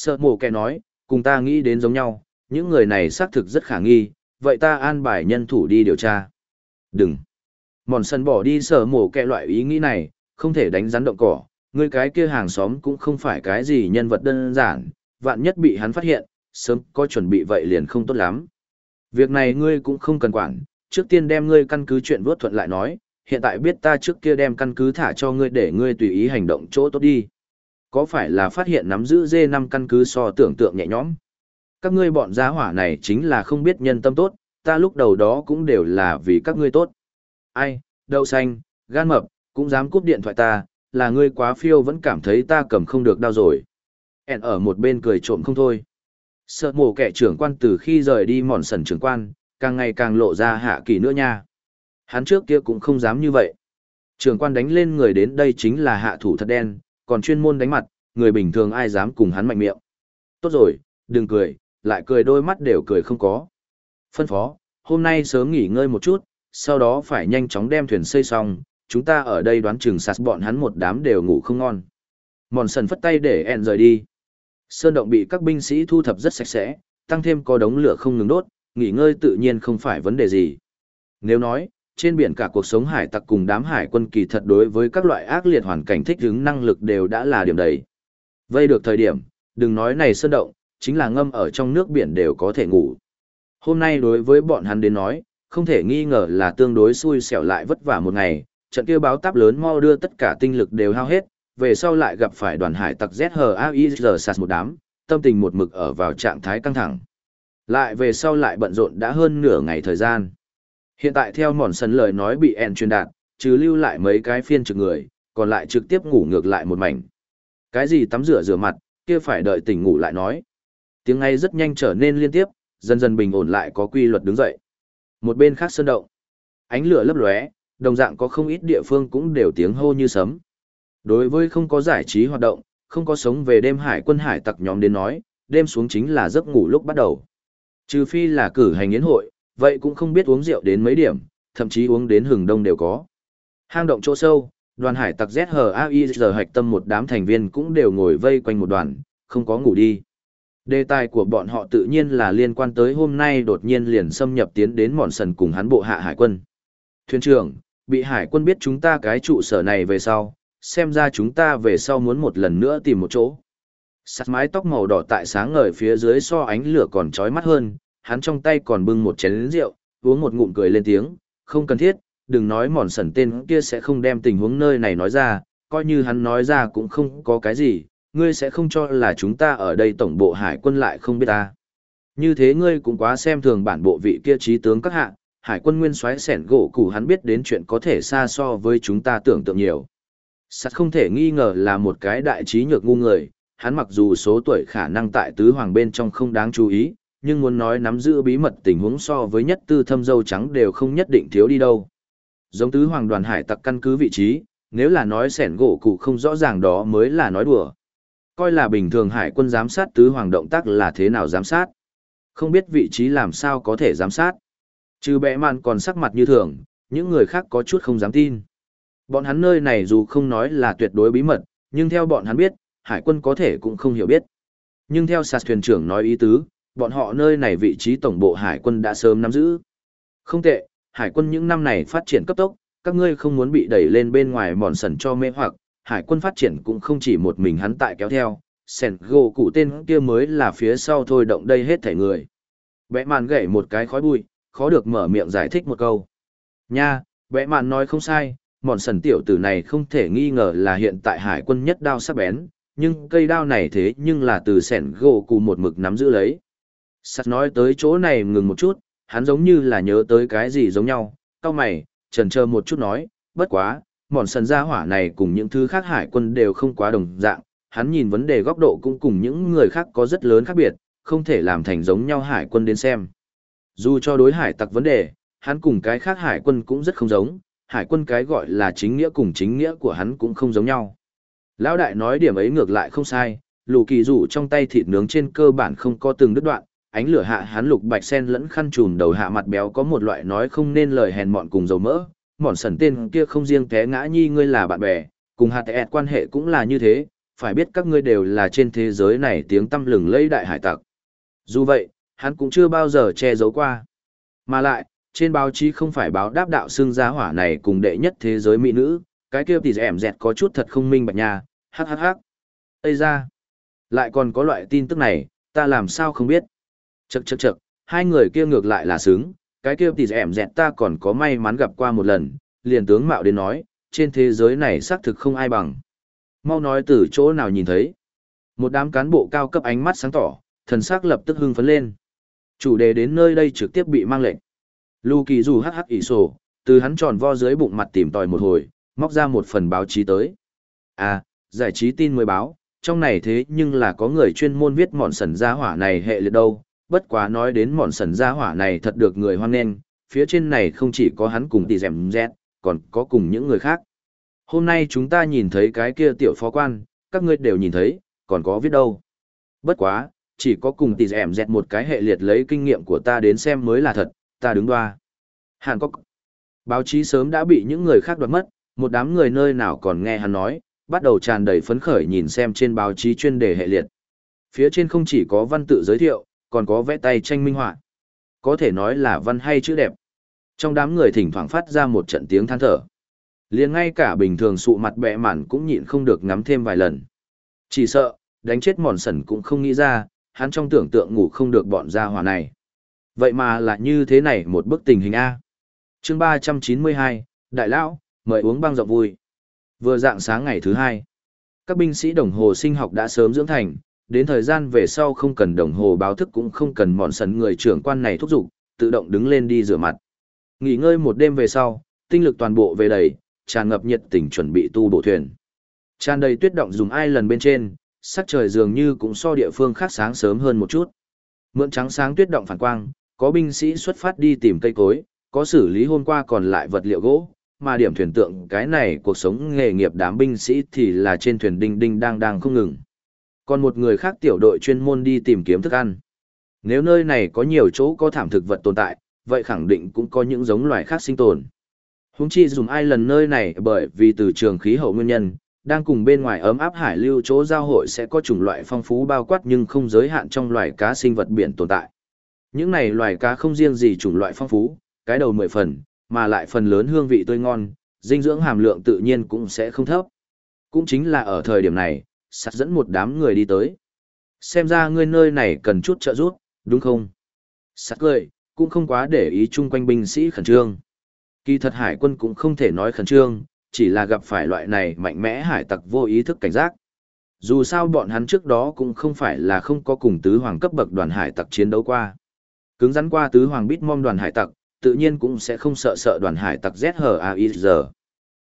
Sợ mổ kẻ nói, cùng ta nghĩ đến giống nhau, những người này xác thực rất khả nghi, vậy ta an bài nhân thủ đi điều tra. Đừng. Mòn sân bỏ đi sợ mổ kẻ loại ý nghĩ này, không thể đánh rắn động cỏ, người cái kia hàng xóm cũng không phải cái gì nhân vật đơn giản, vạn nhất bị hắn phát hiện, sớm có chuẩn bị vậy liền không tốt lắm. Việc này ngươi cũng không cần quản, trước tiên đem ngươi căn cứ chuyện vốt thuận lại nói, hiện tại biết ta trước kia đem căn cứ thả cho ngươi để ngươi tùy ý hành động chỗ tốt đi. Có phải là phát hiện nắm giữ dê năm căn cứ so tưởng tượng nhẹ nhõm? Các ngươi bọn gia hỏa này chính là không biết nhân tâm tốt, ta lúc đầu đó cũng đều là vì các ngươi tốt. Ai, đậu xanh, gan mập, cũng dám cúp điện thoại ta, là ngươi quá phiêu vẫn cảm thấy ta cầm không được đau rồi. Ản ở một bên cười trộm không thôi. Sợ mổ kẻ trưởng quan từ khi rời đi mòn sần trưởng quan, càng ngày càng lộ ra hạ kỳ nữa nha. Hắn trước kia cũng không dám như vậy. Trưởng quan đánh lên người đến đây chính là hạ thủ thật đen, còn chuyên môn đánh mặt, người bình thường ai dám cùng hắn mạnh miệng. Tốt rồi, đừng cười, lại cười đôi mắt đều cười không có. Phân phó, hôm nay sớm nghỉ ngơi một chút, sau đó phải nhanh chóng đem thuyền xây xong, chúng ta ở đây đoán chừng sạt bọn hắn một đám đều ngủ không ngon. Mòn sần phất tay để ẹn rời đi. Sơn động bị các binh sĩ thu thập rất sạch sẽ, tăng thêm có đống lửa không ngừng đốt, nghỉ ngơi tự nhiên không phải vấn đề gì. Nếu nói, trên biển cả cuộc sống hải tặc cùng đám hải quân kỳ thật đối với các loại ác liệt hoàn cảnh thích ứng năng lực đều đã là điểm đầy. Vây được thời điểm, đừng nói này sơn động, chính là ngâm ở trong nước biển đều có thể ngủ. Hôm nay đối với bọn hắn đến nói, không thể nghi ngờ là tương đối xui xẻo lại vất vả một ngày, trận kia báo táp lớn mau đưa tất cả tinh lực đều hao hết, về sau lại gặp phải đoàn hải tặc ZHAIZ sạt một đám, tâm tình một mực ở vào trạng thái căng thẳng. Lại về sau lại bận rộn đã hơn nửa ngày thời gian. Hiện tại theo mòn sân lời nói bị En truyền đạt, trừ lưu lại mấy cái phiên trực người, còn lại trực tiếp ngủ ngược lại một mảnh. Cái gì tắm rửa rửa mặt, kia phải đợi tỉnh ngủ lại nói. Tiếng ngay rất nhanh trở nên liên tiếp, dần dần bình ổn lại có quy luật đứng dậy. Một bên khác sơn động, ánh lửa lấp lóe, đồng dạng có không ít địa phương cũng đều tiếng hô như sấm. Đối với không có giải trí hoạt động, không có sống về đêm hải quân hải tặc nhóm đến nói, đêm xuống chính là giấc ngủ lúc bắt đầu. Trừ phi là cử hành yến hội, vậy cũng không biết uống rượu đến mấy điểm, thậm chí uống đến hừng đông đều có. Hang động chỗ sâu, đoàn hải tặc ZHAIZ hạch tâm một đám thành viên cũng đều ngồi vây quanh một đoàn, không có ngủ đi. Đề tài của bọn họ tự nhiên là liên quan tới hôm nay đột nhiên liền xâm nhập tiến đến mòn sần cùng hắn bộ hạ hải quân. Thuyền trưởng, bị hải quân biết chúng ta cái trụ sở này về sau, xem ra chúng ta về sau muốn một lần nữa tìm một chỗ. Sắt mái tóc màu đỏ tại sáng ngời phía dưới so ánh lửa còn chói mắt hơn, hắn trong tay còn bưng một chén rượu, uống một ngụm cười lên tiếng, không cần thiết, đừng nói mòn sẩn tên kia sẽ không đem tình huống nơi này nói ra, coi như hắn nói ra cũng không có cái gì, ngươi sẽ không cho là chúng ta ở đây tổng bộ hải quân lại không biết ta. Như thế ngươi cũng quá xem thường bản bộ vị kia trí tướng các hạ, hải quân nguyên soái sẻn gỗ củ hắn biết đến chuyện có thể xa so với chúng ta tưởng tượng nhiều. Sắt không thể nghi ngờ là một cái đại trí nhược ngu người, hắn mặc dù số tuổi khả năng tại tứ hoàng bên trong không đáng chú ý, nhưng muốn nói nắm giữ bí mật tình huống so với nhất tư thâm dâu trắng đều không nhất định thiếu đi đâu. Giống tứ hoàng đoàn hải tặc căn cứ vị trí, nếu là nói sẻn gỗ cụ không rõ ràng đó mới là nói đùa. Coi là bình thường hải quân giám sát tứ hoàng động tác là thế nào giám sát. Không biết vị trí làm sao có thể giám sát. Trừ bẽ mạn còn sắc mặt như thường, những người khác có chút không dám tin. Bọn hắn nơi này dù không nói là tuyệt đối bí mật, nhưng theo bọn hắn biết, hải quân có thể cũng không hiểu biết. Nhưng theo sạt thuyền trưởng nói ý tứ, bọn họ nơi này vị trí tổng bộ hải quân đã sớm nắm giữ. Không tệ, hải quân những năm này phát triển cấp tốc, các ngươi không muốn bị đẩy lên bên ngoài mòn sần cho mê hoặc, hải quân phát triển cũng không chỉ một mình hắn tại kéo theo, sẻn gỗ cụ tên kia mới là phía sau thôi động đây hết thảy người. Bẽ màn gãy một cái khói bụi, khó được mở miệng giải thích một câu. Nha, bẽ màn nói không sai, mòn sần tiểu tử này không thể nghi ngờ là hiện tại hải quân nhất đao sắc bén, nhưng cây đao này thế nhưng là từ sẻn gỗ cụ một mực nắm giữ lấy. Sắt nói tới chỗ này ngừng một chút, hắn giống như là nhớ tới cái gì giống nhau, cao mày, trần chờ một chút nói, bất quá, mòn sần gia hỏa này cùng những thứ khác hải quân đều không quá đồng dạng, hắn nhìn vấn đề góc độ cũng cùng những người khác có rất lớn khác biệt, không thể làm thành giống nhau hải quân đến xem. Dù cho đối hải tặc vấn đề, hắn cùng cái khác hải quân cũng rất không giống, hải quân cái gọi là chính nghĩa cùng chính nghĩa của hắn cũng không giống nhau. Lão đại nói điểm ấy ngược lại không sai, lù kỳ rủ trong tay thịt nướng trên cơ bản không có từng đứt đoạn, ánh lửa hạ hắn lục bạch sen lẫn khăn trùm đầu hạ mặt béo có một loại nói không nên lời hèn mọn cùng dầu mỡ, mọn sần tên kia không riêng té ngã nhi ngươi là bạn bè, cùng hạt ẹt quan hệ cũng là như thế, phải biết các ngươi đều là trên thế giới này tiếng tăm lừng lẫy đại hải tặc. Dù vậy, hắn cũng chưa bao giờ che giấu qua. Mà lại, trên báo chí không phải báo đáp đạo xương giá hỏa này cùng đệ nhất thế giới mỹ nữ, cái kia thì ẻm dẹt có chút thật không minh bạch nha, hắc hắc hắc. Ây ra, lại còn có loại tin tức này, ta làm sao không biết. Chậc chậc chậc, hai người kia ngược lại là sướng, cái kia thì ẻm dẹt ta còn có may mắn gặp qua một lần, liền tướng mạo đến nói, trên thế giới này xác thực không ai bằng. Mau nói từ chỗ nào nhìn thấy. Một đám cán bộ cao cấp ánh mắt sáng tỏ, thần sắc lập tức hưng phấn lên. Chủ đề đến nơi đây trực tiếp bị mang lệnh. Lu Kỳ dù hắc hắc ỉ sổ, từ hắn tròn vo dưới bụng mặt tìm tòi một hồi, móc ra một phần báo chí tới. À, giải trí tin mới báo, trong này thế nhưng là có người chuyên môn viết mọn sần gia hỏa này hệ liệt đâu, bất quá nói đến mòn sần gia hỏa này thật được người hoan nghênh, phía trên này không chỉ có hắn cùng tỷ dẻm dẹt, còn có cùng những người khác. Hôm nay chúng ta nhìn thấy cái kia tiểu phó quan, các ngươi đều nhìn thấy, còn có viết đâu. Bất quá, chỉ có cùng tỷ dẻm dẹt một cái hệ liệt lấy kinh nghiệm của ta đến xem mới là thật, ta đứng đoa. Hàn Quốc. Báo chí sớm đã bị những người khác đoạt mất, một đám người nơi nào còn nghe hắn nói, bắt đầu tràn đầy phấn khởi nhìn xem trên báo chí chuyên đề hệ liệt. Phía trên không chỉ có văn tự giới thiệu, còn có vẽ tay tranh minh họa. Có thể nói là văn hay chữ đẹp. Trong đám người thỉnh thoảng phát ra một trận tiếng than thở. liền ngay cả bình thường sụ mặt bẹ mản cũng nhịn không được ngắm thêm vài lần. Chỉ sợ, đánh chết mòn sần cũng không nghĩ ra, hắn trong tưởng tượng ngủ không được bọn gia hỏa này. Vậy mà là như thế này một bức tình hình A. chương ba trăm chín mươi hai Đại Lão, mời uống băng rộng vui. Vừa dạng sáng ngày thứ hai, các binh sĩ đồng hồ sinh học đã sớm dưỡng thành, đến thời gian về sau không cần đồng hồ báo thức cũng không cần mòn sần người trưởng quan này thúc giục, tự động đứng lên đi rửa mặt. Nghỉ ngơi một đêm về sau, tinh lực toàn bộ về đầy, tràn ngập nhiệt tình chuẩn bị tu bổ thuyền. Tràn đầy tuyết động dùng ai lần bên trên, sắc trời dường như cũng so địa phương khác sáng sớm hơn một chút. Mượn trắng sáng tuyết động phản quang, có binh sĩ xuất phát đi tìm cây cối, có xử lý hôm qua còn lại vật liệu gỗ, mà điểm thuyền tượng cái này cuộc sống nghề nghiệp đám binh sĩ thì là trên thuyền đinh đinh đang đang không ngừng. Còn một người khác tiểu đội chuyên môn đi tìm kiếm thức ăn. Nếu nơi này có nhiều chỗ có thảm thực vật tồn tại, vậy khẳng định cũng có những giống loài khác sinh tồn. Húng chi dùng ai lần nơi này bởi vì từ trường khí hậu nguyên nhân, đang cùng bên ngoài ấm áp hải lưu chỗ giao hội sẽ có chủng loại phong phú bao quát nhưng không giới hạn trong loài cá sinh vật biển tồn tại. Những này loài cá không riêng gì chủng loại phong phú, cái đầu mười phần, mà lại phần lớn hương vị tươi ngon, dinh dưỡng hàm lượng tự nhiên cũng sẽ không thấp. Cũng chính là ở thời điểm này, sạt dẫn một đám người đi tới. Xem ra ngươi nơi này cần chút trợ giúp, đúng không? Sạt cười, cũng không quá để ý chung quanh binh sĩ khẩn trương. Kỳ thật hải quân cũng không thể nói khẩn trương, chỉ là gặp phải loại này mạnh mẽ hải tặc vô ý thức cảnh giác. Dù sao bọn hắn trước đó cũng không phải là không có cùng tứ hoàng cấp bậc đoàn hải tặc chiến đấu qua. Cứng rắn qua tứ hoàng bít mom đoàn hải tặc, tự nhiên cũng sẽ không sợ sợ đoàn hải tặc ZHAIZ.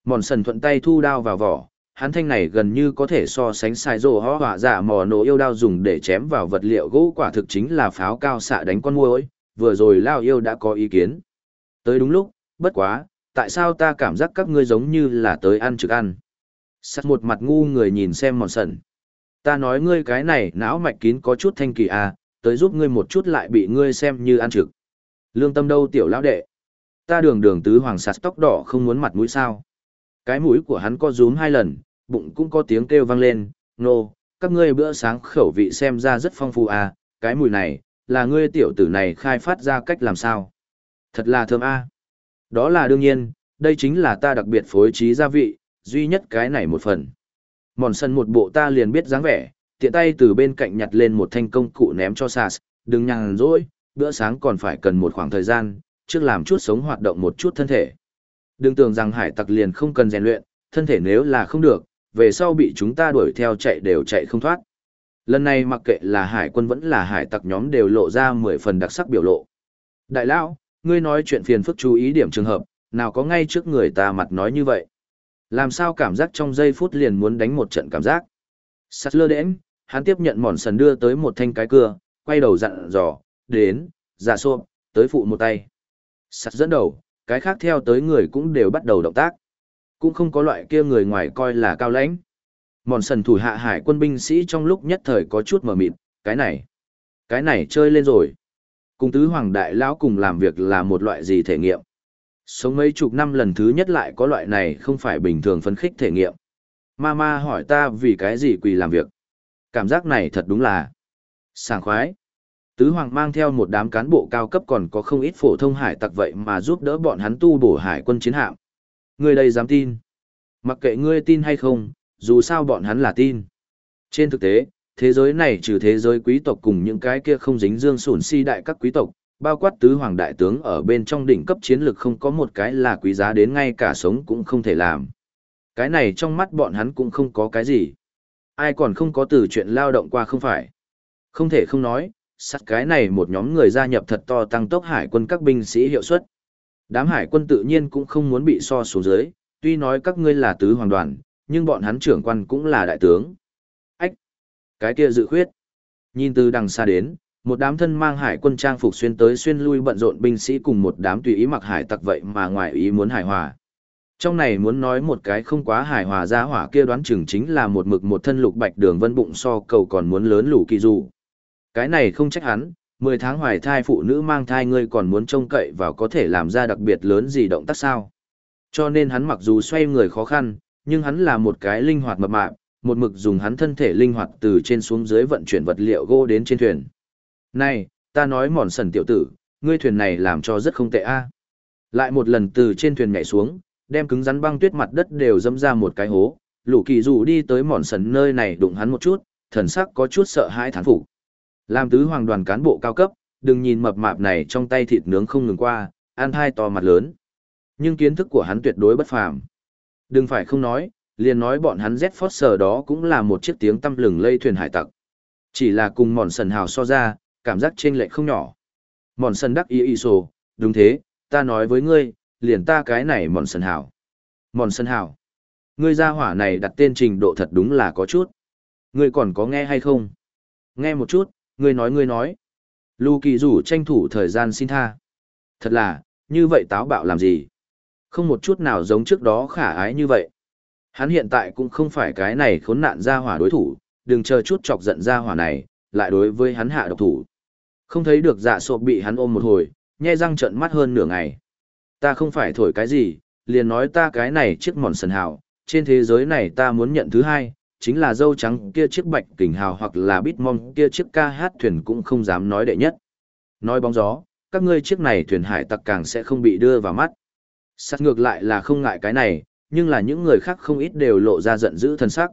Mòn sần thuận tay thu đao vào vỏ, hắn thanh này gần như có thể so sánh sai rồ ho hỏa giả dạ mò nổ yêu đao dùng để chém vào vật liệu gỗ quả thực chính là pháo cao xạ đánh con muỗi, vừa rồi lao yêu đã có ý kiến. Tới đúng lúc, bất quá, tại sao ta cảm giác các ngươi giống như là tới ăn trực ăn? Sắt một mặt ngu người nhìn xem mòn sần. Ta nói ngươi cái này, não mạch kín có chút thanh kỳ à tới giúp ngươi một chút lại bị ngươi xem như ăn trực. Lương tâm đâu tiểu lão đệ? Ta đường đường tứ hoàng sạt tóc đỏ không muốn mặt mũi sao? Cái mũi của hắn co rúm hai lần bụng cũng có tiếng kêu vang lên, nô, các ngươi bữa sáng khẩu vị xem ra rất phong phú à cái mùi này, là ngươi tiểu tử này khai phát ra cách làm sao thật là thơm a à. đó là đương nhiên, đây chính là ta đặc biệt phối trí gia vị, duy nhất cái này một phần mòn sân một bộ ta liền biết dáng vẻ, tiện tay từ bên cạnh nhặt lên một thanh công cụ ném cho Sars. đừng nhàn rỗi, bữa sáng còn phải cần một khoảng thời gian, trước làm chút sống hoạt động một chút thân thể đừng tưởng rằng hải tặc liền không cần rèn luyện, thân thể nếu là không được về sau bị chúng ta đuổi theo chạy đều chạy không thoát lần này mặc kệ là hải quân vẫn là hải tặc nhóm đều lộ ra mười phần đặc sắc biểu lộ đại lão ngươi nói chuyện phiền phức chú ý điểm trường hợp nào có ngay trước người ta mặt nói như vậy làm sao cảm giác trong giây phút liền muốn đánh một trận cảm giác Sát lơ đến, hắn tiếp nhận mòn sần đưa tới một thanh cái cưa, quay đầu dặn dò, đến, giả xô, tới phụ một tay. Sát dẫn đầu, cái khác theo tới người cũng đều bắt đầu động tác. Cũng không có loại kia người ngoài coi là cao lãnh. Mòn sần thủ hạ hải quân binh sĩ trong lúc nhất thời có chút mở mịt, cái này, cái này chơi lên rồi. Cùng tứ hoàng đại lão cùng làm việc là một loại gì thể nghiệm. Sống mấy chục năm lần thứ nhất lại có loại này không phải bình thường phấn khích thể nghiệm. Mama hỏi ta vì cái gì quỳ làm việc. Cảm giác này thật đúng là sảng khoái. Tứ Hoàng mang theo một đám cán bộ cao cấp còn có không ít phổ thông hải tặc vậy mà giúp đỡ bọn hắn tu bổ hải quân chiến hạm. Người đây dám tin. Mặc kệ ngươi tin hay không, dù sao bọn hắn là tin. Trên thực tế, thế giới này trừ thế giới quý tộc cùng những cái kia không dính dương sủn si đại các quý tộc, bao quát tứ hoàng đại tướng ở bên trong đỉnh cấp chiến lược không có một cái là quý giá đến ngay cả sống cũng không thể làm. Cái này trong mắt bọn hắn cũng không có cái gì. Ai còn không có từ chuyện lao động qua không phải. Không thể không nói, sắt cái này một nhóm người gia nhập thật to tăng tốc hải quân các binh sĩ hiệu suất. Đám hải quân tự nhiên cũng không muốn bị so xuống dưới, tuy nói các ngươi là tứ hoàng đoàn, nhưng bọn hắn trưởng quan cũng là đại tướng. Ách! Cái kia dự khuyết. Nhìn từ đằng xa đến, một đám thân mang hải quân trang phục xuyên tới xuyên lui bận rộn binh sĩ cùng một đám tùy ý mặc hải tặc vậy mà ngoài ý muốn hải hòa. Trong này muốn nói một cái không quá hài hòa ra hỏa kia đoán chừng chính là một mực một thân lục bạch đường vân bụng so cầu còn muốn lớn lũ kỳ dù. Cái này không trách hắn, 10 tháng hoài thai phụ nữ mang thai ngươi còn muốn trông cậy vào có thể làm ra đặc biệt lớn gì động tác sao. Cho nên hắn mặc dù xoay người khó khăn, nhưng hắn là một cái linh hoạt mập mạp, một mực dùng hắn thân thể linh hoạt từ trên xuống dưới vận chuyển vật liệu gỗ đến trên thuyền. Này, ta nói mòn sần tiểu tử, ngươi thuyền này làm cho rất không tệ a. Lại một lần từ trên thuyền nhảy xuống, đem cứng rắn băng tuyết mặt đất đều dâm ra một cái hố, lũ kỳ dù đi tới mòn sần nơi này đụng hắn một chút, thần sắc có chút sợ hãi thán phục. Làm tứ hoàng đoàn cán bộ cao cấp, đừng nhìn mập mạp này trong tay thịt nướng không ngừng qua, ăn hai to mặt lớn. Nhưng kiến thức của hắn tuyệt đối bất phàm. Đừng phải không nói, liền nói bọn hắn Z Foster đó cũng là một chiếc tiếng tâm lừng lây thuyền hải tặc. Chỉ là cùng mòn sần hào so ra, cảm giác chênh lệch không nhỏ. Mòn sần đắc ý ý sổ, đúng thế, ta nói với ngươi, liền ta cái này mòn sần hào. Mòn sần hào. Ngươi ra hỏa này đặt tên trình độ thật đúng là có chút. Ngươi còn có nghe hay không? Nghe một chút, ngươi nói ngươi nói. Lu kỳ rủ tranh thủ thời gian xin tha. Thật là, như vậy táo bạo làm gì? Không một chút nào giống trước đó khả ái như vậy. Hắn hiện tại cũng không phải cái này khốn nạn ra hỏa đối thủ, đừng chờ chút chọc giận ra hỏa này, lại đối với hắn hạ độc thủ. Không thấy được dạ sộp bị hắn ôm một hồi, nhe răng trợn mắt hơn nửa ngày. Ta không phải thổi cái gì, liền nói ta cái này chiếc mòn sần hào, trên thế giới này ta muốn nhận thứ hai, chính là dâu trắng kia chiếc bạch kình hào hoặc là bít mong kia chiếc ca hát thuyền cũng không dám nói đệ nhất. Nói bóng gió, các ngươi chiếc này thuyền hải tặc càng sẽ không bị đưa vào mắt. Sát ngược lại là không ngại cái này, nhưng là những người khác không ít đều lộ ra giận dữ thân sắc.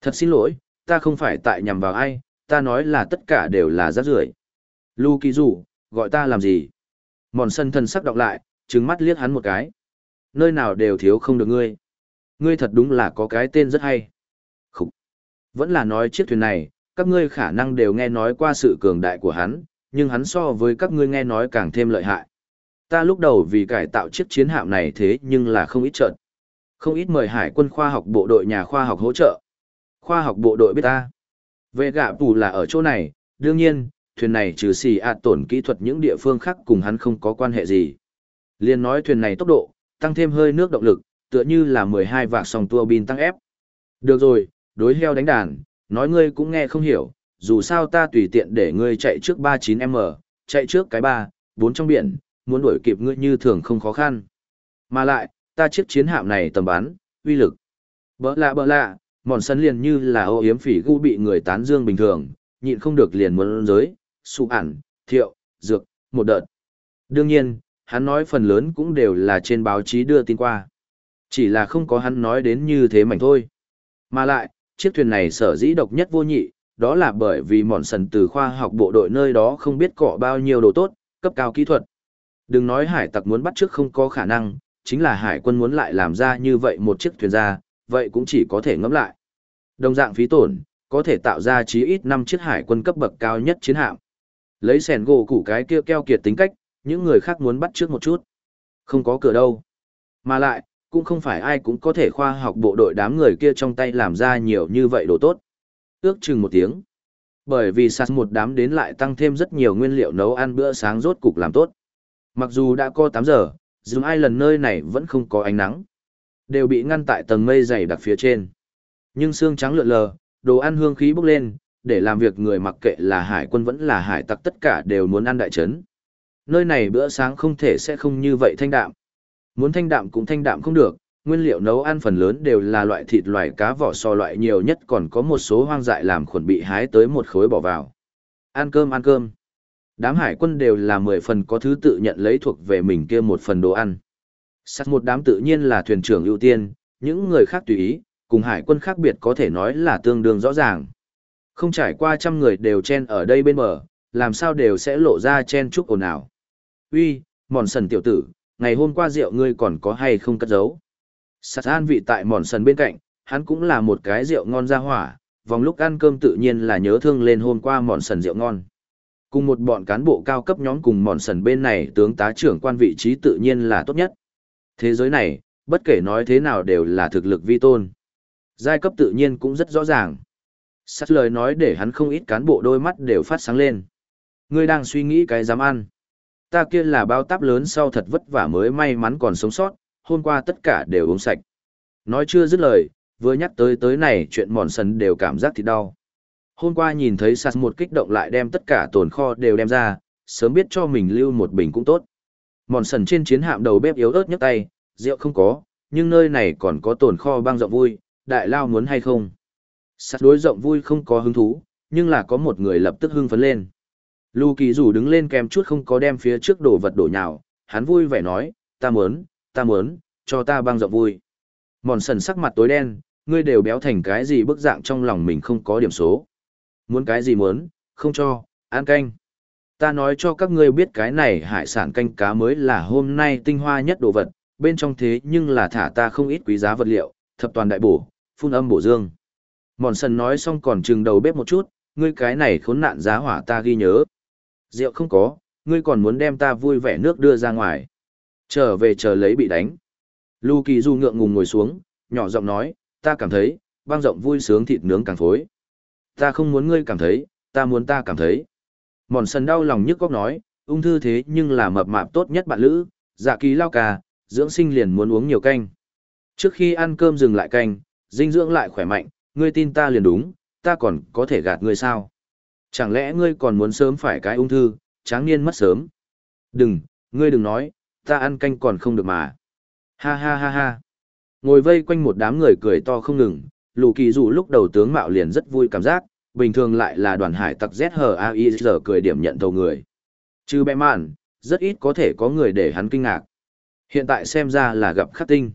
Thật xin lỗi, ta không phải tại nhằm vào ai, ta nói là tất cả đều là rác rưởi. Lu Kỳ dù gọi ta làm gì? Mòn sân thân sắc đọc lại, trừng mắt liếc hắn một cái. Nơi nào đều thiếu không được ngươi. Ngươi thật đúng là có cái tên rất hay. Vẫn là nói chiếc thuyền này, các ngươi khả năng đều nghe nói qua sự cường đại của hắn, nhưng hắn so với các ngươi nghe nói càng thêm lợi hại. Ta lúc đầu vì cải tạo chiếc chiến hạm này thế nhưng là không ít trận. Không ít mời hải quân khoa học bộ đội nhà khoa học hỗ trợ. Khoa học bộ đội biết ta. Vệ gạ tù là ở chỗ này, đương nhiên, thuyền này trừ xì ạt tổn kỹ thuật những địa phương khác cùng hắn không có quan hệ gì. Liên nói thuyền này tốc độ, tăng thêm hơi nước động lực, tựa như là 12 vạc song tua bin tăng ép. Được rồi, đối heo đánh đàn, nói ngươi cũng nghe không hiểu, dù sao ta tùy tiện để ngươi chạy trước 39M, chạy trước cái 3, 4 trong biển, muốn đuổi kịp ngươi như thường không khó khăn. Mà lại, ta chiếc chiến hạm này tầm bắn, uy lực. Bỡ lạ bỡ lạ, mòn sân liền như là ô yếm phỉ gu bị người tán dương bình thường, nhịn không được liền muốn giới, sụ ản, thiệu, dược, một đợt. Đương nhiên, hắn nói phần lớn cũng đều là trên báo chí đưa tin qua. Chỉ là không có hắn nói đến như thế mảnh thôi. Mà lại, chiếc thuyền này sở dĩ độc nhất vô nhị, đó là bởi vì mòn sần từ khoa học bộ đội nơi đó không biết cọ bao nhiêu đồ tốt, cấp cao kỹ thuật. Đừng nói hải tặc muốn bắt trước không có khả năng, chính là hải quân muốn lại làm ra như vậy một chiếc thuyền ra, vậy cũng chỉ có thể ngẫm lại. Đồng dạng phí tổn, có thể tạo ra chí ít 5 chiếc hải quân cấp bậc cao nhất chiến hạm. Lấy sẻn gỗ củ cái kia keo kiệt tính cách, những người khác muốn bắt trước một chút. Không có cửa đâu. Mà lại, cũng không phải ai cũng có thể khoa học bộ đội đám người kia trong tay làm ra nhiều như vậy đồ tốt. Ước chừng một tiếng. Bởi vì sạt một đám đến lại tăng thêm rất nhiều nguyên liệu nấu ăn bữa sáng rốt cục làm tốt. Mặc dù đã có 8 giờ, dùm ai lần nơi này vẫn không có ánh nắng. Đều bị ngăn tại tầng mây dày đặc phía trên. Nhưng xương trắng lượn lờ, đồ ăn hương khí bốc lên, để làm việc người mặc kệ là hải quân vẫn là hải tặc tất cả đều muốn ăn đại trấn. Nơi này bữa sáng không thể sẽ không như vậy thanh đạm. Muốn thanh đạm cũng thanh đạm không được, nguyên liệu nấu ăn phần lớn đều là loại thịt loài cá vỏ sò loại nhiều nhất còn có một số hoang dại làm khuẩn bị hái tới một khối bỏ vào. Ăn cơm ăn cơm. Đám hải quân đều là mười phần có thứ tự nhận lấy thuộc về mình kia một phần đồ ăn. Sắt một đám tự nhiên là thuyền trưởng ưu tiên, những người khác tùy ý, cùng hải quân khác biệt có thể nói là tương đương rõ ràng. Không trải qua trăm người đều chen ở đây bên bờ, làm sao đều sẽ lộ ra chen chúc ồn ào. Uy, mòn sần tiểu tử, ngày hôm qua rượu ngươi còn có hay không cất giấu? Sạt an vị tại mòn sần bên cạnh, hắn cũng là một cái rượu ngon ra hỏa, vòng lúc ăn cơm tự nhiên là nhớ thương lên hôm qua mòn sần rượu ngon. Cùng một bọn cán bộ cao cấp nhóm cùng mòn sần bên này tướng tá trưởng quan vị trí tự nhiên là tốt nhất. Thế giới này, bất kể nói thế nào đều là thực lực vi tôn. Giai cấp tự nhiên cũng rất rõ ràng. Sát lời nói để hắn không ít cán bộ đôi mắt đều phát sáng lên. Ngươi đang suy nghĩ cái dám ăn. Ta kia là bao táp lớn sau thật vất vả mới may mắn còn sống sót, hôm qua tất cả đều uống sạch. Nói chưa dứt lời, vừa nhắc tới tới này chuyện mòn sần đều cảm giác thì đau. Hôm qua nhìn thấy sạt một kích động lại đem tất cả tồn kho đều đem ra, sớm biết cho mình lưu một bình cũng tốt. Mòn sần trên chiến hạm đầu bếp yếu ớt nhấc tay, rượu không có, nhưng nơi này còn có tồn kho băng rộng vui, đại lao muốn hay không. Sạt đối rộng vui không có hứng thú, nhưng là có một người lập tức hưng phấn lên. Lu kỳ rủ đứng lên kèm chút không có đem phía trước đồ vật đổ nhào, hắn vui vẻ nói, ta muốn, ta muốn, cho ta băng rộng vui. Mòn sần sắc mặt tối đen, ngươi đều béo thành cái gì bức dạng trong lòng mình không có điểm số. Muốn cái gì muốn, không cho, ăn canh. Ta nói cho các ngươi biết cái này hải sản canh cá mới là hôm nay tinh hoa nhất đồ vật, bên trong thế nhưng là thả ta không ít quý giá vật liệu, thập toàn đại bổ, phun âm bổ dương. Mòn sần nói xong còn trừng đầu bếp một chút, ngươi cái này khốn nạn giá hỏa ta ghi nhớ. Rượu không có, ngươi còn muốn đem ta vui vẻ nước đưa ra ngoài. Trở về chờ lấy bị đánh. Lu Kỳ Du ngượng ngùng ngồi xuống, nhỏ giọng nói, ta cảm thấy, băng rộng vui sướng thịt nướng càng phối. Ta không muốn ngươi cảm thấy, ta muốn ta cảm thấy. Mòn sần đau lòng nhức góc nói, ung thư thế nhưng là mập mạp tốt nhất bạn lữ, dạ kỳ lao cà, dưỡng sinh liền muốn uống nhiều canh. Trước khi ăn cơm dừng lại canh, dinh dưỡng lại khỏe mạnh, ngươi tin ta liền đúng, ta còn có thể gạt ngươi sao? Chẳng lẽ ngươi còn muốn sớm phải cái ung thư, tráng niên mất sớm? Đừng, ngươi đừng nói, ta ăn canh còn không được mà. Ha ha ha ha. Ngồi vây quanh một đám người cười to không ngừng, lù kỳ dù lúc đầu tướng mạo liền rất vui cảm giác, bình thường lại là đoàn hải tặc ZHAIZ cười điểm nhận thầu người. Chứ bẽ mạn, rất ít có thể có người để hắn kinh ngạc. Hiện tại xem ra là gặp khắc tinh.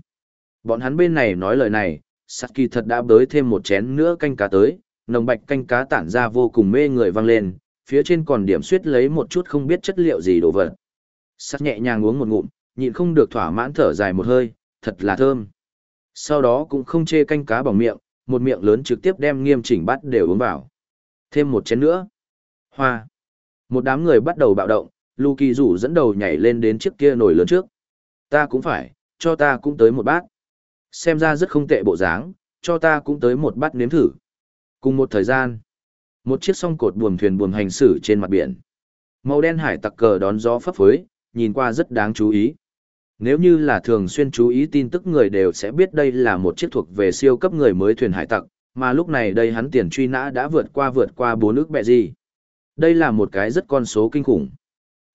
Bọn hắn bên này nói lời này, Saki thật đã bới thêm một chén nữa canh cá tới, nồng bạch canh cá tản ra vô cùng mê người vang lên, phía trên còn điểm suýt lấy một chút không biết chất liệu gì đồ vật. Sắc nhẹ nhàng uống một ngụm, nhịn không được thỏa mãn thở dài một hơi, thật là thơm. Sau đó cũng không chê canh cá bằng miệng, một miệng lớn trực tiếp đem nghiêm chỉnh bát đều uống vào. Thêm một chén nữa. Hoa. Một đám người bắt đầu bạo động, Luki rủ dẫn đầu nhảy lên đến chiếc kia nồi lớn trước. Ta cũng phải, cho ta cũng tới một bát. Xem ra rất không tệ bộ dáng, cho ta cũng tới một bát nếm thử. Cùng một thời gian, một chiếc song cột buồm thuyền buồm hành xử trên mặt biển. Màu đen hải tặc cờ đón gió phấp phới, nhìn qua rất đáng chú ý. Nếu như là thường xuyên chú ý tin tức người đều sẽ biết đây là một chiếc thuộc về siêu cấp người mới thuyền hải tặc, mà lúc này đây hắn tiền truy nã đã vượt qua vượt qua bốn ước bẹ gì. Đây là một cái rất con số kinh khủng.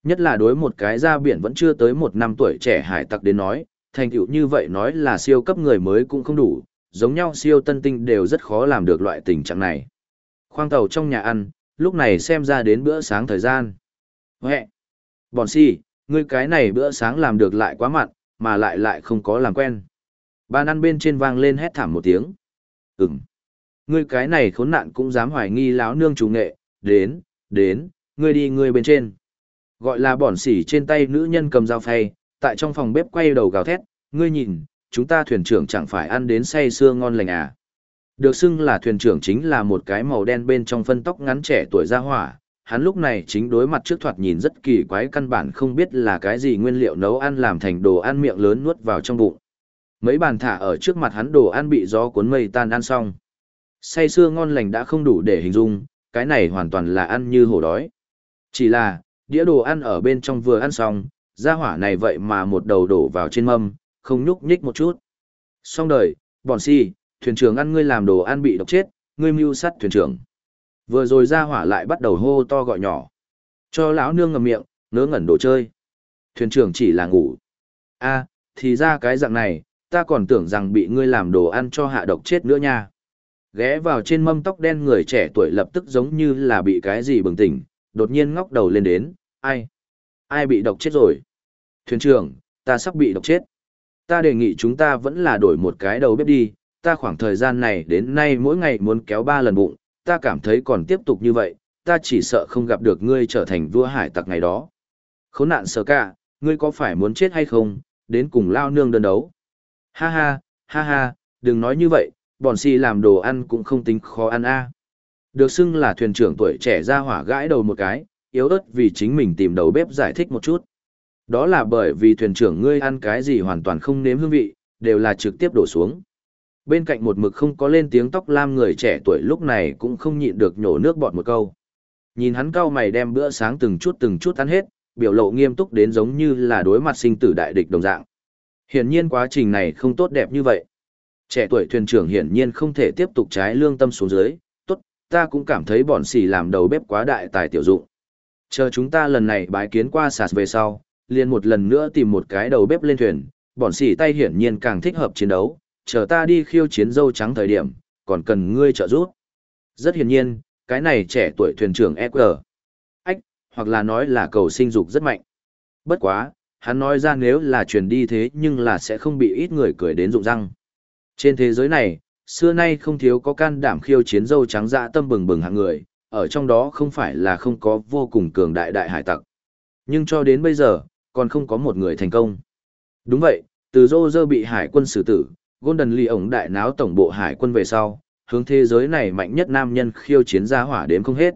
Nhất là đối một cái ra biển vẫn chưa tới một năm tuổi trẻ hải tặc đến nói, thành tựu như vậy nói là siêu cấp người mới cũng không đủ, giống nhau siêu tân tinh đều rất khó làm được loại tình trạng này. Khoang tàu trong nhà ăn, lúc này xem ra đến bữa sáng thời gian. Huệ! Bọn si, ngươi cái này bữa sáng làm được lại quá mặn, mà lại lại không có làm quen. Bàn ăn bên trên vang lên hét thảm một tiếng. Ừm. Ngươi cái này khốn nạn cũng dám hoài nghi láo nương chủ nghệ, đến, đến, ngươi đi ngươi bên trên. Gọi là bọn sỉ trên tay nữ nhân cầm dao phay, tại trong phòng bếp quay đầu gào thét, ngươi nhìn, chúng ta thuyền trưởng chẳng phải ăn đến say sưa ngon lành à. Được xưng là thuyền trưởng chính là một cái màu đen bên trong phân tóc ngắn trẻ tuổi ra hỏa, hắn lúc này chính đối mặt trước thoạt nhìn rất kỳ quái căn bản không biết là cái gì nguyên liệu nấu ăn làm thành đồ ăn miệng lớn nuốt vào trong bụng. Mấy bàn thả ở trước mặt hắn đồ ăn bị gió cuốn mây tan ăn xong. Say sưa ngon lành đã không đủ để hình dung, cái này hoàn toàn là ăn như hổ đói. Chỉ là, đĩa đồ ăn ở bên trong vừa ăn xong, gia hỏa này vậy mà một đầu đổ vào trên mâm, không nhúc nhích một chút. Xong đời, bọn si, thuyền trưởng ăn ngươi làm đồ ăn bị độc chết, ngươi mưu sát thuyền trưởng. Vừa rồi gia hỏa lại bắt đầu hô to gọi nhỏ. Cho lão nương ngậm miệng, ngớ ngẩn đồ chơi. Thuyền trưởng chỉ là ngủ. a thì ra cái dạng này, ta còn tưởng rằng bị ngươi làm đồ ăn cho hạ độc chết nữa nha. Ghé vào trên mâm tóc đen người trẻ tuổi lập tức giống như là bị cái gì bừng tỉnh, đột nhiên ngóc đầu lên đến, ai? Ai bị độc chết rồi? Thuyền trưởng, ta sắp bị độc chết. Ta đề nghị chúng ta vẫn là đổi một cái đầu bếp đi, ta khoảng thời gian này đến nay mỗi ngày muốn kéo ba lần bụng, ta cảm thấy còn tiếp tục như vậy, ta chỉ sợ không gặp được ngươi trở thành vua hải tặc ngày đó. Khốn nạn sở cả, ngươi có phải muốn chết hay không, đến cùng lao nương đơn đấu. Ha ha, ha ha, đừng nói như vậy, bọn si làm đồ ăn cũng không tính khó ăn a. Được xưng là thuyền trưởng tuổi trẻ ra hỏa gãi đầu một cái, yếu ớt vì chính mình tìm đầu bếp giải thích một chút. Đó là bởi vì thuyền trưởng ngươi ăn cái gì hoàn toàn không nếm hương vị, đều là trực tiếp đổ xuống. Bên cạnh một mực không có lên tiếng tóc lam người trẻ tuổi lúc này cũng không nhịn được nhổ nước bọt một câu. Nhìn hắn cau mày đem bữa sáng từng chút từng chút ăn hết, biểu lộ nghiêm túc đến giống như là đối mặt sinh tử đại địch đồng dạng. Hiển nhiên quá trình này không tốt đẹp như vậy. Trẻ tuổi thuyền trưởng hiển nhiên không thể tiếp tục trái lương tâm xuống dưới, tốt, ta cũng cảm thấy bọn xỉ làm đầu bếp quá đại tài tiểu dụng. Chờ chúng ta lần này bái kiến qua sạt về sau, liền một lần nữa tìm một cái đầu bếp lên thuyền, bọn xỉ tay hiển nhiên càng thích hợp chiến đấu, chờ ta đi khiêu chiến dâu trắng thời điểm, còn cần ngươi trợ giúp. Rất hiển nhiên, cái này trẻ tuổi thuyền trưởng EQ. Ách, hoặc là nói là cầu sinh dục rất mạnh. Bất quá, hắn nói ra nếu là truyền đi thế nhưng là sẽ không bị ít người cười đến rụng răng. Trên thế giới này, xưa nay không thiếu có can đảm khiêu chiến dâu trắng dạ tâm bừng bừng hạng người, ở trong đó không phải là không có vô cùng cường đại đại hải tặc. Nhưng cho đến bây giờ, còn không có một người thành công. Đúng vậy, từ dô dơ bị hải quân xử tử, Golden Lee ổng đại náo tổng bộ hải quân về sau, hướng thế giới này mạnh nhất nam nhân khiêu chiến ra hỏa đếm không hết.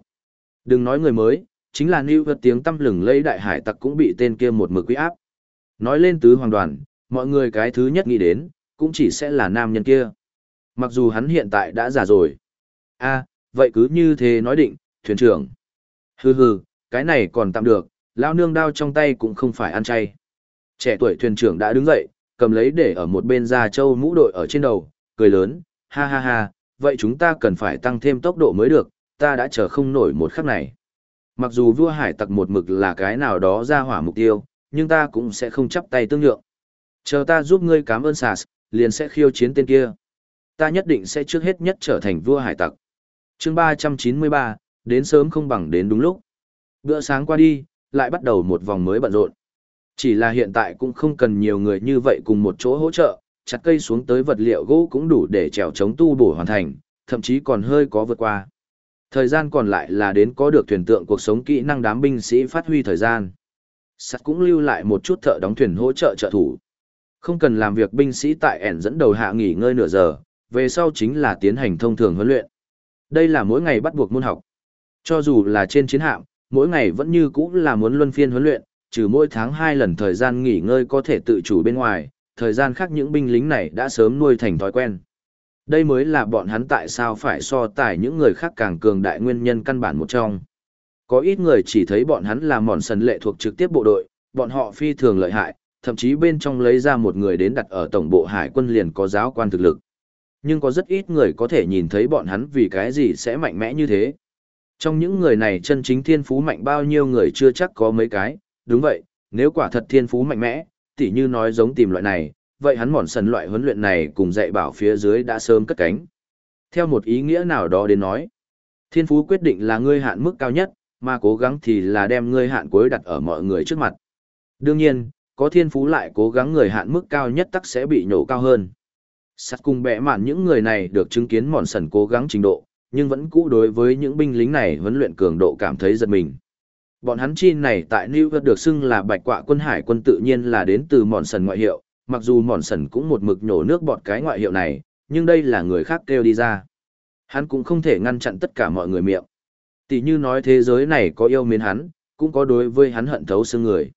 Đừng nói người mới, chính là New York tiếng tâm lừng lấy đại hải tặc cũng bị tên kia một mực quý áp. Nói lên tứ hoàng đoàn, mọi người cái thứ nhất nghĩ đến, cũng chỉ sẽ là nam nhân kia. Mặc dù hắn hiện tại đã già rồi. a vậy cứ như thế nói định, thuyền trưởng. Hừ hừ, cái này còn tạm được, lao nương đao trong tay cũng không phải ăn chay. Trẻ tuổi thuyền trưởng đã đứng dậy, cầm lấy để ở một bên da châu mũ đội ở trên đầu, cười lớn, ha ha ha, vậy chúng ta cần phải tăng thêm tốc độ mới được, ta đã chờ không nổi một khắc này. Mặc dù vua hải tặc một mực là cái nào đó ra hỏa mục tiêu, nhưng ta cũng sẽ không chấp tay tương nhượng. Chờ ta giúp ngươi cảm ơn Sars, liền sẽ khiêu chiến tên kia. Ta nhất định sẽ trước hết nhất trở thành vua hải tặc. chương 393, đến sớm không bằng đến đúng lúc. Bữa sáng qua đi, lại bắt đầu một vòng mới bận rộn. Chỉ là hiện tại cũng không cần nhiều người như vậy cùng một chỗ hỗ trợ, chặt cây xuống tới vật liệu gỗ cũng đủ để trèo chống tu bổ hoàn thành, thậm chí còn hơi có vượt qua. Thời gian còn lại là đến có được thuyền tượng cuộc sống kỹ năng đám binh sĩ phát huy thời gian. Sắt cũng lưu lại một chút thợ đóng thuyền hỗ trợ trợ thủ. Không cần làm việc binh sĩ tại ẻn dẫn đầu hạ nghỉ ngơi nửa giờ, về sau chính là tiến hành thông thường huấn luyện. Đây là mỗi ngày bắt buộc môn học. Cho dù là trên chiến hạm, mỗi ngày vẫn như cũ là muốn luân phiên huấn luyện, trừ mỗi tháng hai lần thời gian nghỉ ngơi có thể tự chủ bên ngoài, thời gian khác những binh lính này đã sớm nuôi thành thói quen. Đây mới là bọn hắn tại sao phải so tài những người khác càng cường đại nguyên nhân căn bản một trong. Có ít người chỉ thấy bọn hắn là mòn sần lệ thuộc trực tiếp bộ đội, bọn họ phi thường lợi hại, thậm chí bên trong lấy ra một người đến đặt ở tổng bộ hải quân liền có giáo quan thực lực. Nhưng có rất ít người có thể nhìn thấy bọn hắn vì cái gì sẽ mạnh mẽ như thế. Trong những người này chân chính thiên phú mạnh bao nhiêu người chưa chắc có mấy cái, đúng vậy, nếu quả thật thiên phú mạnh mẽ, tỉ như nói giống tìm loại này, vậy hắn mòn sần loại huấn luyện này cùng dạy bảo phía dưới đã sớm cất cánh. Theo một ý nghĩa nào đó đến nói, thiên phú quyết định là ngươi hạn mức cao nhất, mà cố gắng thì là đem ngươi hạn cuối đặt ở mọi người trước mặt. Đương nhiên, có thiên phú lại cố gắng người hạn mức cao nhất tắc sẽ bị nhổ cao hơn. Sát cùng bẽ mạn những người này được chứng kiến mòn sần cố gắng trình độ, nhưng vẫn cũ đối với những binh lính này huấn luyện cường độ cảm thấy giật mình. Bọn hắn chi này tại New York được xưng là bạch quạ quân hải quân tự nhiên là đến từ mòn sần ngoại hiệu, mặc dù mòn sần cũng một mực nhổ nước bọt cái ngoại hiệu này, nhưng đây là người khác kêu đi ra. Hắn cũng không thể ngăn chặn tất cả mọi người miệng. Tỷ như nói thế giới này có yêu mến hắn, cũng có đối với hắn hận thấu xương người.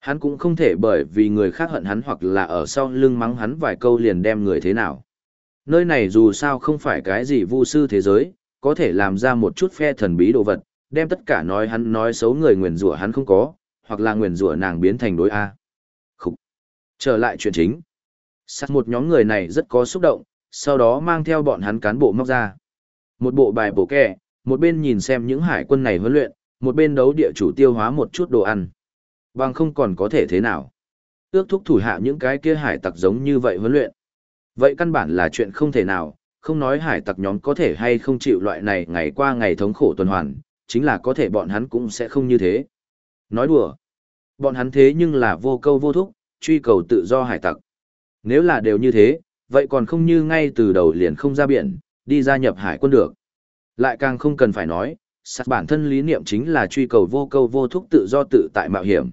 Hắn cũng không thể bởi vì người khác hận hắn hoặc là ở sau lưng mắng hắn vài câu liền đem người thế nào. Nơi này dù sao không phải cái gì vu sư thế giới, có thể làm ra một chút phe thần bí đồ vật, đem tất cả nói hắn nói xấu người nguyền rủa hắn không có, hoặc là nguyền rủa nàng biến thành đối A. Khúc. Trở lại chuyện chính. Sát một nhóm người này rất có xúc động, sau đó mang theo bọn hắn cán bộ móc ra. Một bộ bài bổ kẹ, một bên nhìn xem những hải quân này huấn luyện, một bên đấu địa chủ tiêu hóa một chút đồ ăn. Bằng không còn có thể thế nào. ước thúc thủ hạ những cái kia hải tặc giống như vậy huấn luyện. Vậy căn bản là chuyện không thể nào, không nói hải tặc nhóm có thể hay không chịu loại này ngày qua ngày thống khổ tuần hoàn, chính là có thể bọn hắn cũng sẽ không như thế. Nói đùa, bọn hắn thế nhưng là vô câu vô thúc, truy cầu tự do hải tặc. Nếu là đều như thế, vậy còn không như ngay từ đầu liền không ra biển, đi gia nhập hải quân được. Lại càng không cần phải nói, sắt bản thân lý niệm chính là truy cầu vô câu vô thúc tự do tự tại mạo hiểm.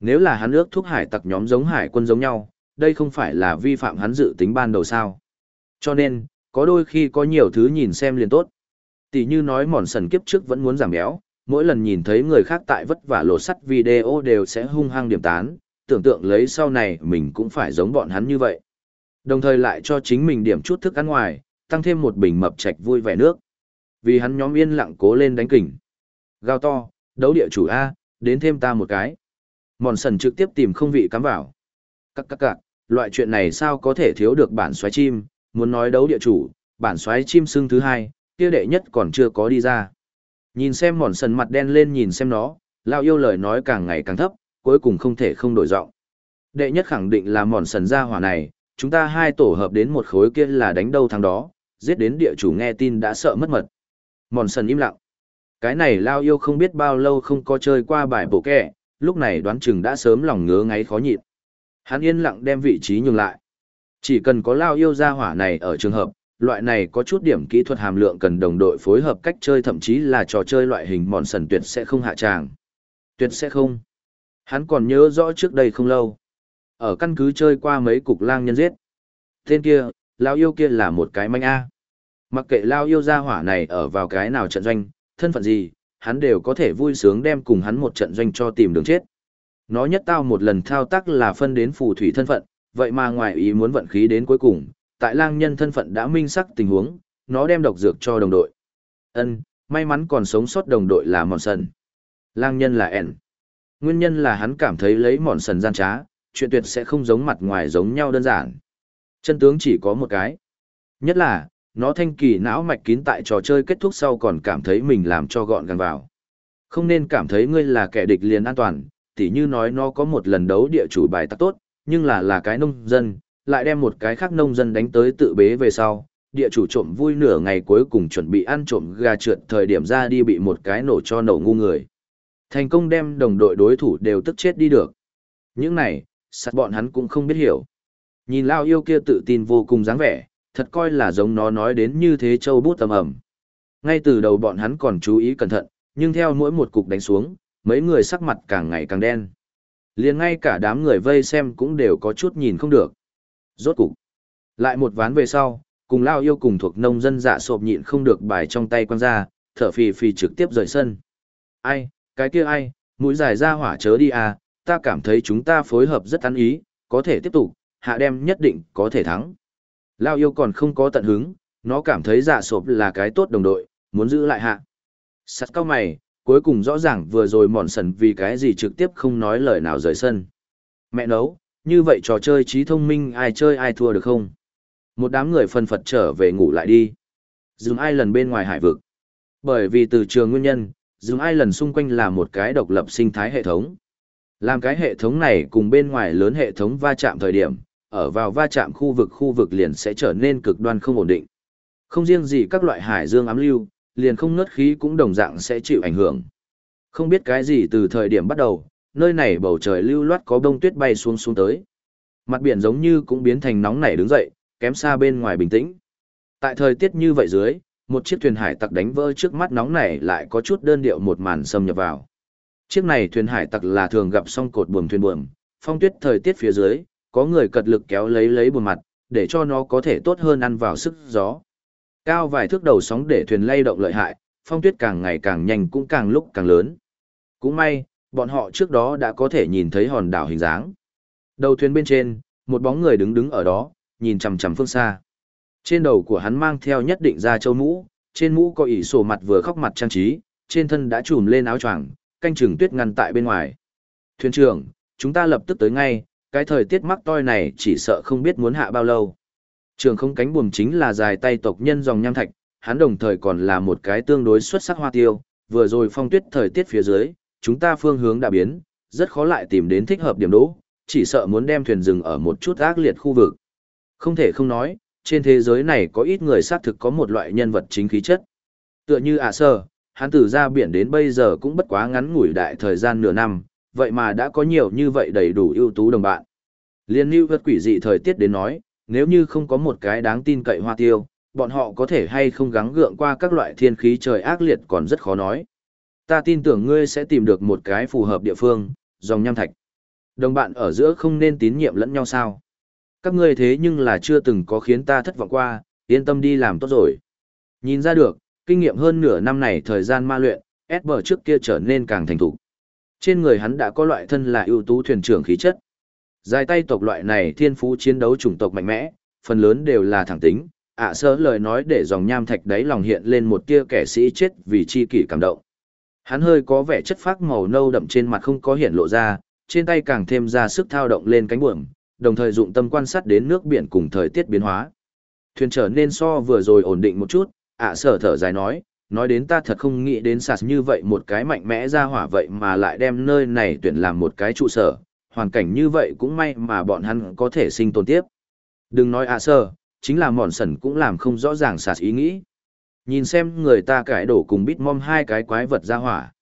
Nếu là hắn ước thúc hải tặc nhóm giống hải quân giống nhau, đây không phải là vi phạm hắn dự tính ban đầu sao. Cho nên, có đôi khi có nhiều thứ nhìn xem liền tốt. Tỷ như nói mòn sần kiếp trước vẫn muốn giảm béo, mỗi lần nhìn thấy người khác tại vất vả lột sắt video đều sẽ hung hăng điểm tán, tưởng tượng lấy sau này mình cũng phải giống bọn hắn như vậy. Đồng thời lại cho chính mình điểm chút thức ăn ngoài, tăng thêm một bình mập trạch vui vẻ nước. Vì hắn nhóm yên lặng cố lên đánh kỉnh. Gào to, đấu địa chủ A, đến thêm ta một cái. Mòn sần trực tiếp tìm không vị cắm vào. Các các cạc, loại chuyện này sao có thể thiếu được bản xoáy chim, muốn nói đấu địa chủ, bản xoáy chim xưng thứ hai, kia đệ nhất còn chưa có đi ra. Nhìn xem mòn sần mặt đen lên nhìn xem nó, lao yêu lời nói càng ngày càng thấp, cuối cùng không thể không đổi giọng. Đệ nhất khẳng định là mòn sần ra hỏa này, chúng ta hai tổ hợp đến một khối kia là đánh đâu thằng đó, giết đến địa chủ nghe tin đã sợ mất mật. Mòn sần im lặng. Cái này lao yêu không biết bao lâu không có chơi qua bài bộ kẹ, lúc này đoán chừng đã sớm lòng ngứa ngáy khó nhịn. Hắn yên lặng đem vị trí nhường lại. Chỉ cần có lao yêu ra hỏa này ở trường hợp, loại này có chút điểm kỹ thuật hàm lượng cần đồng đội phối hợp cách chơi thậm chí là trò chơi loại hình mòn sần tuyệt sẽ không hạ tràng. Tuyệt sẽ không. Hắn còn nhớ rõ trước đây không lâu. Ở căn cứ chơi qua mấy cục lang nhân giết. Tên kia, lao yêu kia là một cái manh A. Mặc kệ lao yêu ra hỏa này ở vào cái nào trận doanh, thân phận gì, hắn đều có thể vui sướng đem cùng hắn một trận doanh cho tìm đường chết. Nó nhất tao một lần thao tác là phân đến phù thủy thân phận, vậy mà ngoài ý muốn vận khí đến cuối cùng, tại lang nhân thân phận đã minh sắc tình huống, nó đem độc dược cho đồng đội. Ân, may mắn còn sống sót đồng đội là Mòn Sần. Lang nhân là ẻn. Nguyên nhân là hắn cảm thấy lấy Mòn Sần gian trá, chuyện tuyệt sẽ không giống mặt ngoài giống nhau đơn giản. Chân tướng chỉ có một cái. Nhất là, nó thanh kỳ não mạch kín tại trò chơi kết thúc sau còn cảm thấy mình làm cho gọn gàng vào. Không nên cảm thấy ngươi là kẻ địch liền an toàn, tỉ như nói nó có một lần đấu địa chủ bài tắc tốt, nhưng là là cái nông dân, lại đem một cái khác nông dân đánh tới tự bế về sau, địa chủ trộm vui nửa ngày cuối cùng chuẩn bị ăn trộm gà trượt thời điểm ra đi bị một cái nổ cho nổ ngu người. Thành công đem đồng đội đối thủ đều tức chết đi được. Những này, sắt bọn hắn cũng không biết hiểu. Nhìn Lao yêu kia tự tin vô cùng dáng vẻ, thật coi là giống nó nói đến như thế châu bút tầm ẩm. Ngay từ đầu bọn hắn còn chú ý cẩn thận, nhưng theo mỗi một cục đánh xuống, mấy người sắc mặt càng ngày càng đen. liền ngay cả đám người vây xem cũng đều có chút nhìn không được. Rốt cục. Lại một ván về sau, cùng lao yêu cùng thuộc nông dân dạ sộp nhịn không được bài trong tay quăng ra, thở phì phì trực tiếp rời sân. Ai, cái kia ai, mũi dài ra hỏa chớ đi à, ta cảm thấy chúng ta phối hợp rất ăn ý, có thể tiếp tục, hạ đem nhất định có thể thắng. Lao yêu còn không có tận hứng, nó cảm thấy dạ sộp là cái tốt đồng đội, muốn giữ lại hạ. Sắt cao mày, cuối cùng rõ ràng vừa rồi mòn sần vì cái gì trực tiếp không nói lời nào rời sân. Mẹ nấu, như vậy trò chơi trí thông minh ai chơi ai thua được không? Một đám người phân phật trở về ngủ lại đi. Dừng ai lần bên ngoài hải vực. Bởi vì từ trường nguyên nhân, dừng ai lần xung quanh là một cái độc lập sinh thái hệ thống. Làm cái hệ thống này cùng bên ngoài lớn hệ thống va chạm thời điểm, ở vào va chạm khu vực khu vực liền sẽ trở nên cực đoan không ổn định. Không riêng gì các loại hải dương ám lưu, liền không ngất khí cũng đồng dạng sẽ chịu ảnh hưởng. Không biết cái gì từ thời điểm bắt đầu, nơi này bầu trời lưu loát có bông tuyết bay xuống xuống tới. Mặt biển giống như cũng biến thành nóng nảy đứng dậy, kém xa bên ngoài bình tĩnh. Tại thời tiết như vậy dưới, một chiếc thuyền hải tặc đánh vỡ trước mắt nóng nảy lại có chút đơn điệu một màn xâm nhập vào. Chiếc này thuyền hải tặc là thường gặp song cột buồm thuyền buồm, phong tuyết thời tiết phía dưới, có người cật lực kéo lấy lấy buồm mặt, để cho nó có thể tốt hơn ăn vào sức gió. Cao vài thước đầu sóng để thuyền lay động lợi hại, phong tuyết càng ngày càng nhanh cũng càng lúc càng lớn. Cũng may, bọn họ trước đó đã có thể nhìn thấy hòn đảo hình dáng. Đầu thuyền bên trên, một bóng người đứng đứng ở đó, nhìn chằm chằm phương xa. Trên đầu của hắn mang theo nhất định ra châu mũ, trên mũ có ỷ sổ mặt vừa khóc mặt trang trí, trên thân đã trùm lên áo choàng, canh chừng tuyết ngăn tại bên ngoài. Thuyền trưởng, chúng ta lập tức tới ngay, cái thời tiết mắc toi này chỉ sợ không biết muốn hạ bao lâu. Trường không cánh buồm chính là dài tay tộc nhân dòng nham thạch, hắn đồng thời còn là một cái tương đối xuất sắc hoa tiêu, vừa rồi phong tuyết thời tiết phía dưới, chúng ta phương hướng đã biến, rất khó lại tìm đến thích hợp điểm đỗ, chỉ sợ muốn đem thuyền dừng ở một chút ác liệt khu vực. Không thể không nói, trên thế giới này có ít người xác thực có một loại nhân vật chính khí chất. Tựa như ạ sơ, hắn từ ra biển đến bây giờ cũng bất quá ngắn ngủi đại thời gian nửa năm, vậy mà đã có nhiều như vậy đầy đủ ưu tú đồng bạn. Liên lưu vật quỷ dị thời tiết đến nói, nếu như không có một cái đáng tin cậy hoa tiêu, bọn họ có thể hay không gắng gượng qua các loại thiên khí trời ác liệt còn rất khó nói. Ta tin tưởng ngươi sẽ tìm được một cái phù hợp địa phương, dòng nham thạch. Đồng bạn ở giữa không nên tín nhiệm lẫn nhau sao? Các ngươi thế nhưng là chưa từng có khiến ta thất vọng qua, yên tâm đi làm tốt rồi. Nhìn ra được, kinh nghiệm hơn nửa năm này thời gian ma luyện, Esper trước kia trở nên càng thành thục. Trên người hắn đã có loại thân là ưu tú thuyền trưởng khí chất. Dài tay tộc loại này thiên phú chiến đấu chủng tộc mạnh mẽ, phần lớn đều là thẳng tính, ạ à, sơ lời nói để dòng nham thạch đáy lòng hiện lên một tia kẻ sĩ chết vì chi kỷ cảm động. Hắn hơi có vẻ chất phác màu nâu đậm trên mặt không có hiện lộ ra, trên tay càng thêm ra sức thao động lên cánh buồm, đồng thời dụng tâm quan sát đến nước biển cùng thời tiết biến hóa. Thuyền trở nên so vừa rồi ổn định một chút, ạ à, sở thở dài nói, nói đến ta thật không nghĩ đến sạt như vậy một cái mạnh mẽ ra hỏa vậy mà lại đem nơi này tuyển làm một cái trụ sở, hoàn cảnh như vậy cũng may mà bọn hắn có thể sinh tồn tiếp. Đừng nói ạ à sơ, chính là mòn sần cũng làm không rõ ràng sạt ý nghĩ. Nhìn xem người ta cải đổ cùng bít mom hai cái quái vật ra hỏa.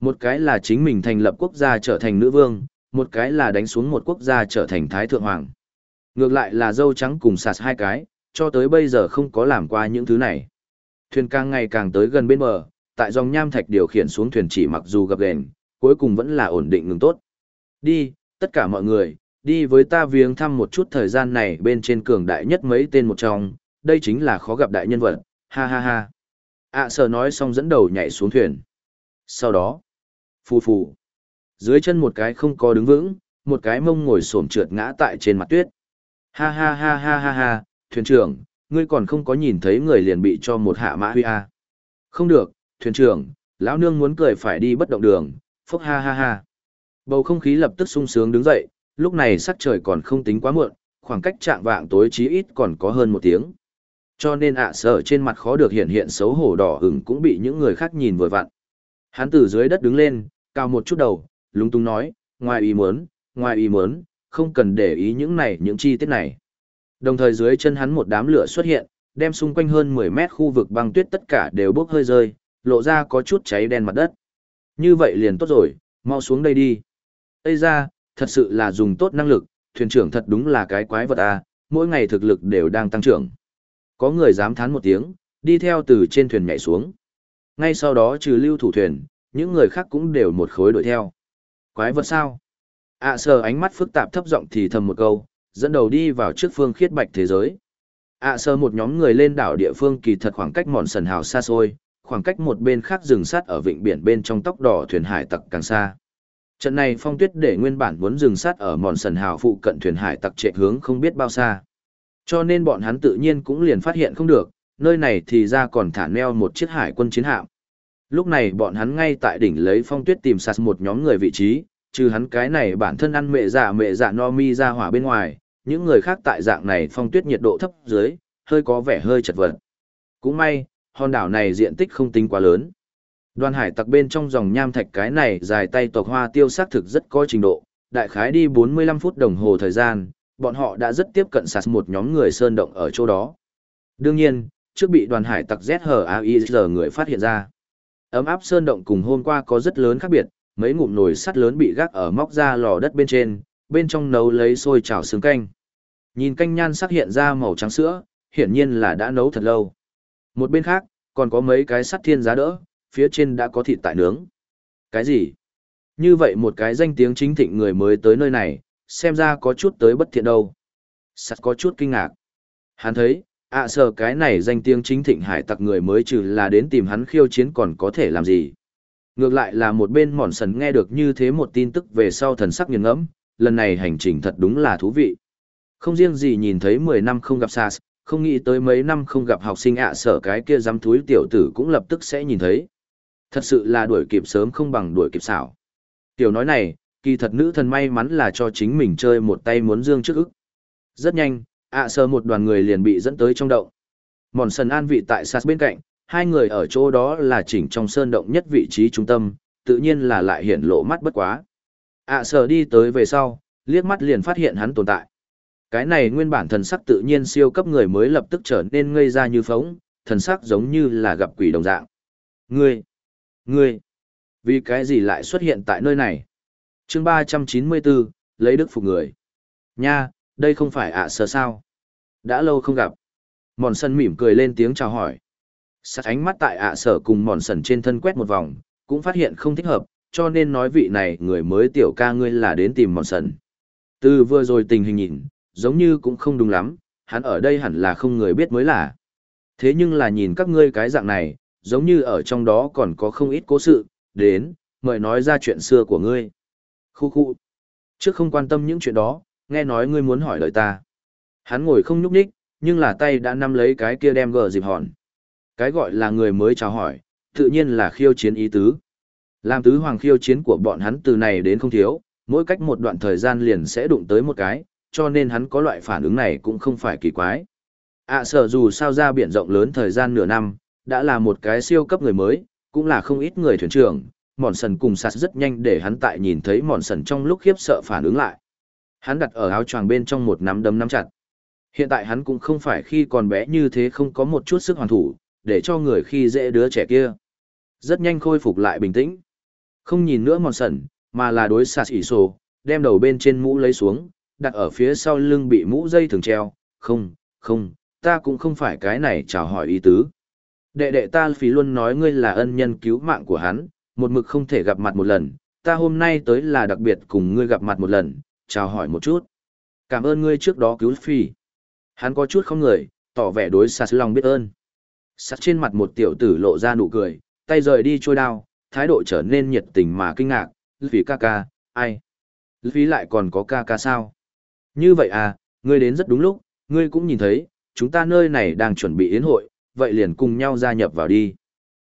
Một cái là chính mình thành lập quốc gia trở thành nữ vương, một cái là đánh xuống một quốc gia trở thành thái thượng hoàng. Ngược lại là dâu trắng cùng sạt hai cái, cho tới bây giờ không có làm qua những thứ này. Thuyền càng ngày càng tới gần bên bờ, tại dòng nham thạch điều khiển xuống thuyền chỉ mặc dù gặp ghềnh, cuối cùng vẫn là ổn định ngừng tốt. Đi, tất cả mọi người, đi với ta viếng thăm một chút thời gian này bên trên cường đại nhất mấy tên một trong, đây chính là khó gặp đại nhân vật, ha ha ha. ạ à, nói xong dẫn đầu nhảy xuống thuyền. Sau đó, phù phù, dưới chân một cái không có đứng vững, một cái mông ngồi xổm trượt ngã tại trên mặt tuyết. Ha ha ha ha ha ha, thuyền trưởng, ngươi còn không có nhìn thấy người liền bị cho một hạ mã huy a. Không được, thuyền trưởng, lão nương muốn cười phải đi bất động đường, phốc ha ha ha. Bầu không khí lập tức sung sướng đứng dậy, lúc này sắc trời còn không tính quá muộn, khoảng cách trạng vạng tối chí ít còn có hơn một tiếng. Cho nên ạ sợ trên mặt khó được hiện hiện xấu hổ đỏ hừng cũng bị những người khác nhìn vừa vặn. Hắn từ dưới đất đứng lên, cao một chút đầu, lúng túng nói, ngoài ý muốn, ngoài ý muốn, không cần để ý những này những chi tiết này. Đồng thời dưới chân hắn một đám lửa xuất hiện, đem xung quanh hơn 10 mét khu vực băng tuyết tất cả đều bốc hơi rơi, lộ ra có chút cháy đen mặt đất. Như vậy liền tốt rồi, mau xuống đây đi. Ây ra, thật sự là dùng tốt năng lực, thuyền trưởng thật đúng là cái quái vật à, mỗi ngày thực lực đều đang tăng trưởng. Có người dám thán một tiếng, đi theo từ trên thuyền nhảy xuống. Ngay sau đó trừ lưu thủ thuyền, những người khác cũng đều một khối đuổi theo. Quái vật sao? ạ à, sờ ánh mắt phức tạp thấp giọng thì thầm một câu, dẫn đầu đi vào trước phương khiết bạch thế giới. ạ à, sờ một nhóm người lên đảo địa phương kỳ thật khoảng cách mòn sần hào xa xôi, khoảng cách một bên khác rừng sắt ở vịnh biển bên trong tóc đỏ thuyền hải tặc càng xa. Trận này phong tuyết để nguyên bản muốn dừng sát ở mòn sần hào phụ cận thuyền hải tặc trệ hướng không biết bao xa. Cho nên bọn hắn tự nhiên cũng liền phát hiện không được, nơi này thì ra còn thả neo một chiếc hải quân chiến hạm. Lúc này bọn hắn ngay tại đỉnh lấy phong tuyết tìm sạt một nhóm người vị trí, trừ hắn cái này bản thân ăn mẹ dạ mẹ dạ no mi ra hỏa bên ngoài, những người khác tại dạng này phong tuyết nhiệt độ thấp dưới, hơi có vẻ hơi chật vật. Cũng may, hòn đảo này diện tích không tính quá lớn. Đoàn hải tặc bên trong dòng nham thạch cái này dài tay tộc hoa tiêu xác thực rất có trình độ, đại khái đi 45 phút đồng hồ thời gian, bọn họ đã rất tiếp cận sạt một nhóm người sơn động ở chỗ đó. Đương nhiên, trước bị đoàn hải tặc ZHAIZ người phát hiện ra. Ấm áp sơn động cùng hôm qua có rất lớn khác biệt, mấy ngụm nồi sắt lớn bị gác ở móc ra lò đất bên trên, bên trong nấu lấy sôi chảo sướng canh. Nhìn canh nhan sắc hiện ra màu trắng sữa, hiển nhiên là đã nấu thật lâu. Một bên khác, còn có mấy cái sắt thiên giá đỡ, phía trên đã có thịt tại nướng. Cái gì? Như vậy một cái danh tiếng chính thịnh người mới tới nơi này, xem ra có chút tới bất thiện đâu. Sắt có chút kinh ngạc. Hắn thấy, ạ à sợ cái này danh tiếng chính thịnh hải tặc người mới trừ là đến tìm hắn khiêu chiến còn có thể làm gì. Ngược lại là một bên mòn sần nghe được như thế một tin tức về sau thần sắc nghiền ngẫm, lần này hành trình thật đúng là thú vị. Không riêng gì nhìn thấy 10 năm không gặp SARS, không nghĩ tới mấy năm không gặp học sinh ạ à sở cái kia dám túi tiểu tử cũng lập tức sẽ nhìn thấy. Thật sự là đuổi kịp sớm không bằng đuổi kịp xảo. Tiểu nói này, kỳ thật nữ thần may mắn là cho chính mình chơi một tay muốn dương trước ức. Rất nhanh, ạ sơ một đoàn người liền bị dẫn tới trong động. Mòn sần an vị tại sát bên cạnh, hai người ở chỗ đó là chỉnh trong sơn động nhất vị trí trung tâm, tự nhiên là lại hiện lộ mắt bất quá. ạ sơ đi tới về sau, liếc mắt liền phát hiện hắn tồn tại. Cái này nguyên bản thần sắc tự nhiên siêu cấp người mới lập tức trở nên ngây ra như phóng, thần sắc giống như là gặp quỷ đồng dạng. Ngươi, ngươi, vì cái gì lại xuất hiện tại nơi này? chương 394, lấy đức phục người. Nha, đây không phải ạ à sao? Đã lâu không gặp. Mòn sân mỉm cười lên tiếng chào hỏi. Sát ánh mắt tại ạ sở cùng mòn sần trên thân quét một vòng, cũng phát hiện không thích hợp, cho nên nói vị này người mới tiểu ca ngươi là đến tìm mòn sần. Từ vừa rồi tình hình nhìn, giống như cũng không đúng lắm, hắn ở đây hẳn là không người biết mới là. Thế nhưng là nhìn các ngươi cái dạng này, giống như ở trong đó còn có không ít cố sự, đến, mời nói ra chuyện xưa của ngươi. Khu khu. Trước không quan tâm những chuyện đó, nghe nói ngươi muốn hỏi lời ta. Hắn ngồi không nhúc nhích, nhưng là tay đã nắm lấy cái kia đem gờ dịp hòn. Cái gọi là người mới chào hỏi, tự nhiên là khiêu chiến ý tứ. Làm tứ hoàng khiêu chiến của bọn hắn từ này đến không thiếu, mỗi cách một đoạn thời gian liền sẽ đụng tới một cái, cho nên hắn có loại phản ứng này cũng không phải kỳ quái. ạ à, sở dù sao ra biển rộng lớn thời gian nửa năm, đã là một cái siêu cấp người mới, cũng là không ít người thuyền trưởng, mòn sần cùng sạt rất nhanh để hắn tại nhìn thấy mòn sần trong lúc khiếp sợ phản ứng lại. Hắn đặt ở áo choàng bên trong một nắm đấm nắm chặt. Hiện tại hắn cũng không phải khi còn bé như thế không có một chút sức hoàn thủ, để cho người khi dễ đứa trẻ kia. Rất nhanh khôi phục lại bình tĩnh. Không nhìn nữa mòn sần, mà là đối sạt ỉ sổ, đem đầu bên trên mũ lấy xuống, đặt ở phía sau lưng bị mũ dây thường treo. Không, không, ta cũng không phải cái này chào hỏi ý tứ. Đệ đệ ta phí luôn nói ngươi là ân nhân cứu mạng của hắn, một mực không thể gặp mặt một lần, ta hôm nay tới là đặc biệt cùng ngươi gặp mặt một lần, chào hỏi một chút. Cảm ơn ngươi trước đó cứu phi. Hắn có chút không người, tỏ vẻ đối sạt lòng biết ơn. Sạt trên mặt một tiểu tử lộ ra nụ cười, tay rời đi trôi đao, thái độ trở nên nhiệt tình mà kinh ngạc, vì ca ca, ai? Phí lại còn có ca ca sao? Như vậy à, ngươi đến rất đúng lúc, ngươi cũng nhìn thấy, chúng ta nơi này đang chuẩn bị yến hội, vậy liền cùng nhau gia nhập vào đi.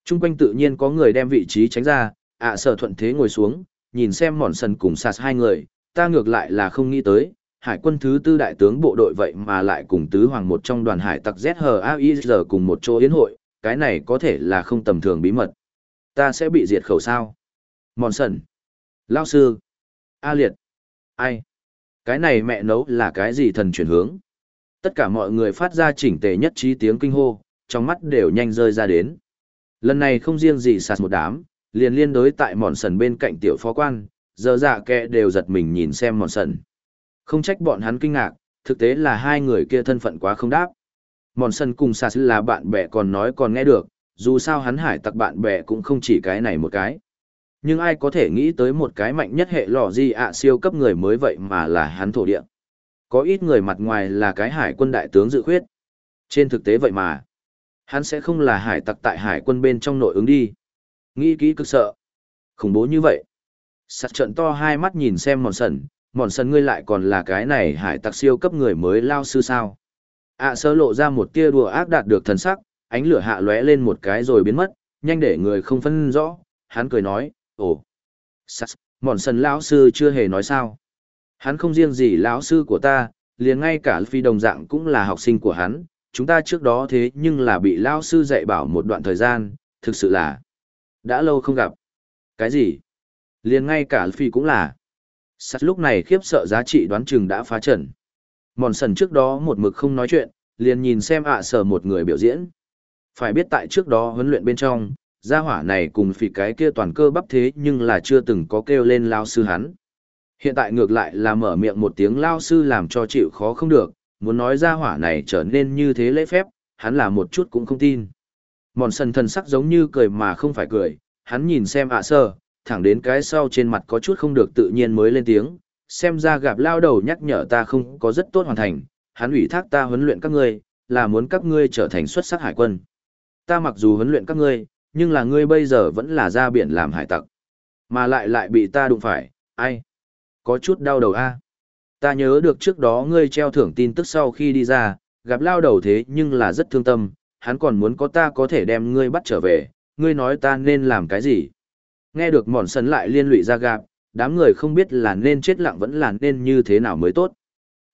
Trung quanh tự nhiên có người đem vị trí tránh ra, ạ sở thuận thế ngồi xuống, nhìn xem mòn sần cùng sạt hai người, ta ngược lại là không nghĩ tới, hải quân thứ tư đại tướng bộ đội vậy mà lại cùng tứ hoàng một trong đoàn hải tặc ZHAIZ cùng một chỗ yến hội, cái này có thể là không tầm thường bí mật. Ta sẽ bị diệt khẩu sao? Mòn sần. Lao sư. A liệt. Ai? Cái này mẹ nấu là cái gì thần chuyển hướng? Tất cả mọi người phát ra chỉnh tề nhất trí tiếng kinh hô, trong mắt đều nhanh rơi ra đến. Lần này không riêng gì sạt một đám, liền liên đối tại mòn sần bên cạnh tiểu phó quan, giờ dạ kẹ đều giật mình nhìn xem mòn sần. Không trách bọn hắn kinh ngạc, thực tế là hai người kia thân phận quá không đáp. Mòn sần cùng sạt là bạn bè còn nói còn nghe được, dù sao hắn hải tặc bạn bè cũng không chỉ cái này một cái. Nhưng ai có thể nghĩ tới một cái mạnh nhất hệ lò gì ạ siêu cấp người mới vậy mà là hắn thổ địa. Có ít người mặt ngoài là cái hải quân đại tướng dự khuyết. Trên thực tế vậy mà, hắn sẽ không là hải tặc tại hải quân bên trong nội ứng đi. Nghĩ kỹ cực sợ. Khủng bố như vậy. Sắt trận to hai mắt nhìn xem mòn sần, mòn sần ngươi lại còn là cái này hải tặc siêu cấp người mới lao sư sao. ạ sơ lộ ra một tia đùa ác đạt được thần sắc, ánh lửa hạ lóe lên một cái rồi biến mất, nhanh để người không phân rõ, hắn cười nói, ồ, sắt, mòn sần lão sư chưa hề nói sao. Hắn không riêng gì lão sư của ta, liền ngay cả phi đồng dạng cũng là học sinh của hắn, chúng ta trước đó thế nhưng là bị lão sư dạy bảo một đoạn thời gian, thực sự là đã lâu không gặp. Cái gì? Liền ngay cả phi cũng là. Sắt lúc này khiếp sợ giá trị đoán chừng đã phá trần. Mòn sần trước đó một mực không nói chuyện, liền nhìn xem ạ sở một người biểu diễn. Phải biết tại trước đó huấn luyện bên trong, gia hỏa này cùng phỉ cái kia toàn cơ bắp thế nhưng là chưa từng có kêu lên lao sư hắn. Hiện tại ngược lại là mở miệng một tiếng lao sư làm cho chịu khó không được, muốn nói gia hỏa này trở nên như thế lễ phép, hắn là một chút cũng không tin. Mòn sần thần sắc giống như cười mà không phải cười, hắn nhìn xem ạ sơ, thẳng đến cái sau trên mặt có chút không được tự nhiên mới lên tiếng, xem ra gặp lao đầu nhắc nhở ta không có rất tốt hoàn thành, hắn ủy thác ta huấn luyện các ngươi, là muốn các ngươi trở thành xuất sắc hải quân. Ta mặc dù huấn luyện các ngươi, nhưng là ngươi bây giờ vẫn là ra biển làm hải tặc. Mà lại lại bị ta đụng phải, ai? Có chút đau đầu a. Ta nhớ được trước đó ngươi treo thưởng tin tức sau khi đi ra, gặp lao đầu thế nhưng là rất thương tâm, hắn còn muốn có ta có thể đem ngươi bắt trở về, ngươi nói ta nên làm cái gì? Nghe được mòn sân lại liên lụy ra gặp, đám người không biết là nên chết lặng vẫn là nên như thế nào mới tốt.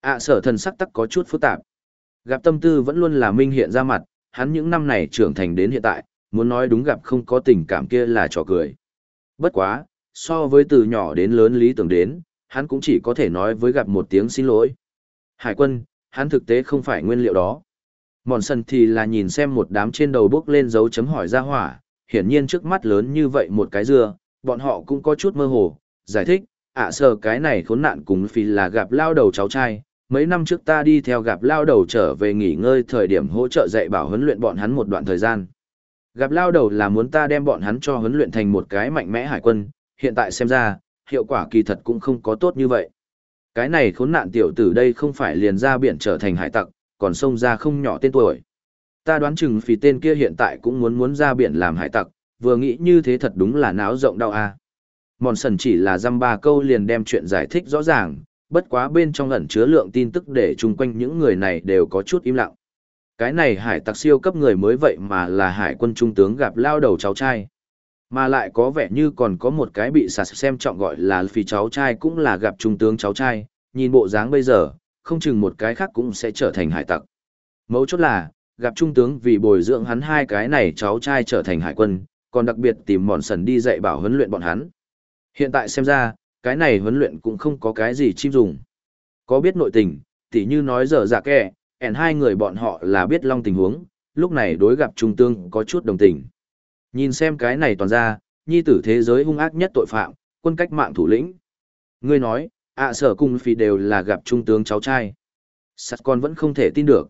ạ sở thần sắc tắc có chút phức tạp. Gặp tâm tư vẫn luôn là minh hiện ra mặt, hắn những năm này trưởng thành đến hiện tại, muốn nói đúng gặp không có tình cảm kia là trò cười. Bất quá, so với từ nhỏ đến lớn lý tưởng đến, hắn cũng chỉ có thể nói với gặp một tiếng xin lỗi. Hải quân, hắn thực tế không phải nguyên liệu đó. Mòn sần thì là nhìn xem một đám trên đầu bước lên dấu chấm hỏi ra hỏa, hiển nhiên trước mắt lớn như vậy một cái dưa, bọn họ cũng có chút mơ hồ, giải thích, ạ à, sờ cái này khốn nạn cùng phi là gặp lao đầu cháu trai, mấy năm trước ta đi theo gặp lao đầu trở về nghỉ ngơi thời điểm hỗ trợ dạy bảo huấn luyện bọn hắn một đoạn thời gian. Gặp lao đầu là muốn ta đem bọn hắn cho huấn luyện thành một cái mạnh mẽ hải quân, hiện tại xem ra, hiệu quả kỳ thật cũng không có tốt như vậy. Cái này khốn nạn tiểu tử đây không phải liền ra biển trở thành hải tặc, còn xông ra không nhỏ tên tuổi. Ta đoán chừng phì tên kia hiện tại cũng muốn muốn ra biển làm hải tặc, vừa nghĩ như thế thật đúng là náo rộng đau a. À. Mòn sần chỉ là dăm ba câu liền đem chuyện giải thích rõ ràng, bất quá bên trong ẩn chứa lượng tin tức để chung quanh những người này đều có chút im lặng. Cái này hải tặc siêu cấp người mới vậy mà là hải quân trung tướng gặp lao đầu cháu trai. Mà lại có vẻ như còn có một cái bị sạt xem trọng gọi là phi cháu trai cũng là gặp trung tướng cháu trai, nhìn bộ dáng bây giờ, không chừng một cái khác cũng sẽ trở thành hải tặc. Mấu chốt là, gặp trung tướng vì bồi dưỡng hắn hai cái này cháu trai trở thành hải quân, còn đặc biệt tìm mòn sần đi dạy bảo huấn luyện bọn hắn. Hiện tại xem ra, cái này huấn luyện cũng không có cái gì chim dùng. Có biết nội tình, tỉ như nói dở dạ kẻ, ẻn hai người bọn họ là biết long tình huống, lúc này đối gặp trung tướng có chút đồng tình. Nhìn xem cái này toàn ra, nhi tử thế giới hung ác nhất tội phạm, quân cách mạng thủ lĩnh. Ngươi nói, ạ sở cung phi đều là gặp trung tướng cháu trai. Sắt con vẫn không thể tin được.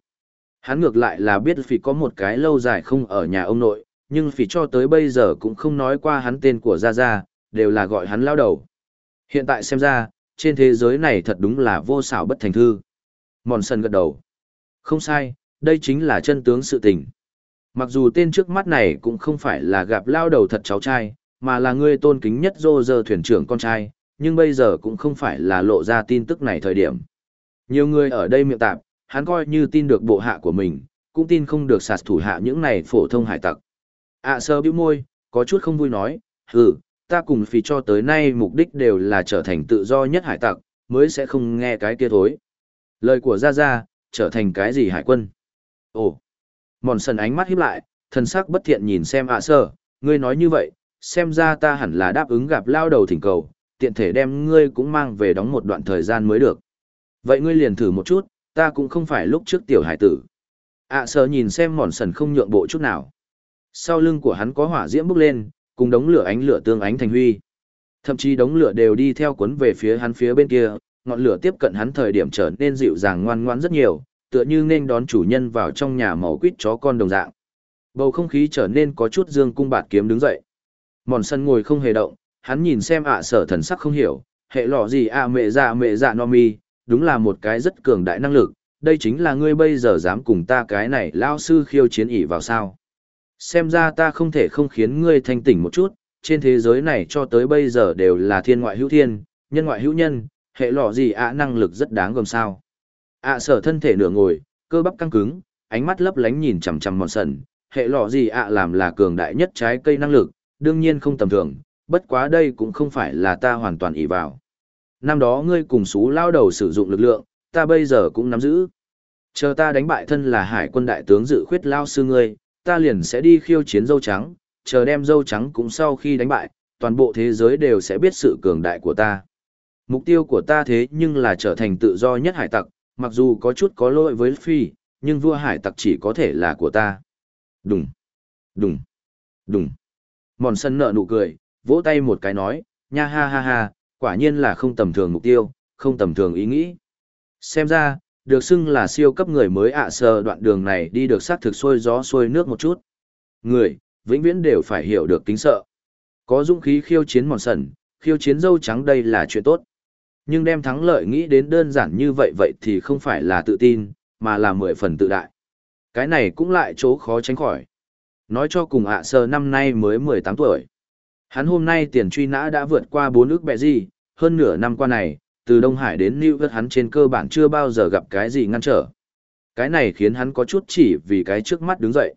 Hắn ngược lại là biết phi có một cái lâu dài không ở nhà ông nội, nhưng phi cho tới bây giờ cũng không nói qua hắn tên của Gia Gia, đều là gọi hắn lao đầu. Hiện tại xem ra, trên thế giới này thật đúng là vô xảo bất thành thư. Mòn sân gật đầu. Không sai, đây chính là chân tướng sự tình. Mặc dù tên trước mắt này cũng không phải là gặp lao đầu thật cháu trai, mà là người tôn kính nhất dô dơ thuyền trưởng con trai, nhưng bây giờ cũng không phải là lộ ra tin tức này thời điểm. Nhiều người ở đây miệng tạp, hắn coi như tin được bộ hạ của mình, cũng tin không được sạt thủ hạ những này phổ thông hải tặc. ạ sơ bĩu môi, có chút không vui nói, hừ, ta cùng phì cho tới nay mục đích đều là trở thành tự do nhất hải tặc, mới sẽ không nghe cái kia thối. Lời của Gia Gia, trở thành cái gì hải quân? Ồ! Mòn sần ánh mắt híp lại, thân sắc bất thiện nhìn xem ạ sơ, ngươi nói như vậy, xem ra ta hẳn là đáp ứng gặp lao đầu thỉnh cầu, tiện thể đem ngươi cũng mang về đóng một đoạn thời gian mới được. Vậy ngươi liền thử một chút, ta cũng không phải lúc trước tiểu hải tử. ạ sơ nhìn xem mòn sần không nhượng bộ chút nào. Sau lưng của hắn có hỏa diễm bốc lên, cùng đống lửa ánh lửa tương ánh thành huy. Thậm chí đống lửa đều đi theo cuốn về phía hắn phía bên kia, ngọn lửa tiếp cận hắn thời điểm trở nên dịu dàng ngoan ngoãn rất nhiều, tựa như nên đón chủ nhân vào trong nhà màu quýt chó con đồng dạng. Bầu không khí trở nên có chút dương cung bạt kiếm đứng dậy. Mòn sân ngồi không hề động, hắn nhìn xem ạ sở thần sắc không hiểu, hệ lọ gì ạ mẹ dạ mẹ dạ no mi, đúng là một cái rất cường đại năng lực, đây chính là ngươi bây giờ dám cùng ta cái này lao sư khiêu chiến ỉ vào sao xem ra ta không thể không khiến ngươi thanh tỉnh một chút, trên thế giới này cho tới bây giờ đều là thiên ngoại hữu thiên, nhân ngoại hữu nhân, hệ lọ gì ạ năng lực rất đáng gồm sao ạ sở thân thể nửa ngồi, cơ bắp căng cứng, ánh mắt lấp lánh nhìn chằm chằm mòn sần, hệ lọ gì ạ làm là cường đại nhất trái cây năng lực, đương nhiên không tầm thường, bất quá đây cũng không phải là ta hoàn toàn ỉ vào. Năm đó ngươi cùng xú lao đầu sử dụng lực lượng, ta bây giờ cũng nắm giữ. Chờ ta đánh bại thân là hải quân đại tướng dự khuyết lao sư ngươi, ta liền sẽ đi khiêu chiến dâu trắng, chờ đem dâu trắng cũng sau khi đánh bại, toàn bộ thế giới đều sẽ biết sự cường đại của ta. Mục tiêu của ta thế nhưng là trở thành tự do nhất hải tặc, mặc dù có chút có lỗi với Phi, nhưng vua hải tặc chỉ có thể là của ta. Đùng, đùng, đùng. Mòn sân nợ nụ cười, vỗ tay một cái nói, nha ha ha ha, quả nhiên là không tầm thường mục tiêu, không tầm thường ý nghĩ. Xem ra, được xưng là siêu cấp người mới ạ sờ đoạn đường này đi được xác thực sôi gió sôi nước một chút. Người, vĩnh viễn đều phải hiểu được kính sợ. Có dũng khí khiêu chiến mòn sần, khiêu chiến dâu trắng đây là chuyện tốt. Nhưng đem thắng lợi nghĩ đến đơn giản như vậy vậy thì không phải là tự tin, mà là mười phần tự đại. Cái này cũng lại chỗ khó tránh khỏi. Nói cho cùng ạ sơ năm nay mới 18 tuổi. Hắn hôm nay tiền truy nã đã vượt qua 4 ước bẹ gì, hơn nửa năm qua này, từ Đông Hải đến New York hắn trên cơ bản chưa bao giờ gặp cái gì ngăn trở. Cái này khiến hắn có chút chỉ vì cái trước mắt đứng dậy.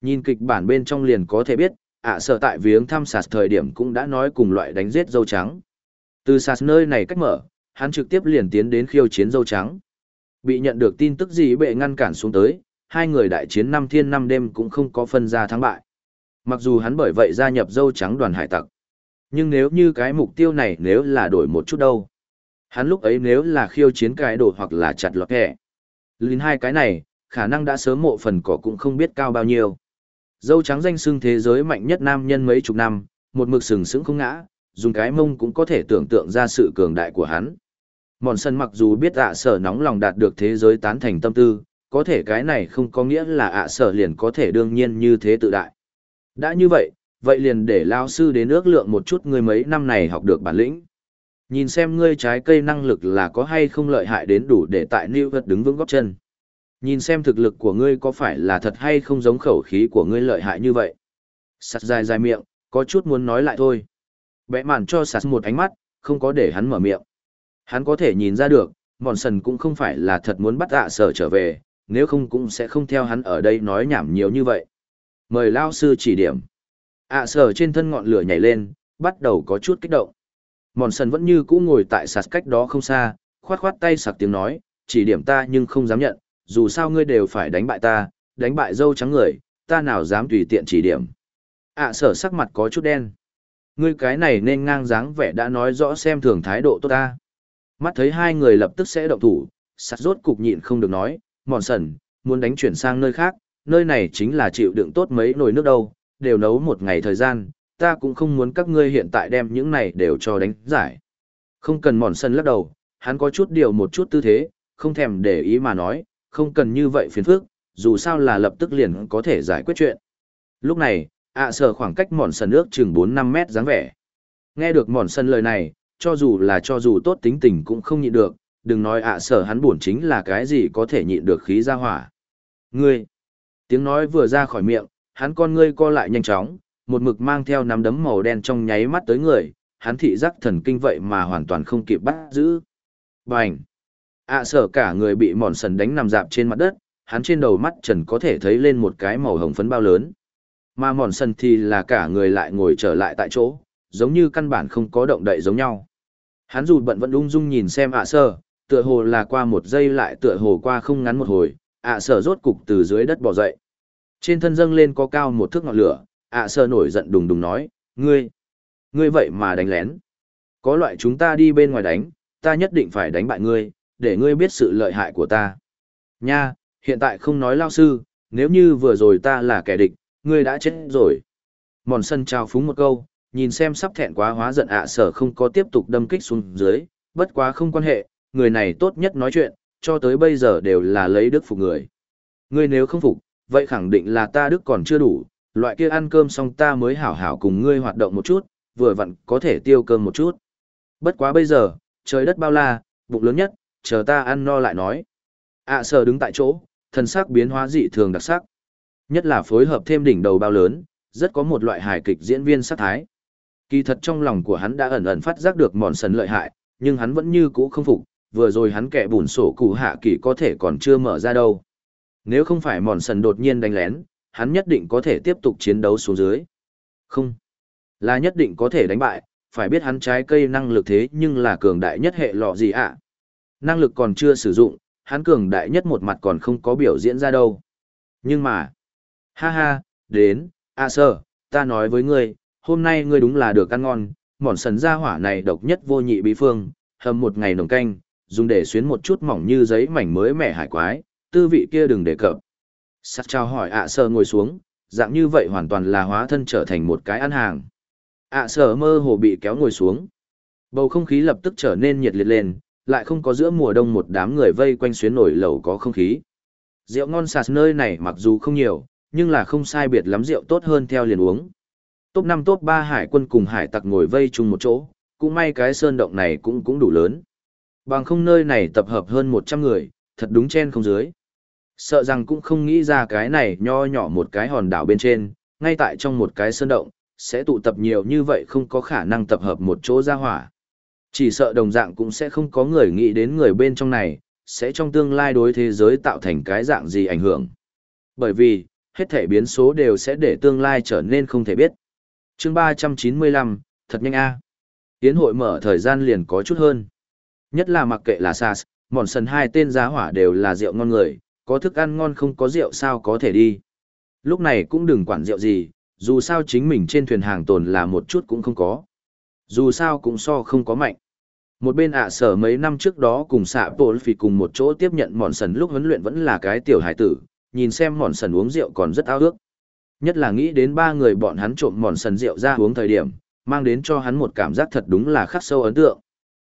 Nhìn kịch bản bên trong liền có thể biết, ạ à, sở tại viếng thăm sạt thời điểm cũng đã nói cùng loại đánh giết dâu trắng. Từ sạt nơi này cách mở, hắn trực tiếp liền tiến đến khiêu chiến dâu trắng. Bị nhận được tin tức gì bệ ngăn cản xuống tới, hai người đại chiến năm thiên năm đêm cũng không có phân ra thắng bại. Mặc dù hắn bởi vậy gia nhập dâu trắng đoàn hải tặc. Nhưng nếu như cái mục tiêu này nếu là đổi một chút đâu. Hắn lúc ấy nếu là khiêu chiến cái đồ hoặc là chặt lọt kẻ. Lín hai cái này, khả năng đã sớm mộ phần cỏ cũng không biết cao bao nhiêu. Dâu trắng danh xưng thế giới mạnh nhất nam nhân mấy chục năm, một mực sừng sững không ngã, dùng cái mông cũng có thể tưởng tượng ra sự cường đại của hắn. Mòn sân mặc dù biết ạ sở nóng lòng đạt được thế giới tán thành tâm tư, có thể cái này không có nghĩa là ạ sở liền có thể đương nhiên như thế tự đại. Đã như vậy, vậy liền để lao sư đến ước lượng một chút người mấy năm này học được bản lĩnh. Nhìn xem ngươi trái cây năng lực là có hay không lợi hại đến đủ để tại New Vật đứng vững góc chân. Nhìn xem thực lực của ngươi có phải là thật hay không giống khẩu khí của ngươi lợi hại như vậy. Sạt dài dài miệng, có chút muốn nói lại thôi. Bẽ màn cho sạt một ánh mắt, không có để hắn mở miệng. Hắn có thể nhìn ra được, mòn sần cũng không phải là thật muốn bắt ạ sở trở về, nếu không cũng sẽ không theo hắn ở đây nói nhảm nhiều như vậy. Mời lao sư chỉ điểm. ạ sở trên thân ngọn lửa nhảy lên, bắt đầu có chút kích động. Mòn sần vẫn như cũ ngồi tại sạt cách đó không xa, khoát khoát tay sạc tiếng nói, chỉ điểm ta nhưng không dám nhận, dù sao ngươi đều phải đánh bại ta, đánh bại dâu trắng người, ta nào dám tùy tiện chỉ điểm. ạ sở sắc mặt có chút đen. Ngươi cái này nên ngang dáng vẻ đã nói rõ xem thường thái độ tốt ta. Mắt thấy hai người lập tức sẽ động thủ, sạt rốt cục nhịn không được nói, mòn sần, muốn đánh chuyển sang nơi khác, nơi này chính là chịu đựng tốt mấy nồi nước đâu, đều nấu một ngày thời gian, ta cũng không muốn các ngươi hiện tại đem những này đều cho đánh giải. Không cần mòn sần lắc đầu, hắn có chút điều một chút tư thế, không thèm để ý mà nói, không cần như vậy phiền phức, dù sao là lập tức liền có thể giải quyết chuyện. Lúc này, ạ à, sở khoảng cách mòn sân nước chừng 4-5 mét dáng vẻ. Nghe được mòn sân lời này, cho dù là cho dù tốt tính tình cũng không nhịn được, đừng nói ạ à, sở hắn buồn chính là cái gì có thể nhịn được khí ra hỏa. Ngươi! Tiếng nói vừa ra khỏi miệng, hắn con ngươi co lại nhanh chóng, một mực mang theo nắm đấm màu đen trong nháy mắt tới người, hắn thị giác thần kinh vậy mà hoàn toàn không kịp bắt giữ. Bành! ạ à, sở cả người bị mòn sần đánh nằm dạp trên mặt đất, hắn trên đầu mắt trần có thể thấy lên một cái màu hồng phấn bao lớn. Mà mòn sần thì là cả người lại ngồi trở lại tại chỗ, giống như căn bản không có động đậy giống nhau. Hắn dù bận vẫn ung dung nhìn xem ạ sơ, tựa hồ là qua một giây lại tựa hồ qua không ngắn một hồi, ạ sơ rốt cục từ dưới đất bò dậy. Trên thân dâng lên có cao một thước ngọn lửa, ạ sơ nổi giận đùng đùng nói, ngươi, ngươi vậy mà đánh lén. Có loại chúng ta đi bên ngoài đánh, ta nhất định phải đánh bại ngươi, để ngươi biết sự lợi hại của ta. Nha, hiện tại không nói lao sư, nếu như vừa rồi ta là kẻ địch, ngươi đã chết rồi. Mòn sân trao phúng một câu, nhìn xem sắp thẹn quá hóa giận ạ sở không có tiếp tục đâm kích xuống dưới, bất quá không quan hệ, người này tốt nhất nói chuyện, cho tới bây giờ đều là lấy đức phục người. Ngươi nếu không phục, vậy khẳng định là ta đức còn chưa đủ, loại kia ăn cơm xong ta mới hảo hảo cùng ngươi hoạt động một chút, vừa vặn có thể tiêu cơm một chút. Bất quá bây giờ, trời đất bao la, bụng lớn nhất, chờ ta ăn no lại nói. ạ sở đứng tại chỗ, thân sắc biến hóa dị thường đặc sắc. Nhất là phối hợp thêm đỉnh đầu bao lớn, rất có một loại hài kịch diễn viên sát thái. Kỳ thật trong lòng của hắn đã ẩn ẩn phát giác được mòn sần lợi hại, nhưng hắn vẫn như cũ không phục, vừa rồi hắn kẻ bùn sổ cụ hạ kỳ có thể còn chưa mở ra đâu. Nếu không phải mòn sần đột nhiên đánh lén, hắn nhất định có thể tiếp tục chiến đấu xuống dưới. Không, là nhất định có thể đánh bại, phải biết hắn trái cây năng lực thế nhưng là cường đại nhất hệ lọ gì ạ. Năng lực còn chưa sử dụng, hắn cường đại nhất một mặt còn không có biểu diễn ra đâu. Nhưng mà, ha ha, đến, à a sơ, ta nói với ngươi, hôm nay ngươi đúng là được ăn ngon, mỏn sần ra hỏa này độc nhất vô nhị bí phương, hầm một ngày nồng canh, dùng để xuyến một chút mỏng như giấy mảnh mới mẻ hải quái, tư vị kia đừng đề cập. Sắc trao hỏi à ạ sơ ngồi xuống, dạng như vậy hoàn toàn là hóa thân trở thành một cái ăn hàng. À ạ sơ mơ hồ bị kéo ngồi xuống. Bầu không khí lập tức trở nên nhiệt liệt lên, lại không có giữa mùa đông một đám người vây quanh xuyến nổi lầu có không khí. Rượu ngon sạt nơi này mặc dù không nhiều, nhưng là không sai biệt lắm rượu tốt hơn theo liền uống. Top 5 top 3 hải quân cùng hải tặc ngồi vây chung một chỗ, cũng may cái sơn động này cũng cũng đủ lớn. Bằng không nơi này tập hợp hơn 100 người, thật đúng chen không dưới. Sợ rằng cũng không nghĩ ra cái này nho nhỏ một cái hòn đảo bên trên, ngay tại trong một cái sơn động, sẽ tụ tập nhiều như vậy không có khả năng tập hợp một chỗ ra hỏa. Chỉ sợ đồng dạng cũng sẽ không có người nghĩ đến người bên trong này, sẽ trong tương lai đối thế giới tạo thành cái dạng gì ảnh hưởng. Bởi vì, hết thể biến số đều sẽ để tương lai trở nên không thể biết. chương 395, thật nhanh a Tiến hội mở thời gian liền có chút hơn. Nhất là mặc kệ là SARS, mòn sần hai tên giá hỏa đều là rượu ngon người, có thức ăn ngon không có rượu sao có thể đi. Lúc này cũng đừng quản rượu gì, dù sao chính mình trên thuyền hàng tồn là một chút cũng không có. Dù sao cũng so không có mạnh. Một bên ạ sở mấy năm trước đó cùng xạ Paul vì cùng một chỗ tiếp nhận mòn sần lúc huấn luyện vẫn là cái tiểu hải tử, nhìn xem mòn sần uống rượu còn rất ao ước. Nhất là nghĩ đến ba người bọn hắn trộm mòn sần rượu ra uống thời điểm, mang đến cho hắn một cảm giác thật đúng là khắc sâu ấn tượng.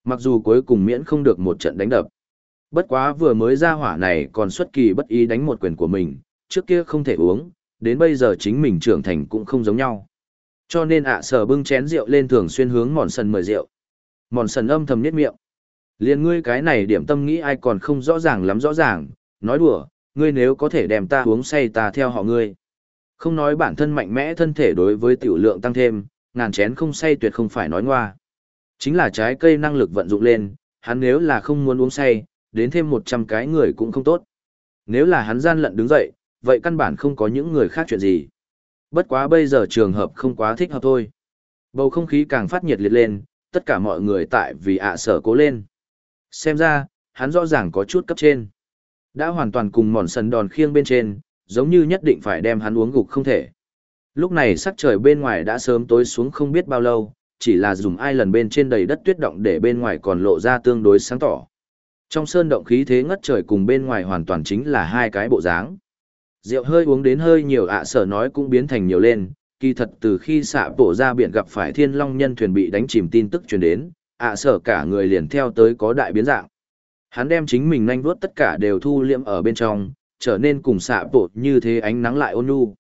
Mặc dù cuối cùng miễn không được một trận đánh đập. Bất quá vừa mới ra hỏa này còn xuất kỳ bất ý đánh một quyền của mình, trước kia không thể uống, đến bây giờ chính mình trưởng thành cũng không giống nhau. Cho nên ạ sở bưng chén rượu lên thường xuyên hướng mòn sần mời rượu. Mòn sần âm thầm nhếch miệng. Liên ngươi cái này điểm tâm nghĩ ai còn không rõ ràng lắm rõ ràng, nói đùa, ngươi nếu có thể đem ta uống say ta theo họ ngươi. Không nói bản thân mạnh mẽ thân thể đối với tiểu lượng tăng thêm, ngàn chén không say tuyệt không phải nói ngoa. Chính là trái cây năng lực vận dụng lên, hắn nếu là không muốn uống say, đến thêm 100 cái người cũng không tốt. Nếu là hắn gian lận đứng dậy, vậy căn bản không có những người khác chuyện gì. Bất quá bây giờ trường hợp không quá thích hợp thôi. Bầu không khí càng phát nhiệt liệt lên, tất cả mọi người tại vì ạ sở cố lên. Xem ra, hắn rõ ràng có chút cấp trên. Đã hoàn toàn cùng mòn sần đòn khiêng bên trên, giống như nhất định phải đem hắn uống gục không thể. Lúc này sắc trời bên ngoài đã sớm tối xuống không biết bao lâu, chỉ là dùng ai lần bên trên đầy đất tuyết động để bên ngoài còn lộ ra tương đối sáng tỏ. Trong sơn động khí thế ngất trời cùng bên ngoài hoàn toàn chính là hai cái bộ dáng. Rượu hơi uống đến hơi nhiều ạ sở nói cũng biến thành nhiều lên, kỳ thật từ khi xạ bộ ra biển gặp phải thiên long nhân thuyền bị đánh chìm tin tức truyền đến, ạ sở cả người liền theo tới có đại biến dạng. Hắn đem chính mình nhanh vuốt tất cả đều thu liệm ở bên trong, trở nên cùng xạ bộ như thế ánh nắng lại ôn nhu.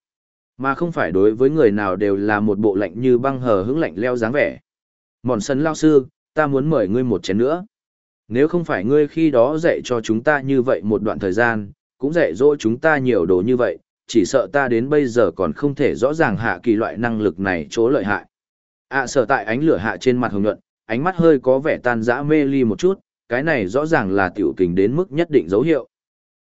Mà không phải đối với người nào đều là một bộ lạnh như băng hờ hững lạnh leo dáng vẻ. Mòn sân lao sư, ta muốn mời ngươi một chén nữa. Nếu không phải ngươi khi đó dạy cho chúng ta như vậy một đoạn thời gian, cũng dạy dỗ chúng ta nhiều đồ như vậy, chỉ sợ ta đến bây giờ còn không thể rõ ràng hạ kỳ loại năng lực này chỗ lợi hại. ạ à, sở tại ánh lửa hạ trên mặt hồng nhuận, ánh mắt hơi có vẻ tan dã mê ly một chút, cái này rõ ràng là tiểu kình đến mức nhất định dấu hiệu.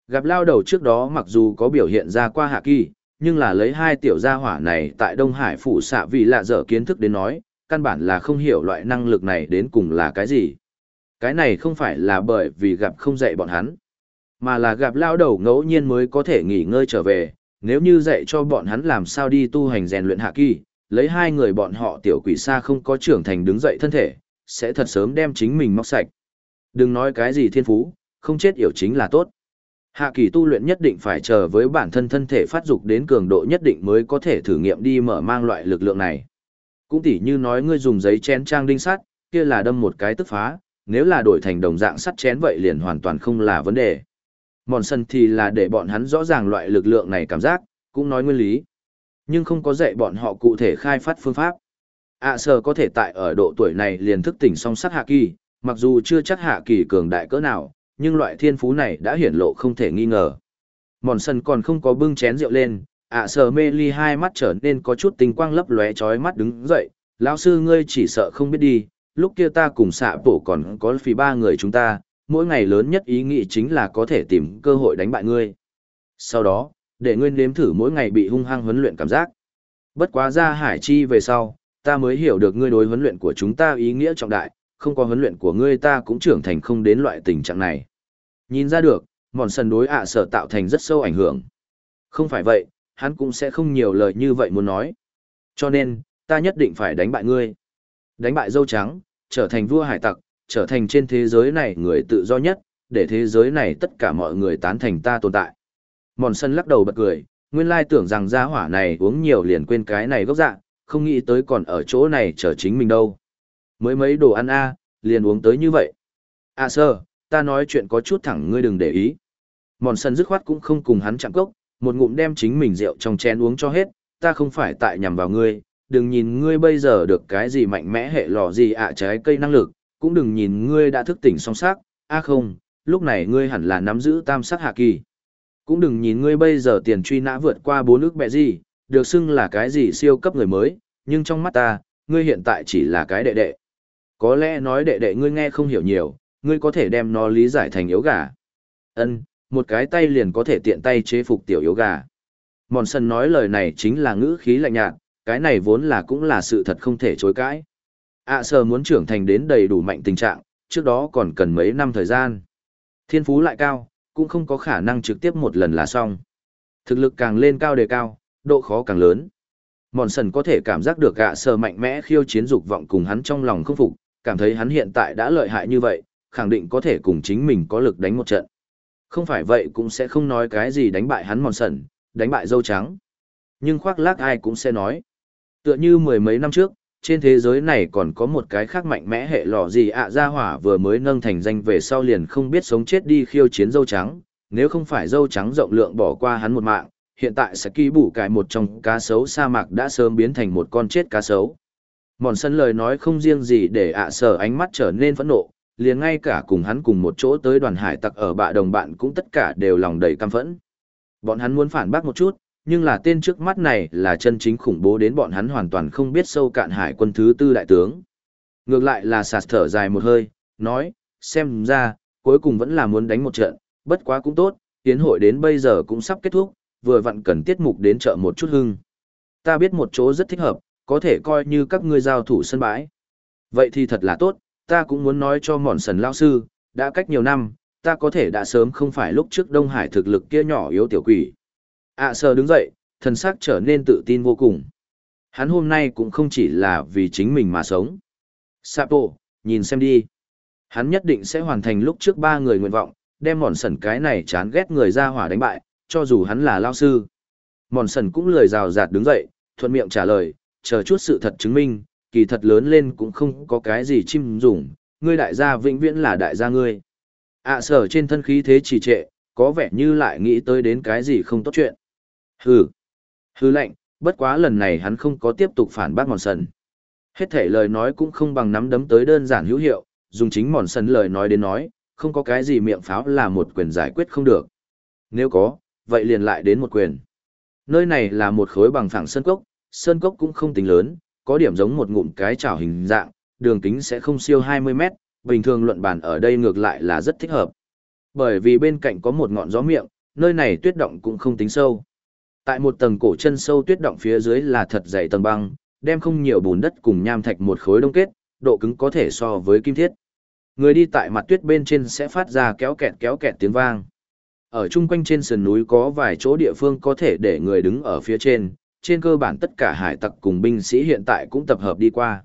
Gặp lao đầu trước đó mặc dù có biểu hiện ra qua hạ kỳ, nhưng là lấy hai tiểu gia hỏa này tại Đông Hải phủ xạ vì lạ dở kiến thức đến nói, căn bản là không hiểu loại năng lực này đến cùng là cái gì. Cái này không phải là bởi vì gặp không dạy bọn hắn, mà là gặp lao đầu ngẫu nhiên mới có thể nghỉ ngơi trở về, nếu như dạy cho bọn hắn làm sao đi tu hành rèn luyện hạ kỳ, lấy hai người bọn họ tiểu quỷ xa không có trưởng thành đứng dậy thân thể, sẽ thật sớm đem chính mình móc sạch. Đừng nói cái gì thiên phú, không chết yểu chính là tốt. Hạ kỳ tu luyện nhất định phải chờ với bản thân thân thể phát dục đến cường độ nhất định mới có thể thử nghiệm đi mở mang loại lực lượng này. Cũng tỉ như nói ngươi dùng giấy chén trang đinh sắt, kia là đâm một cái tức phá, nếu là đổi thành đồng dạng sắt chén vậy liền hoàn toàn không là vấn đề. Mòn sân thì là để bọn hắn rõ ràng loại lực lượng này cảm giác, cũng nói nguyên lý. Nhưng không có dạy bọn họ cụ thể khai phát phương pháp. ạ à, sở có thể tại ở độ tuổi này liền thức tỉnh song sắt hạ kỳ, mặc dù chưa chắc hạ kỳ cường đại cỡ nào, nhưng loại thiên phú này đã hiển lộ không thể nghi ngờ. Mòn sân còn không có bưng chén rượu lên, ạ à, mê ly hai mắt trở nên có chút tinh quang lấp lóe chói mắt đứng dậy, lão sư ngươi chỉ sợ không biết đi, lúc kia ta cùng xạ bổ còn có phí ba người chúng ta, mỗi ngày lớn nhất ý nghĩ chính là có thể tìm cơ hội đánh bại ngươi. Sau đó, để ngươi nếm thử mỗi ngày bị hung hăng huấn luyện cảm giác. Bất quá ra hải chi về sau, ta mới hiểu được ngươi đối huấn luyện của chúng ta ý nghĩa trọng đại, không có huấn luyện của ngươi ta cũng trưởng thành không đến loại tình trạng này. Nhìn ra được, mòn sần đối ạ sở tạo thành rất sâu ảnh hưởng. Không phải vậy, hắn cũng sẽ không nhiều lời như vậy muốn nói. Cho nên, ta nhất định phải đánh bại ngươi. Đánh bại dâu trắng, trở thành vua hải tặc, trở thành trên thế giới này người tự do nhất, để thế giới này tất cả mọi người tán thành ta tồn tại. Mòn sân lắc đầu bật cười, nguyên lai tưởng rằng gia hỏa này uống nhiều liền quên cái này gốc dạ, không nghĩ tới còn ở chỗ này chờ chính mình đâu. Mới mấy đồ ăn a liền uống tới như vậy. À sơ, ta nói chuyện có chút thẳng ngươi đừng để ý. Mòn sân dứt khoát cũng không cùng hắn chạm cốc, một ngụm đem chính mình rượu trong chén uống cho hết, ta không phải tại nhằm vào ngươi, đừng nhìn ngươi bây giờ được cái gì mạnh mẽ hệ lò gì ạ trái cây năng lực, cũng đừng nhìn ngươi đã thức tỉnh song sắc, a không, lúc này ngươi hẳn là nắm giữ tam sắc hạ kỳ. Cũng đừng nhìn ngươi bây giờ tiền truy nã vượt qua bốn ước bẹ gì, được xưng là cái gì siêu cấp người mới, nhưng trong mắt ta, ngươi hiện tại chỉ là cái đệ đệ. Có lẽ nói đệ đệ ngươi nghe không hiểu nhiều, ngươi có thể đem nó lý giải thành yếu gà. Ân, một cái tay liền có thể tiện tay chế phục tiểu yếu gà. Mòn sân nói lời này chính là ngữ khí lạnh nhạt, cái này vốn là cũng là sự thật không thể chối cãi ạ à, sờ muốn trưởng thành đến đầy đủ mạnh tình trạng trước đó còn cần mấy năm thời gian thiên phú lại cao cũng không có khả năng trực tiếp một lần là xong thực lực càng lên cao đề cao độ khó càng lớn mòn sần có thể cảm giác được ạ à, sờ mạnh mẽ khiêu chiến dục vọng cùng hắn trong lòng không phục cảm thấy hắn hiện tại đã lợi hại như vậy, khẳng định có thể cùng chính mình có lực đánh một trận. Không phải vậy cũng sẽ không nói cái gì đánh bại hắn mòn sần, đánh bại dâu trắng. Nhưng khoác lác ai cũng sẽ nói. Tựa như mười mấy năm trước, trên thế giới này còn có một cái khác mạnh mẽ hệ lò gì ạ à, gia hỏa vừa mới nâng thành danh về sau liền không biết sống chết đi khiêu chiến dâu trắng, nếu không phải dâu trắng rộng lượng bỏ qua hắn một mạng, hiện tại sẽ ký bủ cải một trong cá sấu sa mạc đã sớm biến thành một con chết cá sấu. Mòn sân lời nói không riêng gì để ạ sở ánh mắt trở nên phẫn nộ, liền ngay cả cùng hắn cùng một chỗ tới đoàn hải tặc ở bạ đồng bạn cũng tất cả đều lòng đầy căm phẫn. Bọn hắn muốn phản bác một chút, nhưng là tên trước mắt này là chân chính khủng bố đến bọn hắn hoàn toàn không biết sâu cạn hải quân thứ tư đại tướng. Ngược lại là sạt thở dài một hơi, nói, xem ra, cuối cùng vẫn là muốn đánh một trận, bất quá cũng tốt, tiến hội đến bây giờ cũng sắp kết thúc, vừa vặn cần tiết mục đến chợ một chút hưng. Ta biết một chỗ rất thích hợp, có thể coi như các ngươi giao thủ sân bãi. Vậy thì thật là tốt, ta cũng muốn nói cho mòn sần lao sư, đã cách nhiều năm, ta có thể đã sớm không phải lúc trước Đông Hải thực lực kia nhỏ yếu tiểu quỷ. ạ à, sờ đứng dậy, thần sắc trở nên tự tin vô cùng. Hắn hôm nay cũng không chỉ là vì chính mình mà sống. Sapo, nhìn xem đi. Hắn nhất định sẽ hoàn thành lúc trước ba người nguyện vọng, đem mòn sần cái này chán ghét người ra hỏa đánh bại, cho dù hắn là lao sư. Mòn sần cũng lười rào rạt đứng dậy, thuận miệng trả lời, chờ chút sự thật chứng minh, kỳ thật lớn lên cũng không có cái gì chim dùng, ngươi đại gia vĩnh viễn là đại gia ngươi. ạ sở trên thân khí thế trì trệ, có vẻ như lại nghĩ tới đến cái gì không tốt chuyện. Hừ, hừ lạnh, bất quá lần này hắn không có tiếp tục phản bác mòn sần. Hết thể lời nói cũng không bằng nắm đấm tới đơn giản hữu hiệu, dùng chính mòn sần lời nói đến nói, không có cái gì miệng pháo là một quyền giải quyết không được. Nếu có, vậy liền lại đến một quyền. Nơi này là một khối bằng phẳng sân cốc, sơn cốc cũng không tính lớn, có điểm giống một ngụm cái chảo hình dạng, đường kính sẽ không siêu 20 mét, bình thường luận bàn ở đây ngược lại là rất thích hợp. Bởi vì bên cạnh có một ngọn gió miệng, nơi này tuyết động cũng không tính sâu. Tại một tầng cổ chân sâu tuyết động phía dưới là thật dày tầng băng, đem không nhiều bùn đất cùng nham thạch một khối đông kết, độ cứng có thể so với kim thiết. Người đi tại mặt tuyết bên trên sẽ phát ra kéo kẹt kéo kẹt tiếng vang. Ở chung quanh trên sườn núi có vài chỗ địa phương có thể để người đứng ở phía trên, trên cơ bản tất cả hải tặc cùng binh sĩ hiện tại cũng tập hợp đi qua.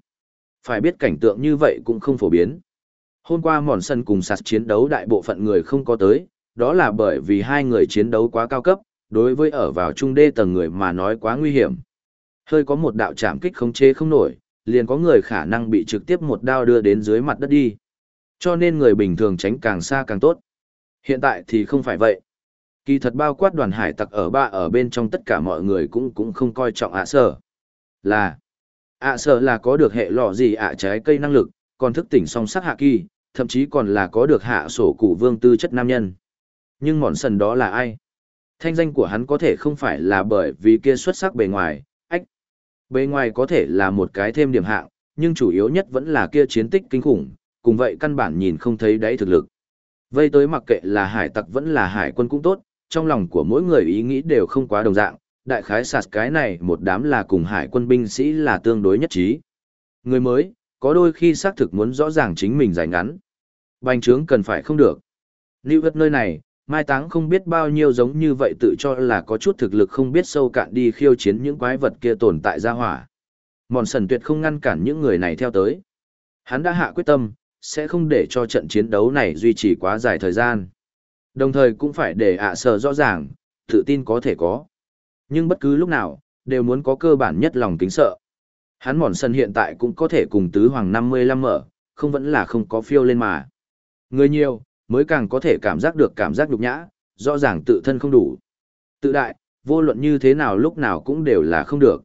Phải biết cảnh tượng như vậy cũng không phổ biến. Hôm qua mòn sân cùng sạt chiến đấu đại bộ phận người không có tới, đó là bởi vì hai người chiến đấu quá cao cấp, đối với ở vào trung đê tầng người mà nói quá nguy hiểm. Hơi có một đạo chạm kích không chế không nổi, liền có người khả năng bị trực tiếp một đao đưa đến dưới mặt đất đi. Cho nên người bình thường tránh càng xa càng tốt. Hiện tại thì không phải vậy. Kỳ thật bao quát đoàn hải tặc ở ba ở bên trong tất cả mọi người cũng cũng không coi trọng ạ sở. Là, ạ sở là có được hệ lọ gì ạ trái cây năng lực, còn thức tỉnh song sắc hạ kỳ, thậm chí còn là có được hạ sổ cụ vương tư chất nam nhân. Nhưng mòn sần đó là ai? Thanh danh của hắn có thể không phải là bởi vì kia xuất sắc bề ngoài, ách. Bề ngoài có thể là một cái thêm điểm hạng, nhưng chủ yếu nhất vẫn là kia chiến tích kinh khủng, cùng vậy căn bản nhìn không thấy đáy thực lực. Vây tới mặc kệ là hải tặc vẫn là hải quân cũng tốt, trong lòng của mỗi người ý nghĩ đều không quá đồng dạng, đại khái sạt cái này một đám là cùng hải quân binh sĩ là tương đối nhất trí. Người mới, có đôi khi xác thực muốn rõ ràng chính mình giải ngắn. Bành trướng cần phải không được. Lưu vật nơi này, mai táng không biết bao nhiêu giống như vậy tự cho là có chút thực lực không biết sâu cạn đi khiêu chiến những quái vật kia tồn tại ra hỏa. Mòn sần tuyệt không ngăn cản những người này theo tới. Hắn đã hạ quyết tâm, sẽ không để cho trận chiến đấu này duy trì quá dài thời gian. Đồng thời cũng phải để ạ sở rõ ràng, tự tin có thể có. Nhưng bất cứ lúc nào, đều muốn có cơ bản nhất lòng kính sợ. Hắn mòn sân hiện tại cũng có thể cùng tứ hoàng 55 mở, không vẫn là không có phiêu lên mà. Người nhiều, mới càng có thể cảm giác được cảm giác nhục nhã, rõ ràng tự thân không đủ. Tự đại, vô luận như thế nào lúc nào cũng đều là không được.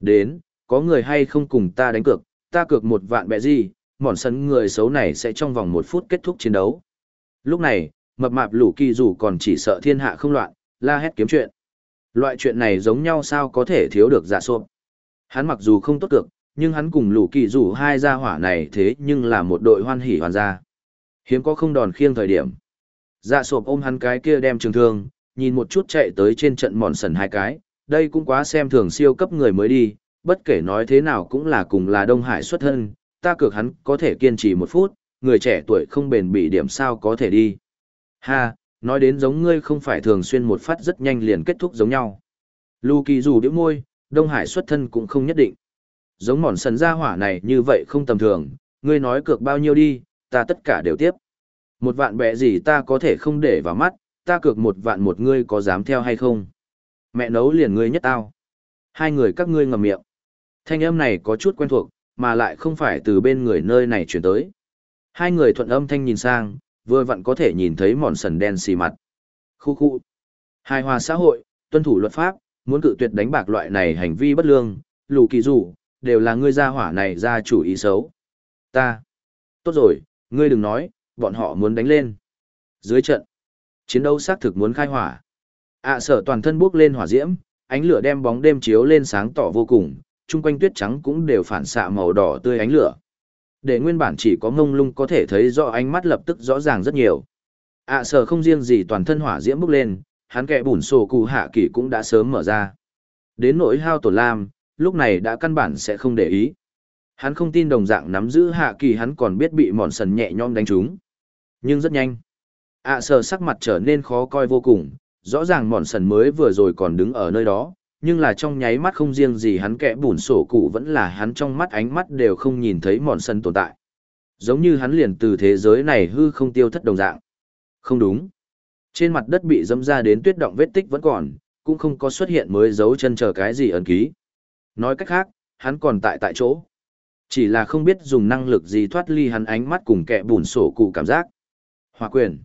Đến, có người hay không cùng ta đánh cược, ta cược một vạn bẹ gì, mòn sân người xấu này sẽ trong vòng một phút kết thúc chiến đấu. Lúc này, mập mạp lũ kỳ dù còn chỉ sợ thiên hạ không loạn, la hét kiếm chuyện. Loại chuyện này giống nhau sao có thể thiếu được dạ sộp. Hắn mặc dù không tốt được, nhưng hắn cùng lũ kỳ dù hai gia hỏa này thế nhưng là một đội hoan hỉ hoàn gia. Hiếm có không đòn khiêng thời điểm. Dạ sộp ôm hắn cái kia đem trường thương, nhìn một chút chạy tới trên trận mòn sần hai cái, đây cũng quá xem thường siêu cấp người mới đi, bất kể nói thế nào cũng là cùng là Đông Hải xuất thân, ta cược hắn có thể kiên trì một phút, người trẻ tuổi không bền bỉ điểm sao có thể đi. Ha, nói đến giống ngươi không phải thường xuyên một phát rất nhanh liền kết thúc giống nhau. Lù kỳ dù điệu môi, Đông Hải xuất thân cũng không nhất định. Giống mòn sần ra hỏa này như vậy không tầm thường, Ngươi nói cược bao nhiêu đi, ta tất cả đều tiếp. Một vạn bẹ gì ta có thể không để vào mắt, ta cược một vạn một ngươi có dám theo hay không? Mẹ nấu liền ngươi nhất tao. Hai người các ngươi ngầm miệng. Thanh âm này có chút quen thuộc, mà lại không phải từ bên người nơi này chuyển tới. Hai người thuận âm thanh nhìn sang, vừa vặn có thể nhìn thấy mòn sần đen xì mặt. Khu khu. Hài hòa xã hội, tuân thủ luật pháp, muốn cự tuyệt đánh bạc loại này hành vi bất lương, lù kỳ rủ, đều là ngươi gia hỏa này ra chủ ý xấu. Ta. Tốt rồi, ngươi đừng nói, bọn họ muốn đánh lên. Dưới trận, chiến đấu xác thực muốn khai hỏa. ạ sở toàn thân bước lên hỏa diễm, ánh lửa đem bóng đêm chiếu lên sáng tỏ vô cùng, chung quanh tuyết trắng cũng đều phản xạ màu đỏ tươi ánh lửa. Để nguyên bản chỉ có ngông lung có thể thấy rõ ánh mắt lập tức rõ ràng rất nhiều. ạ sở không riêng gì toàn thân hỏa diễm bốc lên, hắn kẻ bùn sổ cụ hạ kỳ cũng đã sớm mở ra. Đến nỗi hao tổn lam, lúc này đã căn bản sẽ không để ý. Hắn không tin đồng dạng nắm giữ hạ kỳ hắn còn biết bị mòn sần nhẹ nhõm đánh trúng. Nhưng rất nhanh. ạ sở sắc mặt trở nên khó coi vô cùng, rõ ràng mòn sần mới vừa rồi còn đứng ở nơi đó, nhưng là trong nháy mắt không riêng gì hắn kẽ bùn sổ cụ vẫn là hắn trong mắt ánh mắt đều không nhìn thấy mòn sân tồn tại. Giống như hắn liền từ thế giới này hư không tiêu thất đồng dạng. Không đúng. Trên mặt đất bị dâm ra đến tuyết động vết tích vẫn còn, cũng không có xuất hiện mới dấu chân chờ cái gì ẩn ký. Nói cách khác, hắn còn tại tại chỗ. Chỉ là không biết dùng năng lực gì thoát ly hắn ánh mắt cùng kẻ bùn sổ cụ cảm giác. Hòa quyền.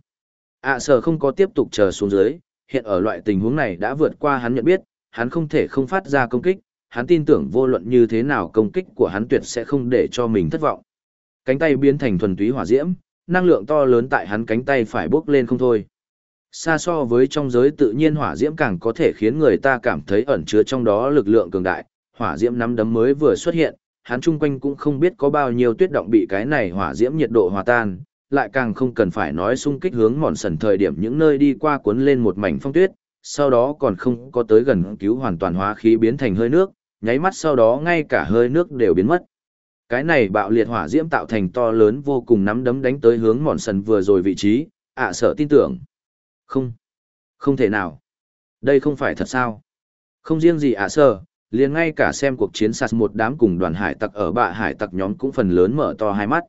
ạ à, sở không có tiếp tục chờ xuống dưới, hiện ở loại tình huống này đã vượt qua hắn nhận biết, hắn không thể không phát ra công kích, hắn tin tưởng vô luận như thế nào công kích của hắn tuyệt sẽ không để cho mình thất vọng. Cánh tay biến thành thuần túy hỏa diễm, năng lượng to lớn tại hắn cánh tay phải bốc lên không thôi. Xa so với trong giới tự nhiên hỏa diễm càng có thể khiến người ta cảm thấy ẩn chứa trong đó lực lượng cường đại, hỏa diễm nắm đấm mới vừa xuất hiện, hắn chung quanh cũng không biết có bao nhiêu tuyết động bị cái này hỏa diễm nhiệt độ hòa tan, lại càng không cần phải nói xung kích hướng mòn sần thời điểm những nơi đi qua cuốn lên một mảnh phong tuyết, sau đó còn không có tới gần cứu hoàn toàn hóa khí biến thành hơi nước, nháy mắt sau đó ngay cả hơi nước đều biến mất. Cái này bạo liệt hỏa diễm tạo thành to lớn vô cùng nắm đấm đánh tới hướng mòn sần vừa rồi vị trí, ạ à, sợ tin tưởng. Không, không thể nào. Đây không phải thật sao. Không riêng gì ạ à, sợ, liền ngay cả xem cuộc chiến sạt một đám cùng đoàn hải tặc ở bạ hải tặc nhóm cũng phần lớn mở to hai mắt.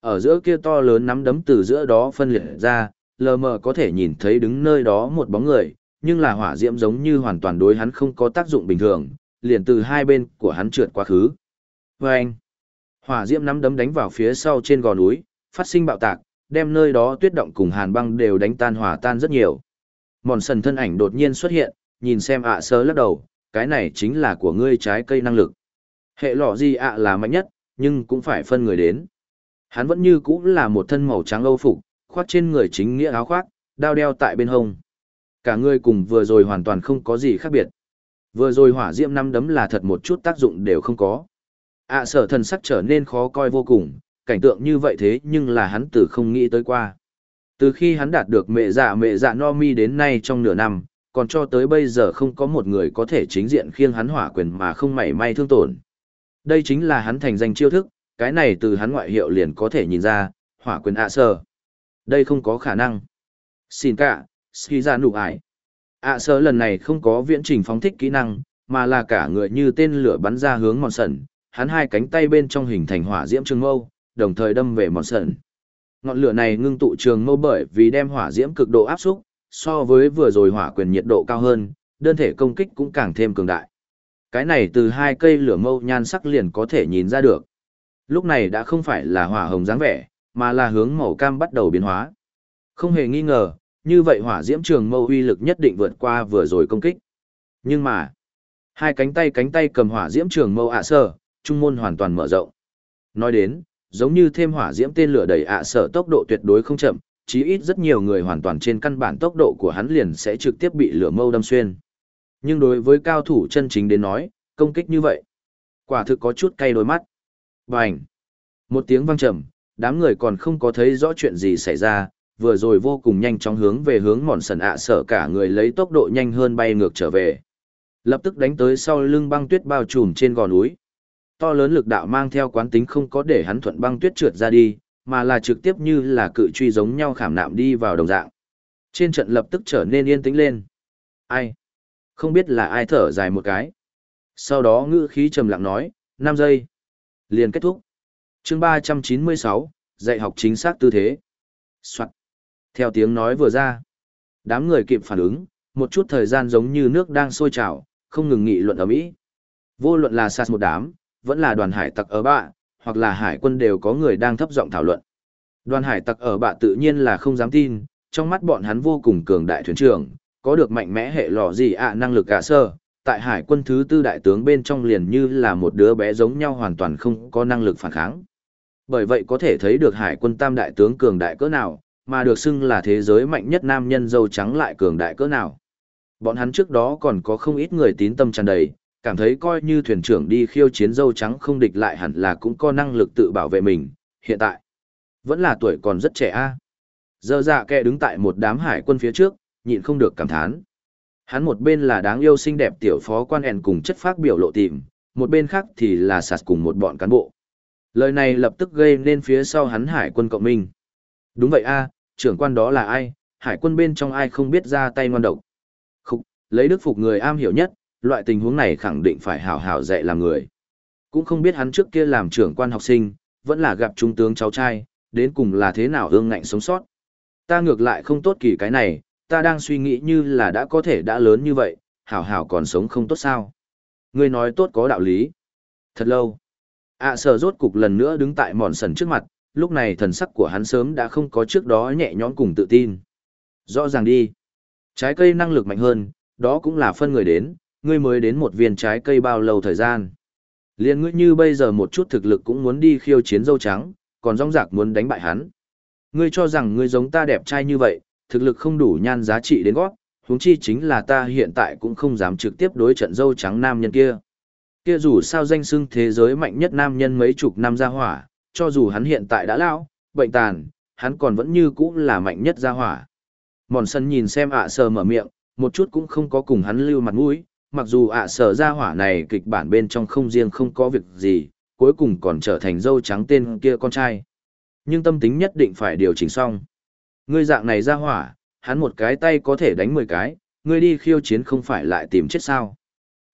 Ở giữa kia to lớn nắm đấm từ giữa đó phân liệt ra, lờ mờ có thể nhìn thấy đứng nơi đó một bóng người, nhưng là hỏa diễm giống như hoàn toàn đối hắn không có tác dụng bình thường, liền từ hai bên của hắn trượt quá khứ. Vâng! anh, hỏa diễm nắm đấm đánh vào phía sau trên gò núi, phát sinh bạo tạc, đem nơi đó tuyết động cùng hàn băng đều đánh tan hỏa tan rất nhiều. Mòn sần thân ảnh đột nhiên xuất hiện, nhìn xem ạ sơ lắc đầu, cái này chính là của ngươi trái cây năng lực. Hệ lọ gì ạ là mạnh nhất, nhưng cũng phải phân người đến. Hắn vẫn như cũ là một thân màu trắng âu phục, khoác trên người chính nghĩa áo khoác, đao đeo tại bên hông. Cả người cùng vừa rồi hoàn toàn không có gì khác biệt. Vừa rồi hỏa diễm năm đấm là thật một chút tác dụng đều không có. ạ sở thần sắc trở nên khó coi vô cùng, cảnh tượng như vậy thế nhưng là hắn từ không nghĩ tới qua. Từ khi hắn đạt được mẹ dạ mẹ dạ no mi đến nay trong nửa năm, còn cho tới bây giờ không có một người có thể chính diện khiêng hắn hỏa quyền mà không mảy may thương tổn. Đây chính là hắn thành danh chiêu thức, cái này từ hắn ngoại hiệu liền có thể nhìn ra, hỏa quyền ạ sở. Đây không có khả năng. Xin cả, ski ra nụ ải. Ạ à, sơ lần này không có viễn trình phóng thích kỹ năng mà là cả người như tên lửa bắn ra hướng mòn sần hắn hai cánh tay bên trong hình thành hỏa diễm trường mâu đồng thời đâm về mòn sần. Ngọn lửa này ngưng tụ trường mâu bởi vì đem hỏa diễm cực độ áp xúc so với vừa rồi hỏa quyền nhiệt độ cao hơn đơn thể công kích cũng càng thêm cường đại. Cái này từ hai cây lửa mâu nhan sắc liền có thể nhìn ra được. Lúc này đã không phải là hỏa hồng dáng vẻ mà là hướng màu cam bắt đầu biến hóa. Không hề nghi ngờ như vậy hỏa diễm trường mâu uy lực nhất định vượt qua vừa rồi công kích. Nhưng mà, hai cánh tay cánh tay cầm hỏa diễm trường mâu ạ sở, trung môn hoàn toàn mở rộng. Nói đến, giống như thêm hỏa diễm tên lửa đầy ạ sở tốc độ tuyệt đối không chậm, chí ít rất nhiều người hoàn toàn trên căn bản tốc độ của hắn liền sẽ trực tiếp bị lửa mâu đâm xuyên. Nhưng đối với cao thủ chân chính đến nói, công kích như vậy, quả thực có chút cay đôi mắt. Bành! Một tiếng vang trầm, đám người còn không có thấy rõ chuyện gì xảy ra, vừa rồi vô cùng nhanh chóng hướng về hướng mòn sần ạ sở cả người lấy tốc độ nhanh hơn bay ngược trở về. Lập tức đánh tới sau lưng băng tuyết bao trùm trên gò núi. To lớn lực đạo mang theo quán tính không có để hắn thuận băng tuyết trượt ra đi mà là trực tiếp như là cự truy giống nhau khảm nạm đi vào đồng dạng. Trên trận lập tức trở nên yên tĩnh lên. Ai? Không biết là ai thở dài một cái. Sau đó ngữ khí trầm lặng nói năm giây. Liền kết thúc. Chương 396, dạy học chính xác tư thế. Soạn. Theo tiếng nói vừa ra, đám người kịp phản ứng, một chút thời gian giống như nước đang sôi trào, không ngừng nghị luận ở Mỹ. Vô luận là sát một đám, vẫn là đoàn hải tặc ở bạ, hoặc là hải quân đều có người đang thấp giọng thảo luận. Đoàn hải tặc ở bạ tự nhiên là không dám tin, trong mắt bọn hắn vô cùng cường đại thuyền trưởng, có được mạnh mẽ hệ lò gì ạ năng lực cả sơ, tại hải quân thứ tư đại tướng bên trong liền như là một đứa bé giống nhau hoàn toàn không có năng lực phản kháng. Bởi vậy có thể thấy được hải quân tam đại tướng cường đại cỡ nào, mà được xưng là thế giới mạnh nhất nam nhân dâu trắng lại cường đại cỡ nào. Bọn hắn trước đó còn có không ít người tín tâm tràn đầy, cảm thấy coi như thuyền trưởng đi khiêu chiến dâu trắng không địch lại hẳn là cũng có năng lực tự bảo vệ mình, hiện tại vẫn là tuổi còn rất trẻ a. Dơ dạ kẹ đứng tại một đám hải quân phía trước, nhịn không được cảm thán. Hắn một bên là đáng yêu xinh đẹp tiểu phó quan ẻn cùng chất phác biểu lộ tìm, một bên khác thì là sạt cùng một bọn cán bộ. Lời này lập tức gây nên phía sau hắn hải quân cộng minh. Đúng vậy a, trưởng quan đó là ai, hải quân bên trong ai không biết ra tay ngoan độc. Khúc, lấy đức phục người am hiểu nhất, loại tình huống này khẳng định phải hảo hảo dạy làm người. Cũng không biết hắn trước kia làm trưởng quan học sinh, vẫn là gặp trung tướng cháu trai, đến cùng là thế nào ương ngạnh sống sót. Ta ngược lại không tốt kỳ cái này, ta đang suy nghĩ như là đã có thể đã lớn như vậy, hảo hảo còn sống không tốt sao. Ngươi nói tốt có đạo lý. Thật lâu. ạ à, sở rốt cục lần nữa đứng tại mòn sần trước mặt, lúc này thần sắc của hắn sớm đã không có trước đó nhẹ nhõm cùng tự tin. Rõ ràng đi. Trái cây năng lực mạnh hơn, đó cũng là phân người đến, ngươi mới đến một viên trái cây bao lâu thời gian. Liên ngươi như bây giờ một chút thực lực cũng muốn đi khiêu chiến dâu trắng, còn rong rạc muốn đánh bại hắn. Ngươi cho rằng ngươi giống ta đẹp trai như vậy, thực lực không đủ nhan giá trị đến gót, huống chi chính là ta hiện tại cũng không dám trực tiếp đối trận dâu trắng nam nhân kia. Kia dù sao danh xưng thế giới mạnh nhất nam nhân mấy chục năm ra hỏa, cho dù hắn hiện tại đã lão, bệnh tàn, hắn còn vẫn như cũ là mạnh nhất ra hỏa. Mòn sân nhìn xem ạ sờ mở miệng, một chút cũng không có cùng hắn lưu mặt mũi, mặc dù ạ sờ ra hỏa này kịch bản bên trong không riêng không có việc gì, cuối cùng còn trở thành dâu trắng tên kia con trai. Nhưng tâm tính nhất định phải điều chỉnh xong. Ngươi dạng này ra hỏa, hắn một cái tay có thể đánh 10 cái, ngươi đi khiêu chiến không phải lại tìm chết sao.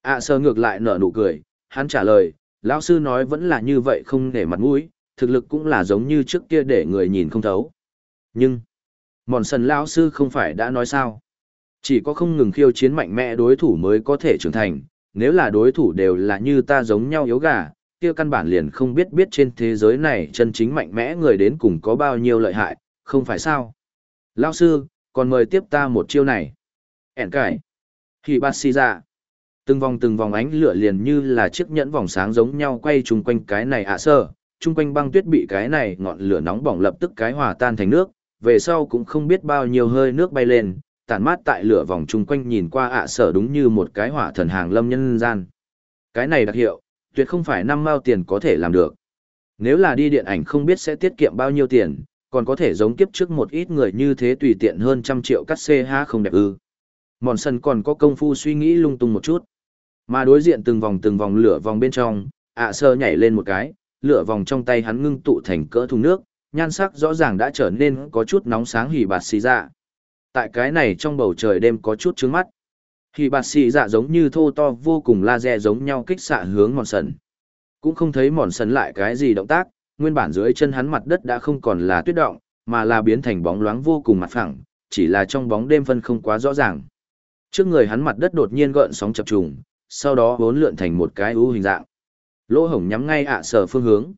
ạ sờ ngược lại nở nụ cười, hắn trả lời, lão sư nói vẫn là như vậy không để mặt mũi, thực lực cũng là giống như trước kia để người nhìn không thấu. Nhưng, mòn sần lão sư không phải đã nói sao. Chỉ có không ngừng khiêu chiến mạnh mẽ đối thủ mới có thể trưởng thành, nếu là đối thủ đều là như ta giống nhau yếu gà, kia căn bản liền không biết biết trên thế giới này chân chính mạnh mẽ người đến cùng có bao nhiêu lợi hại, không phải sao. Lão sư, còn mời tiếp ta một chiêu này. Ẻn cải. Khi bác si ra. Từng vòng từng vòng ánh lửa liền như là chiếc nhẫn vòng sáng giống nhau quay chung quanh cái này ạ sơ, chung quanh băng tuyết bị cái này ngọn lửa nóng bỏng lập tức cái hòa tan thành nước, về sau cũng không biết bao nhiêu hơi nước bay lên, tản mát tại lửa vòng chung quanh nhìn qua ạ sở đúng như một cái hỏa thần hàng lâm nhân gian. Cái này đặc hiệu, tuyệt không phải năm mao tiền có thể làm được. Nếu là đi điện ảnh không biết sẽ tiết kiệm bao nhiêu tiền, còn có thể giống kiếp trước một ít người như thế tùy tiện hơn trăm triệu cắt CH không đẹp ư. Mòn sân còn có công phu suy nghĩ lung tung một chút. Mà đối diện từng vòng từng vòng lửa vòng bên trong, ạ sơ nhảy lên một cái, lửa vòng trong tay hắn ngưng tụ thành cỡ thùng nước, nhan sắc rõ ràng đã trở nên có chút nóng sáng hỉ bạt xì dạ. Tại cái này trong bầu trời đêm có chút trướng mắt. Hỉ bạt xì dạ giống như thô to vô cùng laser giống nhau kích xạ hướng mòn sần. Cũng không thấy mòn sần lại cái gì động tác, nguyên bản dưới chân hắn mặt đất đã không còn là tuyết động, mà là biến thành bóng loáng vô cùng mặt phẳng, chỉ là trong bóng đêm phân không quá rõ ràng. Trước người hắn mặt đất đột nhiên gợn sóng chập trùng, sau đó vốn lượn thành một cái u hình dạng. Lỗ hổng nhắm ngay ạ sở phương hướng.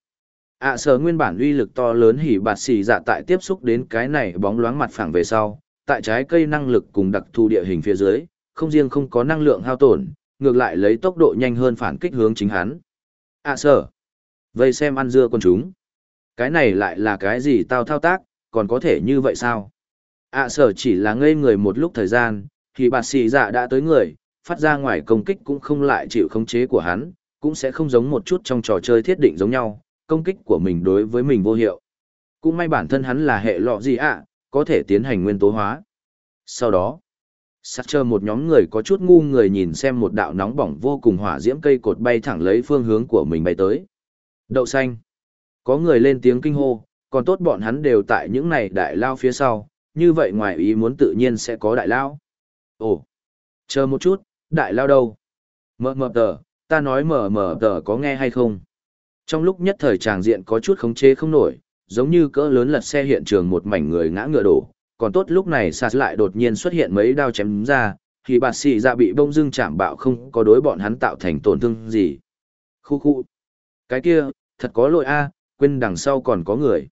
ạ sở nguyên bản uy lực to lớn hỉ bạt xì dạ tại tiếp xúc đến cái này bóng loáng mặt phẳng về sau, tại trái cây năng lực cùng đặc thù địa hình phía dưới, không riêng không có năng lượng hao tổn, ngược lại lấy tốc độ nhanh hơn phản kích hướng chính hắn. ạ sở. Vây xem ăn dưa con chúng. Cái này lại là cái gì tao thao tác, còn có thể như vậy sao? ạ sở chỉ là ngây người một lúc thời gian, thì bạt xì dạ đã tới người, phát ra ngoài công kích cũng không lại chịu khống chế của hắn, cũng sẽ không giống một chút trong trò chơi thiết định giống nhau, công kích của mình đối với mình vô hiệu. Cũng may bản thân hắn là hệ lọ gì ạ, có thể tiến hành nguyên tố hóa. Sau đó, sát chờ một nhóm người có chút ngu người nhìn xem một đạo nóng bỏng vô cùng hỏa diễm cây cột bay thẳng lấy phương hướng của mình bay tới. Đậu xanh. Có người lên tiếng kinh hô, còn tốt bọn hắn đều tại những này đại lao phía sau, như vậy ngoài ý muốn tự nhiên sẽ có đại lao. Ồ, chờ một chút, đại lao đâu? Mờ mờ tờ, ta nói mờ mờ tờ có nghe hay không? Trong lúc nhất thời tràng diện có chút khống chế không nổi, giống như cỡ lớn lật xe hiện trường một mảnh người ngã ngựa đổ, còn tốt lúc này sạt lại đột nhiên xuất hiện mấy đao chém ra, thì bạt sĩ ra bị bông dưng chạm bạo không có đối bọn hắn tạo thành tổn thương gì. Khu khu. Cái kia, thật có lỗi a, quên đằng sau còn có người.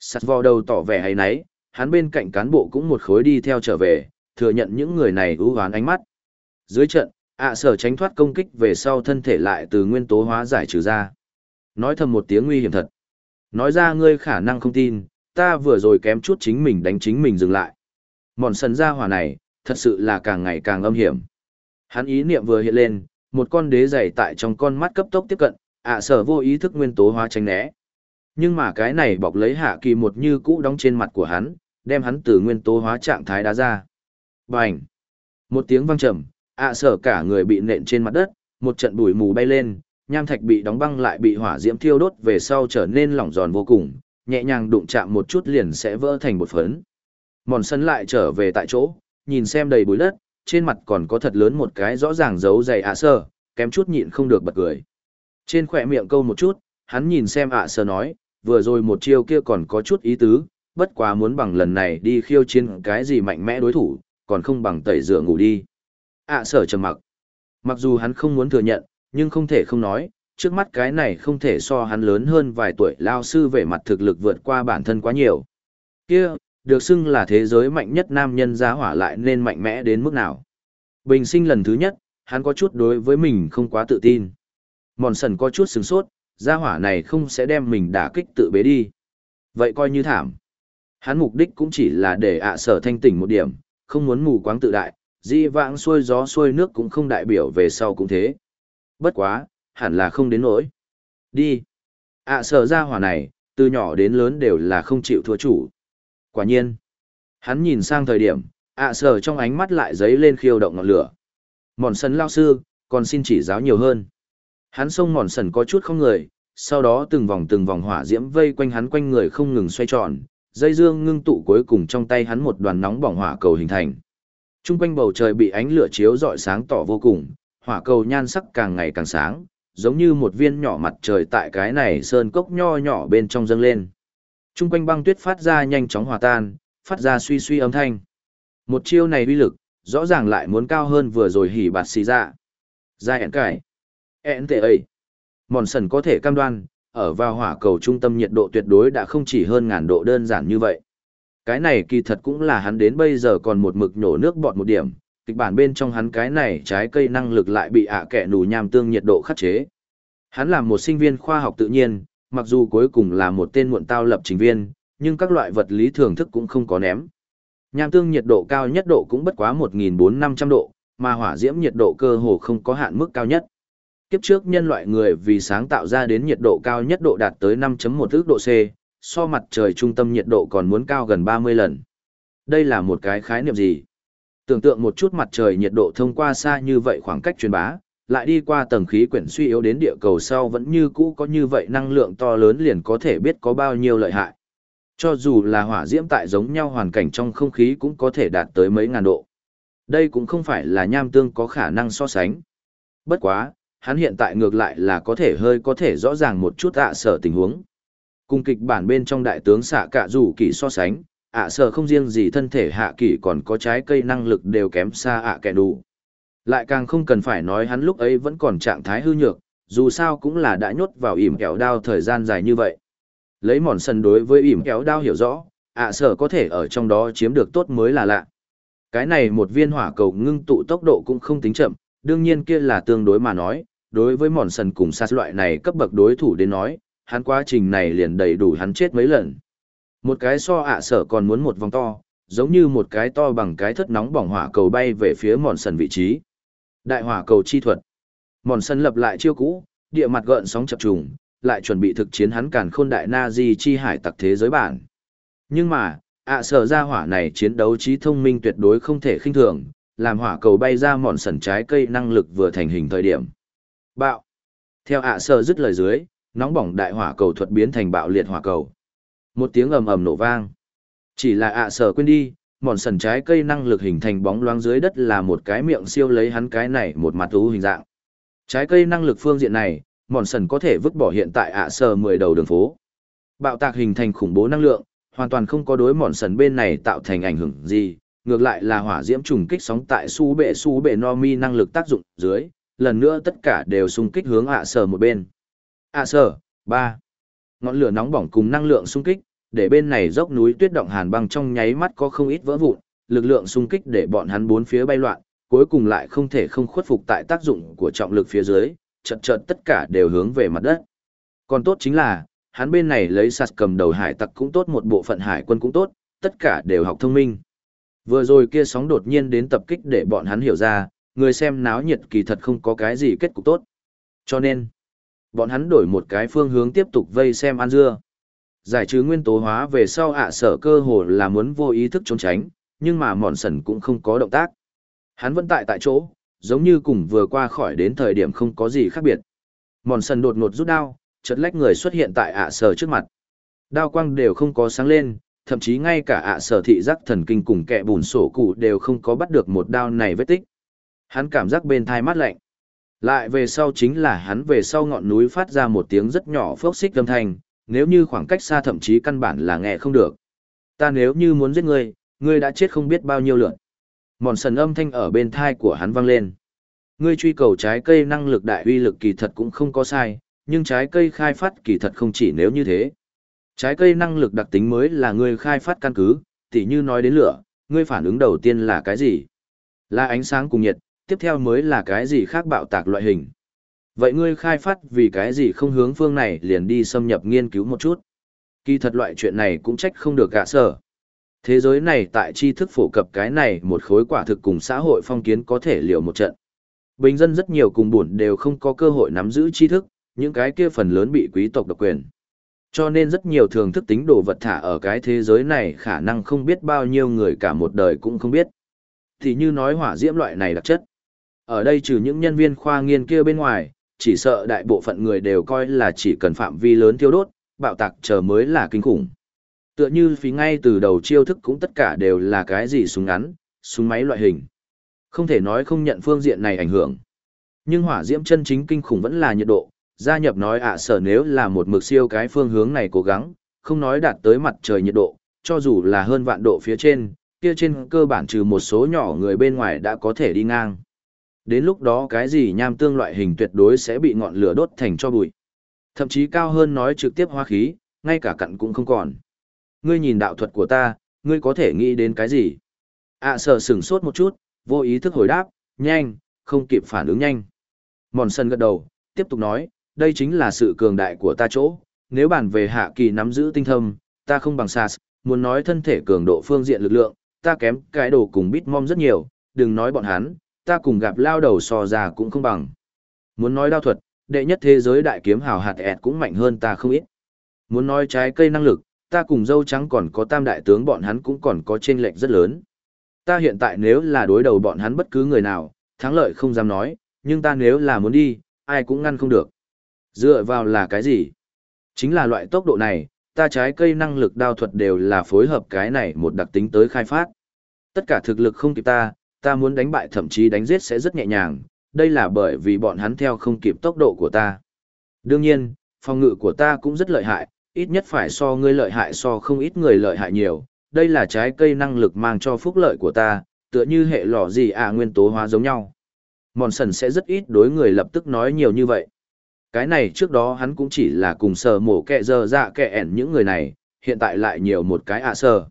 Sạt vò đầu tỏ vẻ hay nấy, hắn bên cạnh cán bộ cũng một khối đi theo trở về, thừa nhận những người này ưu hoán ánh mắt. Dưới trận, ạ à, sở tránh thoát công kích về sau thân thể lại từ nguyên tố hóa giải trừ ra. Nói thầm một tiếng nguy hiểm thật. Nói ra ngươi khả năng không tin, ta vừa rồi kém chút chính mình đánh chính mình dừng lại. Mòn sần ra hỏa này, thật sự là càng ngày càng âm hiểm. Hắn ý niệm vừa hiện lên, một con đế dày tại trong con mắt cấp tốc tiếp cận, ạ à, sở vô ý thức nguyên tố hóa tránh né. Nhưng mà cái này bọc lấy hạ kỳ một như cũ đóng trên mặt của hắn, đem hắn từ nguyên tố hóa trạng thái đá ra. Bành! Một tiếng vang trầm, ạ sở cả người bị nện trên mặt đất, một trận bụi mù bay lên, nham thạch bị đóng băng lại bị hỏa diễm thiêu đốt về sau trở nên lỏng giòn vô cùng, nhẹ nhàng đụng chạm một chút liền sẽ vỡ thành một phấn. Mòn sân lại trở về tại chỗ, nhìn xem đầy bụi đất, trên mặt còn có thật lớn một cái rõ ràng dấu dày ạ sở, kém chút nhịn không được bật cười. Trên khỏe miệng câu một chút, hắn nhìn xem ạ sở nói, vừa rồi một chiêu kia còn có chút ý tứ, bất quá muốn bằng lần này đi khiêu chiến cái gì mạnh mẽ đối thủ, còn không bằng tẩy rửa ngủ đi ạ sở trầm mặc. Mặc dù hắn không muốn thừa nhận, nhưng không thể không nói, trước mắt cái này không thể so hắn lớn hơn vài tuổi lao sư về mặt thực lực vượt qua bản thân quá nhiều. Kia, được xưng là thế giới mạnh nhất nam nhân giá hỏa lại nên mạnh mẽ đến mức nào. Bình sinh lần thứ nhất, hắn có chút đối với mình không quá tự tin. Mòn sần có chút sừng sốt, gia hỏa này không sẽ đem mình đả kích tự bế đi. Vậy coi như thảm. Hắn mục đích cũng chỉ là để ạ sở thanh tỉnh một điểm, không muốn mù quáng tự đại, di vãng xuôi gió xuôi nước cũng không đại biểu về sau cũng thế. Bất quá, hẳn là không đến nỗi. Đi. ạ sở gia hỏa này, từ nhỏ đến lớn đều là không chịu thua chủ. Quả nhiên. Hắn nhìn sang thời điểm, ạ sở trong ánh mắt lại giấy lên khiêu động ngọn lửa. Mòn sân lao sư, còn xin chỉ giáo nhiều hơn. Hắn xông mòn sần có chút không người, sau đó từng vòng từng vòng hỏa diễm vây quanh hắn quanh người không ngừng xoay tròn, dây dương ngưng tụ cuối cùng trong tay hắn một đoàn nóng bỏng hỏa cầu hình thành. Trung quanh bầu trời bị ánh lửa chiếu rọi sáng tỏ vô cùng, hỏa cầu nhan sắc càng ngày càng sáng, giống như một viên nhỏ mặt trời tại cái này sơn cốc nho nhỏ bên trong dâng lên. Trung quanh băng tuyết phát ra nhanh chóng hòa tan, phát ra suy suy âm thanh. Một chiêu này uy lực, rõ ràng lại muốn cao hơn vừa rồi hỉ bạt xì ra. Ra hẹn cải. NTA. Mòn sần có thể cam đoan, ở vào hỏa cầu trung tâm nhiệt độ tuyệt đối đã không chỉ hơn ngàn độ đơn giản như vậy. Cái này kỳ thật cũng là hắn đến bây giờ còn một mực nhổ nước bọt một điểm, kịch bản bên trong hắn cái này trái cây năng lực lại bị ạ kẻ nù nham tương nhiệt độ khắc chế. Hắn là một sinh viên khoa học tự nhiên, mặc dù cuối cùng là một tên muộn tao lập trình viên, nhưng các loại vật lý thưởng thức cũng không có ném. Nham tương nhiệt độ cao nhất độ cũng bất quá 1.400-500 độ, mà hỏa diễm nhiệt độ cơ hồ không có hạn mức cao nhất kiếp trước nhân loại người vì sáng tạo ra đến nhiệt độ cao nhất độ đạt tới 5.1 ước độ C, so mặt trời trung tâm nhiệt độ còn muốn cao gần 30 lần. Đây là một cái khái niệm gì? Tưởng tượng một chút mặt trời nhiệt độ thông qua xa như vậy khoảng cách truyền bá, lại đi qua tầng khí quyển suy yếu đến địa cầu sau vẫn như cũ có như vậy năng lượng to lớn liền có thể biết có bao nhiêu lợi hại. Cho dù là hỏa diễm tại giống nhau hoàn cảnh trong không khí cũng có thể đạt tới mấy ngàn độ. Đây cũng không phải là nham tương có khả năng so sánh. Bất quá, hắn hiện tại ngược lại là có thể hơi có thể rõ ràng một chút ạ sở tình huống. Cùng kịch bản bên trong đại tướng xạ cả rủ kỳ so sánh, ạ sở không riêng gì thân thể hạ kỳ còn có trái cây năng lực đều kém xa ạ kẻ đủ. Lại càng không cần phải nói hắn lúc ấy vẫn còn trạng thái hư nhược, dù sao cũng là đã nhốt vào ỉm kéo đao thời gian dài như vậy. Lấy mòn sân đối với ỉm kéo đao hiểu rõ, ạ sở có thể ở trong đó chiếm được tốt mới là lạ. Cái này một viên hỏa cầu ngưng tụ tốc độ cũng không tính chậm, đương nhiên kia là tương đối mà nói, đối với mòn sần cùng sát loại này cấp bậc đối thủ đến nói, hắn quá trình này liền đầy đủ hắn chết mấy lần. Một cái so ạ sở còn muốn một vòng to, giống như một cái to bằng cái thất nóng bỏng hỏa cầu bay về phía mòn sần vị trí. Đại hỏa cầu chi thuật. Mòn sần lập lại chiêu cũ, địa mặt gợn sóng chập trùng, lại chuẩn bị thực chiến hắn càn khôn đại na di chi hải tặc thế giới bản. Nhưng mà, ạ sở ra hỏa này chiến đấu trí thông minh tuyệt đối không thể khinh thường, làm hỏa cầu bay ra mòn sần trái cây năng lực vừa thành hình thời điểm. Bạo. Theo ạ sở dứt lời dưới, nóng bỏng đại hỏa cầu thuật biến thành bạo liệt hỏa cầu. Một tiếng ầm ầm nổ vang. Chỉ là ạ sở quên đi, mòn sần trái cây năng lực hình thành bóng loáng dưới đất là một cái miệng siêu lấy hắn cái này một mặt thú hình dạng. Trái cây năng lực phương diện này, mòn sần có thể vứt bỏ hiện tại ạ sở mười đầu đường phố. Bạo tạc hình thành khủng bố năng lượng, hoàn toàn không có đối mòn sần bên này tạo thành ảnh hưởng gì, ngược lại là hỏa diễm trùng kích sóng tại su bệ su bệ no mi năng lực tác dụng dưới, lần nữa tất cả đều xung kích hướng ạ sở một bên à sở, ba Ngọn lửa nóng bỏng cùng năng lượng xung kích, để bên này dốc núi tuyết động hàn băng trong nháy mắt có không ít vỡ vụn, lực lượng xung kích để bọn hắn bốn phía bay loạn, cuối cùng lại không thể không khuất phục tại tác dụng của trọng lực phía dưới, chợt chợt tất cả đều hướng về mặt đất. Còn tốt chính là, hắn bên này lấy sạt cầm đầu hải tặc cũng tốt một bộ phận hải quân cũng tốt, tất cả đều học thông minh. Vừa rồi kia sóng đột nhiên đến tập kích để bọn hắn hiểu ra, người xem náo nhiệt kỳ thật không có cái gì kết cục tốt. Cho nên, bọn hắn đổi một cái phương hướng tiếp tục vây xem ăn dưa. Giải trừ nguyên tố hóa về sau ạ sở cơ hồ là muốn vô ý thức trốn tránh, nhưng mà mòn sần cũng không có động tác. Hắn vẫn tại tại chỗ, giống như cùng vừa qua khỏi đến thời điểm không có gì khác biệt. Mòn sần đột ngột rút đao, chật lách người xuất hiện tại ạ sở trước mặt. Đao quang đều không có sáng lên, thậm chí ngay cả ạ sở thị giác thần kinh cùng kẹ bùn sổ cụ đều không có bắt được một đao này vết tích. Hắn cảm giác bên thai mát lạnh. Lại về sau chính là hắn về sau ngọn núi phát ra một tiếng rất nhỏ phốc xích âm thanh, nếu như khoảng cách xa thậm chí căn bản là nghe không được. Ta nếu như muốn giết ngươi, ngươi đã chết không biết bao nhiêu lượt. Mòn sần âm thanh ở bên thai của hắn vang lên. Ngươi truy cầu trái cây năng lực đại uy lực kỳ thật cũng không có sai, nhưng trái cây khai phát kỳ thật không chỉ nếu như thế. Trái cây năng lực đặc tính mới là ngươi khai phát căn cứ, tỉ như nói đến lửa, ngươi phản ứng đầu tiên là cái gì? Là ánh sáng cùng nhiệt, tiếp theo mới là cái gì khác bạo tạc loại hình. Vậy ngươi khai phát vì cái gì không hướng phương này liền đi xâm nhập nghiên cứu một chút. Kỳ thật loại chuyện này cũng trách không được gạ sở. Thế giới này tại tri thức phổ cập cái này một khối quả thực cùng xã hội phong kiến có thể liều một trận. Bình dân rất nhiều cùng buồn đều không có cơ hội nắm giữ tri thức, những cái kia phần lớn bị quý tộc độc quyền. Cho nên rất nhiều thường thức tính đồ vật thả ở cái thế giới này khả năng không biết bao nhiêu người cả một đời cũng không biết. Thì như nói hỏa diễm loại này đặc chất. Ở đây trừ những nhân viên khoa nghiên kia bên ngoài, chỉ sợ đại bộ phận người đều coi là chỉ cần phạm vi lớn thiêu đốt, bạo tạc chờ mới là kinh khủng. Tựa như phí ngay từ đầu chiêu thức cũng tất cả đều là cái gì súng ngắn, súng máy loại hình. Không thể nói không nhận phương diện này ảnh hưởng. Nhưng hỏa diễm chân chính kinh khủng vẫn là nhiệt độ, gia nhập nói ạ sở nếu là một mực siêu cái phương hướng này cố gắng, không nói đạt tới mặt trời nhiệt độ, cho dù là hơn vạn độ phía trên, kia trên cơ bản trừ một số nhỏ người bên ngoài đã có thể đi ngang. Đến lúc đó cái gì nham tương loại hình tuyệt đối sẽ bị ngọn lửa đốt thành cho bụi. Thậm chí cao hơn nói trực tiếp hóa khí, ngay cả cặn cũng không còn. Ngươi nhìn đạo thuật của ta, ngươi có thể nghĩ đến cái gì? ạ à, sở sửng sốt một chút, vô ý thức hồi đáp, nhanh, không kịp phản ứng nhanh. Mòn sân gật đầu, tiếp tục nói, đây chính là sự cường đại của ta chỗ, nếu bàn về hạ kỳ nắm giữ tinh thâm, ta không bằng sas, muốn nói thân thể cường độ phương diện lực lượng, ta kém cái đồ cùng bít mom rất nhiều, đừng nói bọn hắn, ta cùng gặp lao đầu so ra cũng không bằng. Muốn nói đao thuật, đệ nhất thế giới đại kiếm hào hạt ẹt cũng mạnh hơn ta không ít. Muốn nói trái cây năng lực, ta cùng dâu trắng còn có tam đại tướng bọn hắn cũng còn có chênh lệch rất lớn. Ta hiện tại nếu là đối đầu bọn hắn bất cứ người nào, thắng lợi không dám nói, nhưng ta nếu là muốn đi, ai cũng ngăn không được. Dựa vào là cái gì? Chính là loại tốc độ này, ta trái cây năng lực đao thuật đều là phối hợp cái này một đặc tính tới khai phát. Tất cả thực lực không kịp ta, ta muốn đánh bại thậm chí đánh giết sẽ rất nhẹ nhàng, đây là bởi vì bọn hắn theo không kịp tốc độ của ta. Đương nhiên, phòng ngự của ta cũng rất lợi hại, ít nhất phải so ngươi lợi hại so không ít người lợi hại nhiều, đây là trái cây năng lực mang cho phúc lợi của ta, tựa như hệ lò gì à nguyên tố hóa giống nhau. Mòn sần sẽ rất ít đối người lập tức nói nhiều như vậy. Cái này trước đó hắn cũng chỉ là cùng sờ mổ kẹ giờ dạ kẹ ẻn những người này, hiện tại lại nhiều một cái ạ à sờ.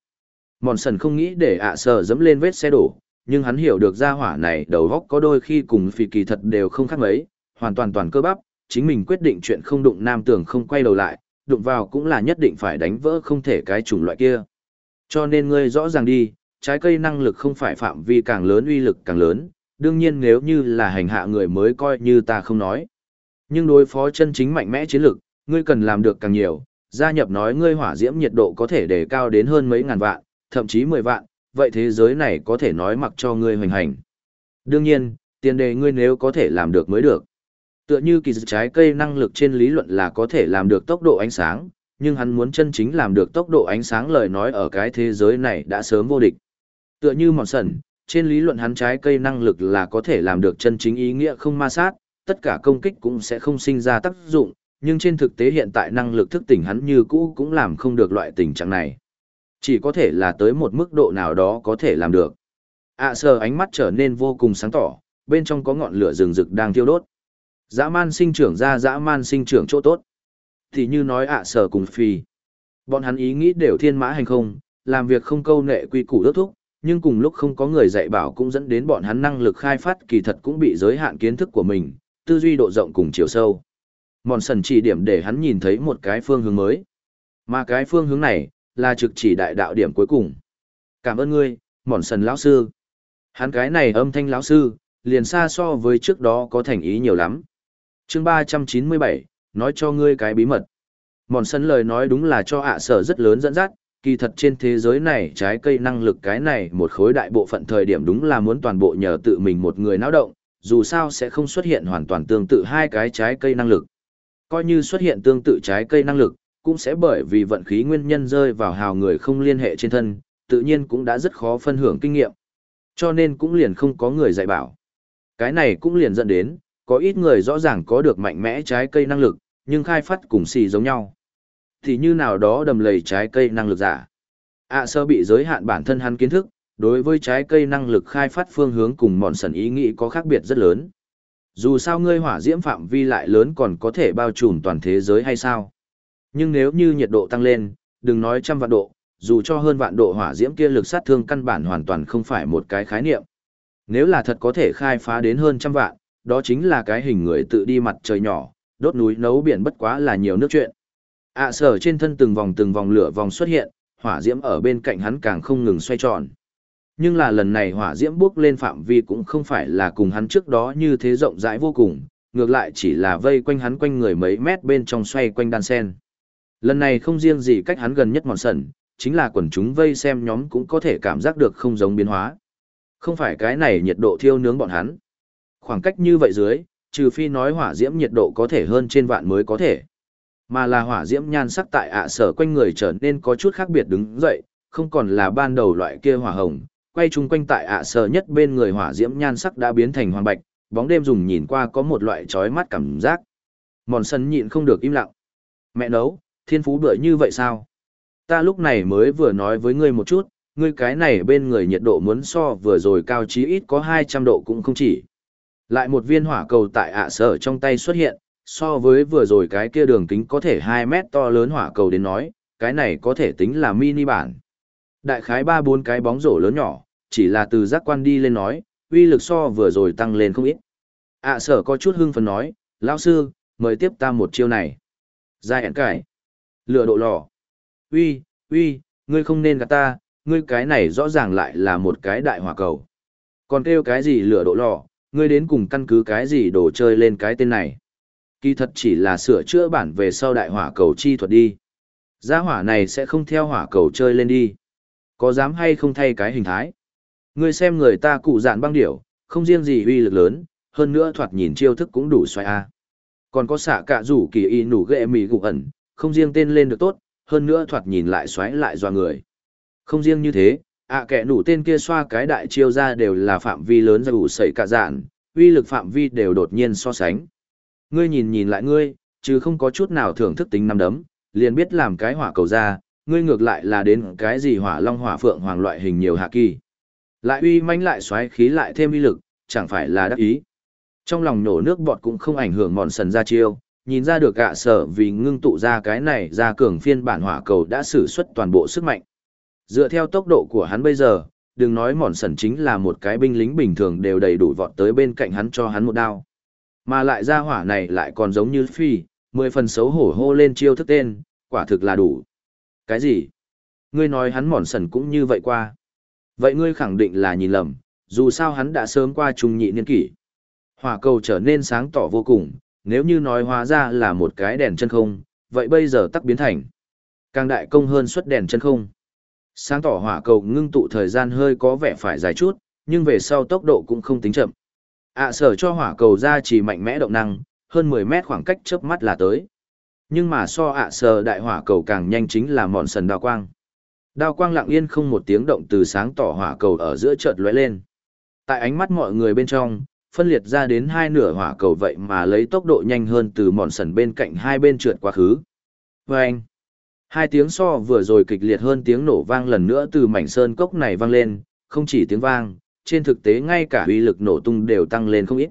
Mòn sần không nghĩ để ạ à sờ dẫm lên vết xe đổ, nhưng hắn hiểu được ra hỏa này đầu góc có đôi khi cùng phi kỳ thật đều không khác mấy, hoàn toàn toàn cơ bắp, chính mình quyết định chuyện không đụng nam tưởng không quay đầu lại, đụng vào cũng là nhất định phải đánh vỡ không thể cái chủng loại kia. Cho nên ngươi rõ ràng đi, trái cây năng lực không phải phạm vi càng lớn uy lực càng lớn, đương nhiên nếu như là hành hạ người mới coi như ta không nói. Nhưng đối phó chân chính mạnh mẽ chiến lực, ngươi cần làm được càng nhiều, gia nhập nói ngươi hỏa diễm nhiệt độ có thể đề cao đến hơn mấy ngàn vạn, thậm chí 10 vạn, vậy thế giới này có thể nói mặc cho ngươi hoành hành. Đương nhiên, tiền đề ngươi nếu có thể làm được mới được. Tựa như kỳ dự trái cây năng lực trên lý luận là có thể làm được tốc độ ánh sáng, nhưng hắn muốn chân chính làm được tốc độ ánh sáng lời nói ở cái thế giới này đã sớm vô địch. Tựa như mòn sần, trên lý luận hắn trái cây năng lực là có thể làm được chân chính ý nghĩa không ma sát, tất cả công kích cũng sẽ không sinh ra tác dụng, nhưng trên thực tế hiện tại năng lực thức tỉnh hắn như cũ cũng làm không được loại tình trạng này. Chỉ có thể là tới một mức độ nào đó có thể làm được. ạ à, sờ ánh mắt trở nên vô cùng sáng tỏ, bên trong có ngọn lửa rừng rực đang thiêu đốt. Dã man sinh trưởng ra dã man sinh trưởng chỗ tốt. Thì như nói ạ à, sờ cùng phi. Bọn hắn ý nghĩ đều thiên mã hành không, làm việc không câu nệ quy củ đốt thúc, nhưng cùng lúc không có người dạy bảo cũng dẫn đến bọn hắn năng lực khai phát kỳ thật cũng bị giới hạn kiến thức của mình, tư duy độ rộng cùng chiều sâu. Mòn sần chỉ điểm để hắn nhìn thấy một cái phương hướng mới. Mà cái phương hướng này, là trực chỉ đại đạo điểm cuối cùng. Cảm ơn ngươi, mòn sần lão sư. Hắn cái này âm thanh lão sư, liền xa so với trước đó có thành ý nhiều lắm. chương ba trăm chín mươi bảy nói cho ngươi cái bí mật. Mòn sân lời nói đúng là cho ạ sở rất lớn dẫn dắt, kỳ thật trên thế giới này trái cây năng lực cái này một khối đại bộ phận thời điểm đúng là muốn toàn bộ nhờ tự mình một người náo động, dù sao sẽ không xuất hiện hoàn toàn tương tự hai cái trái cây năng lực. Coi như xuất hiện tương tự trái cây năng lực, cũng sẽ bởi vì vận khí nguyên nhân rơi vào hào người không liên hệ trên thân, tự nhiên cũng đã rất khó phân hưởng kinh nghiệm. Cho nên cũng liền không có người dạy bảo. Cái này cũng liền dẫn đến, có ít người rõ ràng có được mạnh mẽ trái cây năng lực, nhưng khai phát cùng xì giống nhau. Thì như nào đó đầm lầy trái cây năng lực giả. ạ sơ bị giới hạn bản thân hắn kiến thức, đối với trái cây năng lực khai phát phương hướng cùng mòn sần ý nghĩ có khác biệt rất lớn. Dù sao ngươi hỏa diễm phạm vi lại lớn còn có thể bao trùm toàn thế giới hay sao? Nhưng nếu như nhiệt độ tăng lên, đừng nói trăm vạn độ, dù cho hơn vạn độ hỏa diễm kia lực sát thương căn bản hoàn toàn không phải một cái khái niệm. Nếu là thật có thể khai phá đến hơn trăm vạn, đó chính là cái hình người tự đi mặt trời nhỏ, đốt núi nấu biển bất quá là nhiều nước chuyện. ạ à, sở trên thân từng vòng từng vòng lửa vòng xuất hiện, hỏa diễm ở bên cạnh hắn càng không ngừng xoay tròn. Nhưng là lần này hỏa diễm bước lên phạm vi cũng không phải là cùng hắn trước đó như thế rộng rãi vô cùng, ngược lại chỉ là vây quanh hắn quanh người mấy mét bên trong xoay quanh đan sen. Lần này không riêng gì cách hắn gần nhất mòn sần, chính là quần chúng vây xem nhóm cũng có thể cảm giác được không giống biến hóa. Không phải cái này nhiệt độ thiêu nướng bọn hắn. Khoảng cách như vậy dưới, trừ phi nói hỏa diễm nhiệt độ có thể hơn trên vạn mới có thể. Mà là hỏa diễm nhan sắc tại ạ sở quanh người trở nên có chút khác biệt đứng dậy, không còn là ban đầu loại kia hỏa hồng, quay chung quanh tại ạ sở nhất bên người hỏa diễm nhan sắc đã biến thành hoàng bạch, bóng đêm dùng nhìn qua có một loại chói mắt cảm giác. Mòn sân nhịn không được im lặng. Mẹ nấu, thiên phú bựa như vậy sao? Ta lúc này mới vừa nói với ngươi một chút, ngươi cái này bên người nhiệt độ muốn so vừa rồi cao chí ít có 200 độ cũng không chỉ. Lại một viên hỏa cầu tại ạ sở trong tay xuất hiện, so với vừa rồi cái kia đường kính có thể 2 mét to lớn hỏa cầu đến nói, cái này có thể tính là mini bản. Đại khái 3-4 cái bóng rổ lớn nhỏ, chỉ là từ giác quan đi lên nói, uy lực so vừa rồi tăng lên không ít. ạ sở có chút hưng phấn nói, lão sư, mời tiếp ta một chiêu này. Giai ẩn cải. Lửa độ lò. Uy, uy, ngươi không nên gạt ta, ngươi cái này rõ ràng lại là một cái đại hỏa cầu. Còn kêu cái gì lửa độ lò, ngươi đến cùng căn cứ cái gì đồ chơi lên cái tên này. Kỳ thật chỉ là sửa chữa bản về sau đại hỏa cầu chi thuật đi. Gia hỏa này sẽ không theo hỏa cầu chơi lên đi. Có dám hay không thay cái hình thái. Ngươi xem người ta cụ dạn băng điểu, không riêng gì uy lực lớn, hơn nữa thoạt nhìn chiêu thức cũng đủ xoay a. Còn có xạ cạ rủ kỳ y nủ ghệ mì gục ẩn, không riêng tên lên được tốt, hơn nữa thoạt nhìn lại xoáy lại doa người. Không riêng như thế, ạ à kẻ nủ tên kia xoa cái đại chiêu ra đều là phạm vi lớn ra ủ sẩy cả dạn, uy lực phạm vi đều đột nhiên so sánh. Ngươi nhìn nhìn lại ngươi, chứ không có chút nào thưởng thức tính năm đấm, liền biết làm cái hỏa cầu ra, ngươi ngược lại là đến cái gì hỏa long hỏa phượng hoàng loại hình nhiều hạ kỳ. Lại uy manh lại xoáy khí lại thêm uy lực, chẳng phải là đắc ý. Trong lòng nổ nước bọt cũng không ảnh hưởng mòn sần ra chiêu, nhìn ra được gạ sở vì ngưng tụ ra cái này ra cường phiên bản hỏa cầu đã sử xuất toàn bộ sức mạnh. Dựa theo tốc độ của hắn bây giờ, đừng nói mòn sẩn chính là một cái binh lính bình thường đều đầy đủ vọt tới bên cạnh hắn cho hắn một đao. Mà lại ra hỏa này lại còn giống như phi, mười phần xấu hổ hô lên chiêu thức tên, quả thực là đủ. Cái gì? Ngươi nói hắn mòn sẩn cũng như vậy qua. Vậy ngươi khẳng định là nhìn lầm, dù sao hắn đã sớm qua trung nhị niên kỷ. Hỏa cầu trở nên sáng tỏ vô cùng, nếu như nói hóa ra là một cái đèn chân không, vậy bây giờ tắc biến thành. Càng đại công hơn xuất đèn chân không. Sáng tỏ hỏa cầu ngưng tụ thời gian hơi có vẻ phải dài chút, nhưng về sau tốc độ cũng không tính chậm. ạ sở cho hỏa cầu ra chỉ mạnh mẽ động năng, hơn 10 mét khoảng cách chớp mắt là tới. Nhưng mà so ạ sở đại hỏa cầu càng nhanh chính là mòn sần đao quang. Đao quang lặng yên không một tiếng động từ sáng tỏ hỏa cầu ở giữa chợt lóe lên. Tại ánh mắt mọi người bên trong, phân liệt ra đến hai nửa hỏa cầu vậy mà lấy tốc độ nhanh hơn từ mòn sần bên cạnh hai bên trượt quá khứ. Và anh, hai tiếng so vừa rồi kịch liệt hơn tiếng nổ vang lần nữa từ mảnh sơn cốc này vang lên, không chỉ tiếng vang, trên thực tế ngay cả uy lực nổ tung đều tăng lên không ít.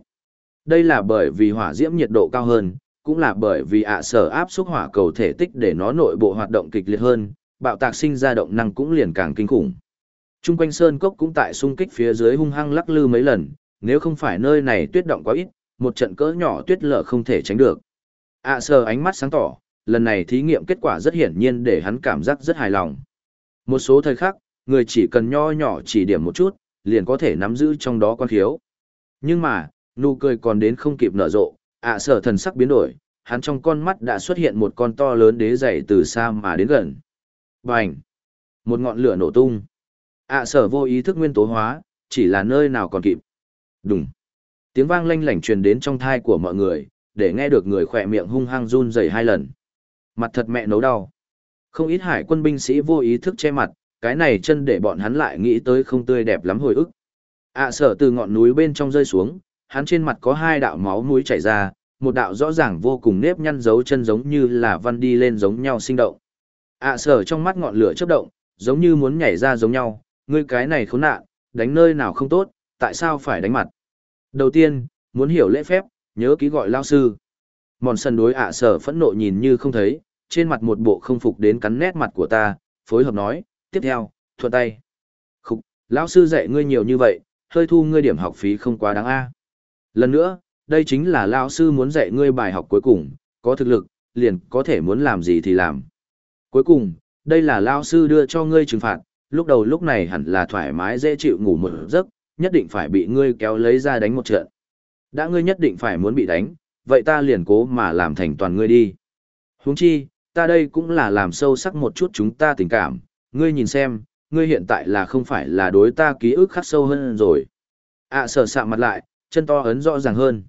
Đây là bởi vì hỏa diễm nhiệt độ cao hơn, cũng là bởi vì ạ sở áp xúc hỏa cầu thể tích để nó nội bộ hoạt động kịch liệt hơn, bạo tạc sinh ra động năng cũng liền càng kinh khủng. Trung quanh sơn cốc cũng tại xung kích phía dưới hung hăng lắc lư mấy lần, nếu không phải nơi này tuyết động quá ít, một trận cỡ nhỏ tuyết lở không thể tránh được. ạ sở ánh mắt sáng tỏ, lần này thí nghiệm kết quả rất hiển nhiên để hắn cảm giác rất hài lòng. Một số thời khắc, người chỉ cần nho nhỏ chỉ điểm một chút, liền có thể nắm giữ trong đó quan khiếu. Nhưng mà, nụ cười còn đến không kịp nở rộ, ạ sở thần sắc biến đổi, hắn trong con mắt đã xuất hiện một con to lớn đế dày từ xa mà đến gần. Bành! Một ngọn lửa nổ tung. ạ sở vô ý thức nguyên tố hóa, chỉ là nơi nào còn kịp. Đùng! Tiếng vang lanh lảnh truyền đến trong thai của mọi người, để nghe được người khỏe miệng hung hăng run rẩy hai lần. Mặt thật mẹ nấu đau. Không ít hải quân binh sĩ vô ý thức che mặt, cái này chân để bọn hắn lại nghĩ tới không tươi đẹp lắm hồi ức. À, ạ sở từ ngọn núi bên trong rơi xuống, hắn trên mặt có hai đạo máu mũi chảy ra, một đạo rõ ràng vô cùng nếp nhăn dấu chân giống như là văn đi lên giống nhau sinh động. À, ạ sở trong mắt ngọn lửa chớp động, giống như muốn nhảy ra giống nhau, ngươi cái này khốn nạn, đánh nơi nào không tốt, tại sao phải đánh mặt? Đầu tiên, muốn hiểu lễ phép, nhớ ký gọi lao sư. Mòn sân đối ạ sở phẫn nộ nhìn như không thấy, trên mặt một bộ không phục đến cắn nét mặt của ta, phối hợp nói, tiếp theo, thuận tay. Khúc, lão sư dạy ngươi nhiều như vậy, hơi thu ngươi điểm học phí không quá đáng a. Lần nữa, đây chính là lão sư muốn dạy ngươi bài học cuối cùng, có thực lực, liền có thể muốn làm gì thì làm. Cuối cùng, đây là lão sư đưa cho ngươi trừng phạt, lúc đầu lúc này hẳn là thoải mái dễ chịu ngủ một giấc, nhất định phải bị ngươi kéo lấy ra đánh một trận. Đã ngươi nhất định phải muốn bị đánh, vậy ta liền cố mà làm thành toàn ngươi đi. Huống chi, ta đây cũng là làm sâu sắc một chút chúng ta tình cảm, ngươi nhìn xem, ngươi hiện tại là không phải là đối ta ký ức khắc sâu hơn rồi. à, sở sạ mặt lại, chân to ấn rõ ràng hơn.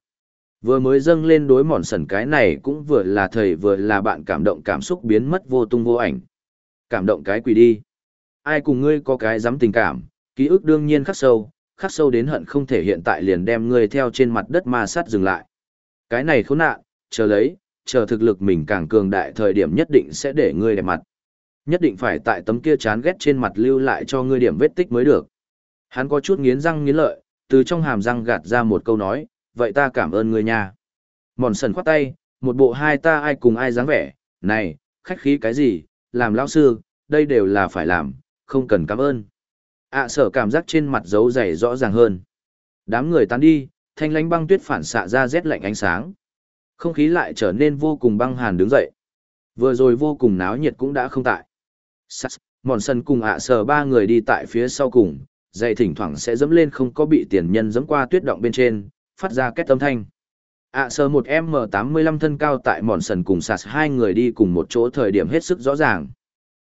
Vừa mới dâng lên đối mòn sần cái này cũng vừa là thầy vừa là bạn cảm động cảm xúc biến mất vô tung vô ảnh. Cảm động cái quỷ đi. Ai cùng ngươi có cái dám tình cảm, ký ức đương nhiên khắc sâu, khắc sâu đến hận không thể hiện tại liền đem ngươi theo trên mặt đất ma sát dừng lại. Cái này khốn nạn, chờ lấy, chờ thực lực mình càng cường đại thời điểm nhất định sẽ để ngươi đẹp mặt. Nhất định phải tại tấm kia chán ghét trên mặt lưu lại cho ngươi điểm vết tích mới được. Hắn có chút nghiến răng nghiến lợi, từ trong hàm răng gạt ra một câu nói, vậy ta cảm ơn ngươi nha. Mòn sần khoát tay, một bộ hai ta ai cùng ai dáng vẻ, này, khách khí cái gì, làm lão sư, đây đều là phải làm, không cần cảm ơn ạ sở cảm giác trên mặt dấu dày rõ ràng hơn. Đám người tán đi, thanh lánh băng tuyết phản xạ ra rét lạnh ánh sáng. Không khí lại trở nên vô cùng băng hàn đứng dậy. Vừa rồi vô cùng náo nhiệt cũng đã không tại. Sắt, mòn sân cùng ạ sở ba người đi tại phía sau cùng, dày thỉnh thoảng sẽ dẫm lên không có bị tiền nhân dẫm qua tuyết động bên trên, phát ra két âm thanh. ạ sở một m tám mươi lăm thân cao tại mòn sần cùng sạt hai người đi cùng một chỗ thời điểm hết sức rõ ràng.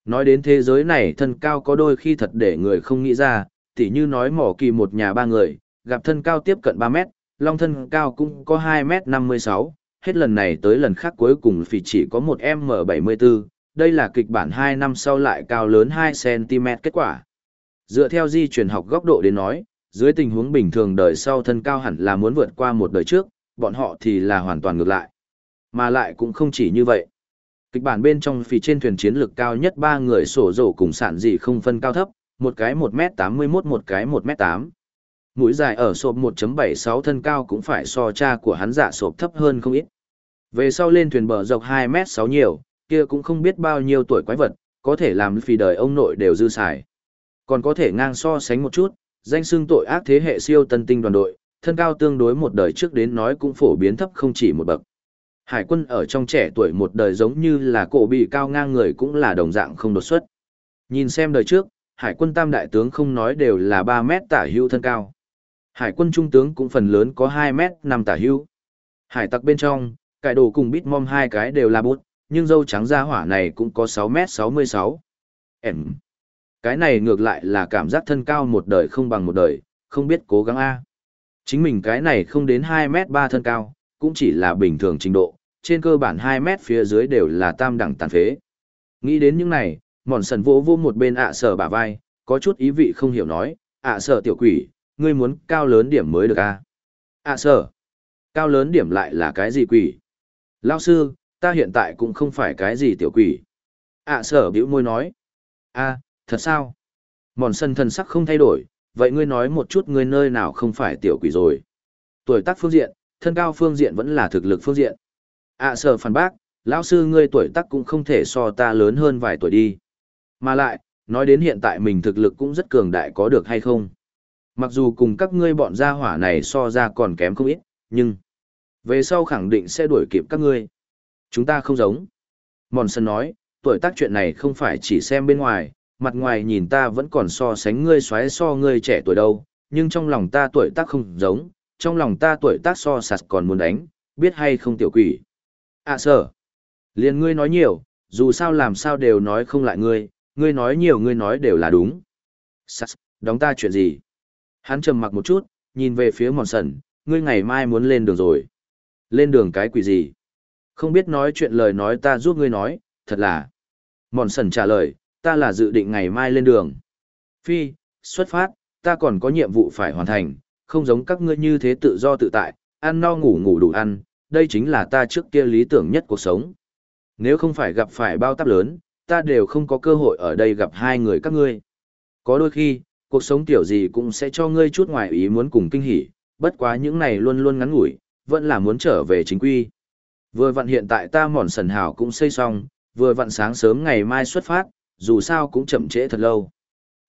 Nói đến thế giới này thân cao có đôi khi thật để người không nghĩ ra, tỉ như nói mỏ kỳ một nhà ba người, gặp thân cao tiếp cận ba mét, long thân cao cũng có hai mét năm mươi sáu hết lần này tới lần khác cuối cùng phỉ chỉ có một m bảy mươi bốn đây là kịch bản 2 năm sau lại cao lớn 2cm kết quả. Dựa theo di truyền học góc độ đến nói, dưới tình huống bình thường đời sau thân cao hẳn là muốn vượt qua một đời trước, bọn họ thì là hoàn toàn ngược lại. Mà lại cũng không chỉ như vậy. Kịch bản bên trong phì trên thuyền chiến lược cao nhất ba người sổ rổ cùng sản dị không phân cao thấp, một cái 1m81 một cái 1m8. Mũi dài ở sộp 1.76 thân cao cũng phải so cha của hắn dạ sộp thấp hơn không ít. Về sau lên thuyền bờ dọc 2m6 nhiều, kia cũng không biết bao nhiêu tuổi quái vật, có thể làm phì đời ông nội đều dư xài. Còn có thể ngang so sánh một chút, danh xưng tội ác thế hệ siêu tân tinh đoàn đội, thân cao tương đối một đời trước đến nói cũng phổ biến thấp không chỉ một bậc. Hải quân ở trong trẻ tuổi một đời giống như là cổ bị cao ngang người cũng là đồng dạng không đột xuất. Nhìn xem đời trước, hải quân tam đại tướng không nói đều là 3 mét tả hữu thân cao. Hải quân trung tướng cũng phần lớn có 2 mét 5 tả hữu. Hải tặc bên trong, cải đồ cùng bít mom hai cái đều là bút, nhưng dâu trắng da hỏa này cũng có 6m66. Em. Cái này ngược lại là cảm giác thân cao một đời không bằng một đời, không biết cố gắng A. Chính mình cái này không đến 2m3 thân cao, cũng chỉ là bình thường trình độ, trên cơ bản 2 mét phía dưới đều là tam đẳng tàn phế. Nghĩ đến những này, mòn sần vỗ vô một bên ạ sở bả vai, có chút ý vị không hiểu nói, ạ sở tiểu quỷ, ngươi muốn cao lớn điểm mới được a À sở, cao lớn điểm lại là cái gì quỷ? Lao sư, ta hiện tại cũng không phải cái gì tiểu quỷ. ạ sở bĩu môi nói. a thật sao? Mòn sần thần sắc không thay đổi, vậy ngươi nói một chút ngươi nơi nào không phải tiểu quỷ rồi. Tuổi tác phương diện, thân cao phương diện vẫn là thực lực phương diện. À sở phản bác, lão sư ngươi tuổi tác cũng không thể so ta lớn hơn vài tuổi đi. Mà lại, nói đến hiện tại mình thực lực cũng rất cường đại có được hay không. Mặc dù cùng các ngươi bọn gia hỏa này so ra còn kém không ít, nhưng về sau khẳng định sẽ đuổi kịp các ngươi. Chúng ta không giống. Mòn sân nói, tuổi tác chuyện này không phải chỉ xem bên ngoài, mặt ngoài nhìn ta vẫn còn so sánh ngươi xoáy so ngươi trẻ tuổi đâu, nhưng trong lòng ta tuổi tác không giống, trong lòng ta tuổi tác so sạt còn muốn đánh, biết hay không tiểu quỷ. À sở, liền ngươi nói nhiều, dù sao làm sao đều nói không lại ngươi, ngươi nói nhiều ngươi nói đều là đúng. Sạt, đóng ta chuyện gì? Hắn trầm mặc một chút, nhìn về phía mòn sần, ngươi ngày mai muốn lên đường rồi. Lên đường cái quỷ gì? Không biết nói chuyện lời nói ta giúp ngươi nói, thật là. Mòn sần trả lời, ta là dự định ngày mai lên đường. Phi, xuất phát, ta còn có nhiệm vụ phải hoàn thành, không giống các ngươi như thế tự do tự tại, ăn no ngủ ngủ đủ ăn, đây chính là ta trước kia lý tưởng nhất cuộc sống. Nếu không phải gặp phải bao táp lớn, ta đều không có cơ hội ở đây gặp hai người các ngươi. Có đôi khi, cuộc sống tiểu gì cũng sẽ cho ngươi chút ngoài ý muốn cùng kinh hỉ, bất quá những này luôn luôn ngắn ngủi, vẫn là muốn trở về chính quy. Vừa vặn hiện tại ta mòn sần hào cũng xây xong, vừa vặn sáng sớm ngày mai xuất phát, dù sao cũng chậm trễ thật lâu.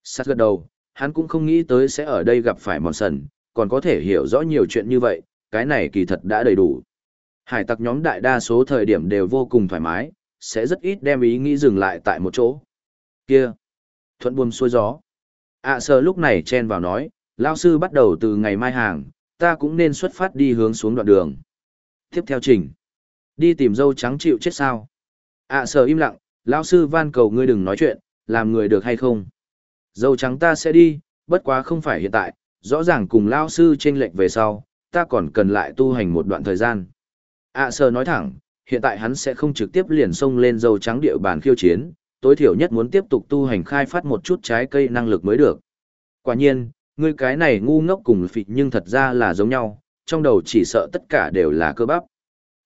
Sát gật đầu, hắn cũng không nghĩ tới sẽ ở đây gặp phải mòn sần, còn có thể hiểu rõ nhiều chuyện như vậy, cái này kỳ thật đã đầy đủ. Hải tặc nhóm đại đa số thời điểm đều vô cùng thoải mái, sẽ rất ít đem ý nghĩ dừng lại tại một chỗ. Kia! Thuận buồm xuôi gió. ạ à, sơ lúc này chen vào nói, lao sư bắt đầu từ ngày mai hàng, ta cũng nên xuất phát đi hướng xuống đoạn đường. Tiếp theo trình. Đi tìm dâu trắng chịu chết sao. ạ à, sơ im lặng, lao sư van cầu ngươi đừng nói chuyện, làm người được hay không. Dâu trắng ta sẽ đi, bất quá không phải hiện tại, rõ ràng cùng lao sư chênh lệch về sau, ta còn cần lại tu hành một đoạn thời gian ạ à, sơ nói thẳng, hiện tại hắn sẽ không trực tiếp liền xông lên dâu trắng địa bàn khiêu chiến, tối thiểu nhất muốn tiếp tục tu hành khai phát một chút trái cây năng lực mới được. Quả nhiên, ngươi cái này ngu ngốc cùng phị nhưng thật ra là giống nhau, trong đầu chỉ sợ tất cả đều là cơ bắp.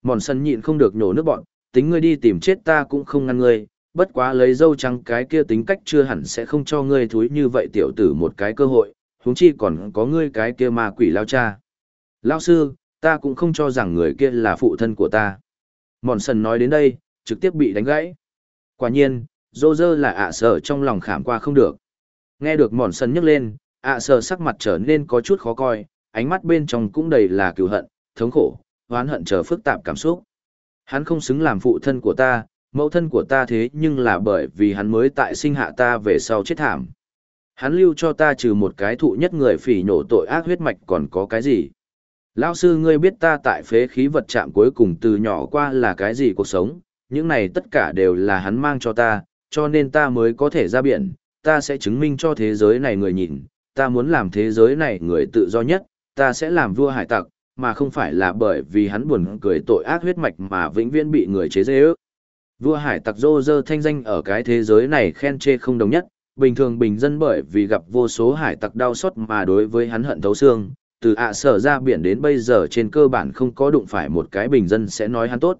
Mòn sân nhịn không được nhổ nước bọn, tính ngươi đi tìm chết ta cũng không ngăn ngươi, bất quá lấy dâu trắng cái kia tính cách chưa hẳn sẽ không cho ngươi thúi như vậy tiểu tử một cái cơ hội, huống chi còn có ngươi cái kia ma quỷ lao cha. Lao sư, ta cũng không cho rằng người kia là phụ thân của ta. Mòn sần nói đến đây, trực tiếp bị đánh gãy. Quả nhiên, dô dơ là ạ sở trong lòng khảm qua không được. Nghe được mòn sần nhấc lên, ạ sở sắc mặt trở nên có chút khó coi, ánh mắt bên trong cũng đầy là cựu hận, thống khổ, oán hận chờ phức tạp cảm xúc. Hắn không xứng làm phụ thân của ta, mẫu thân của ta thế nhưng là bởi vì hắn mới tại sinh hạ ta về sau chết thảm. Hắn lưu cho ta trừ một cái thụ nhất người phỉ nhổ tội ác huyết mạch còn có cái gì. Lão sư ngươi biết ta tại phế khí vật chạm cuối cùng từ nhỏ qua là cái gì cuộc sống, những này tất cả đều là hắn mang cho ta, cho nên ta mới có thể ra biển, ta sẽ chứng minh cho thế giới này người nhìn, ta muốn làm thế giới này người tự do nhất, ta sẽ làm vua hải tặc, mà không phải là bởi vì hắn buồn cười tội ác huyết mạch mà vĩnh viễn bị người chế dễ ước. Vua hải tặc dô dơ thanh danh ở cái thế giới này khen chê không đồng nhất, bình thường bình dân bởi vì gặp vô số hải tặc đau xót mà đối với hắn hận thấu xương, từ ạ sở ra biển đến bây giờ trên cơ bản không có đụng phải một cái bình dân sẽ nói hắn tốt.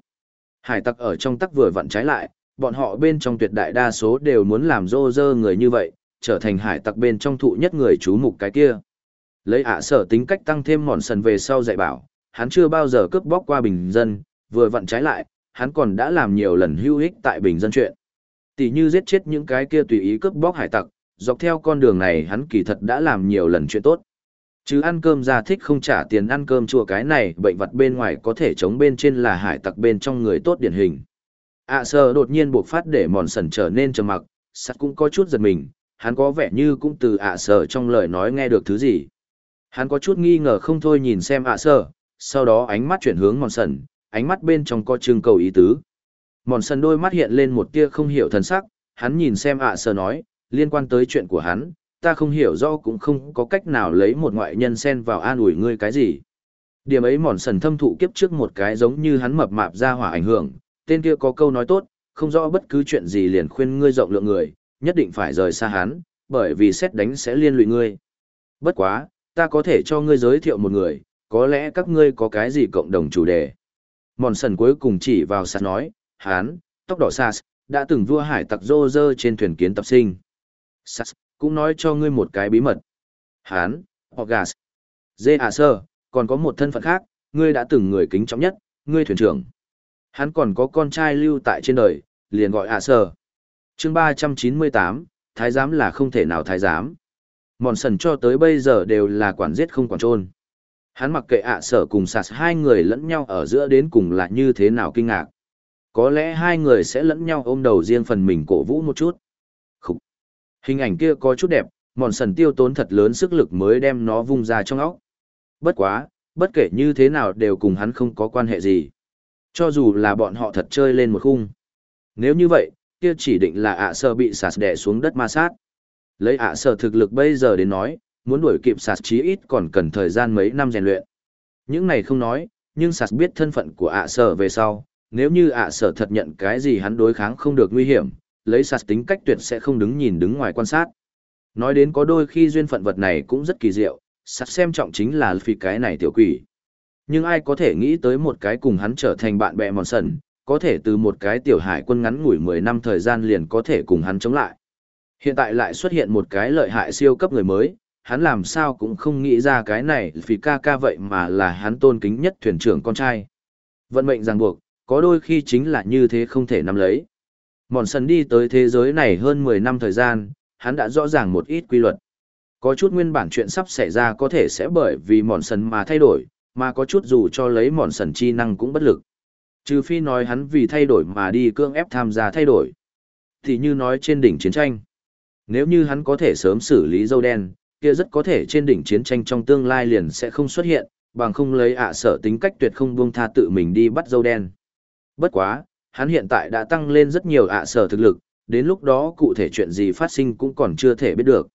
Hải tặc ở trong tắc vừa vặn trái lại, bọn họ bên trong tuyệt đại đa số đều muốn làm rô rơ người như vậy, trở thành hải tặc bên trong thụ nhất người chú mục cái kia. Lấy ạ sở tính cách tăng thêm mòn sần về sau dạy bảo, hắn chưa bao giờ cướp bóc qua bình dân, vừa vặn trái lại, hắn còn đã làm nhiều lần hưu ích tại bình dân chuyện. Tỷ như giết chết những cái kia tùy ý cướp bóc hải tặc, dọc theo con đường này hắn kỳ thật đã làm nhiều lần chuyện tốt. Chứ ăn cơm ra thích không trả tiền ăn cơm chùa cái này bệnh vật bên ngoài có thể chống bên trên là hải tặc bên trong người tốt điển hình. ạ à sơ đột nhiên buộc phát để mòn sần trở nên trầm mặc, sắt cũng có chút giật mình, hắn có vẻ như cũng từ ạ à sơ trong lời nói nghe được thứ gì. Hắn có chút nghi ngờ không thôi nhìn xem ạ à sơ, sau đó ánh mắt chuyển hướng mòn sần, ánh mắt bên trong có trưng cầu ý tứ. Mòn sần đôi mắt hiện lên một tia không hiểu thần sắc, hắn nhìn xem à, ạ sơ nói, liên quan tới chuyện của hắn, ta không hiểu do cũng không có cách nào lấy một ngoại nhân xen vào an ủi ngươi cái gì. Điểm ấy mòn sần thâm thụ kiếp trước một cái giống như hắn mập mạp ra hỏa ảnh hưởng, tên kia có câu nói tốt, không rõ bất cứ chuyện gì liền khuyên ngươi rộng lượng người, nhất định phải rời xa hắn, bởi vì xét đánh sẽ liên lụy ngươi. Bất quá, ta có thể cho ngươi giới thiệu một người, có lẽ các ngươi có cái gì cộng đồng chủ đề. Mòn sần cuối cùng chỉ vào sạt nói, hắn, tóc đỏ sạt, đã từng vua hải tặc rô rơ trên thuyền kiến tập sinh. Sạt, cũng nói cho ngươi một cái bí mật. Hán, Hogas, Dê à sơ, còn có một thân phận khác, ngươi đã từng người kính trọng nhất, ngươi thuyền trưởng. Hắn còn có con trai lưu tại trên đời, liền gọi à sơ. chương ba trăm chín mươi tám, thái giám là không thể nào thái giám. Mòn sần cho tới bây giờ đều là quản giết không quản trôn. Hắn mặc kệ à ạ sở cùng sạt hai người lẫn nhau ở giữa đến cùng là như thế nào kinh ngạc. Có lẽ hai người sẽ lẫn nhau ôm đầu riêng phần mình cổ vũ một chút. Hình ảnh kia có chút đẹp, mòn sần tiêu tốn thật lớn sức lực mới đem nó vung ra trong óc. Bất quá, bất kể như thế nào đều cùng hắn không có quan hệ gì. Cho dù là bọn họ thật chơi lên một khung. Nếu như vậy, kia chỉ định là ạ sơ bị sạt đè xuống đất ma sát. Lấy ạ sơ thực lực bây giờ đến nói, muốn đuổi kịp sạt chí ít còn cần thời gian mấy năm rèn luyện. Những này không nói, nhưng sạt biết thân phận của ạ sơ về sau, nếu như ạ sở thật nhận cái gì hắn đối kháng không được nguy hiểm, lấy sạt tính cách tuyệt sẽ không đứng nhìn đứng ngoài quan sát. Nói đến có đôi khi duyên phận vật này cũng rất kỳ diệu, sạt xem trọng chính là vì cái này tiểu quỷ. Nhưng ai có thể nghĩ tới một cái cùng hắn trở thành bạn bè mòn sần, có thể từ một cái tiểu hải quân ngắn ngủi 10 năm thời gian liền có thể cùng hắn chống lại. Hiện tại lại xuất hiện một cái lợi hại siêu cấp người mới, hắn làm sao cũng không nghĩ ra cái này vì ca ca vậy mà là hắn tôn kính nhất thuyền trưởng con trai. Vận mệnh ràng buộc, có đôi khi chính là như thế không thể nắm lấy. Mòn sần đi tới thế giới này hơn 10 năm thời gian, hắn đã rõ ràng một ít quy luật. Có chút nguyên bản chuyện sắp xảy ra có thể sẽ bởi vì mòn sần mà thay đổi, mà có chút dù cho lấy mòn sần chi năng cũng bất lực. Trừ phi nói hắn vì thay đổi mà đi cương ép tham gia thay đổi. Thì như nói trên đỉnh chiến tranh. Nếu như hắn có thể sớm xử lý dâu đen, kia rất có thể trên đỉnh chiến tranh trong tương lai liền sẽ không xuất hiện, bằng không lấy ạ sở tính cách tuyệt không buông tha tự mình đi bắt dâu đen. Bất quá, hắn hiện tại đã tăng lên rất nhiều ạ sở thực lực, đến lúc đó cụ thể chuyện gì phát sinh cũng còn chưa thể biết được.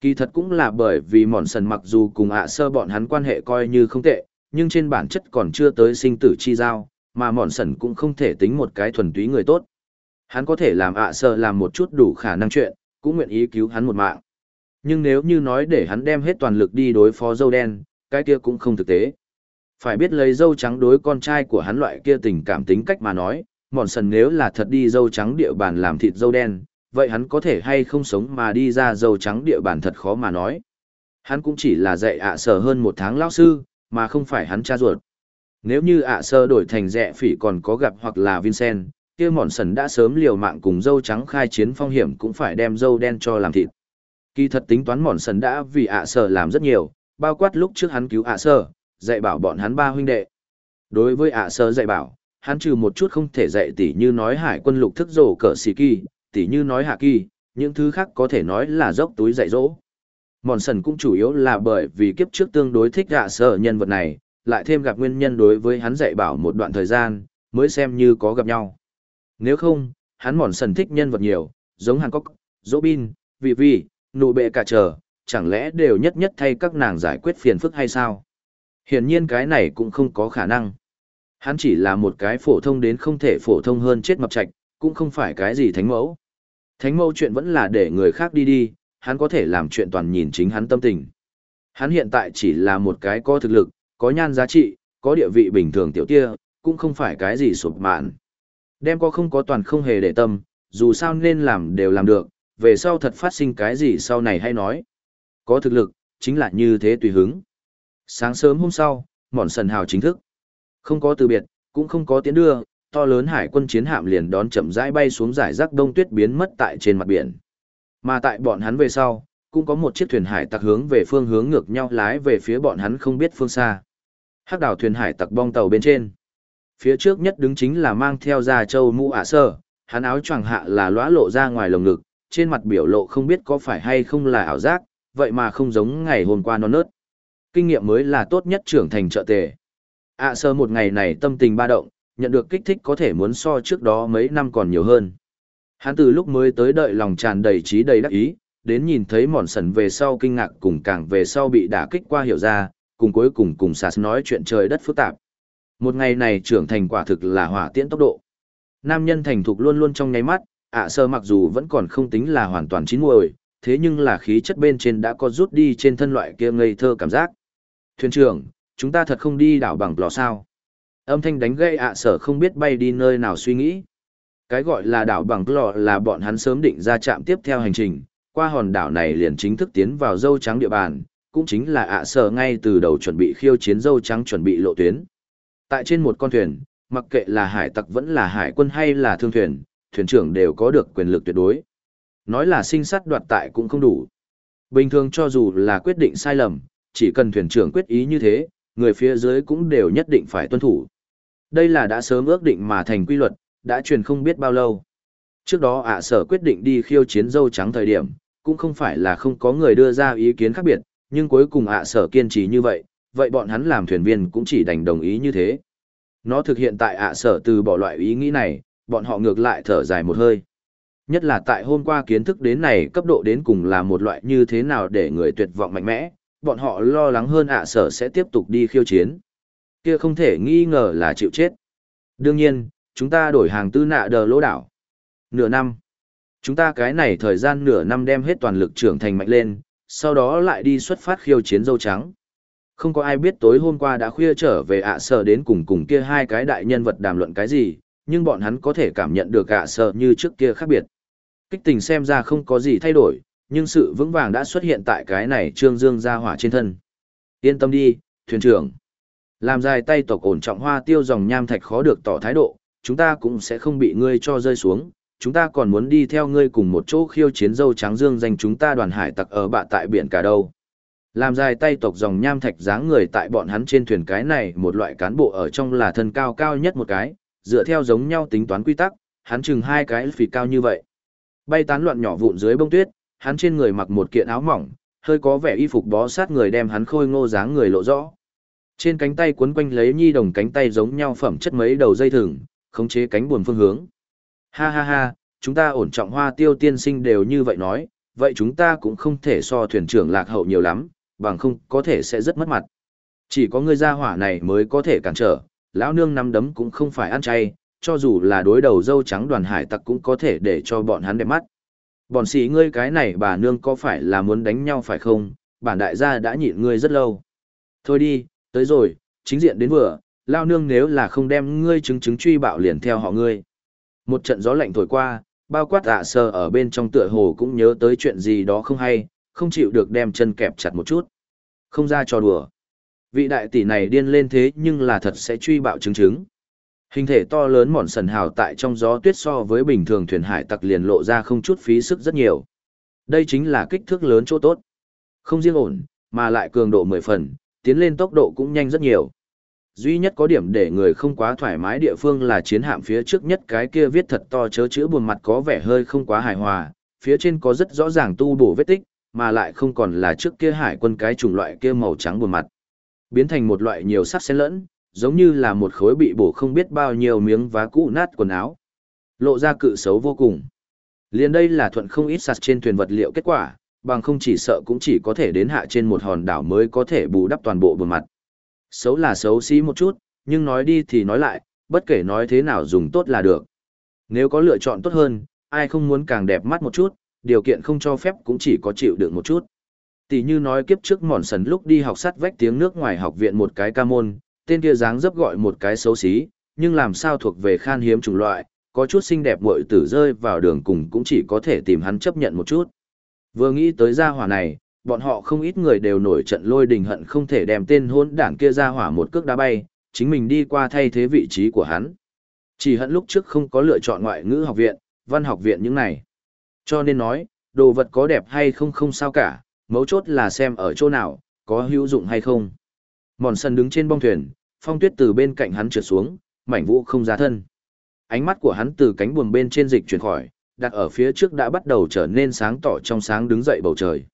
Kỳ thật cũng là bởi vì mòn sần mặc dù cùng ạ sơ bọn hắn quan hệ coi như không tệ, nhưng trên bản chất còn chưa tới sinh tử chi giao, mà mòn sần cũng không thể tính một cái thuần túy người tốt. Hắn có thể làm ạ sơ làm một chút đủ khả năng chuyện, cũng nguyện ý cứu hắn một mạng. Nhưng nếu như nói để hắn đem hết toàn lực đi đối phó dâu đen, cái kia cũng không thực tế. Phải biết lấy dâu trắng đối con trai của hắn loại kia tình cảm tính cách mà nói, mòn sần nếu là thật đi dâu trắng địa bàn làm thịt dâu đen, vậy hắn có thể hay không sống mà đi ra dâu trắng địa bàn thật khó mà nói. Hắn cũng chỉ là dạy ạ sở hơn một tháng lao sư, mà không phải hắn cha ruột. Nếu như ạ sơ đổi thành rẻ phỉ còn có gặp hoặc là Vincent, kia mòn sần đã sớm liều mạng cùng dâu trắng khai chiến phong hiểm cũng phải đem dâu đen cho làm thịt. Kỳ thật tính toán mòn sần đã vì ạ sơ làm rất nhiều, bao quát lúc trước hắn cứu ạ sơ, dạy bảo bọn hắn ba huynh đệ. Đối với ạ sơ dạy bảo, hắn trừ một chút không thể dạy tỉ như nói hải quân lục thức rổ cỡ xì kỳ, tỉ như nói hạ kỳ, những thứ khác có thể nói là dốc túi dạy dỗ. Mòn sần cũng chủ yếu là bởi vì kiếp trước tương đối thích gạ sở nhân vật này, lại thêm gặp nguyên nhân đối với hắn dạy bảo một đoạn thời gian, mới xem như có gặp nhau. Nếu không, hắn mòn sần thích nhân vật nhiều, giống Hàn Cốc, Dỗ Bin, Vị Vi, nụ bệ cả chờ, chẳng lẽ đều nhất nhất thay các nàng giải quyết phiền phức hay sao? Hiển nhiên cái này cũng không có khả năng. Hắn chỉ là một cái phổ thông đến không thể phổ thông hơn chết mập trạch, cũng không phải cái gì thánh mẫu. Thánh mẫu chuyện vẫn là để người khác đi đi, hắn có thể làm chuyện toàn nhìn chính hắn tâm tình. Hắn hiện tại chỉ là một cái có thực lực, có nhan giá trị, có địa vị bình thường tiểu kia, cũng không phải cái gì sụp mạn. Đem có không có toàn không hề để tâm, dù sao nên làm đều làm được, về sau thật phát sinh cái gì sau này hay nói. Có thực lực, chính là như thế tùy hứng. Sáng sớm hôm sau, mòn sần hào chính thức. Không có từ biệt, cũng không có tiến đưa, to lớn hải quân chiến hạm liền đón chậm rãi bay xuống giải rác đông tuyết biến mất tại trên mặt biển. Mà tại bọn hắn về sau, cũng có một chiếc thuyền hải tặc hướng về phương hướng ngược nhau lái về phía bọn hắn không biết phương xa. Hắc đảo thuyền hải tặc bong tàu bên trên. Phía trước nhất đứng chính là mang theo ra châu mũ ả sơ, hắn áo choàng hạ là lóa lộ ra ngoài lồng ngực, trên mặt biểu lộ không biết có phải hay không là ảo giác, vậy mà không giống ngày hôm qua non nớt. Kinh nghiệm mới là tốt nhất trưởng thành trợ tề ạ sơ một ngày này tâm tình ba động, nhận được kích thích có thể muốn so trước đó mấy năm còn nhiều hơn. Hắn từ lúc mới tới đợi lòng tràn đầy trí đầy đắc ý, đến nhìn thấy mòn sần về sau kinh ngạc cùng càng về sau bị đả kích qua hiểu ra, cùng cuối cùng cùng sạt nói chuyện trời đất phức tạp. Một ngày này trưởng thành quả thực là hỏa tiễn tốc độ. Nam nhân thành thục luôn luôn trong nháy mắt, ạ sơ mặc dù vẫn còn không tính là hoàn toàn chín muồi, thế nhưng là khí chất bên trên đã có rút đi trên thân loại kia ngây thơ cảm giác. Thuyền trưởng, Chúng ta thật không đi đảo bằng lò sao. Âm thanh đánh gây ạ sở không biết bay đi nơi nào suy nghĩ. Cái gọi là đảo bằng lò là bọn hắn sớm định ra trạm tiếp theo hành trình, qua hòn đảo này liền chính thức tiến vào dâu trắng địa bàn, cũng chính là ạ sở ngay từ đầu chuẩn bị khiêu chiến dâu trắng chuẩn bị lộ tuyến. Tại trên một con thuyền, mặc kệ là hải tặc vẫn là hải quân hay là thương thuyền, thuyền trưởng đều có được quyền lực tuyệt đối. Nói là sinh sát đoạt tại cũng không đủ. Bình thường cho dù là quyết định sai lầm, chỉ cần thuyền trưởng quyết ý như thế, người phía dưới cũng đều nhất định phải tuân thủ. Đây là đã sớm ước định mà thành quy luật, đã truyền không biết bao lâu. Trước đó ạ sở quyết định đi khiêu chiến dâu trắng thời điểm, cũng không phải là không có người đưa ra ý kiến khác biệt, nhưng cuối cùng ạ sở kiên trì như vậy, vậy bọn hắn làm thuyền viên cũng chỉ đành đồng ý như thế. Nó thực hiện tại ạ sở từ bỏ loại ý nghĩ này, bọn họ ngược lại thở dài một hơi. Nhất là tại hôm qua kiến thức đến này cấp độ đến cùng là một loại như thế nào để người tuyệt vọng mạnh mẽ, bọn họ lo lắng hơn ạ sở sẽ tiếp tục đi khiêu chiến. Kia không thể nghi ngờ là chịu chết. Đương nhiên, chúng ta đổi hàng tư nạ đờ lỗ đảo. Nửa năm. Chúng ta cái này thời gian nửa năm đem hết toàn lực trưởng thành mạnh lên, sau đó lại đi xuất phát khiêu chiến dâu trắng. Không có ai biết tối hôm qua đã khuya trở về ạ sở đến cùng cùng kia hai cái đại nhân vật đàm luận cái gì, nhưng bọn hắn có thể cảm nhận được ạ sở như trước kia khác biệt. Kích tình xem ra không có gì thay đổi, nhưng sự vững vàng đã xuất hiện tại cái này trương dương ra hỏa trên thân. Yên tâm đi, thuyền trưởng. Làm dài tay tộc ổn trọng hoa tiêu dòng nham thạch khó được tỏ thái độ, chúng ta cũng sẽ không bị ngươi cho rơi xuống. Chúng ta còn muốn đi theo ngươi cùng một chỗ khiêu chiến dâu trắng dương dành chúng ta đoàn hải tặc ở bạ tại biển cả đâu. Làm dài tay tộc dòng nham thạch dáng người tại bọn hắn trên thuyền cái này một loại cán bộ ở trong là thân cao cao nhất một cái, dựa theo giống nhau tính toán quy tắc, hắn chừng hai cái phì cao như vậy. Bay tán loạn nhỏ vụn dưới bông tuyết, hắn trên người mặc một kiện áo mỏng, hơi có vẻ y phục bó sát người đem hắn khôi ngô dáng người lộ rõ. Trên cánh tay quấn quanh lấy nhi đồng cánh tay giống nhau phẩm chất mấy đầu dây thừng, khống chế cánh buồm phương hướng. Ha ha ha, chúng ta ổn trọng hoa tiêu tiên sinh đều như vậy nói, vậy chúng ta cũng không thể so thuyền trưởng lạc hậu nhiều lắm, bằng không có thể sẽ rất mất mặt. Chỉ có người gia hỏa này mới có thể cản trở, lão nương nắm đấm cũng không phải ăn chay, cho dù là đối đầu dâu trắng đoàn hải tặc cũng có thể để cho bọn hắn đẹp mắt. Bọn sĩ ngươi cái này bà nương có phải là muốn đánh nhau phải không, bản đại gia đã nhịn ngươi rất lâu. Thôi đi, tới rồi, chính diện đến vừa, lao nương nếu là không đem ngươi chứng chứng truy bạo liền theo họ ngươi. Một trận gió lạnh thổi qua, bao quát ạ sơ ở bên trong tựa hồ cũng nhớ tới chuyện gì đó không hay, không chịu được đem chân kẹp chặt một chút. Không ra trò đùa. Vị đại tỷ này điên lên thế nhưng là thật sẽ truy bạo chứng chứng. Hình thể to lớn mòn sần hào tại trong gió tuyết so với bình thường thuyền hải tặc liền lộ ra không chút phí sức rất nhiều. Đây chính là kích thước lớn chỗ tốt. Không riêng ổn, mà lại cường độ mười phần, tiến lên tốc độ cũng nhanh rất nhiều. Duy nhất có điểm để người không quá thoải mái địa phương là chiến hạm phía trước nhất cái kia viết thật to chớ chữ buồn mặt có vẻ hơi không quá hài hòa, phía trên có rất rõ ràng tu bổ vết tích, mà lại không còn là trước kia hải quân cái chủng loại kia màu trắng buồn mặt. Biến thành một loại nhiều sắc xen lẫn, giống như là một khối bị bổ không biết bao nhiêu miếng vá cũ nát quần áo. Lộ ra cự xấu vô cùng. Liên đây là thuận không ít sạt trên thuyền vật liệu kết quả, bằng không chỉ sợ cũng chỉ có thể đến hạ trên một hòn đảo mới có thể bù đắp toàn bộ bờ mặt. Xấu là xấu xí một chút, nhưng nói đi thì nói lại, bất kể nói thế nào dùng tốt là được. Nếu có lựa chọn tốt hơn, ai không muốn càng đẹp mắt một chút, điều kiện không cho phép cũng chỉ có chịu được một chút. Tỷ như nói kiếp trước mòn sần lúc đi học sắt vách tiếng nước ngoài học viện một cái ca môn, tên kia dáng dấp gọi một cái xấu xí, nhưng làm sao thuộc về khan hiếm chủng loại, có chút xinh đẹp muội tử rơi vào đường cùng cũng chỉ có thể tìm hắn chấp nhận một chút. Vừa nghĩ tới gia hỏa này, bọn họ không ít người đều nổi trận lôi đình hận không thể đem tên hôn đảng kia ra hỏa một cước đá bay, chính mình đi qua thay thế vị trí của hắn. Chỉ hận lúc trước không có lựa chọn ngoại ngữ học viện, văn học viện những này. Cho nên nói, đồ vật có đẹp hay không không sao cả, mấu chốt là xem ở chỗ nào, có hữu dụng hay không. Mòn sân đứng trên bong thuyền, phong tuyết từ bên cạnh hắn trượt xuống, mảnh vũ không ra thân. Ánh mắt của hắn từ cánh buồm bên trên dịch chuyển khỏi, đặt ở phía trước đã bắt đầu trở nên sáng tỏ trong sáng đứng dậy bầu trời.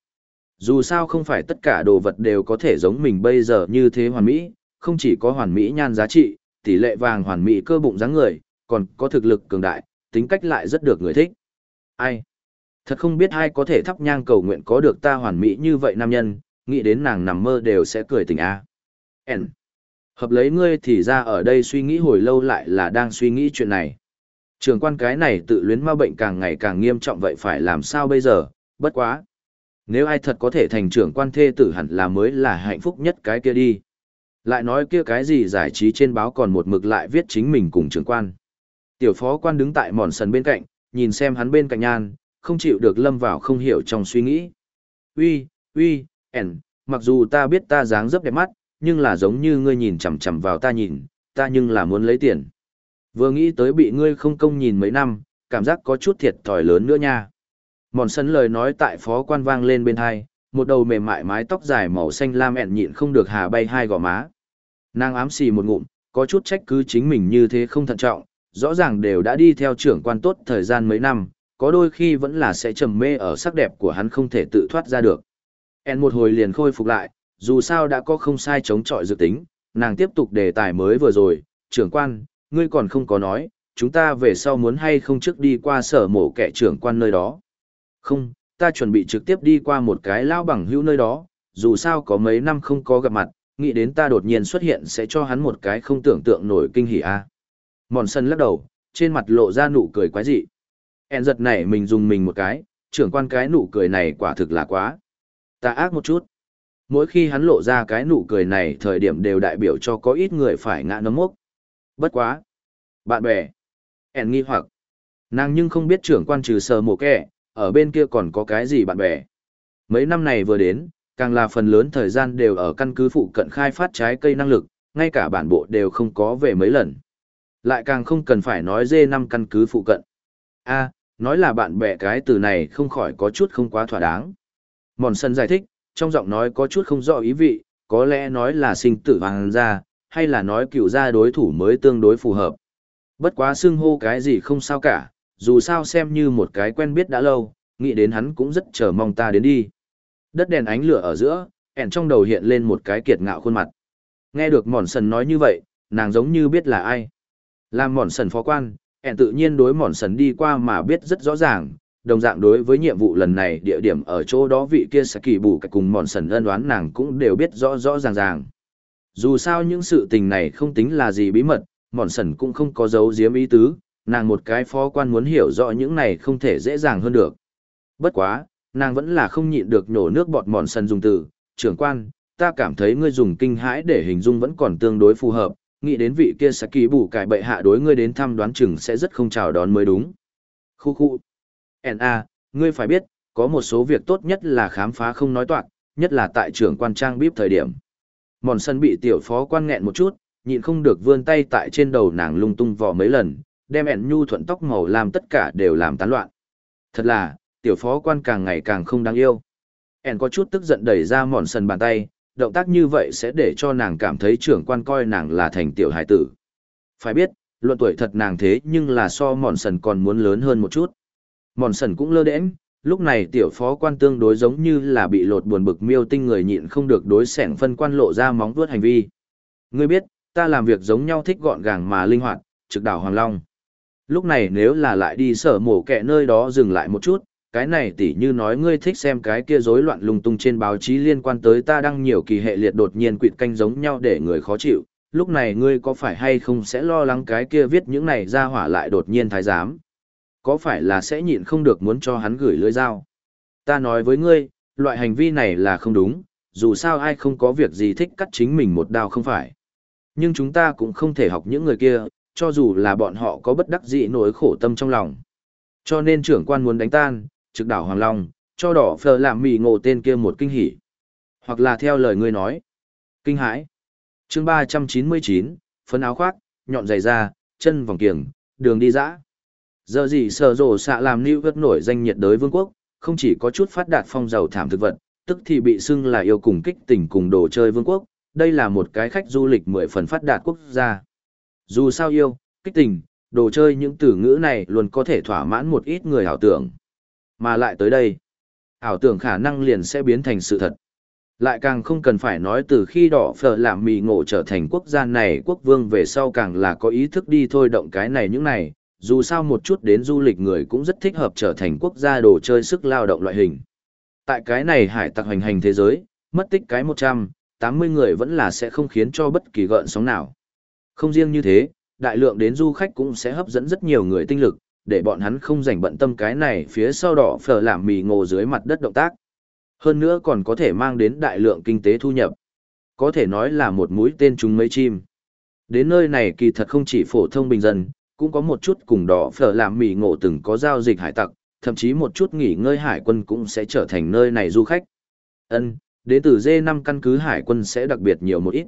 Dù sao không phải tất cả đồ vật đều có thể giống mình bây giờ như thế hoàn mỹ, không chỉ có hoàn mỹ nhan giá trị, tỷ lệ vàng hoàn mỹ cơ bụng dáng người, còn có thực lực cường đại, tính cách lại rất được người thích. Ai? Thật không biết ai có thể thắp nhang cầu nguyện có được ta hoàn mỹ như vậy nam nhân, nghĩ đến nàng nằm mơ đều sẽ cười tỉnh a. À. N. Hợp lấy ngươi thì ra ở đây suy nghĩ hồi lâu lại là đang suy nghĩ chuyện này. Trường quan cái này tự luyến ma bệnh càng ngày càng nghiêm trọng vậy phải làm sao bây giờ, bất quá. Nếu ai thật có thể thành trưởng quan thê tử hẳn là mới là hạnh phúc nhất cái kia đi. Lại nói kia cái gì giải trí trên báo còn một mực lại viết chính mình cùng trưởng quan. Tiểu phó quan đứng tại mòn sần bên cạnh, nhìn xem hắn bên cạnh nhan, không chịu được lâm vào không hiểu trong suy nghĩ. Uy, uy, ẻn, mặc dù ta biết ta dáng dấp đẹp mắt, nhưng là giống như ngươi nhìn chằm chằm vào ta nhìn, ta nhưng là muốn lấy tiền. Vừa nghĩ tới bị ngươi không công nhìn mấy năm, cảm giác có chút thiệt thòi lớn nữa nha. Mòn sân lời nói tại phó quan vang lên bên hai, một đầu mềm mại mái tóc dài màu xanh lam ẹn nhịn không được hà bay hai gò má. Nàng ám xì một ngụm, có chút trách cứ chính mình như thế không thận trọng, rõ ràng đều đã đi theo trưởng quan tốt thời gian mấy năm, có đôi khi vẫn là sẽ trầm mê ở sắc đẹp của hắn không thể tự thoát ra được. En một hồi liền khôi phục lại, dù sao đã có không sai chống chọi dự tính, nàng tiếp tục đề tài mới vừa rồi, trưởng quan, ngươi còn không có nói, chúng ta về sau muốn hay không trước đi qua sở mổ kẻ trưởng quan nơi đó. Không, ta chuẩn bị trực tiếp đi qua một cái lao bằng hữu nơi đó, dù sao có mấy năm không có gặp mặt, nghĩ đến ta đột nhiên xuất hiện sẽ cho hắn một cái không tưởng tượng nổi kinh hỉ a. Mòn sân lắc đầu, trên mặt lộ ra nụ cười quái dị. En giật này mình dùng mình một cái, trưởng quan cái nụ cười này quả thực là quá. Ta ác một chút. Mỗi khi hắn lộ ra cái nụ cười này thời điểm đều đại biểu cho có ít người phải ngã nấm mốc. Bất quá. Bạn bè. En nghi hoặc. Nàng nhưng không biết trưởng quan trừ sờ mồ kẻ, ở bên kia còn có cái gì bạn bè. Mấy năm này vừa đến, càng là phần lớn thời gian đều ở căn cứ phụ cận khai phát trái cây năng lực, ngay cả bản bộ đều không có về mấy lần. Lại càng không cần phải nói dê năm căn cứ phụ cận. a nói là bạn bè cái từ này không khỏi có chút không quá thỏa đáng. Mòn sân giải thích, trong giọng nói có chút không rõ ý vị, có lẽ nói là sinh tử hoàng gia, hay là nói cựu gia đối thủ mới tương đối phù hợp. Bất quá xưng hô cái gì không sao cả, dù sao xem như một cái quen biết đã lâu, nghĩ đến hắn cũng rất chờ mong ta đến đi. Đất đèn ánh lửa ở giữa, ẻn trong đầu hiện lên một cái kiệt ngạo khuôn mặt. Nghe được mòn sần nói như vậy, nàng giống như biết là ai. Làm mòn sần phó quan, ẻn tự nhiên đối mòn sần đi qua mà biết rất rõ ràng, đồng dạng đối với nhiệm vụ lần này địa điểm ở chỗ đó vị kia sẽ kỳ bù cả cùng mòn sần ân đoán nàng cũng đều biết rõ rõ ràng ràng. Dù sao những sự tình này không tính là gì bí mật, mòn sần cũng không có dấu giếm ý tứ, nàng một cái phó quan muốn hiểu rõ những này không thể dễ dàng hơn được. Bất quá, nàng vẫn là không nhịn được nhổ nước bọt mòn sần dùng từ, trưởng quan, ta cảm thấy ngươi dùng kinh hãi để hình dung vẫn còn tương đối phù hợp, nghĩ đến vị kia sẽ kỳ bù cải bệ hạ đối ngươi đến thăm đoán chừng sẽ rất không chào đón mới đúng. Khu khu. N.A., ngươi phải biết, có một số việc tốt nhất là khám phá không nói toạc, nhất là tại trưởng quan trang bíp thời điểm. Mòn sân bị tiểu phó quan nghẹn một chút, nhịn không được vươn tay tại trên đầu nàng lung tung vò mấy lần, đem ẹn nhu thuận tóc màu làm tất cả đều làm tán loạn. Thật là, tiểu phó quan càng ngày càng không đáng yêu. ẹn có chút tức giận đẩy ra mòn sân bàn tay, động tác như vậy sẽ để cho nàng cảm thấy trưởng quan coi nàng là thành tiểu hải tử. Phải biết, luận tuổi thật nàng thế nhưng là so mòn sần còn muốn lớn hơn một chút. Mòn sần cũng lơ đễnh, lúc này tiểu phó quan tương đối giống như là bị lột buồn bực miêu tinh người nhịn không được đối sẻng phân quan lộ ra móng vuốt hành vi. Ngươi biết, ta làm việc giống nhau thích gọn gàng mà linh hoạt, trực đảo Hoàng Long. Lúc này nếu là lại đi sở mổ kẹ nơi đó dừng lại một chút, cái này tỉ như nói ngươi thích xem cái kia rối loạn lung tung trên báo chí liên quan tới ta đăng nhiều kỳ hệ liệt đột nhiên quỵt canh giống nhau để người khó chịu, lúc này ngươi có phải hay không sẽ lo lắng cái kia viết những này ra hỏa lại đột nhiên thái giám có phải là sẽ nhịn không được muốn cho hắn gửi lưỡi dao? Ta nói với ngươi, loại hành vi này là không đúng, dù sao ai không có việc gì thích cắt chính mình một đao không phải. Nhưng chúng ta cũng không thể học những người kia, cho dù là bọn họ có bất đắc dĩ nỗi khổ tâm trong lòng. Cho nên trưởng quan muốn đánh tan, trực đảo Hoàng Long, cho đỏ phờ làm mì ngộ tên kia một kinh hỉ. Hoặc là theo lời ngươi nói. Kinh hãi. chương 399, phấn áo khoác, nhọn giày da, chân vòng kiềng, đường đi dã. Giờ gì sở rổ xạ làm New vật nổi danh nhiệt đới vương quốc, không chỉ có chút phát đạt phong giàu thảm thực vật, tức thì bị xưng là yêu cùng kích tình cùng đồ chơi vương quốc, đây là một cái khách du lịch mười phần phát đạt quốc gia. Dù sao yêu, kích tình, đồ chơi những từ ngữ này luôn có thể thỏa mãn một ít người ảo tưởng. Mà lại tới đây, ảo tưởng khả năng liền sẽ biến thành sự thật. Lại càng không cần phải nói từ khi đỏ phở làm mì ngộ trở thành quốc gia này quốc vương về sau càng là có ý thức đi thôi động cái này những này, dù sao một chút đến du lịch người cũng rất thích hợp trở thành quốc gia đồ chơi sức lao động loại hình. Tại cái này hải tặc hành hành thế giới, mất tích cái 180 người vẫn là sẽ không khiến cho bất kỳ gợn sóng nào. Không riêng như thế, đại lượng đến du khách cũng sẽ hấp dẫn rất nhiều người tinh lực, để bọn hắn không rảnh bận tâm cái này phía sau đỏ phở làm mì ngộ dưới mặt đất động tác. Hơn nữa còn có thể mang đến đại lượng kinh tế thu nhập. Có thể nói là một mũi tên trúng mấy chim. Đến nơi này kỳ thật không chỉ phổ thông bình dân, cũng có một chút cùng đỏ phở làm mì ngộ từng có giao dịch hải tặc, thậm chí một chút nghỉ ngơi hải quân cũng sẽ trở thành nơi này du khách. Ân, đến từ D5 căn cứ hải quân sẽ đặc biệt nhiều một ít.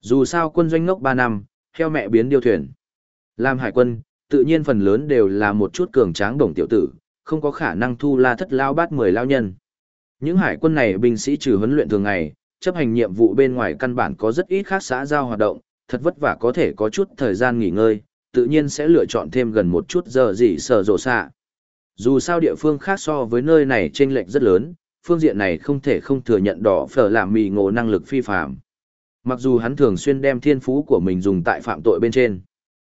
Dù sao quân doanh ngốc 3 năm, theo mẹ biến điều thuyền. Làm hải quân, tự nhiên phần lớn đều là một chút cường tráng đồng tiểu tử, không có khả năng thu la thất lao bát 10 lao nhân. Những hải quân này binh sĩ trừ huấn luyện thường ngày, chấp hành nhiệm vụ bên ngoài căn bản có rất ít khác xã giao hoạt động, thật vất vả có thể có chút thời gian nghỉ ngơi, tự nhiên sẽ lựa chọn thêm gần một chút giờ gì sở rộ xạ. Dù sao địa phương khác so với nơi này chênh lệch rất lớn, phương diện này không thể không thừa nhận đỏ phở làm mì ngộ năng lực phi phạm. Mặc dù hắn thường xuyên đem thiên phú của mình dùng tại phạm tội bên trên.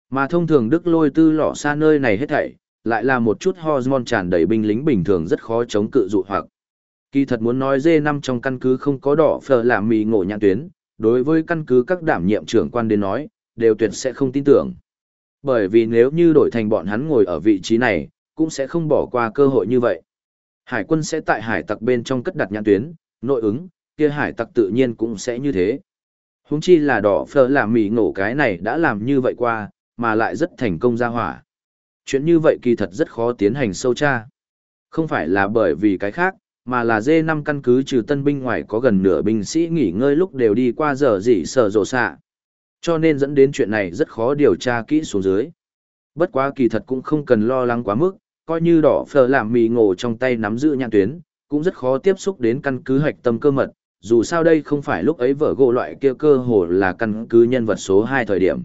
Mà thông thường đức lôi tư lọ xa nơi này hết thảy, lại là một chút hormone tràn đầy binh lính bình thường rất khó chống cự dụ hoặc. Kỳ thật muốn nói D5 trong căn cứ không có đỏ phở làm mì ngộ nhãn tuyến, đối với căn cứ các đảm nhiệm trưởng quan đến nói, đều tuyệt sẽ không tin tưởng. Bởi vì nếu như đổi thành bọn hắn ngồi ở vị trí này, cũng sẽ không bỏ qua cơ hội như vậy. Hải quân sẽ tại hải tặc bên trong cất đặt nhãn tuyến, nội ứng, kia hải tặc tự nhiên cũng sẽ như thế. Húng chi là đỏ phở làm mì ngổ cái này đã làm như vậy qua, mà lại rất thành công ra hỏa. Chuyện như vậy kỳ thật rất khó tiến hành sâu tra. Không phải là bởi vì cái khác, mà là D5 căn cứ trừ tân binh ngoài có gần nửa binh sĩ nghỉ ngơi lúc đều đi qua giờ gì sở rộ xạ. Cho nên dẫn đến chuyện này rất khó điều tra kỹ xuống dưới. Bất quá kỳ thật cũng không cần lo lắng quá mức, coi như đỏ phở làm mì ngộ trong tay nắm giữ nhãn tuyến, cũng rất khó tiếp xúc đến căn cứ hạch tâm cơ mật, dù sao đây không phải lúc ấy vở gỗ loại kia cơ hồ là căn cứ nhân vật số 2 thời điểm.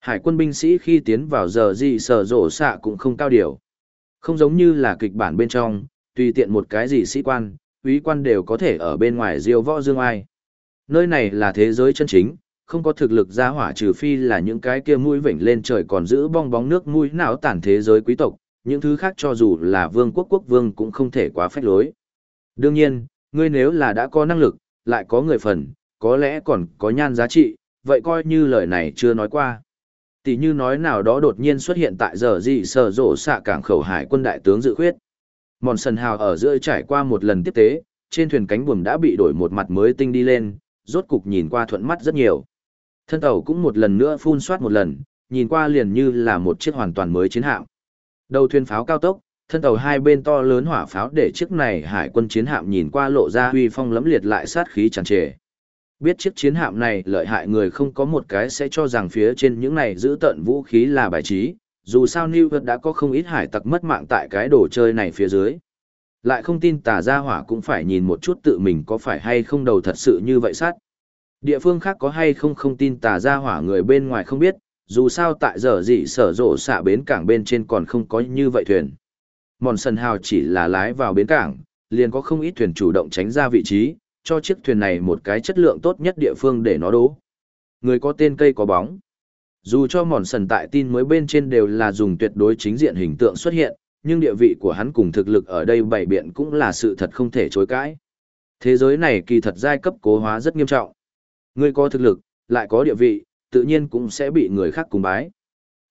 Hải quân binh sĩ khi tiến vào giờ gì sở rổ xạ cũng không cao điều. Không giống như là kịch bản bên trong, tùy tiện một cái gì sĩ quan, quý quan đều có thể ở bên ngoài diêu võ dương ai. Nơi này là thế giới chân chính, không có thực lực ra hỏa trừ phi là những cái kia mũi vểnh lên trời còn giữ bong bóng nước mũi não tản thế giới quý tộc, những thứ khác cho dù là vương quốc quốc vương cũng không thể quá phách lối. Đương nhiên, ngươi nếu là đã có năng lực, lại có người phần, có lẽ còn có nhan giá trị, vậy coi như lời này chưa nói qua. Tỷ như nói nào đó đột nhiên xuất hiện tại giờ gì sở rộ xạ cảng khẩu hải quân đại tướng dự khuyết. Mòn sần hào ở giữa trải qua một lần tiếp tế, trên thuyền cánh buồm đã bị đổi một mặt mới tinh đi lên, rốt cục nhìn qua thuận mắt rất nhiều. Thân tàu cũng một lần nữa phun soát một lần, nhìn qua liền như là một chiếc hoàn toàn mới chiến hạm. Đầu thuyền pháo cao tốc, thân tàu hai bên to lớn hỏa pháo để chiếc này hải quân chiến hạm nhìn qua lộ ra huy phong lẫm liệt lại sát khí tràn trề. Biết chiếc chiến hạm này lợi hại người không có một cái sẽ cho rằng phía trên những này giữ tận vũ khí là bài trí, dù sao New York đã có không ít hải tặc mất mạng tại cái đồ chơi này phía dưới. Lại không tin tà gia hỏa cũng phải nhìn một chút tự mình có phải hay không đầu thật sự như vậy sát. Địa phương khác có hay không không tin tà ra hỏa người bên ngoài không biết, dù sao tại giờ gì sở rộ xạ bến cảng bên trên còn không có như vậy thuyền. Mòn sần hào chỉ là lái vào bến cảng, liền có không ít thuyền chủ động tránh ra vị trí, cho chiếc thuyền này một cái chất lượng tốt nhất địa phương để nó đố. Người có tên cây có bóng. Dù cho mòn sần tại tin mới bên trên đều là dùng tuyệt đối chính diện hình tượng xuất hiện, nhưng địa vị của hắn cùng thực lực ở đây bày biện cũng là sự thật không thể chối cãi. Thế giới này kỳ thật giai cấp cố hóa rất nghiêm trọng. Ngươi có thực lực, lại có địa vị, tự nhiên cũng sẽ bị người khác cùng bái.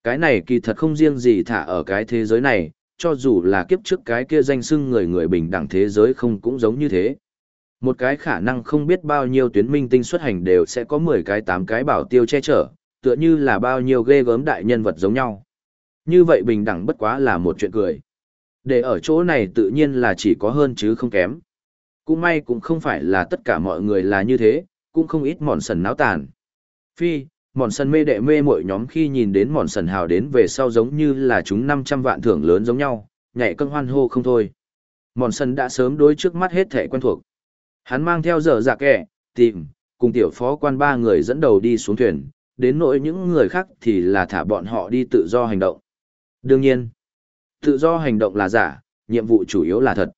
Cái này kỳ thật không riêng gì thả ở cái thế giới này, cho dù là kiếp trước cái kia danh xưng người người bình đẳng thế giới không cũng giống như thế. Một cái khả năng không biết bao nhiêu tuyến minh tinh xuất hành đều sẽ có 10 cái 8 cái bảo tiêu che chở, tựa như là bao nhiêu ghê gớm đại nhân vật giống nhau. Như vậy bình đẳng bất quá là một chuyện cười. Để ở chỗ này tự nhiên là chỉ có hơn chứ không kém. Cũng may cũng không phải là tất cả mọi người là như thế, cũng không ít mòn sần náo tàn. Phi, mòn sần mê đệ mê mỗi nhóm khi nhìn đến mòn sần hào đến về sau giống như là chúng 500 vạn thưởng lớn giống nhau, nhảy cân hoan hô không thôi. Mòn sần đã sớm đối trước mắt hết thể quen thuộc. Hắn mang theo dở dạ kẻ, tìm, cùng tiểu phó quan ba người dẫn đầu đi xuống thuyền, đến nỗi những người khác thì là thả bọn họ đi tự do hành động. Đương nhiên, tự do hành động là giả, nhiệm vụ chủ yếu là thật.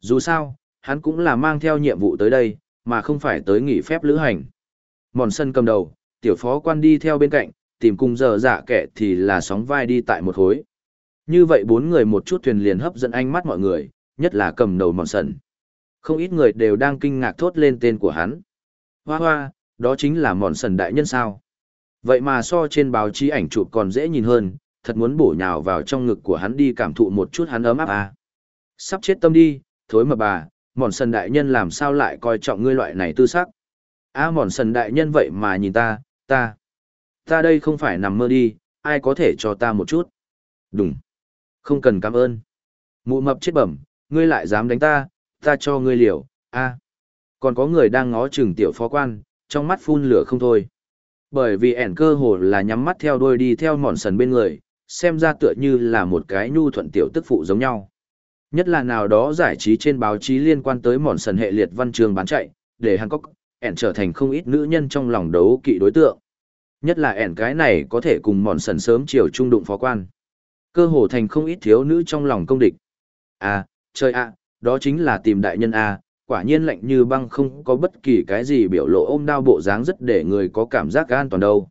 Dù sao, hắn cũng là mang theo nhiệm vụ tới đây, mà không phải tới nghỉ phép lữ hành. Mòn sân cầm đầu, tiểu phó quan đi theo bên cạnh, tìm cùng giờ dạ kẻ thì là sóng vai đi tại một hối. Như vậy bốn người một chút thuyền liền hấp dẫn ánh mắt mọi người, nhất là cầm đầu mòn sân. Không ít người đều đang kinh ngạc thốt lên tên của hắn. Hoa hoa, đó chính là mòn sần đại nhân sao. Vậy mà so trên báo chí ảnh chụp còn dễ nhìn hơn, thật muốn bổ nhào vào trong ngực của hắn đi cảm thụ một chút hắn ấm áp à. Sắp chết tâm đi, thối mà bà, mòn sần đại nhân làm sao lại coi trọng ngươi loại này tư sắc. A mòn sần đại nhân vậy mà nhìn ta, ta. Ta đây không phải nằm mơ đi, ai có thể cho ta một chút. Đúng. Không cần cảm ơn. Mụ mập chết bẩm, ngươi lại dám đánh ta, ta cho ngươi liều, a. Còn có người đang ngó chừng tiểu phó quan, trong mắt phun lửa không thôi. Bởi vì ẻn cơ hồ là nhắm mắt theo đuôi đi theo mòn sần bên người, xem ra tựa như là một cái nhu thuận tiểu tức phụ giống nhau. Nhất là nào đó giải trí trên báo chí liên quan tới mòn sần hệ liệt văn trường bán chạy, để Hàn Quốc, ẻn trở thành không ít nữ nhân trong lòng đấu kỵ đối tượng. Nhất là ẻn cái này có thể cùng mòn sần sớm chiều trung đụng phó quan. Cơ hồ thành không ít thiếu nữ trong lòng công địch. À, trời ạ, đó chính là tìm đại nhân A, quả nhiên lạnh như băng không có bất kỳ cái gì biểu lộ ôm đao bộ dáng rất để người có cảm giác an toàn đâu.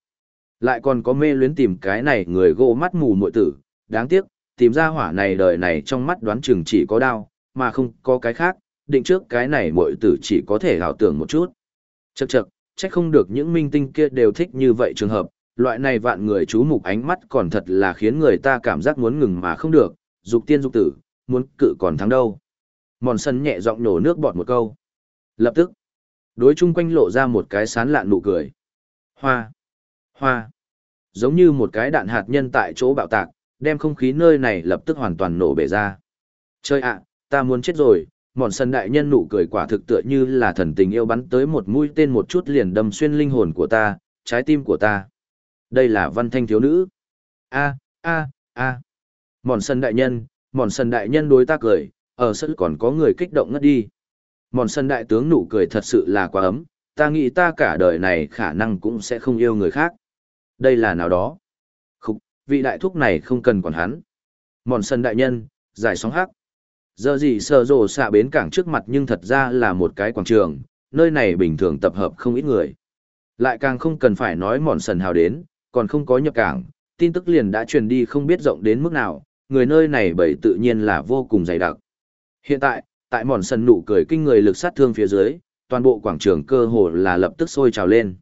Lại còn có mê luyến tìm cái này người gỗ mắt mù muội tử, đáng tiếc, tìm ra hỏa này đời này trong mắt đoán chừng chỉ có đao, mà không có cái khác, định trước cái này muội tử chỉ có thể hảo tưởng một chút. Chậc chậc, chắc không được những minh tinh kia đều thích như vậy trường hợp, loại này vạn người chú mục ánh mắt còn thật là khiến người ta cảm giác muốn ngừng mà không được, dục tiên dục tử, muốn cự còn thắng đâu. Mòn sân nhẹ giọng nổ nước bọt một câu. Lập tức, đối chung quanh lộ ra một cái sán lạn nụ cười. Hoa, hoa, giống như một cái đạn hạt nhân tại chỗ bạo tạc, đem không khí nơi này lập tức hoàn toàn nổ bể ra. Chơi ạ, ta muốn chết rồi, mòn sân đại nhân nụ cười quả thực tựa như là thần tình yêu bắn tới một mũi tên một chút liền đâm xuyên linh hồn của ta, trái tim của ta. Đây là văn thanh thiếu nữ. A, a, a. Mòn sân đại nhân, mòn sân đại nhân đối ta cười, ở sân còn có người kích động ngất đi. Mòn sân đại tướng nụ cười thật sự là quá ấm, ta nghĩ ta cả đời này khả năng cũng sẽ không yêu người khác. Đây là nào đó. Vị đại thúc này không cần còn hắn. Mòn sân đại nhân, giải sóng hắc. Giờ gì sờ rồ xạ bến cảng trước mặt nhưng thật ra là một cái quảng trường, nơi này bình thường tập hợp không ít người. Lại càng không cần phải nói mòn sần hào đến, còn không có nhập cảng, tin tức liền đã truyền đi không biết rộng đến mức nào, người nơi này bởi tự nhiên là vô cùng dày đặc. Hiện tại, tại mòn sần nụ cười kinh người lực sát thương phía dưới, toàn bộ quảng trường cơ hồ là lập tức sôi trào lên.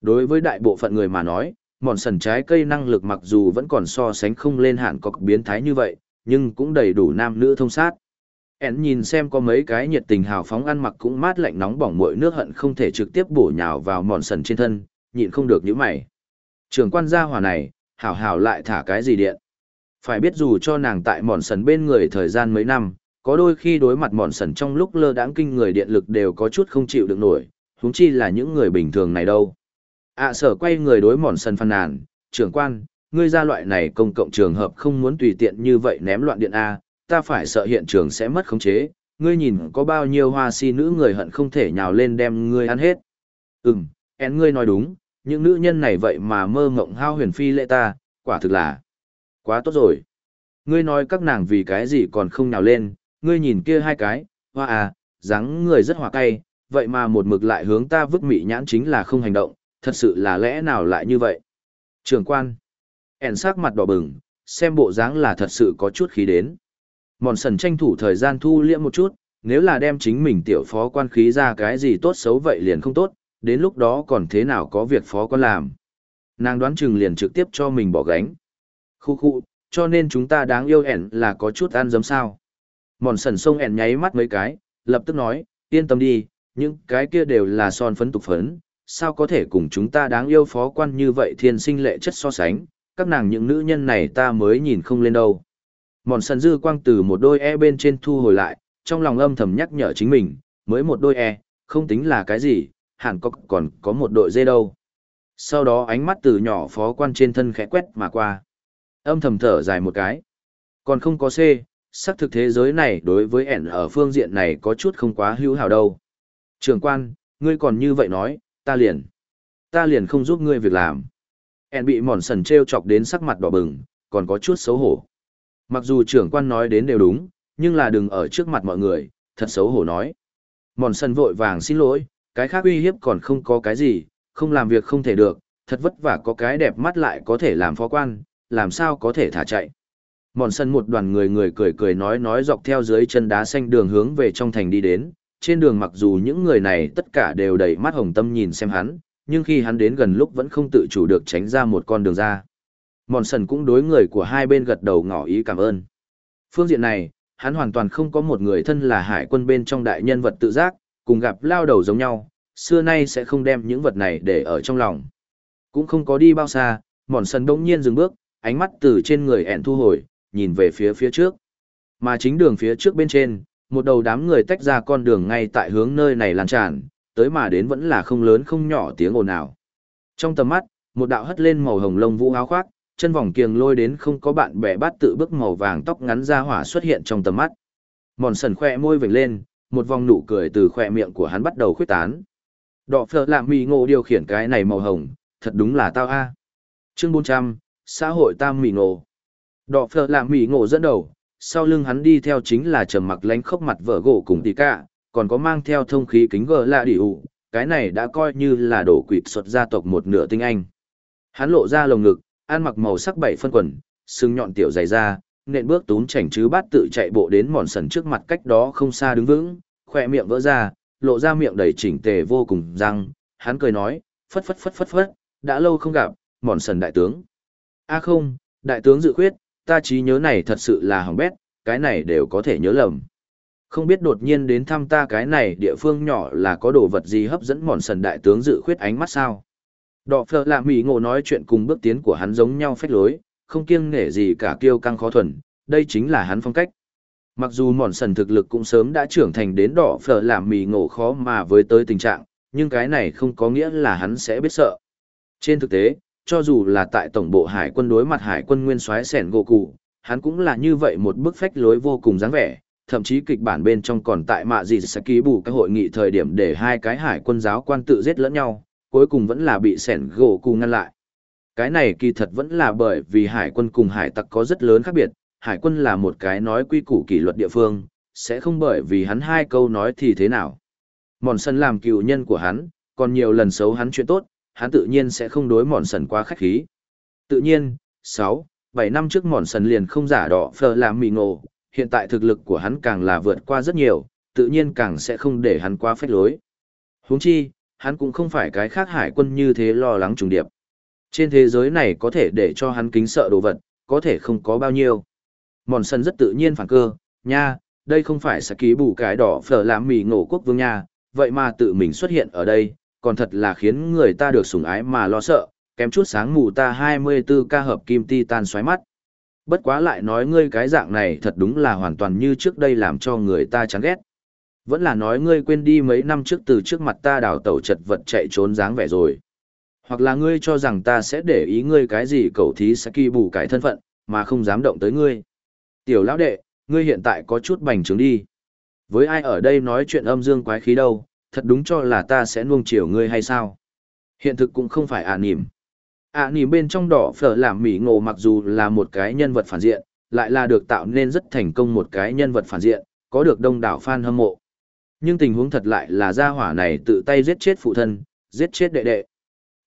Đối với đại bộ phận người mà nói, mòn sần trái cây năng lực mặc dù vẫn còn so sánh không lên hạn cọc biến thái như vậy, nhưng cũng đầy đủ nam nữ thông sát. En nhìn xem có mấy cái nhiệt tình hào phóng ăn mặc cũng mát lạnh nóng bỏng mỗi nước hận không thể trực tiếp bổ nhào vào mòn sần trên thân, nhịn không được những mày. Trường quan gia hỏa này, hảo hảo lại thả cái gì điện. Phải biết dù cho nàng tại mòn sần bên người thời gian mấy năm, có đôi khi đối mặt mòn sần trong lúc lơ đãng kinh người điện lực đều có chút không chịu được nổi, huống chi là những người bình thường này đâu ạ sở quay người đối mòn sần phàn nàn, trưởng quan, ngươi ra loại này công cộng trường hợp không muốn tùy tiện như vậy ném loạn điện A, ta phải sợ hiện trường sẽ mất khống chế, ngươi nhìn có bao nhiêu hoa si nữ người hận không thể nhào lên đem ngươi ăn hết. Ừm, én ngươi nói đúng, những nữ nhân này vậy mà mơ ngộng hao huyền phi lệ ta, quả thực là quá tốt rồi. Ngươi nói các nàng vì cái gì còn không nhào lên, ngươi nhìn kia hai cái, hoa à, dáng người rất hoa cay, vậy mà một mực lại hướng ta vứt mị nhãn chính là không hành động, thật sự là lẽ nào lại như vậy. Trường quan, ẻn sắc mặt đỏ bừng, xem bộ dáng là thật sự có chút khí đến. Mòn sần tranh thủ thời gian thu liễm một chút, nếu là đem chính mình tiểu phó quan khí ra cái gì tốt xấu vậy liền không tốt, đến lúc đó còn thế nào có việc phó quan làm. Nàng đoán chừng liền trực tiếp cho mình bỏ gánh. Khu khu, cho nên chúng ta đáng yêu ẻn là có chút ăn dấm sao. Mòn sần sông ẻn nháy mắt mấy cái, lập tức nói, yên tâm đi, những cái kia đều là son phấn tục phấn, sao có thể cùng chúng ta đáng yêu phó quan như vậy thiên sinh lệ chất so sánh, các nàng những nữ nhân này ta mới nhìn không lên đâu. Mòn sần dư quang từ một đôi e bên trên thu hồi lại, trong lòng âm thầm nhắc nhở chính mình, mới một đôi e, không tính là cái gì, hẳn có còn có một đội dê đâu. Sau đó ánh mắt từ nhỏ phó quan trên thân khẽ quét mà qua. Âm thầm thở dài một cái. Còn không có C, sắc thực thế giới này đối với ẻn ở phương diện này có chút không quá hữu hảo đâu. Trường quan, ngươi còn như vậy nói, ta liền. Ta liền không giúp ngươi việc làm. ẻn bị mòn sần treo chọc đến sắc mặt đỏ bừng, còn có chút xấu hổ. Mặc dù trưởng quan nói đến đều đúng, nhưng là đừng ở trước mặt mọi người, thật xấu hổ nói. Mòn sần vội vàng xin lỗi, cái khác uy hiếp còn không có cái gì, không làm việc không thể được, thật vất vả có cái đẹp mắt lại có thể làm phó quan, làm sao có thể thả chạy. Mòn sân một đoàn người người cười cười nói nói dọc theo dưới chân đá xanh đường hướng về trong thành đi đến, trên đường mặc dù những người này tất cả đều đầy mắt hồng tâm nhìn xem hắn, nhưng khi hắn đến gần lúc vẫn không tự chủ được tránh ra một con đường ra mòn sần cũng đối người của hai bên gật đầu ngỏ ý cảm ơn phương diện này hắn hoàn toàn không có một người thân là hải quân bên trong đại nhân vật tự giác cùng gặp lao đầu giống nhau xưa nay sẽ không đem những vật này để ở trong lòng. Cũng không có đi bao xa, mòn sần đông nhiên dừng bước, ánh mắt từ trên người ẹn thu hồi, nhìn về phía phía trước. Mà chính đường phía trước bên trên, một đầu đám người tách ra con đường ngay tại hướng nơi này lan tràn, tới mà đến vẫn là không lớn không nhỏ tiếng ồn ào. Trong tầm mắt, một đạo hất lên màu hồng lông vũ áo khoác, chân vòng kiềng lôi đến không có bạn bè bắt tự bước màu vàng tóc ngắn ra hỏa xuất hiện trong tầm mắt. Mòn sần khoe môi vểnh lên, một vòng nụ cười từ khoe miệng của hắn bắt đầu khuyết tán. Đỏ phở làm mì ngộ điều khiển cái này màu hồng, thật đúng là tao a. Chương 400, xã hội tam mì ngộ. Đỏ phở làm mì ngộ dẫn đầu, sau lưng hắn đi theo chính là trầm mặc lánh khóc mặt vợ gỗ cùng tỷ cả, còn có mang theo thông khí kính gờ lạ đi ụ, cái này đã coi như là đổ quỵt xuất gia tộc một nửa tinh anh. Hắn lộ ra lồng ngực, ăn mặc màu sắc bảy phân quần, sừng nhọn tiểu dày ra, nện bước tún chảnh chứ bát tự chạy bộ đến mòn sần trước mặt cách đó không xa đứng vững, khỏe miệng vỡ ra, lộ ra miệng đầy chỉnh tề vô cùng răng, hắn cười nói, phất phất phất phất phất, đã lâu không gặp, mòn sần đại tướng. a không, đại tướng dự khuyết, ta trí nhớ này thật sự là hỏng bét, cái này đều có thể nhớ lầm. Không biết đột nhiên đến thăm ta cái này địa phương nhỏ là có đồ vật gì hấp dẫn mòn sần đại tướng dự khuyết ánh mắt sao. Đọ phở lạ mỉ ngộ nói chuyện cùng bước tiến của hắn giống nhau phách lối, không kiêng nể gì cả kiêu căng khó thuần, đây chính là hắn phong cách. Mặc dù mòn sần thực lực cũng sớm đã trưởng thành đến đỏ phở làm mì ngộ khó mà với tới tình trạng, nhưng cái này không có nghĩa là hắn sẽ biết sợ. Trên thực tế, cho dù là tại tổng bộ hải quân đối mặt hải quân nguyên soái sẻn gỗ cụ, hắn cũng là như vậy một bức phách lối vô cùng dáng vẻ, thậm chí kịch bản bên trong còn tại mạ gì sẽ ký bù cái hội nghị thời điểm để hai cái hải quân giáo quan tự giết lẫn nhau, cuối cùng vẫn là bị sẻn gỗ cụ ngăn lại. Cái này kỳ thật vẫn là bởi vì hải quân cùng hải tặc có rất lớn khác biệt, hải quân là một cái nói quy củ kỷ luật địa phương, sẽ không bởi vì hắn hai câu nói thì thế nào. Mòn sân làm cựu nhân của hắn, còn nhiều lần xấu hắn chuyện tốt, hắn tự nhiên sẽ không đối mòn sần quá khách khí. Tự nhiên, 6, 7 năm trước mòn sần liền không giả đỏ phờ làm mì ngộ, hiện tại thực lực của hắn càng là vượt qua rất nhiều, tự nhiên càng sẽ không để hắn quá phách lối. Huống chi, hắn cũng không phải cái khác hải quân như thế lo lắng trùng điệp. Trên thế giới này có thể để cho hắn kính sợ đồ vật, có thể không có bao nhiêu. Mòn sân rất tự nhiên phản cơ, nha, đây không phải sẽ ký bù cái đỏ phở làm mì ngộ quốc vương nha, vậy mà tự mình xuất hiện ở đây, còn thật là khiến người ta được sủng ái mà lo sợ, kém chút sáng mù ta 24 ca hợp kim ti tan xoáy mắt. Bất quá lại nói ngươi cái dạng này thật đúng là hoàn toàn như trước đây làm cho người ta chán ghét. Vẫn là nói ngươi quên đi mấy năm trước từ trước mặt ta đào tẩu chật vật chạy trốn dáng vẻ rồi. Hoặc là ngươi cho rằng ta sẽ để ý ngươi cái gì cầu thí sẽ kỳ bù cái thân phận, mà không dám động tới ngươi. Tiểu lão đệ, ngươi hiện tại có chút bành trướng đi. Với ai ở đây nói chuyện âm dương quái khí đâu, thật đúng cho là ta sẽ nuông chiều ngươi hay sao? Hiện thực cũng không phải ả à nỉm. Ả à nỉm bên trong đỏ phở làm mỉ ngộ mặc dù là một cái nhân vật phản diện, lại là được tạo nên rất thành công một cái nhân vật phản diện, có được đông đảo fan hâm mộ. Nhưng tình huống thật lại là gia hỏa này tự tay giết chết phụ thân, giết chết đệ đệ.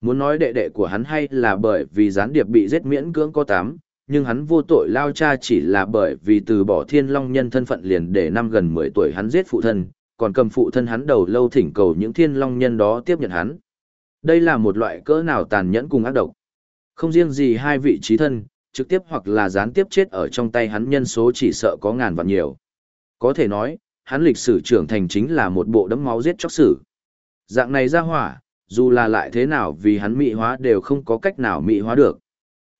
Muốn nói đệ đệ của hắn hay là bởi vì gián điệp bị giết miễn cưỡng có tám, nhưng hắn vô tội lao cha chỉ là bởi vì từ bỏ thiên long nhân thân phận liền để năm gần 10 tuổi hắn giết phụ thân, còn cầm phụ thân hắn đầu lâu thỉnh cầu những thiên long nhân đó tiếp nhận hắn. Đây là một loại cỡ nào tàn nhẫn cùng ác độc. Không riêng gì hai vị trí thân, trực tiếp hoặc là gián tiếp chết ở trong tay hắn nhân số chỉ sợ có ngàn vạn nhiều. Có thể nói, hắn lịch sử trưởng thành chính là một bộ đấm máu giết chóc sử. Dạng này ra hỏa, dù là lại thế nào vì hắn mị hóa đều không có cách nào mị hóa được.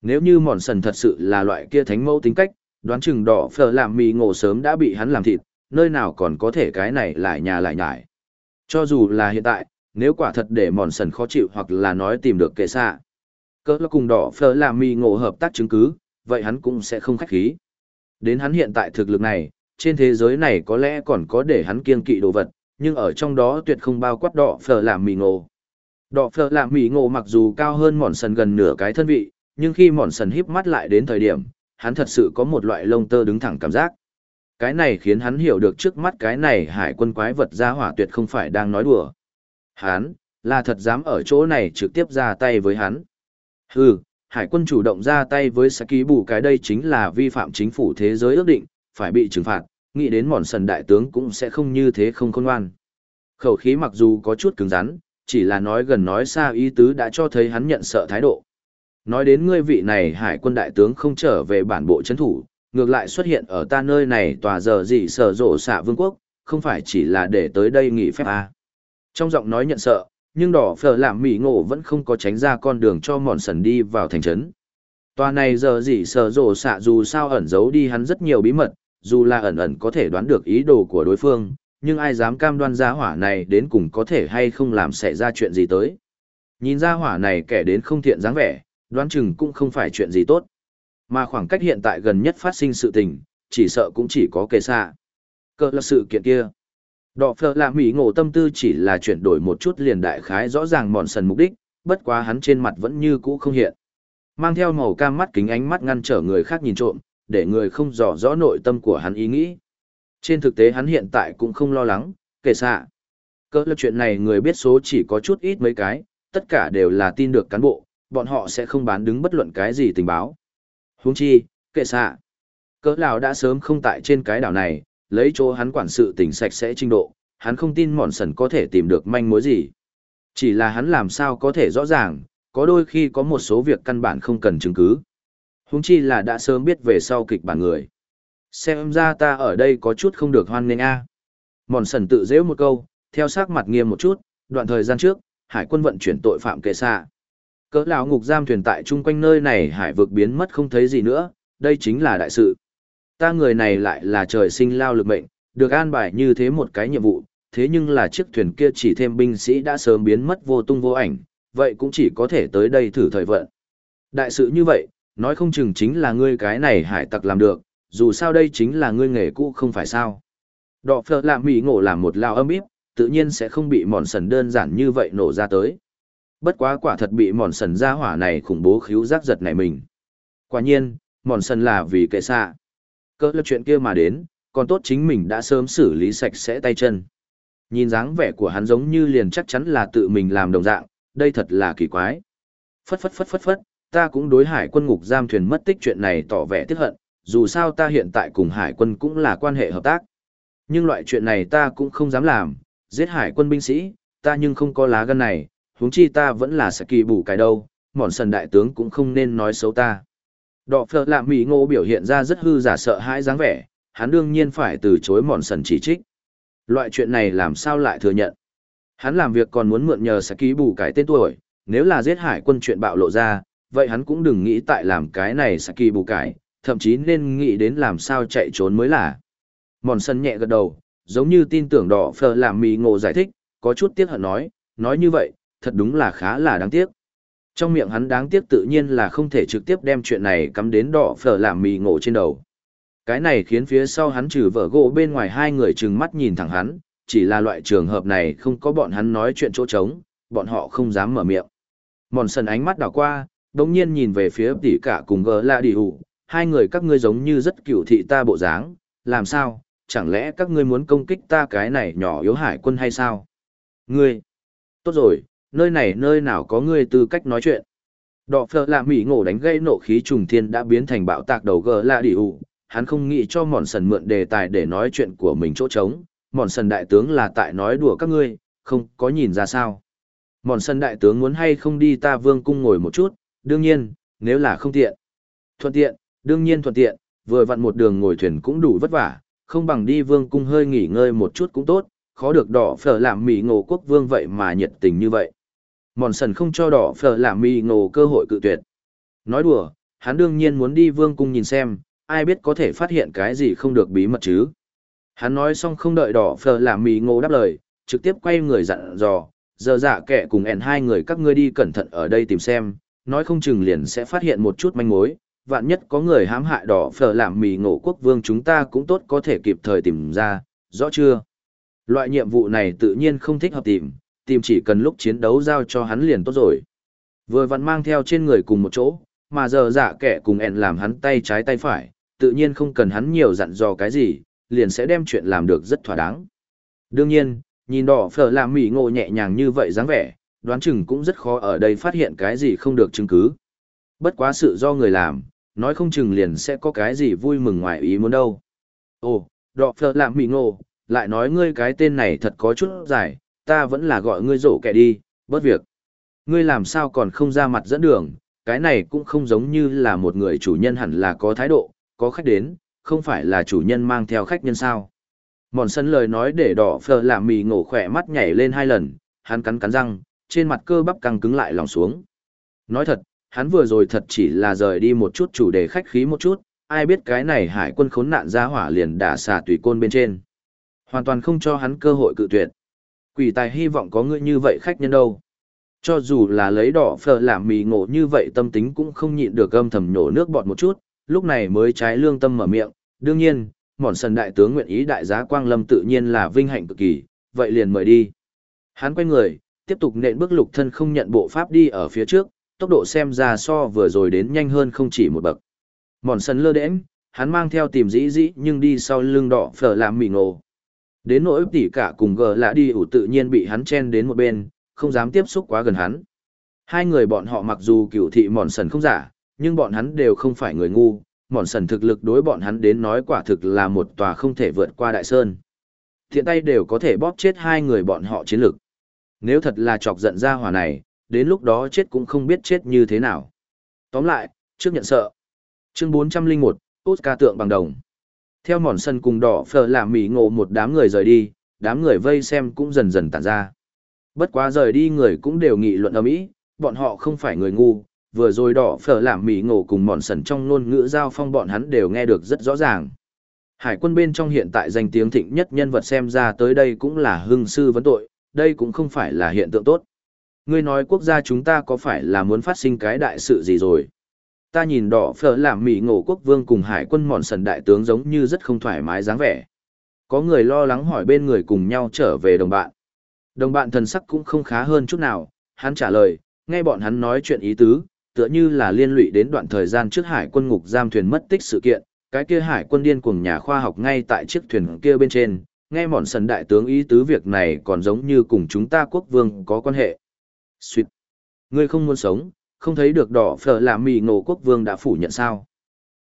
Nếu như mòn sần thật sự là loại kia thánh mẫu tính cách, đoán chừng đỏ phở làm mì ngộ sớm đã bị hắn làm thịt, nơi nào còn có thể cái này lại nhà lại nhải. Cho dù là hiện tại, nếu quả thật để mòn sần khó chịu hoặc là nói tìm được kệ xạ. Cỡ là cùng đỏ phở làm mì ngộ hợp tác chứng cứ, vậy hắn cũng sẽ không khách khí. Đến hắn hiện tại thực lực này, trên thế giới này có lẽ còn có để hắn kiên kỵ đồ vật, nhưng ở trong đó tuyệt không bao quát đỏ phở làm mì ngộ. Đỏ phở làm mì ngộ mặc dù cao hơn mòn sần gần nửa cái thân vị, nhưng khi mòn sần híp mắt lại đến thời điểm, hắn thật sự có một loại lông tơ đứng thẳng cảm giác. Cái này khiến hắn hiểu được trước mắt cái này hải quân quái vật ra hỏa tuyệt không phải đang nói đùa. Hắn, là thật dám ở chỗ này trực tiếp ra tay với hắn. Hừ, hải quân chủ động ra tay với Saki bù cái đây chính là vi phạm chính phủ thế giới ước định, phải bị trừng phạt, nghĩ đến mòn sần đại tướng cũng sẽ không như thế không khôn ngoan. Khẩu khí mặc dù có chút cứng rắn, chỉ là nói gần nói xa ý tứ đã cho thấy hắn nhận sợ thái độ. Nói đến ngươi vị này hải quân đại tướng không trở về bản bộ chấn thủ, ngược lại xuất hiện ở ta nơi này tòa giờ gì sở rộ xạ vương quốc, không phải chỉ là để tới đây nghỉ phép à. Trong giọng nói nhận sợ, nhưng đỏ phở làm mỉ ngộ vẫn không có tránh ra con đường cho mòn sần đi vào thành trấn. Tòa này giờ gì sở rộ xạ dù sao ẩn giấu đi hắn rất nhiều bí mật, dù là ẩn ẩn có thể đoán được ý đồ của đối phương, nhưng ai dám cam đoan ra hỏa này đến cùng có thể hay không làm xảy ra chuyện gì tới. Nhìn ra hỏa này kẻ đến không thiện dáng vẻ, đoán chừng cũng không phải chuyện gì tốt. Mà khoảng cách hiện tại gần nhất phát sinh sự tình, chỉ sợ cũng chỉ có kề xa. Cơ là sự kiện kia. Đỏ phở là mỹ ngộ tâm tư chỉ là chuyển đổi một chút liền đại khái rõ ràng mòn sần mục đích, bất quá hắn trên mặt vẫn như cũ không hiện. Mang theo màu cam mắt kính ánh mắt ngăn trở người khác nhìn trộm, để người không rõ rõ nội tâm của hắn ý nghĩ. Trên thực tế hắn hiện tại cũng không lo lắng, kể xạ. Cơ là chuyện này người biết số chỉ có chút ít mấy cái, tất cả đều là tin được cán bộ, bọn họ sẽ không bán đứng bất luận cái gì tình báo. Huống chi, kệ xạ. Cỡ lão đã sớm không tại trên cái đảo này, lấy chỗ hắn quản sự tình sạch sẽ trình độ, hắn không tin mòn sần có thể tìm được manh mối gì. Chỉ là hắn làm sao có thể rõ ràng, có đôi khi có một số việc căn bản không cần chứng cứ. Huống chi là đã sớm biết về sau kịch bản người. Xem ra ta ở đây có chút không được hoan nghênh a. Mòn sần tự dễu một câu, theo sắc mặt nghiêm một chút, đoạn thời gian trước, hải quân vận chuyển tội phạm kệ xạ. Cỡ lão ngục giam thuyền tại chung quanh nơi này hải vực biến mất không thấy gì nữa, đây chính là đại sự. Ta người này lại là trời sinh lao lực mệnh, được an bài như thế một cái nhiệm vụ, thế nhưng là chiếc thuyền kia chỉ thêm binh sĩ đã sớm biến mất vô tung vô ảnh, vậy cũng chỉ có thể tới đây thử thời vận. Đại sự như vậy, nói không chừng chính là ngươi cái này hải tặc làm được, dù sao đây chính là ngươi nghề cũ không phải sao. Đọ phở làm mỉ ngộ làm một lao âm íp, tự nhiên sẽ không bị mòn sần đơn giản như vậy nổ ra tới. Bất quá quả thật bị mòn sần ra hỏa này khủng bố khíu giác giật này mình. Quả nhiên, mòn sần là vì kệ xạ. Cỡ lập chuyện kia mà đến, còn tốt chính mình đã sớm xử lý sạch sẽ tay chân. Nhìn dáng vẻ của hắn giống như liền chắc chắn là tự mình làm đồng dạng, đây thật là kỳ quái. Phất phất phất phất phất, ta cũng đối hải quân ngục giam thuyền mất tích chuyện này tỏ vẻ tiếc hận, dù sao ta hiện tại cùng hải quân cũng là quan hệ hợp tác. Nhưng loại chuyện này ta cũng không dám làm, giết hải quân binh sĩ, ta nhưng không có lá gan này, huống chi ta vẫn là sẽ kỳ bù cái đâu, mòn sần đại tướng cũng không nên nói xấu ta. Đọ phở lạm mỹ ngô biểu hiện ra rất hư giả sợ hãi dáng vẻ, hắn đương nhiên phải từ chối mòn sần chỉ trích. Loại chuyện này làm sao lại thừa nhận. Hắn làm việc còn muốn mượn nhờ sẽ ký bù cái tên tuổi, nếu là giết hải quân chuyện bạo lộ ra, vậy hắn cũng đừng nghĩ tại làm cái này sẽ kỳ bù cái, thậm chí nên nghĩ đến làm sao chạy trốn mới là. Mòn sân nhẹ gật đầu, giống như tin tưởng đỏ phờ làm mì ngộ giải thích, có chút tiếc hận nói, nói như vậy, thật đúng là khá là đáng tiếc. Trong miệng hắn đáng tiếc tự nhiên là không thể trực tiếp đem chuyện này cắm đến đỏ phở làm mì ngộ trên đầu. Cái này khiến phía sau hắn trừ vợ gỗ bên ngoài hai người trừng mắt nhìn thẳng hắn, chỉ là loại trường hợp này không có bọn hắn nói chuyện chỗ trống, bọn họ không dám mở miệng. Mòn sần ánh mắt đảo qua, đồng nhiên nhìn về phía tỷ cả cùng gờ lạ đi hủ, hai người các ngươi giống như rất cựu thị ta bộ dáng, làm sao, chẳng lẽ các ngươi muốn công kích ta cái này nhỏ yếu hải quân hay sao? Ngươi, tốt rồi, nơi này nơi nào có ngươi tư cách nói chuyện. Đọ phở là mỉ ngộ đánh gây nộ khí trùng thiên đã biến thành bạo tạc đầu gờ là đi ụ. hắn không nghĩ cho mòn sần mượn đề tài để nói chuyện của mình chỗ trống, mòn sần đại tướng là tại nói đùa các ngươi, không có nhìn ra sao. Mòn sần đại tướng muốn hay không đi ta vương cung ngồi một chút, đương nhiên, nếu là không tiện. Thuận tiện, đương nhiên thuận tiện, vừa vặn một đường ngồi thuyền cũng đủ vất vả, không bằng đi vương cung hơi nghỉ ngơi một chút cũng tốt, khó được đỏ phở làm mỉ ngộ quốc vương vậy mà nhiệt tình như vậy. Mòn sần không cho đỏ phở làm mì ngộ cơ hội cự tuyệt. Nói đùa, hắn đương nhiên muốn đi vương cung nhìn xem, ai biết có thể phát hiện cái gì không được bí mật chứ. Hắn nói xong không đợi đỏ phở làm mì ngộ đáp lời, trực tiếp quay người dặn dò, giờ dạ kẻ cùng ẻn hai người các ngươi đi cẩn thận ở đây tìm xem, nói không chừng liền sẽ phát hiện một chút manh mối, vạn nhất có người hãm hại đỏ phở làm mì ngộ quốc vương chúng ta cũng tốt có thể kịp thời tìm ra, rõ chưa? Loại nhiệm vụ này tự nhiên không thích hợp tìm, tìm chỉ cần lúc chiến đấu giao cho hắn liền tốt rồi. Vừa vặn mang theo trên người cùng một chỗ, mà giờ dạ kẻ cùng ẹn làm hắn tay trái tay phải, tự nhiên không cần hắn nhiều dặn dò cái gì, liền sẽ đem chuyện làm được rất thỏa đáng. Đương nhiên, nhìn đỏ phở làm mỉ ngộ nhẹ nhàng như vậy dáng vẻ, đoán chừng cũng rất khó ở đây phát hiện cái gì không được chứng cứ. Bất quá sự do người làm, nói không chừng liền sẽ có cái gì vui mừng ngoài ý muốn đâu. Ồ, đỏ phở làm mỉ ngộ, lại nói ngươi cái tên này thật có chút dài, ta vẫn là gọi ngươi rổ kẻ đi, bớt việc. Ngươi làm sao còn không ra mặt dẫn đường, cái này cũng không giống như là một người chủ nhân hẳn là có thái độ, có khách đến, không phải là chủ nhân mang theo khách nhân sao. Mòn sân lời nói để đỏ phờ làm mì ngổ khỏe mắt nhảy lên hai lần, hắn cắn cắn răng, trên mặt cơ bắp căng cứng lại lòng xuống. Nói thật, hắn vừa rồi thật chỉ là rời đi một chút chủ đề khách khí một chút, ai biết cái này hải quân khốn nạn ra hỏa liền đả xà tùy côn bên trên. Hoàn toàn không cho hắn cơ hội cự tuyệt. Quỷ tài hy vọng có ngươi như vậy khách nhân đâu. Cho dù là lấy đỏ phở làm mì ngộ như vậy tâm tính cũng không nhịn được âm thầm nhổ nước bọt một chút, lúc này mới trái lương tâm mở miệng. Đương nhiên, mòn sần đại tướng nguyện ý đại giá quang lâm tự nhiên là vinh hạnh cực kỳ, vậy liền mời đi. Hắn quay người, tiếp tục nện bước lục thân không nhận bộ pháp đi ở phía trước, tốc độ xem ra so vừa rồi đến nhanh hơn không chỉ một bậc. Mòn sần lơ đễnh, hắn mang theo tìm dĩ dĩ nhưng đi sau lưng đỏ phở làm mì ngộ. Đến nỗi tỉ cả cùng gờ lạ đi ủ tự nhiên bị hắn chen đến một bên, không dám tiếp xúc quá gần hắn. Hai người bọn họ mặc dù cửu thị mòn sần không giả, nhưng bọn hắn đều không phải người ngu, mòn sần thực lực đối bọn hắn đến nói quả thực là một tòa không thể vượt qua đại sơn. Thiện tay đều có thể bóp chết hai người bọn họ chiến lực. Nếu thật là chọc giận ra hỏa này, đến lúc đó chết cũng không biết chết như thế nào. Tóm lại, trước nhận sợ. Chương 401, Oscar tượng bằng đồng. Theo mòn sân cùng đỏ phở làm mỉ ngộ một đám người rời đi, đám người vây xem cũng dần dần tản ra. Bất quá rời đi người cũng đều nghị luận ở mỹ, bọn họ không phải người ngu, vừa rồi đỏ phở làm mỉ ngộ cùng mòn sần trong ngôn ngữ giao phong bọn hắn đều nghe được rất rõ ràng. Hải quân bên trong hiện tại danh tiếng thịnh nhất nhân vật xem ra tới đây cũng là hưng sư vấn tội, đây cũng không phải là hiện tượng tốt. Ngươi nói quốc gia chúng ta có phải là muốn phát sinh cái đại sự gì rồi? Ta nhìn đỏ phở làm mỹ ngộ quốc vương cùng hải quân mòn sần đại tướng giống như rất không thoải mái dáng vẻ. Có người lo lắng hỏi bên người cùng nhau trở về đồng bạn. Đồng bạn thần sắc cũng không khá hơn chút nào, hắn trả lời, nghe bọn hắn nói chuyện ý tứ, tựa như là liên lụy đến đoạn thời gian trước hải quân ngục giam thuyền mất tích sự kiện, cái kia hải quân điên cuồng nhà khoa học ngay tại chiếc thuyền kia bên trên, nghe mòn sần đại tướng ý tứ việc này còn giống như cùng chúng ta quốc vương có quan hệ. suýt Ngươi không muốn sống, không thấy được đỏ phở làm mì ngộ quốc vương đã phủ nhận sao.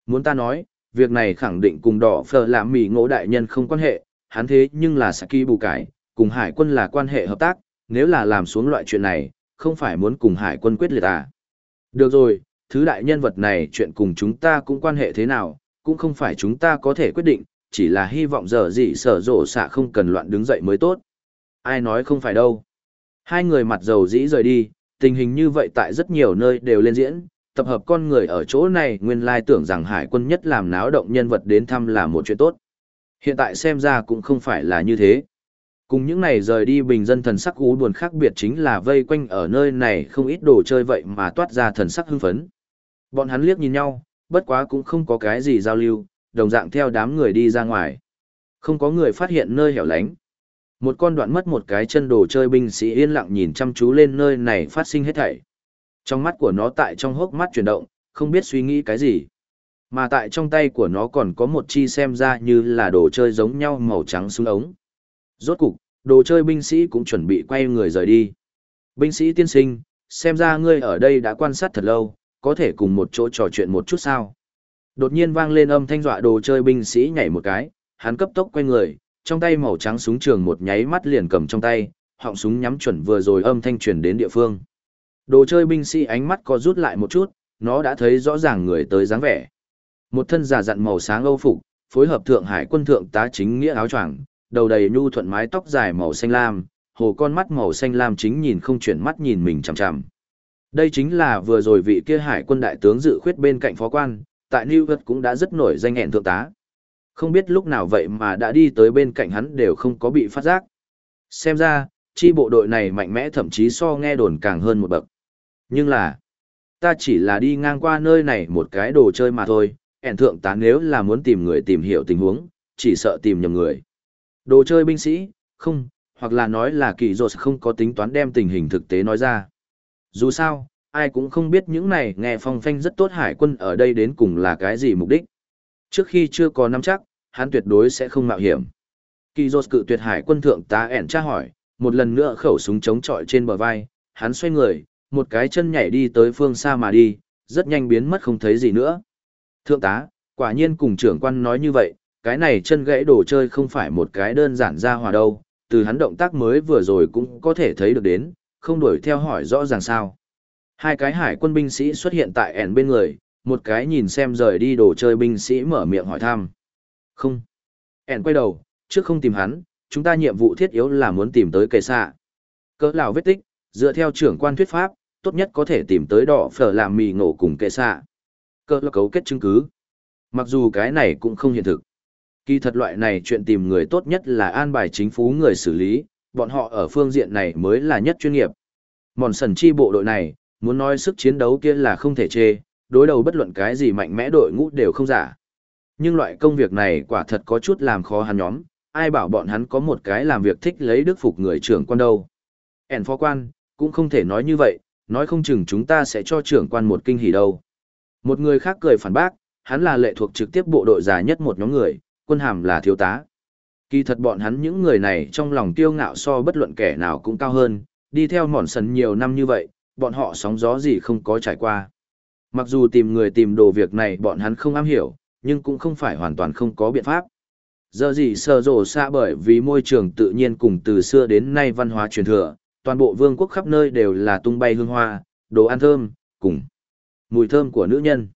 Muốn ta nói, việc này khẳng định cùng đỏ phở làm mì ngộ đại nhân không quan hệ, hắn thế nhưng là Saki bù cải, cùng hải quân là quan hệ hợp tác, nếu là làm xuống loại chuyện này, không phải muốn cùng hải quân quyết liệt à. Được rồi, thứ đại nhân vật này chuyện cùng chúng ta cũng quan hệ thế nào, cũng không phải chúng ta có thể quyết định, chỉ là hy vọng giờ gì sở rộ xạ không cần loạn đứng dậy mới tốt. Ai nói không phải đâu. Hai người mặt dầu dĩ rời đi, tình hình như vậy tại rất nhiều nơi đều lên diễn, tập hợp con người ở chỗ này nguyên lai tưởng rằng hải quân nhất làm náo động nhân vật đến thăm là một chuyện tốt. Hiện tại xem ra cũng không phải là như thế. Cùng những này rời đi bình dân thần sắc ú buồn khác biệt chính là vây quanh ở nơi này không ít đồ chơi vậy mà toát ra thần sắc hưng phấn. Bọn hắn liếc nhìn nhau, bất quá cũng không có cái gì giao lưu, đồng dạng theo đám người đi ra ngoài. Không có người phát hiện nơi hẻo lánh. Một con đoạn mất một cái chân đồ chơi binh sĩ yên lặng nhìn chăm chú lên nơi này phát sinh hết thảy. Trong mắt của nó tại trong hốc mắt chuyển động, không biết suy nghĩ cái gì. Mà tại trong tay của nó còn có một chi xem ra như là đồ chơi giống nhau màu trắng xuống ống. Rốt cục, đồ chơi binh sĩ cũng chuẩn bị quay người rời đi. Binh sĩ tiên sinh, xem ra ngươi ở đây đã quan sát thật lâu, có thể cùng một chỗ trò chuyện một chút sao. Đột nhiên vang lên âm thanh dọa đồ chơi binh sĩ nhảy một cái, hắn cấp tốc quay người, trong tay màu trắng súng trường một nháy mắt liền cầm trong tay, họng súng nhắm chuẩn vừa rồi âm thanh truyền đến địa phương. Đồ chơi binh sĩ ánh mắt có rút lại một chút, nó đã thấy rõ ràng người tới dáng vẻ. Một thân giả dặn màu sáng âu phục, phối hợp thượng hải quân thượng tá chính nghĩa áo choàng, đầu đầy nhu thuận mái tóc dài màu xanh lam, hồ con mắt màu xanh lam chính nhìn không chuyển mắt nhìn mình chằm chằm. Đây chính là vừa rồi vị kia hải quân đại tướng dự khuyết bên cạnh phó quan, tại New York cũng đã rất nổi danh hẹn thượng tá. Không biết lúc nào vậy mà đã đi tới bên cạnh hắn đều không có bị phát giác. Xem ra, chi bộ đội này mạnh mẽ thậm chí so nghe đồn càng hơn một bậc. Nhưng là, ta chỉ là đi ngang qua nơi này một cái đồ chơi mà thôi, ẻn thượng tá nếu là muốn tìm người tìm hiểu tình huống, chỉ sợ tìm nhầm người. Đồ chơi binh sĩ, không, hoặc là nói là kỳ rột không có tính toán đem tình hình thực tế nói ra. Dù sao, ai cũng không biết những này nghe phong phanh rất tốt hải quân ở đây đến cùng là cái gì mục đích. Trước khi chưa có nắm chắc, hắn tuyệt đối sẽ không mạo hiểm. Kỳ Dột cự tuyệt hải quân thượng tá ẻn tra hỏi, một lần nữa khẩu súng chống chọi trên bờ vai, hắn xoay người, một cái chân nhảy đi tới phương xa mà đi, rất nhanh biến mất không thấy gì nữa. Thượng tá, quả nhiên cùng trưởng quan nói như vậy, cái này chân gãy đồ chơi không phải một cái đơn giản ra hòa đâu, từ hắn động tác mới vừa rồi cũng có thể thấy được đến, không đuổi theo hỏi rõ ràng sao. Hai cái hải quân binh sĩ xuất hiện tại ẻn bên người, một cái nhìn xem rời đi đồ chơi binh sĩ mở miệng hỏi thăm. Không. ẻn quay đầu, trước không tìm hắn, chúng ta nhiệm vụ thiết yếu là muốn tìm tới kẻ xạ. Cỡ lão vết tích, dựa theo trưởng quan thuyết pháp, tốt nhất có thể tìm tới đỏ phở làm mì ngộ cùng kệ xạ. Cỡ lão cấu kết chứng cứ. Mặc dù cái này cũng không hiện thực. Kỳ thật loại này chuyện tìm người tốt nhất là an bài chính phủ người xử lý, bọn họ ở phương diện này mới là nhất chuyên nghiệp. Mòn sần chi bộ đội này, muốn nói sức chiến đấu kia là không thể chê, đối đầu bất luận cái gì mạnh mẽ đội ngũ đều không giả. Nhưng loại công việc này quả thật có chút làm khó hắn nhóm, ai bảo bọn hắn có một cái làm việc thích lấy đức phục người trưởng quan đâu. Ản phó quan, cũng không thể nói như vậy, nói không chừng chúng ta sẽ cho trưởng quan một kinh hỉ đâu. Một người khác cười phản bác, hắn là lệ thuộc trực tiếp bộ đội già nhất một nhóm người, quân hàm là thiếu tá. Kỳ thật bọn hắn những người này trong lòng tiêu ngạo so bất luận kẻ nào cũng cao hơn, đi theo mòn sần nhiều năm như vậy, bọn họ sóng gió gì không có trải qua. Mặc dù tìm người tìm đồ việc này bọn hắn không am hiểu, nhưng cũng không phải hoàn toàn không có biện pháp. Giờ gì sờ rổ xa bởi vì môi trường tự nhiên cùng từ xưa đến nay văn hóa truyền thừa, toàn bộ vương quốc khắp nơi đều là tung bay hương hoa, đồ ăn thơm, cùng mùi thơm của nữ nhân.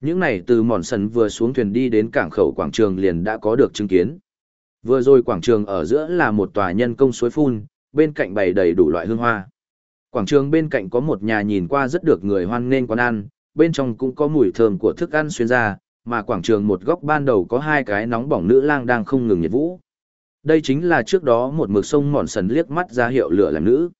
Những này từ mòn sần vừa xuống thuyền đi đến cảng khẩu quảng trường liền đã có được chứng kiến. Vừa rồi quảng trường ở giữa là một tòa nhân công suối phun, bên cạnh bày đầy đủ loại hương hoa. Quảng trường bên cạnh có một nhà nhìn qua rất được người hoan nghênh quán ăn, bên trong cũng có mùi thơm của thức ăn xuyên ra, mà quảng trường một góc ban đầu có hai cái nóng bỏng nữ lang đang không ngừng nhiệt vũ. Đây chính là trước đó một mực sông mòn sần liếc mắt ra hiệu lửa làm nữ.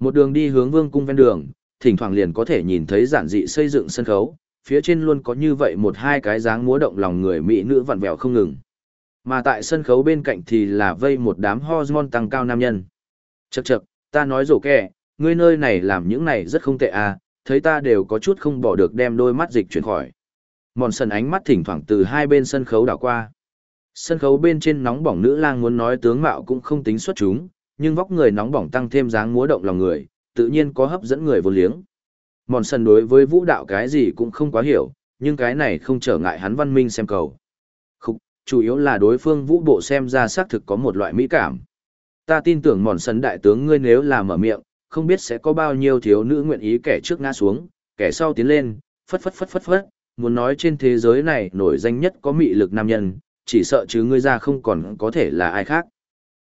Một đường đi hướng vương cung ven đường, thỉnh thoảng liền có thể nhìn thấy giản dị xây dựng sân khấu, phía trên luôn có như vậy một hai cái dáng múa động lòng người mỹ nữ vặn vẹo không ngừng. Mà tại sân khấu bên cạnh thì là vây một đám hormone tăng cao nam nhân. Chậc chậc, ta nói rổ kẻ, ngươi nơi này làm những này rất không tệ à, thấy ta đều có chút không bỏ được đem đôi mắt dịch chuyển khỏi. Mòn sần ánh mắt thỉnh thoảng từ hai bên sân khấu đảo qua. Sân khấu bên trên nóng bỏng nữ lang muốn nói tướng mạo cũng không tính xuất chúng, nhưng vóc người nóng bỏng tăng thêm dáng múa động lòng người, tự nhiên có hấp dẫn người vô liếng. Mòn sần đối với vũ đạo cái gì cũng không quá hiểu, nhưng cái này không trở ngại hắn văn minh xem cầu. Khúc, chủ yếu là đối phương vũ bộ xem ra xác thực có một loại mỹ cảm. Ta tin tưởng mòn sần đại tướng ngươi nếu là mở miệng, không biết sẽ có bao nhiêu thiếu nữ nguyện ý kẻ trước ngã xuống, kẻ sau tiến lên, phất phất phất phất phất, muốn nói trên thế giới này nổi danh nhất có mị lực nam nhân, chỉ sợ chứ ngươi ra không còn có thể là ai khác.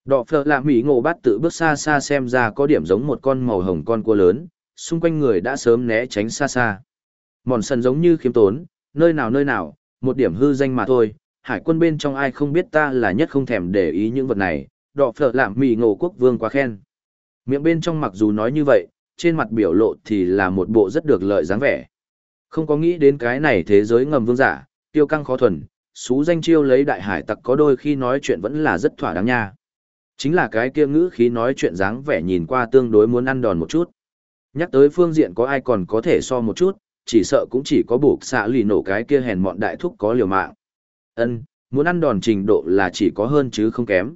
Đọ phở là mỹ ngộ bát tự bước xa xa xem ra có điểm giống một con màu hồng con cua lớn, xung quanh người đã sớm né tránh xa xa. Mòn sần giống như khiếm tốn, nơi nào nơi nào, một điểm hư danh mà thôi, hải quân bên trong ai không biết ta là nhất không thèm để ý những vật này, đọ phở là mỹ ngộ quốc vương quá khen. Miệng bên trong mặc dù nói như vậy, trên mặt biểu lộ thì là một bộ rất được lợi dáng vẻ. Không có nghĩ đến cái này thế giới ngầm vương giả, tiêu căng khó thuần, xú danh chiêu lấy đại hải tặc có đôi khi nói chuyện vẫn là rất thỏa đáng nha. Chính là cái kia ngữ khí nói chuyện dáng vẻ nhìn qua tương đối muốn ăn đòn một chút. Nhắc tới phương diện có ai còn có thể so một chút, chỉ sợ cũng chỉ có buộc xạ lì nổ cái kia hèn mọn đại thúc có liều mạng. Ân, muốn ăn đòn trình độ là chỉ có hơn chứ không kém.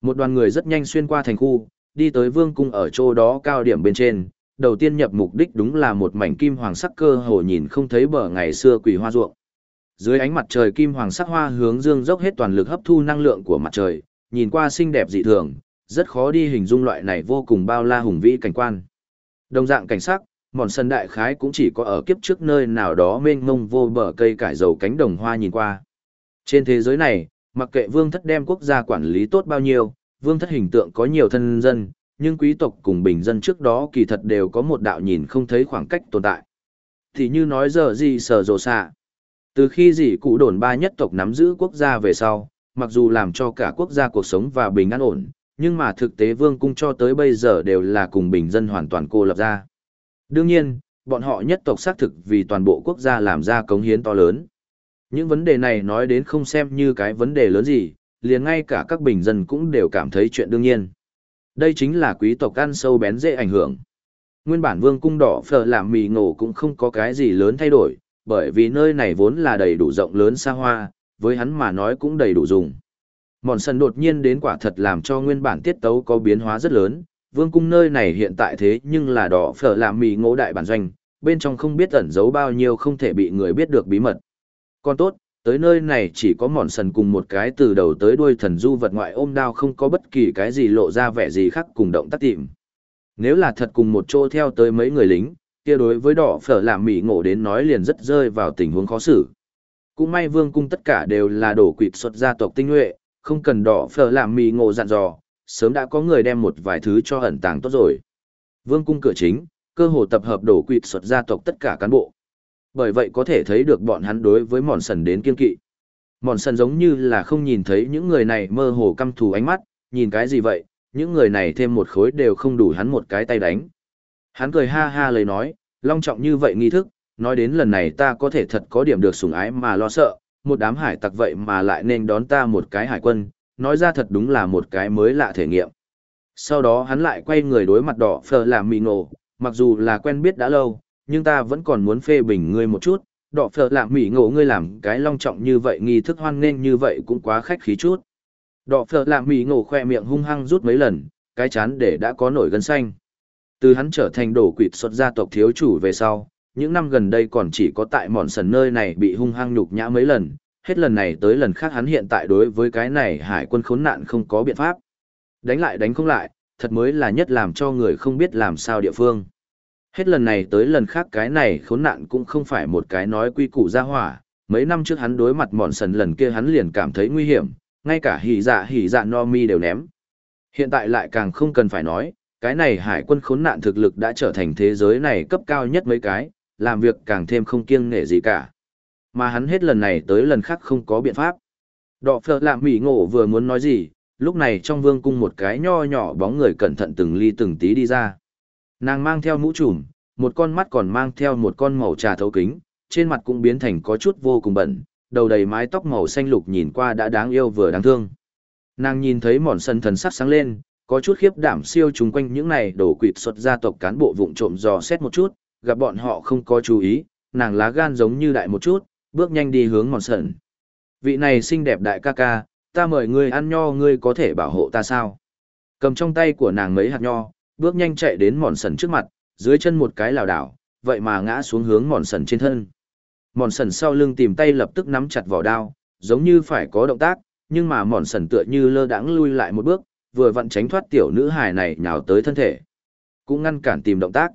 Một đoàn người rất nhanh xuyên qua thành khu, đi tới vương cung ở chỗ đó cao điểm bên trên, đầu tiên nhập mục đích đúng là một mảnh kim hoàng sắc cơ hồ nhìn không thấy bờ ngày xưa quỷ hoa ruộng. Dưới ánh mặt trời kim hoàng sắc hoa hướng dương dốc hết toàn lực hấp thu năng lượng của mặt trời, nhìn qua xinh đẹp dị thường, rất khó đi hình dung loại này vô cùng bao la hùng vĩ cảnh quan. Đồng dạng cảnh sắc, mòn sân đại khái cũng chỉ có ở kiếp trước nơi nào đó mênh mông vô bờ cây cải dầu cánh đồng hoa nhìn qua. Trên thế giới này, mặc kệ vương thất đem quốc gia quản lý tốt bao nhiêu, vương thất hình tượng có nhiều thân dân, nhưng quý tộc cùng bình dân trước đó kỳ thật đều có một đạo nhìn không thấy khoảng cách tồn tại. Thì như nói giờ gì sở rồ xạ. Từ khi gì cụ đồn ba nhất tộc nắm giữ quốc gia về sau, mặc dù làm cho cả quốc gia cuộc sống và bình an ổn, nhưng mà thực tế vương cung cho tới bây giờ đều là cùng bình dân hoàn toàn cô lập ra. Đương nhiên, bọn họ nhất tộc xác thực vì toàn bộ quốc gia làm ra cống hiến to lớn. Những vấn đề này nói đến không xem như cái vấn đề lớn gì, liền ngay cả các bình dân cũng đều cảm thấy chuyện đương nhiên. Đây chính là quý tộc ăn sâu bén dễ ảnh hưởng. Nguyên bản vương cung đỏ phở làm mì ngộ cũng không có cái gì lớn thay đổi, bởi vì nơi này vốn là đầy đủ rộng lớn xa hoa, với hắn mà nói cũng đầy đủ dùng. Mòn sân đột nhiên đến quả thật làm cho nguyên bản tiết tấu có biến hóa rất lớn, vương cung nơi này hiện tại thế nhưng là đỏ phở làm mì ngộ đại bản doanh, bên trong không biết ẩn giấu bao nhiêu không thể bị người biết được bí mật. Còn tốt, tới nơi này chỉ có mòn sần cùng một cái từ đầu tới đuôi thần du vật ngoại ôm đao không có bất kỳ cái gì lộ ra vẻ gì khác cùng động tác tìm. Nếu là thật cùng một chỗ theo tới mấy người lính, kia đối với đỏ phở làm mỉ ngộ đến nói liền rất rơi vào tình huống khó xử. Cũng may vương cung tất cả đều là đổ quỵt xuất gia tộc tinh nhuệ, không cần đỏ phở làm mì ngộ dặn dò, sớm đã có người đem một vài thứ cho ẩn tàng tốt rồi. Vương cung cửa chính, cơ hồ tập hợp đổ quỵt xuất gia tộc tất cả cán bộ. Bởi vậy có thể thấy được bọn hắn đối với mòn sần đến kiên kỵ. Mòn sần giống như là không nhìn thấy những người này mơ hồ căm thù ánh mắt, nhìn cái gì vậy, những người này thêm một khối đều không đủ hắn một cái tay đánh. Hắn cười ha ha lời nói, long trọng như vậy nghi thức, nói đến lần này ta có thể thật có điểm được sủng ái mà lo sợ, một đám hải tặc vậy mà lại nên đón ta một cái hải quân, nói ra thật đúng là một cái mới lạ thể nghiệm. Sau đó hắn lại quay người đối mặt đỏ phờ làm mì ngộ, mặc dù là quen biết đã lâu, nhưng ta vẫn còn muốn phê bình ngươi một chút, đỏ phờ làm mỹ ngộ ngươi làm cái long trọng như vậy nghi thức hoan nghênh như vậy cũng quá khách khí chút. Đỏ phờ làm mỹ ngộ khoe miệng hung hăng rút mấy lần, cái chán để đã có nổi gân xanh. Từ hắn trở thành đổ quỵt xuất gia tộc thiếu chủ về sau, những năm gần đây còn chỉ có tại mòn sần nơi này bị hung hăng nhục nhã mấy lần, hết lần này tới lần khác hắn hiện tại đối với cái này hải quân khốn nạn không có biện pháp. Đánh lại đánh không lại, thật mới là nhất làm cho người không biết làm sao địa phương. Hết lần này tới lần khác cái này khốn nạn cũng không phải một cái nói quy củ ra hỏa, mấy năm trước hắn đối mặt mòn sần lần kia hắn liền cảm thấy nguy hiểm, ngay cả hỉ dạ hỉ dạ no mi đều ném. Hiện tại lại càng không cần phải nói, cái này hải quân khốn nạn thực lực đã trở thành thế giới này cấp cao nhất mấy cái, làm việc càng thêm không kiêng nể gì cả. Mà hắn hết lần này tới lần khác không có biện pháp. Đọ phở lạm mỉ ngộ vừa muốn nói gì, lúc này trong vương cung một cái nho nhỏ bóng người cẩn thận từng ly từng tí đi ra. Nàng mang theo mũ trùm, một con mắt còn mang theo một con màu trà thấu kính, trên mặt cũng biến thành có chút vô cùng bẩn, đầu đầy mái tóc màu xanh lục nhìn qua đã đáng yêu vừa đáng thương. Nàng nhìn thấy mòn sân thần sắc sáng lên, có chút khiếp đảm siêu chung quanh những này đổ quỵt xuất gia tộc cán bộ vụng trộm dò xét một chút, gặp bọn họ không có chú ý, nàng lá gan giống như đại một chút, bước nhanh đi hướng mòn sân. Vị này xinh đẹp đại ca ca, ta mời ngươi ăn nho ngươi có thể bảo hộ ta sao? Cầm trong tay của nàng mấy hạt nho, bước nhanh chạy đến mòn sần trước mặt, dưới chân một cái lảo đảo, vậy mà ngã xuống hướng mòn sần trên thân. Mòn sần sau lưng tìm tay lập tức nắm chặt vỏ đao, giống như phải có động tác, nhưng mà mòn sần tựa như lơ đãng lui lại một bước, vừa vặn tránh thoát tiểu nữ hài này nhào tới thân thể. Cũng ngăn cản tìm động tác.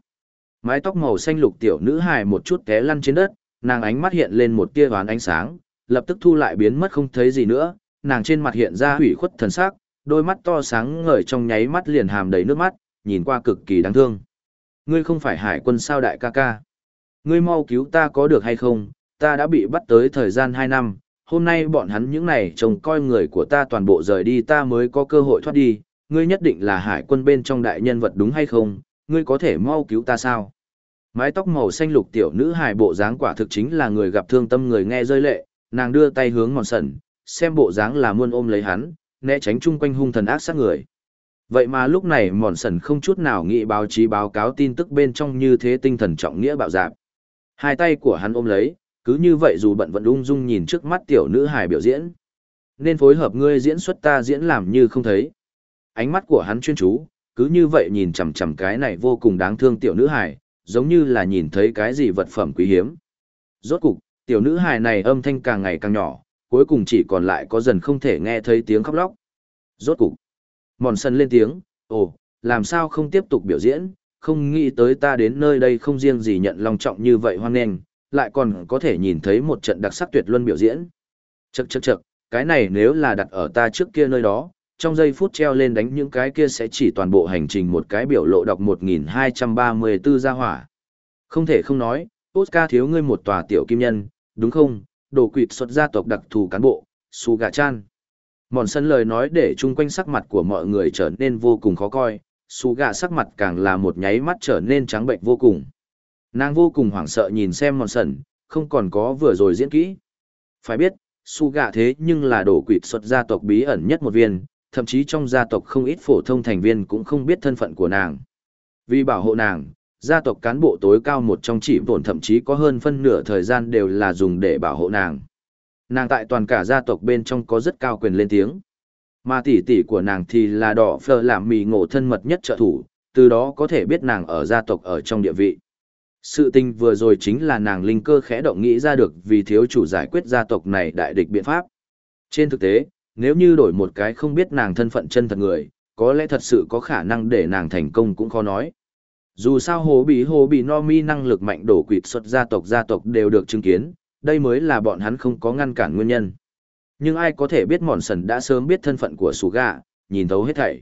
Mái tóc màu xanh lục tiểu nữ hài một chút té lăn trên đất, nàng ánh mắt hiện lên một tia hoán ánh sáng, lập tức thu lại biến mất không thấy gì nữa, nàng trên mặt hiện ra hủy khuất thần sắc, đôi mắt to sáng ngời trong nháy mắt liền hàm đầy nước mắt, nhìn qua cực kỳ đáng thương. Ngươi không phải hải quân sao đại ca ca. Ngươi mau cứu ta có được hay không, ta đã bị bắt tới thời gian 2 năm, hôm nay bọn hắn những này trông coi người của ta toàn bộ rời đi ta mới có cơ hội thoát đi, ngươi nhất định là hải quân bên trong đại nhân vật đúng hay không, ngươi có thể mau cứu ta sao? Mái tóc màu xanh lục tiểu nữ hài bộ dáng quả thực chính là người gặp thương tâm người nghe rơi lệ, nàng đưa tay hướng mòn sần, xem bộ dáng là muôn ôm lấy hắn, né tránh chung quanh hung thần ác sát người. Vậy mà lúc này mòn sần không chút nào nghĩ báo chí báo cáo tin tức bên trong như thế tinh thần trọng nghĩa bạo dạp. Hai tay của hắn ôm lấy, cứ như vậy dù bận vẫn ung dung nhìn trước mắt tiểu nữ hài biểu diễn. Nên phối hợp ngươi diễn xuất ta diễn làm như không thấy. Ánh mắt của hắn chuyên chú, cứ như vậy nhìn chằm chằm cái này vô cùng đáng thương tiểu nữ hài, giống như là nhìn thấy cái gì vật phẩm quý hiếm. Rốt cục, tiểu nữ hài này âm thanh càng ngày càng nhỏ, cuối cùng chỉ còn lại có dần không thể nghe thấy tiếng khóc lóc. Rốt cục, mòn sân lên tiếng, ồ, làm sao không tiếp tục biểu diễn, không nghĩ tới ta đến nơi đây không riêng gì nhận lòng trọng như vậy hoan nghênh, lại còn có thể nhìn thấy một trận đặc sắc tuyệt luân biểu diễn. Chậc chậc chậc, cái này nếu là đặt ở ta trước kia nơi đó, trong giây phút treo lên đánh những cái kia sẽ chỉ toàn bộ hành trình một cái biểu lộ đọc 1234 ra hỏa. Không thể không nói, Oscar thiếu ngươi một tòa tiểu kim nhân, đúng không? Đồ quỵt xuất gia tộc đặc thù cán bộ, Su Gà Chan. Mòn sân lời nói để chung quanh sắc mặt của mọi người trở nên vô cùng khó coi, Su Gà sắc mặt càng là một nháy mắt trở nên trắng bệnh vô cùng. Nàng vô cùng hoảng sợ nhìn xem mòn sần, không còn có vừa rồi diễn kỹ. Phải biết, Su Gà thế nhưng là đổ quỵt xuất gia tộc bí ẩn nhất một viên, thậm chí trong gia tộc không ít phổ thông thành viên cũng không biết thân phận của nàng. Vì bảo hộ nàng, gia tộc cán bộ tối cao một trong chỉ tổn thậm chí có hơn phân nửa thời gian đều là dùng để bảo hộ nàng. Nàng tại toàn cả gia tộc bên trong có rất cao quyền lên tiếng. Mà tỷ tỷ của nàng thì là đỏ phờ làm mì ngộ thân mật nhất trợ thủ, từ đó có thể biết nàng ở gia tộc ở trong địa vị. Sự tình vừa rồi chính là nàng linh cơ khẽ động nghĩ ra được vì thiếu chủ giải quyết gia tộc này đại địch biện pháp. Trên thực tế, nếu như đổi một cái không biết nàng thân phận chân thật người, có lẽ thật sự có khả năng để nàng thành công cũng khó nói. Dù sao hồ bị hồ bị no mi năng lực mạnh đổ quỵt xuất gia tộc gia tộc đều được chứng kiến, đây mới là bọn hắn không có ngăn cản nguyên nhân. Nhưng ai có thể biết mòn sần đã sớm biết thân phận của sủ gà, nhìn thấu hết thảy.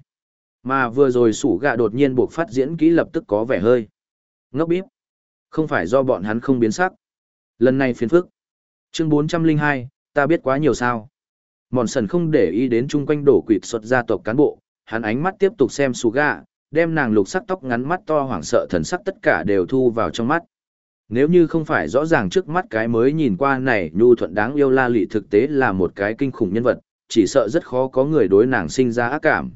Mà vừa rồi sủ gạ đột nhiên buộc phát diễn kỹ lập tức có vẻ hơi. Ngốc bíp. Không phải do bọn hắn không biến sắc. Lần này phiền phức. Chương 402, ta biết quá nhiều sao. Mòn sần không để ý đến chung quanh đổ quỵt xuất gia tộc cán bộ, hắn ánh mắt tiếp tục xem sủ gạ, đem nàng lục sắc tóc ngắn mắt to hoảng sợ thần sắc tất cả đều thu vào trong mắt. Nếu như không phải rõ ràng trước mắt cái mới nhìn qua này nhu thuận đáng yêu la lị thực tế là một cái kinh khủng nhân vật, chỉ sợ rất khó có người đối nàng sinh ra ác cảm.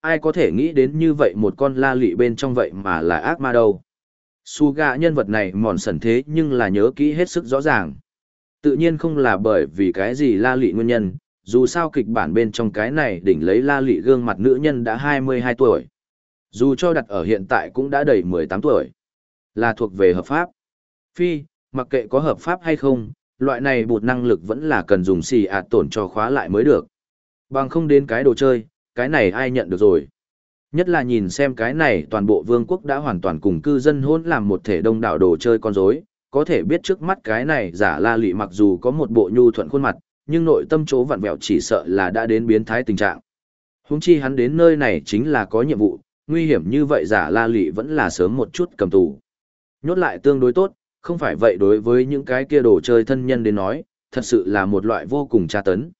Ai có thể nghĩ đến như vậy một con la lị bên trong vậy mà là ác ma đâu. Suga nhân vật này mòn sần thế nhưng là nhớ kỹ hết sức rõ ràng. Tự nhiên không là bởi vì cái gì la lị nguyên nhân, dù sao kịch bản bên trong cái này đỉnh lấy la lị gương mặt nữ nhân đã 22 tuổi. Dù cho đặt ở hiện tại cũng đã đầy 18 tuổi. Là thuộc về hợp pháp. Phi, mặc kệ có hợp pháp hay không, loại này bột năng lực vẫn là cần dùng xì ạt tổn cho khóa lại mới được. Bằng không đến cái đồ chơi, cái này ai nhận được rồi. Nhất là nhìn xem cái này toàn bộ vương quốc đã hoàn toàn cùng cư dân hôn làm một thể đông đảo đồ chơi con rối, có thể biết trước mắt cái này giả la lị mặc dù có một bộ nhu thuận khuôn mặt, nhưng nội tâm chỗ vặn vẹo chỉ sợ là đã đến biến thái tình trạng. Húng chi hắn đến nơi này chính là có nhiệm vụ, nguy hiểm như vậy giả la lị vẫn là sớm một chút cầm tù. Nhốt lại tương đối tốt, không phải vậy đối với những cái kia đồ chơi thân nhân đến nói, thật sự là một loại vô cùng tra tấn.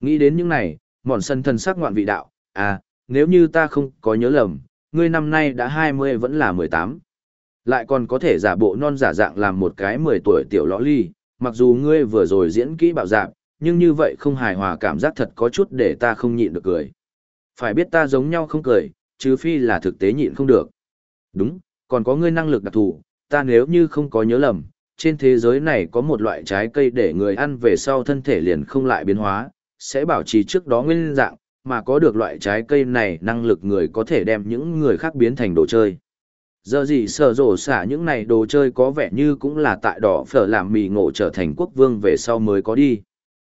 Nghĩ đến những này, mòn sân thân sắc ngoạn vị đạo, à, nếu như ta không có nhớ lầm, ngươi năm nay đã 20 vẫn là 18. Lại còn có thể giả bộ non giả dạng làm một cái 10 tuổi tiểu lõ ly, mặc dù ngươi vừa rồi diễn kỹ bạo dạng, nhưng như vậy không hài hòa cảm giác thật có chút để ta không nhịn được cười. Phải biết ta giống nhau không cười, chứ phi là thực tế nhịn không được. Đúng, còn có ngươi năng lực đặc thù, ta nếu như không có nhớ lầm, trên thế giới này có một loại trái cây để người ăn về sau thân thể liền không lại biến hóa, sẽ bảo trì trước đó nguyên dạng, mà có được loại trái cây này năng lực người có thể đem những người khác biến thành đồ chơi. Giờ gì sở rổ xả những này đồ chơi có vẻ như cũng là tại đỏ phở làm mì ngộ trở thành quốc vương về sau mới có đi.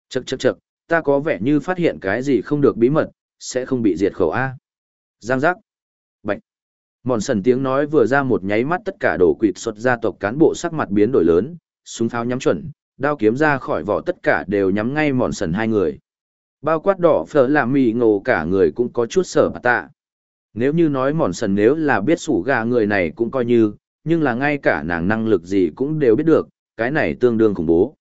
Chậc chậc chậc, ta có vẻ như phát hiện cái gì không được bí mật, sẽ không bị diệt khẩu A. Giang giác. Mòn sần tiếng nói vừa ra một nháy mắt tất cả đổ quỵt xuất gia tộc cán bộ sắc mặt biến đổi lớn, súng pháo nhắm chuẩn, đao kiếm ra khỏi vỏ tất cả đều nhắm ngay mòn sần hai người. Bao quát đỏ phở làm mì ngộ cả người cũng có chút sở bà tạ. Nếu như nói mòn sần nếu là biết sủ gà người này cũng coi như, nhưng là ngay cả nàng năng lực gì cũng đều biết được, cái này tương đương khủng bố.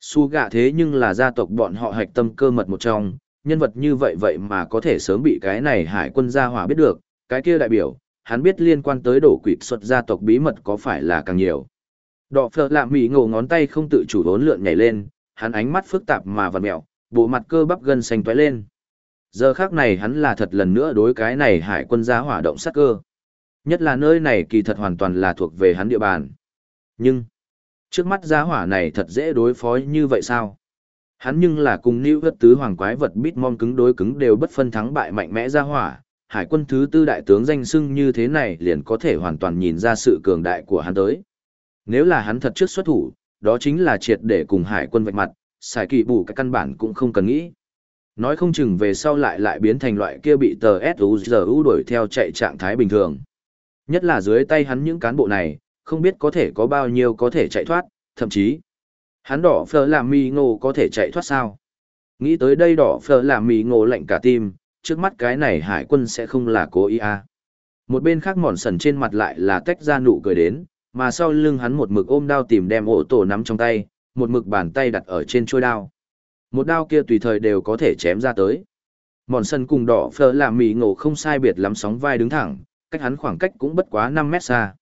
Su gà thế nhưng là gia tộc bọn họ hạch tâm cơ mật một trong, nhân vật như vậy vậy mà có thể sớm bị cái này hải quân gia hỏa biết được, cái kia đại biểu, hắn biết liên quan tới đổ quỵt xuất gia tộc bí mật có phải là càng nhiều. Đỏ phở lạm mỉ ngổ ngón tay không tự chủ vốn lượn nhảy lên, hắn ánh mắt phức tạp mà vằn mẹo, bộ mặt cơ bắp gân xanh toái lên. Giờ khác này hắn là thật lần nữa đối cái này hải quân gia hỏa động sát cơ. Nhất là nơi này kỳ thật hoàn toàn là thuộc về hắn địa bàn. Nhưng, trước mắt gia hỏa này thật dễ đối phó như vậy sao? Hắn nhưng là cùng nữ Vật Tứ Hoàng quái vật bít mong cứng đối cứng đều bất phân thắng bại mạnh mẽ gia hỏa, hải quân thứ tư đại tướng danh sưng như thế này liền có thể hoàn toàn nhìn ra sự cường đại của hắn tới. Nếu là hắn thật trước xuất thủ, đó chính là triệt để cùng hải quân vạch mặt, xài kỳ bù các căn bản cũng không cần nghĩ. Nói không chừng về sau lại lại biến thành loại kia bị tờ S.U.G.U. đuổi theo chạy trạng thái bình thường. Nhất là dưới tay hắn những cán bộ này, không biết có thể có bao nhiêu có thể chạy thoát, thậm chí, hắn đỏ phở làm mì ngộ có thể chạy thoát sao. Nghĩ tới đây đỏ phở làm mì ngộ lạnh cả tim, trước mắt cái này hải quân sẽ không là cố ý à. Một bên khác mòn sần trên mặt lại là tách ra nụ cười đến, mà sau lưng hắn một mực ôm đao tìm đem ổ tổ nắm trong tay, một mực bàn tay đặt ở trên chuôi đao. Một đao kia tùy thời đều có thể chém ra tới. Mòn sần cùng đỏ phở là mì ngộ không sai biệt lắm sóng vai đứng thẳng, cách hắn khoảng cách cũng bất quá 5 mét xa.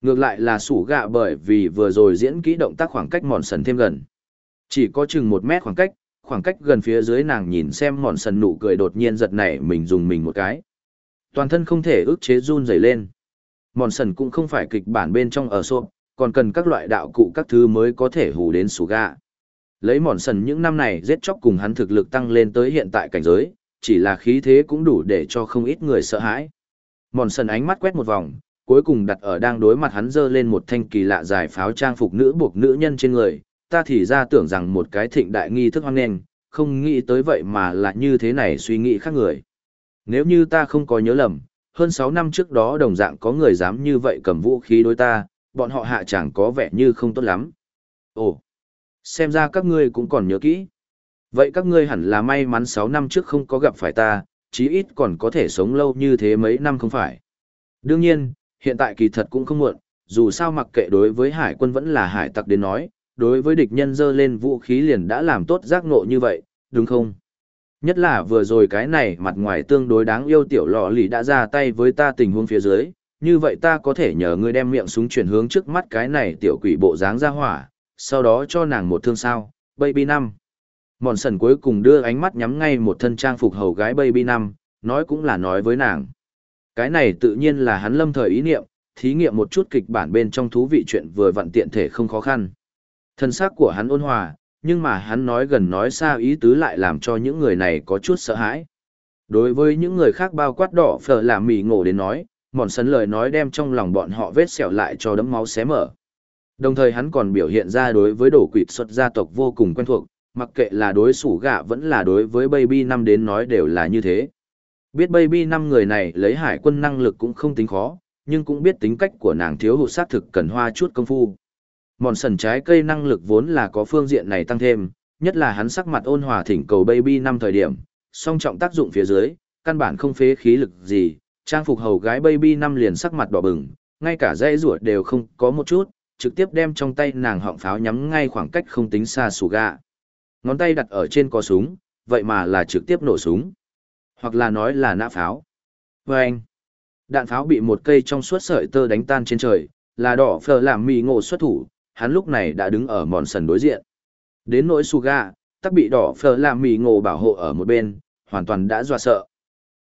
Ngược lại là sủ gạ bởi vì vừa rồi diễn kỹ động tác khoảng cách mòn sần thêm gần. Chỉ có chừng 1 mét khoảng cách, khoảng cách gần phía dưới nàng nhìn xem mòn sần nụ cười đột nhiên giật nảy mình dùng mình một cái. Toàn thân không thể ức chế run rẩy lên. Mòn sần cũng không phải kịch bản bên trong ở xộp, còn cần các loại đạo cụ các thứ mới có thể hù đến sủ gạ. Lấy mòn sần những năm này giết chóc cùng hắn thực lực tăng lên tới hiện tại cảnh giới, chỉ là khí thế cũng đủ để cho không ít người sợ hãi. Mòn sần ánh mắt quét một vòng, cuối cùng đặt ở đang đối mặt hắn dơ lên một thanh kỳ lạ dài pháo trang phục nữ buộc nữ nhân trên người, ta thì ra tưởng rằng một cái thịnh đại nghi thức hoang nền, không nghĩ tới vậy mà là như thế này suy nghĩ khác người. Nếu như ta không có nhớ lầm, hơn 6 năm trước đó đồng dạng có người dám như vậy cầm vũ khí đối ta, bọn họ hạ chẳng có vẻ như không tốt lắm. Ồ, xem ra các ngươi cũng còn nhớ kỹ. Vậy các ngươi hẳn là may mắn 6 năm trước không có gặp phải ta, chí ít còn có thể sống lâu như thế mấy năm không phải. Đương nhiên, hiện tại kỳ thật cũng không muộn, dù sao mặc kệ đối với hải quân vẫn là hải tặc đến nói, đối với địch nhân dơ lên vũ khí liền đã làm tốt giác ngộ như vậy, đúng không? Nhất là vừa rồi cái này mặt ngoài tương đối đáng yêu tiểu lọ lì đã ra tay với ta tình huống phía dưới, như vậy ta có thể nhờ ngươi đem miệng súng chuyển hướng trước mắt cái này tiểu quỷ bộ dáng ra hỏa, sau đó cho nàng một thương sao, baby năm. Mòn sần cuối cùng đưa ánh mắt nhắm ngay một thân trang phục hầu gái baby năm, nói cũng là nói với nàng. Cái này tự nhiên là hắn lâm thời ý niệm, thí nghiệm một chút kịch bản bên trong thú vị chuyện vừa vặn tiện thể không khó khăn. Thân xác của hắn ôn hòa, nhưng mà hắn nói gần nói xa ý tứ lại làm cho những người này có chút sợ hãi. Đối với những người khác bao quát đỏ phở làm mì ngộ đến nói, mòn sấn lời nói đem trong lòng bọn họ vết sẹo lại cho đấm máu xé mở. Đồng thời hắn còn biểu hiện ra đối với đổ quỵt xuất gia tộc vô cùng quen thuộc, mặc kệ là đối sủ gạ vẫn là đối với Baby năm đến nói đều là như thế. Biết Baby năm người này lấy hải quân năng lực cũng không tính khó, nhưng cũng biết tính cách của nàng thiếu hụt xác thực cần hoa chút công phu. Mòn sần trái cây năng lực vốn là có phương diện này tăng thêm, nhất là hắn sắc mặt ôn hòa thỉnh cầu Baby năm thời điểm, song trọng tác dụng phía dưới, căn bản không phế khí lực gì, trang phục hầu gái Baby năm liền sắc mặt đỏ bừng, ngay cả dây ruột đều không có một chút, trực tiếp đem trong tay nàng họng pháo nhắm ngay khoảng cách không tính xa sủ gạ. Ngón tay đặt ở trên cò súng, vậy mà là trực tiếp nổ súng. Hoặc là nói là nã pháo. Vâng! Đạn pháo bị một cây trong suốt sợi tơ đánh tan trên trời, là đỏ phờ làm mì ngộ xuất thủ, hắn lúc này đã đứng ở mòn sần đối diện. Đến nỗi Suga, tắc bị đỏ phở làm mì ngộ bảo hộ ở một bên, hoàn toàn đã dọa sợ.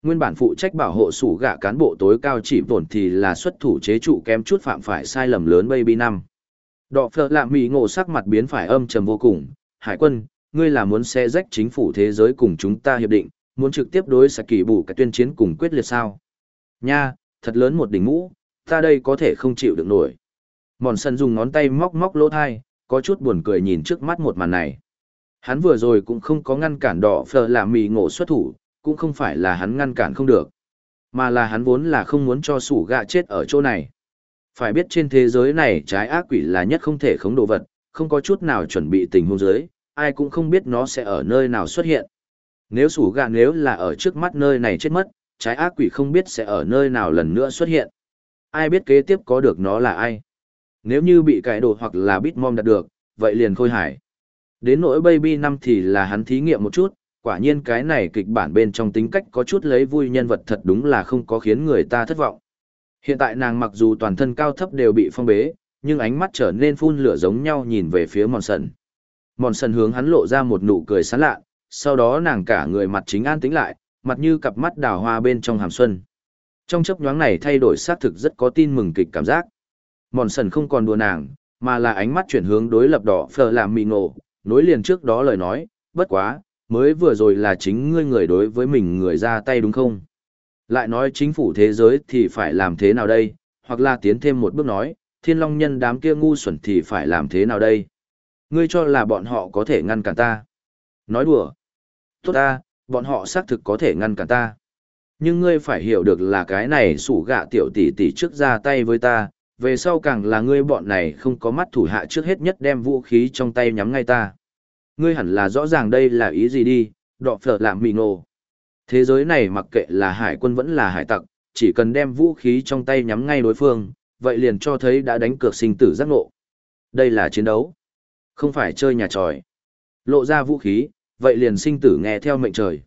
Nguyên bản phụ trách bảo hộ sủ gạ cán bộ tối cao chỉ tổn thì là xuất thủ chế trụ kém chút phạm phải sai lầm lớn baby năm. Đỏ phở làm mì ngộ sắc mặt biến phải âm trầm vô cùng, hải quân, ngươi là muốn xe rách chính phủ thế giới cùng chúng ta hiệp định, muốn trực tiếp đối sạc kỳ bù cả tuyên chiến cùng quyết liệt sao. Nha, thật lớn một đỉnh mũ, ta đây có thể không chịu được nổi. Mòn sân dùng ngón tay móc móc lỗ thai, có chút buồn cười nhìn trước mắt một màn này. Hắn vừa rồi cũng không có ngăn cản đỏ phờ là mì ngộ xuất thủ, cũng không phải là hắn ngăn cản không được, mà là hắn vốn là không muốn cho sủ gạ chết ở chỗ này. Phải biết trên thế giới này trái ác quỷ là nhất không thể khống đồ vật, không có chút nào chuẩn bị tình huống giới, ai cũng không biết nó sẽ ở nơi nào xuất hiện. Nếu sủ gạ nếu là ở trước mắt nơi này chết mất, trái ác quỷ không biết sẽ ở nơi nào lần nữa xuất hiện. Ai biết kế tiếp có được nó là ai. Nếu như bị cải đồ hoặc là Bitmom đạt được, vậy liền khôi hải. Đến nỗi Baby năm thì là hắn thí nghiệm một chút, quả nhiên cái này kịch bản bên trong tính cách có chút lấy vui nhân vật thật đúng là không có khiến người ta thất vọng. Hiện tại nàng mặc dù toàn thân cao thấp đều bị phong bế, nhưng ánh mắt trở nên phun lửa giống nhau nhìn về phía mòn sần. Mòn sần hướng hắn lộ ra một nụ cười sán lạ, sau đó nàng cả người mặt chính an tĩnh lại, mặt như cặp mắt đào hoa bên trong hàm xuân. Trong chấp nhoáng này thay đổi xác thực rất có tin mừng kịch cảm giác. Mòn sần không còn đùa nàng, mà là ánh mắt chuyển hướng đối lập đỏ phờ làm mì ngộ, nối liền trước đó lời nói, bất quá, mới vừa rồi là chính ngươi người đối với mình người ra tay đúng không? Lại nói chính phủ thế giới thì phải làm thế nào đây, hoặc là tiến thêm một bước nói, thiên long nhân đám kia ngu xuẩn thì phải làm thế nào đây? Ngươi cho là bọn họ có thể ngăn cản ta. Nói đùa. Tốt ta, bọn họ xác thực có thể ngăn cản ta. Nhưng ngươi phải hiểu được là cái này sủ gạ tiểu tỷ tỷ trước ra tay với ta, về sau càng là ngươi bọn này không có mắt thủ hạ trước hết nhất đem vũ khí trong tay nhắm ngay ta. Ngươi hẳn là rõ ràng đây là ý gì đi, đọ phở làm mì ngộ. Thế giới này mặc kệ là hải quân vẫn là hải tặc, chỉ cần đem vũ khí trong tay nhắm ngay đối phương, vậy liền cho thấy đã đánh cược sinh tử giác ngộ. Đây là chiến đấu, không phải chơi nhà tròi. Lộ ra vũ khí, vậy liền sinh tử nghe theo mệnh trời.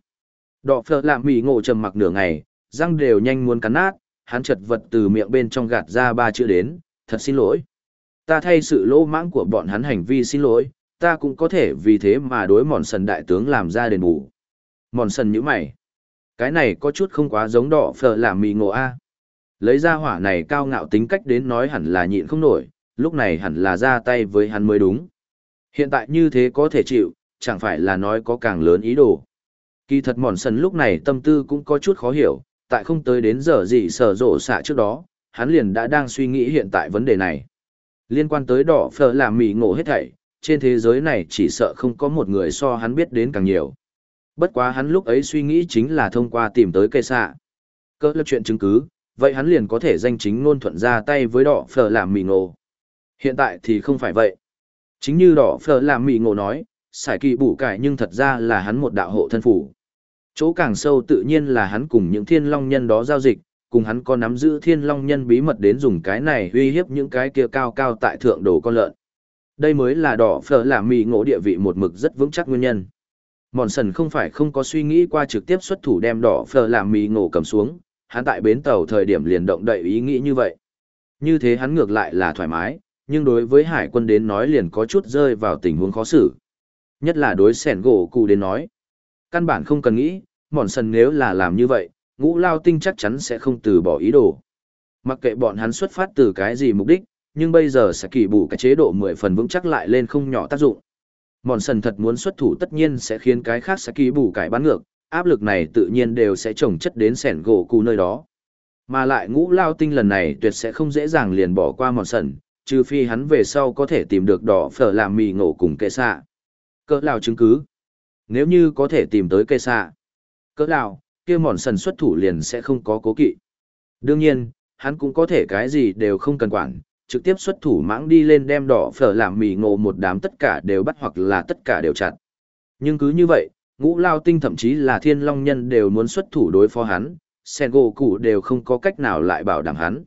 Đọ phở làm mì ngộ trầm mặc nửa ngày, răng đều nhanh muốn cắn nát, hắn chật vật từ miệng bên trong gạt ra ba chữ đến, thật xin lỗi. Ta thay sự lỗ mãng của bọn hắn hành vi xin lỗi, ta cũng có thể vì thế mà đối mòn sần đại tướng làm ra đền bù. Mòn sần như mày. Cái này có chút không quá giống đỏ phở làm mì ngộ A. Lấy ra hỏa này cao ngạo tính cách đến nói hẳn là nhịn không nổi, lúc này hẳn là ra tay với hắn mới đúng. Hiện tại như thế có thể chịu, chẳng phải là nói có càng lớn ý đồ. Kỳ thật mòn sần lúc này tâm tư cũng có chút khó hiểu, tại không tới đến giờ gì sở rộ xạ trước đó, hắn liền đã đang suy nghĩ hiện tại vấn đề này. Liên quan tới đỏ phở làm mì ngộ hết thảy, trên thế giới này chỉ sợ không có một người so hắn biết đến càng nhiều. Bất quá hắn lúc ấy suy nghĩ chính là thông qua tìm tới cây xạ. Cơ lập chuyện chứng cứ, vậy hắn liền có thể danh chính ngôn thuận ra tay với đỏ phở làm mì ngộ. Hiện tại thì không phải vậy. Chính như đỏ phở làm mì ngộ nói, xài kỳ bủ cải nhưng thật ra là hắn một đạo hộ thân phủ. Chỗ càng sâu tự nhiên là hắn cùng những thiên long nhân đó giao dịch, cùng hắn có nắm giữ thiên long nhân bí mật đến dùng cái này uy hiếp những cái kia cao cao tại thượng đồ con lợn. Đây mới là đỏ phở làm mì ngộ địa vị một mực rất vững chắc nguyên nhân. Mòn sần không phải không có suy nghĩ qua trực tiếp xuất thủ đem đỏ phở làm mì ngộ cầm xuống, hắn tại bến tàu thời điểm liền động đậy ý nghĩ như vậy. Như thế hắn ngược lại là thoải mái, nhưng đối với hải quân đến nói liền có chút rơi vào tình huống khó xử. Nhất là đối sẻn gỗ cụ đến nói. Căn bản không cần nghĩ, mòn sần nếu là làm như vậy, ngũ lao tinh chắc chắn sẽ không từ bỏ ý đồ. Mặc kệ bọn hắn xuất phát từ cái gì mục đích, nhưng bây giờ sẽ kỳ bù cái chế độ mười phần vững chắc lại lên không nhỏ tác dụng. Mòn sần thật muốn xuất thủ tất nhiên sẽ khiến cái khác sẽ kỳ bù cải bán ngược, áp lực này tự nhiên đều sẽ trồng chất đến sẻn gỗ cụ nơi đó. Mà lại ngũ lao tinh lần này tuyệt sẽ không dễ dàng liền bỏ qua mòn sần, trừ phi hắn về sau có thể tìm được đỏ phở làm mì ngộ cùng kệ xạ. Cỡ lao chứng cứ. Nếu như có thể tìm tới cây xạ. Cỡ lào, kia mòn sần xuất thủ liền sẽ không có cố kỵ. Đương nhiên, hắn cũng có thể cái gì đều không cần quản, trực tiếp xuất thủ mãng đi lên đem đỏ phở làm mì ngộ một đám tất cả đều bắt hoặc là tất cả đều chặt. Nhưng cứ như vậy, ngũ lao tinh thậm chí là thiên long nhân đều muốn xuất thủ đối phó hắn, sen gỗ cụ đều không có cách nào lại bảo đảm hắn.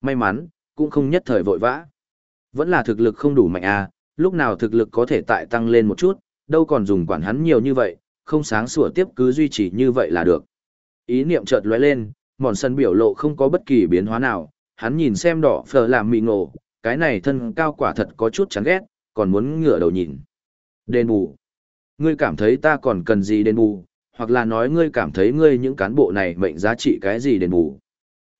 May mắn, cũng không nhất thời vội vã. Vẫn là thực lực không đủ mạnh à, lúc nào thực lực có thể tại tăng lên một chút, đâu còn dùng quản hắn nhiều như vậy, không sáng sủa tiếp cứ duy trì như vậy là được. Ý niệm chợt lóe lên, mòn sân biểu lộ không có bất kỳ biến hóa nào, hắn nhìn xem đỏ phở làm mị ngộ, cái này thân cao quả thật có chút chán ghét, còn muốn ngửa đầu nhìn. Đền bù. Ngươi cảm thấy ta còn cần gì đền bù, hoặc là nói ngươi cảm thấy ngươi những cán bộ này mệnh giá trị cái gì đền bù.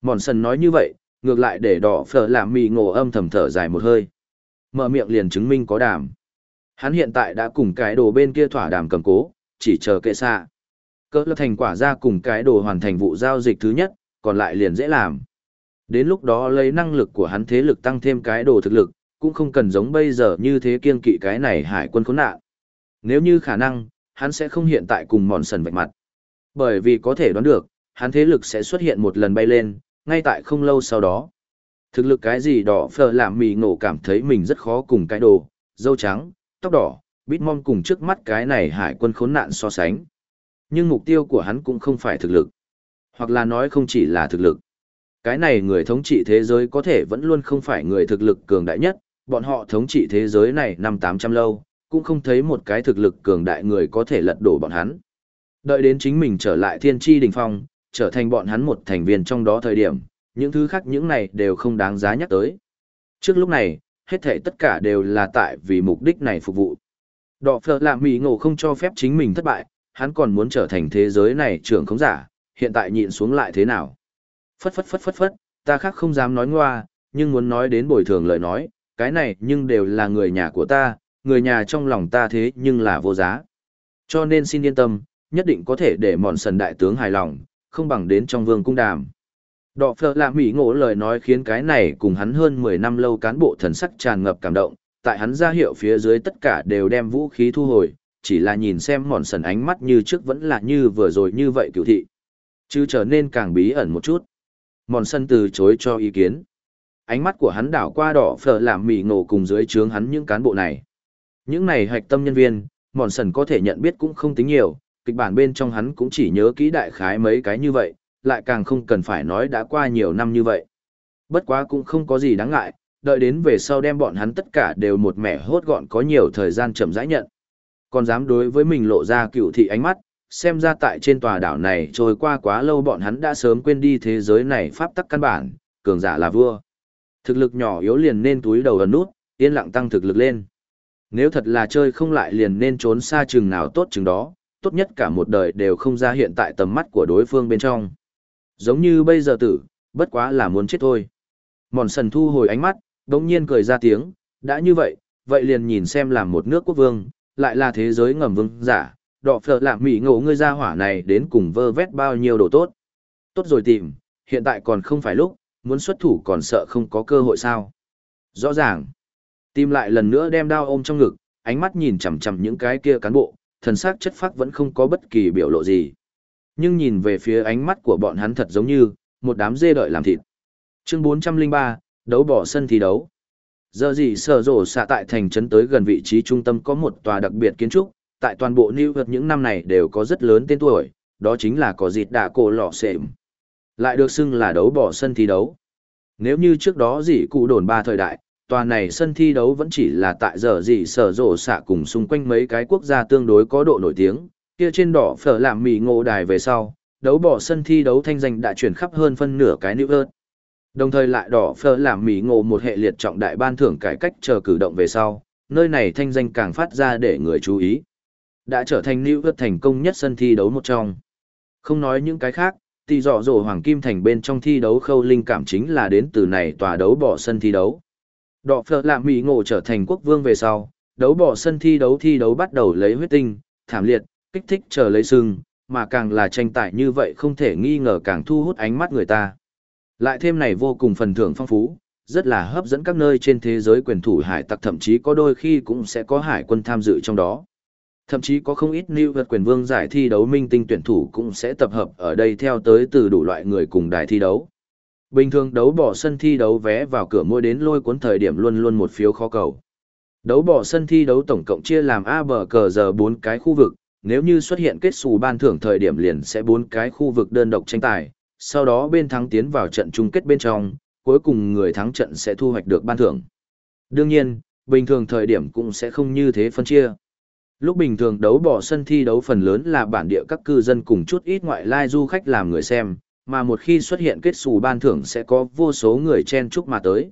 Mòn sân nói như vậy, ngược lại để đỏ phở làm mì ngộ âm thầm thở dài một hơi. Mở miệng liền chứng minh có đảm. Hắn hiện tại đã cùng cái đồ bên kia thỏa đàm cầm cố, chỉ chờ kệ xa. Cỡ lập thành quả ra cùng cái đồ hoàn thành vụ giao dịch thứ nhất, còn lại liền dễ làm. Đến lúc đó lấy năng lực của hắn thế lực tăng thêm cái đồ thực lực, cũng không cần giống bây giờ như thế kiên kỵ cái này hải quân khốn nạn. Nếu như khả năng, hắn sẽ không hiện tại cùng mòn sần vạch mặt. Bởi vì có thể đoán được, hắn thế lực sẽ xuất hiện một lần bay lên, ngay tại không lâu sau đó. Thực lực cái gì đỏ phờ làm mì ngộ cảm thấy mình rất khó cùng cái đồ, dâu trắng, tóc đỏ, bít mong cùng trước mắt cái này hải quân khốn nạn so sánh. Nhưng mục tiêu của hắn cũng không phải thực lực. Hoặc là nói không chỉ là thực lực. Cái này người thống trị thế giới có thể vẫn luôn không phải người thực lực cường đại nhất, bọn họ thống trị thế giới này năm tám trăm lâu, cũng không thấy một cái thực lực cường đại người có thể lật đổ bọn hắn. Đợi đến chính mình trở lại thiên tri đình phong, trở thành bọn hắn một thành viên trong đó thời điểm, những thứ khác những này đều không đáng giá nhắc tới. Trước lúc này, hết thể tất cả đều là tại vì mục đích này phục vụ. Đọ phở là mì ngộ không cho phép chính mình thất bại, hắn còn muốn trở thành thế giới này trưởng không giả, hiện tại nhịn xuống lại thế nào. Phất phất phất phất phất, ta khác không dám nói ngoa, nhưng muốn nói đến bồi thường lời nói, cái này nhưng đều là người nhà của ta, người nhà trong lòng ta thế nhưng là vô giá. Cho nên xin yên tâm, nhất định có thể để mòn sần đại tướng hài lòng, không bằng đến trong vương cung đàm. Đọ phở là mỹ ngộ lời nói khiến cái này cùng hắn hơn 10 năm lâu cán bộ thần sắc tràn ngập cảm động, tại hắn ra hiệu phía dưới tất cả đều đem vũ khí thu hồi, chỉ là nhìn xem mòn sần ánh mắt như trước vẫn là như vừa rồi như vậy cựu thị. Chứ trở nên càng bí ẩn một chút. Mòn sân từ chối cho ý kiến. Ánh mắt của hắn đảo qua đỏ phở làm mỉ ngộ cùng dưới trướng hắn những cán bộ này. Những này hạch tâm nhân viên, mòn sần có thể nhận biết cũng không tính nhiều, kịch bản bên trong hắn cũng chỉ nhớ kỹ đại khái mấy cái như vậy, lại càng không cần phải nói đã qua nhiều năm như vậy. Bất quá cũng không có gì đáng ngại, đợi đến về sau đem bọn hắn tất cả đều một mẻ hốt gọn có nhiều thời gian chậm rãi nhận. Còn dám đối với mình lộ ra cựu thị ánh mắt, xem ra tại trên tòa đảo này trôi qua quá lâu bọn hắn đã sớm quên đi thế giới này pháp tắc căn bản, cường giả là vua. Thực lực nhỏ yếu liền nên túi đầu ẩn nút, yên lặng tăng thực lực lên. Nếu thật là chơi không lại liền nên trốn xa chừng nào tốt chừng đó, tốt nhất cả một đời đều không ra hiện tại tầm mắt của đối phương bên trong. Giống như bây giờ tử, bất quá là muốn chết thôi. Mòn sần thu hồi ánh mắt, đống nhiên cười ra tiếng, đã như vậy, vậy liền nhìn xem làm một nước quốc vương, lại là thế giới ngầm vương giả, đọ phở lạ mỹ ngộ ngươi ra hỏa này đến cùng vơ vét bao nhiêu đồ tốt. Tốt rồi tìm, hiện tại còn không phải lúc, muốn xuất thủ còn sợ không có cơ hội sao. Rõ ràng, tìm lại lần nữa đem đao ôm trong ngực, ánh mắt nhìn chằm chằm những cái kia cán bộ, thần sắc chất phác vẫn không có bất kỳ biểu lộ gì. Nhưng nhìn về phía ánh mắt của bọn hắn thật giống như, một đám dê đợi làm thịt. Chương 403, đấu bỏ sân thi đấu. Giờ gì sở rổ xạ tại thành trấn tới gần vị trí trung tâm có một tòa đặc biệt kiến trúc, tại toàn bộ New York những năm này đều có rất lớn tên tuổi, đó chính là có dịt đạ cổ lọ xệm. Lại được xưng là đấu bỏ sân thi đấu. Nếu như trước đó dị cụ đồn ba thời đại, tòa này sân thi đấu vẫn chỉ là tại giờ dị sở rộ xạ cùng xung quanh mấy cái quốc gia tương đối có độ nổi tiếng, kia trên đỏ phở làm mì ngộ đài về sau, đấu bỏ sân thi đấu thanh danh đã chuyển khắp hơn phân nửa cái nữ ớt. Đồng thời lại đỏ phở làm mì ngộ một hệ liệt trọng đại ban thưởng cải cách chờ cử động về sau, nơi này thanh danh càng phát ra để người chú ý. Đã trở thành nữ ớt thành công nhất sân thi đấu một trong. Không nói những cái khác, tỷ dọ dỗ hoàng kim thành bên trong thi đấu khâu linh cảm chính là đến từ này tòa đấu bỏ sân thi đấu. Đỏ phở làm mì ngộ trở thành quốc vương về sau, đấu bỏ sân thi đấu thi đấu bắt đầu lấy huyết tinh, thảm liệt, kích thích chờ lấy sưng, mà càng là tranh tài như vậy không thể nghi ngờ càng thu hút ánh mắt người ta. Lại thêm này vô cùng phần thưởng phong phú, rất là hấp dẫn các nơi trên thế giới quyền thủ hải tặc thậm chí có đôi khi cũng sẽ có hải quân tham dự trong đó. Thậm chí có không ít lưu vật quyền vương giải thi đấu minh tinh tuyển thủ cũng sẽ tập hợp ở đây theo tới từ đủ loại người cùng đài thi đấu. Bình thường đấu bỏ sân thi đấu vé vào cửa mua đến lôi cuốn thời điểm luôn luôn một phiếu khó cầu. Đấu bỏ sân thi đấu tổng cộng chia làm A bờ cờ giờ 4 cái khu vực, nếu như xuất hiện kết xù ban thưởng thời điểm liền sẽ bốn cái khu vực đơn độc tranh tài, sau đó bên thắng tiến vào trận chung kết bên trong, cuối cùng người thắng trận sẽ thu hoạch được ban thưởng. Đương nhiên, bình thường thời điểm cũng sẽ không như thế phân chia. Lúc bình thường đấu bỏ sân thi đấu phần lớn là bản địa các cư dân cùng chút ít ngoại lai du khách làm người xem, mà một khi xuất hiện kết xù ban thưởng sẽ có vô số người chen chúc mà tới.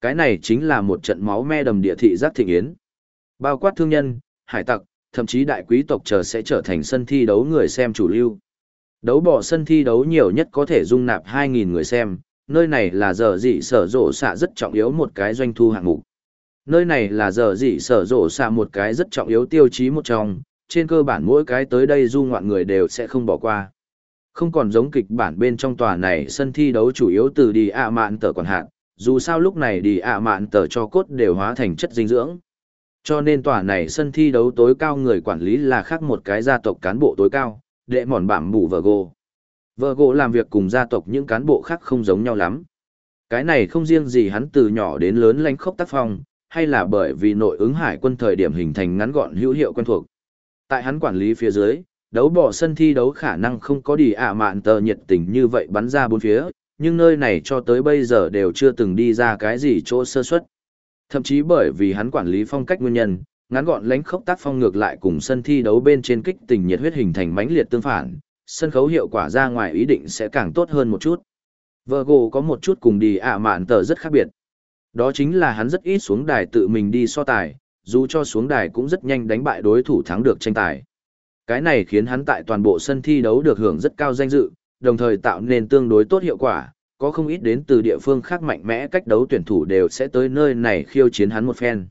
Cái này chính là một trận máu me đầm địa thị giác thịnh yến. Bao quát thương nhân, hải tặc, thậm chí đại quý tộc chờ sẽ trở thành sân thi đấu người xem chủ lưu. Đấu bỏ sân thi đấu nhiều nhất có thể dung nạp 2.000 người xem, nơi này là giờ dị sở rộ xạ rất trọng yếu một cái doanh thu hạng mục. Nơi này là giờ dị sở rộ xạ một cái rất trọng yếu tiêu chí một trong, trên cơ bản mỗi cái tới đây du ngoạn người đều sẽ không bỏ qua. Không còn giống kịch bản bên trong tòa này sân thi đấu chủ yếu từ đi ạ mạn tờ còn hạn, dù sao lúc này đi ạ mạn tờ cho cốt đều hóa thành chất dinh dưỡng. Cho nên tòa này sân thi đấu tối cao người quản lý là khác một cái gia tộc cán bộ tối cao, đệ mòn bảm mù vợ gỗ. Vợ gỗ làm việc cùng gia tộc những cán bộ khác không giống nhau lắm. Cái này không riêng gì hắn từ nhỏ đến lớn lánh khốc tác phong, hay là bởi vì nội ứng hải quân thời điểm hình thành ngắn gọn hữu hiệu quen thuộc. Tại hắn quản lý phía dưới, đấu bỏ sân thi đấu khả năng không có đi ạ mạn tờ nhiệt tình như vậy bắn ra bốn phía, nhưng nơi này cho tới bây giờ đều chưa từng đi ra cái gì chỗ sơ suất. Thậm chí bởi vì hắn quản lý phong cách nguyên nhân, ngắn gọn lánh khốc tác phong ngược lại cùng sân thi đấu bên trên kích tình nhiệt huyết hình thành mãnh liệt tương phản, sân khấu hiệu quả ra ngoài ý định sẽ càng tốt hơn một chút. Virgo có một chút cùng đi ạ mạn tờ rất khác biệt. Đó chính là hắn rất ít xuống đài tự mình đi so tài, dù cho xuống đài cũng rất nhanh đánh bại đối thủ thắng được tranh tài. Cái này khiến hắn tại toàn bộ sân thi đấu được hưởng rất cao danh dự, đồng thời tạo nên tương đối tốt hiệu quả, có không ít đến từ địa phương khác mạnh mẽ cách đấu tuyển thủ đều sẽ tới nơi này khiêu chiến hắn một phen.